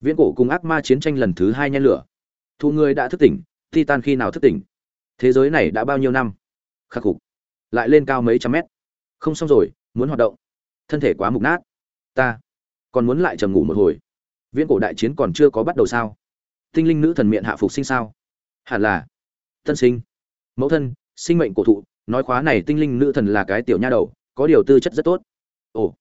Viễn cổ cùng ác ma chiến tranh lần thứ hai nhen lửa. Thụ người đã thức tỉnh, titan khi nào thức tỉnh? Thế giới này đã bao nhiêu năm? Khắc phục lại lên cao mấy trăm mét. Không xong rồi, muốn hoạt động. Thân thể quá mục nát. Ta còn muốn lại trầm ngủ một hồi. Viễn cổ đại chiến còn chưa có bắt đầu sao? Tinh linh nữ thần miệng hạ phục sinh sao? Hẳn là. Tân sinh. Mẫu thân, sinh mệnh cổ thụ. Nói khóa này tinh linh nữ thần là cái tiểu nha đầu, có điều tư chất rất tốt. Ồ,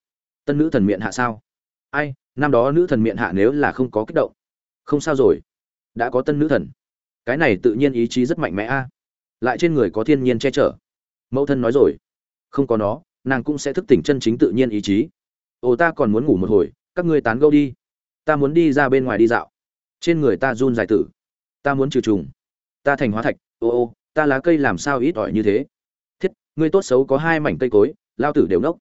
tân nữ thần miệng hạ sao? Ai, năm đó nữ thần miệng hạ nếu là không có kích động. Không sao rồi. Đã có tân nữ thần. Cái này tự nhiên ý chí rất mạnh mẽ a. Lại trên người có thiên nhiên che chở mẫu thân nói rồi. Không có nó, nàng cũng sẽ thức tỉnh chân chính tự nhiên ý chí. Ồ, ta còn muốn ngủ một hồi, các ngươi tán gẫu đi. Ta muốn đi ra bên ngoài đi dạo. Trên người ta run dài tử. Ta muốn trừ trùng. Ta thành hóa thạch. Ô ô, ta lá cây làm sao ít ỏi như thế? Thiết, ngươi tốt xấu có hai mảnh cây cối, lao tử đều nốc.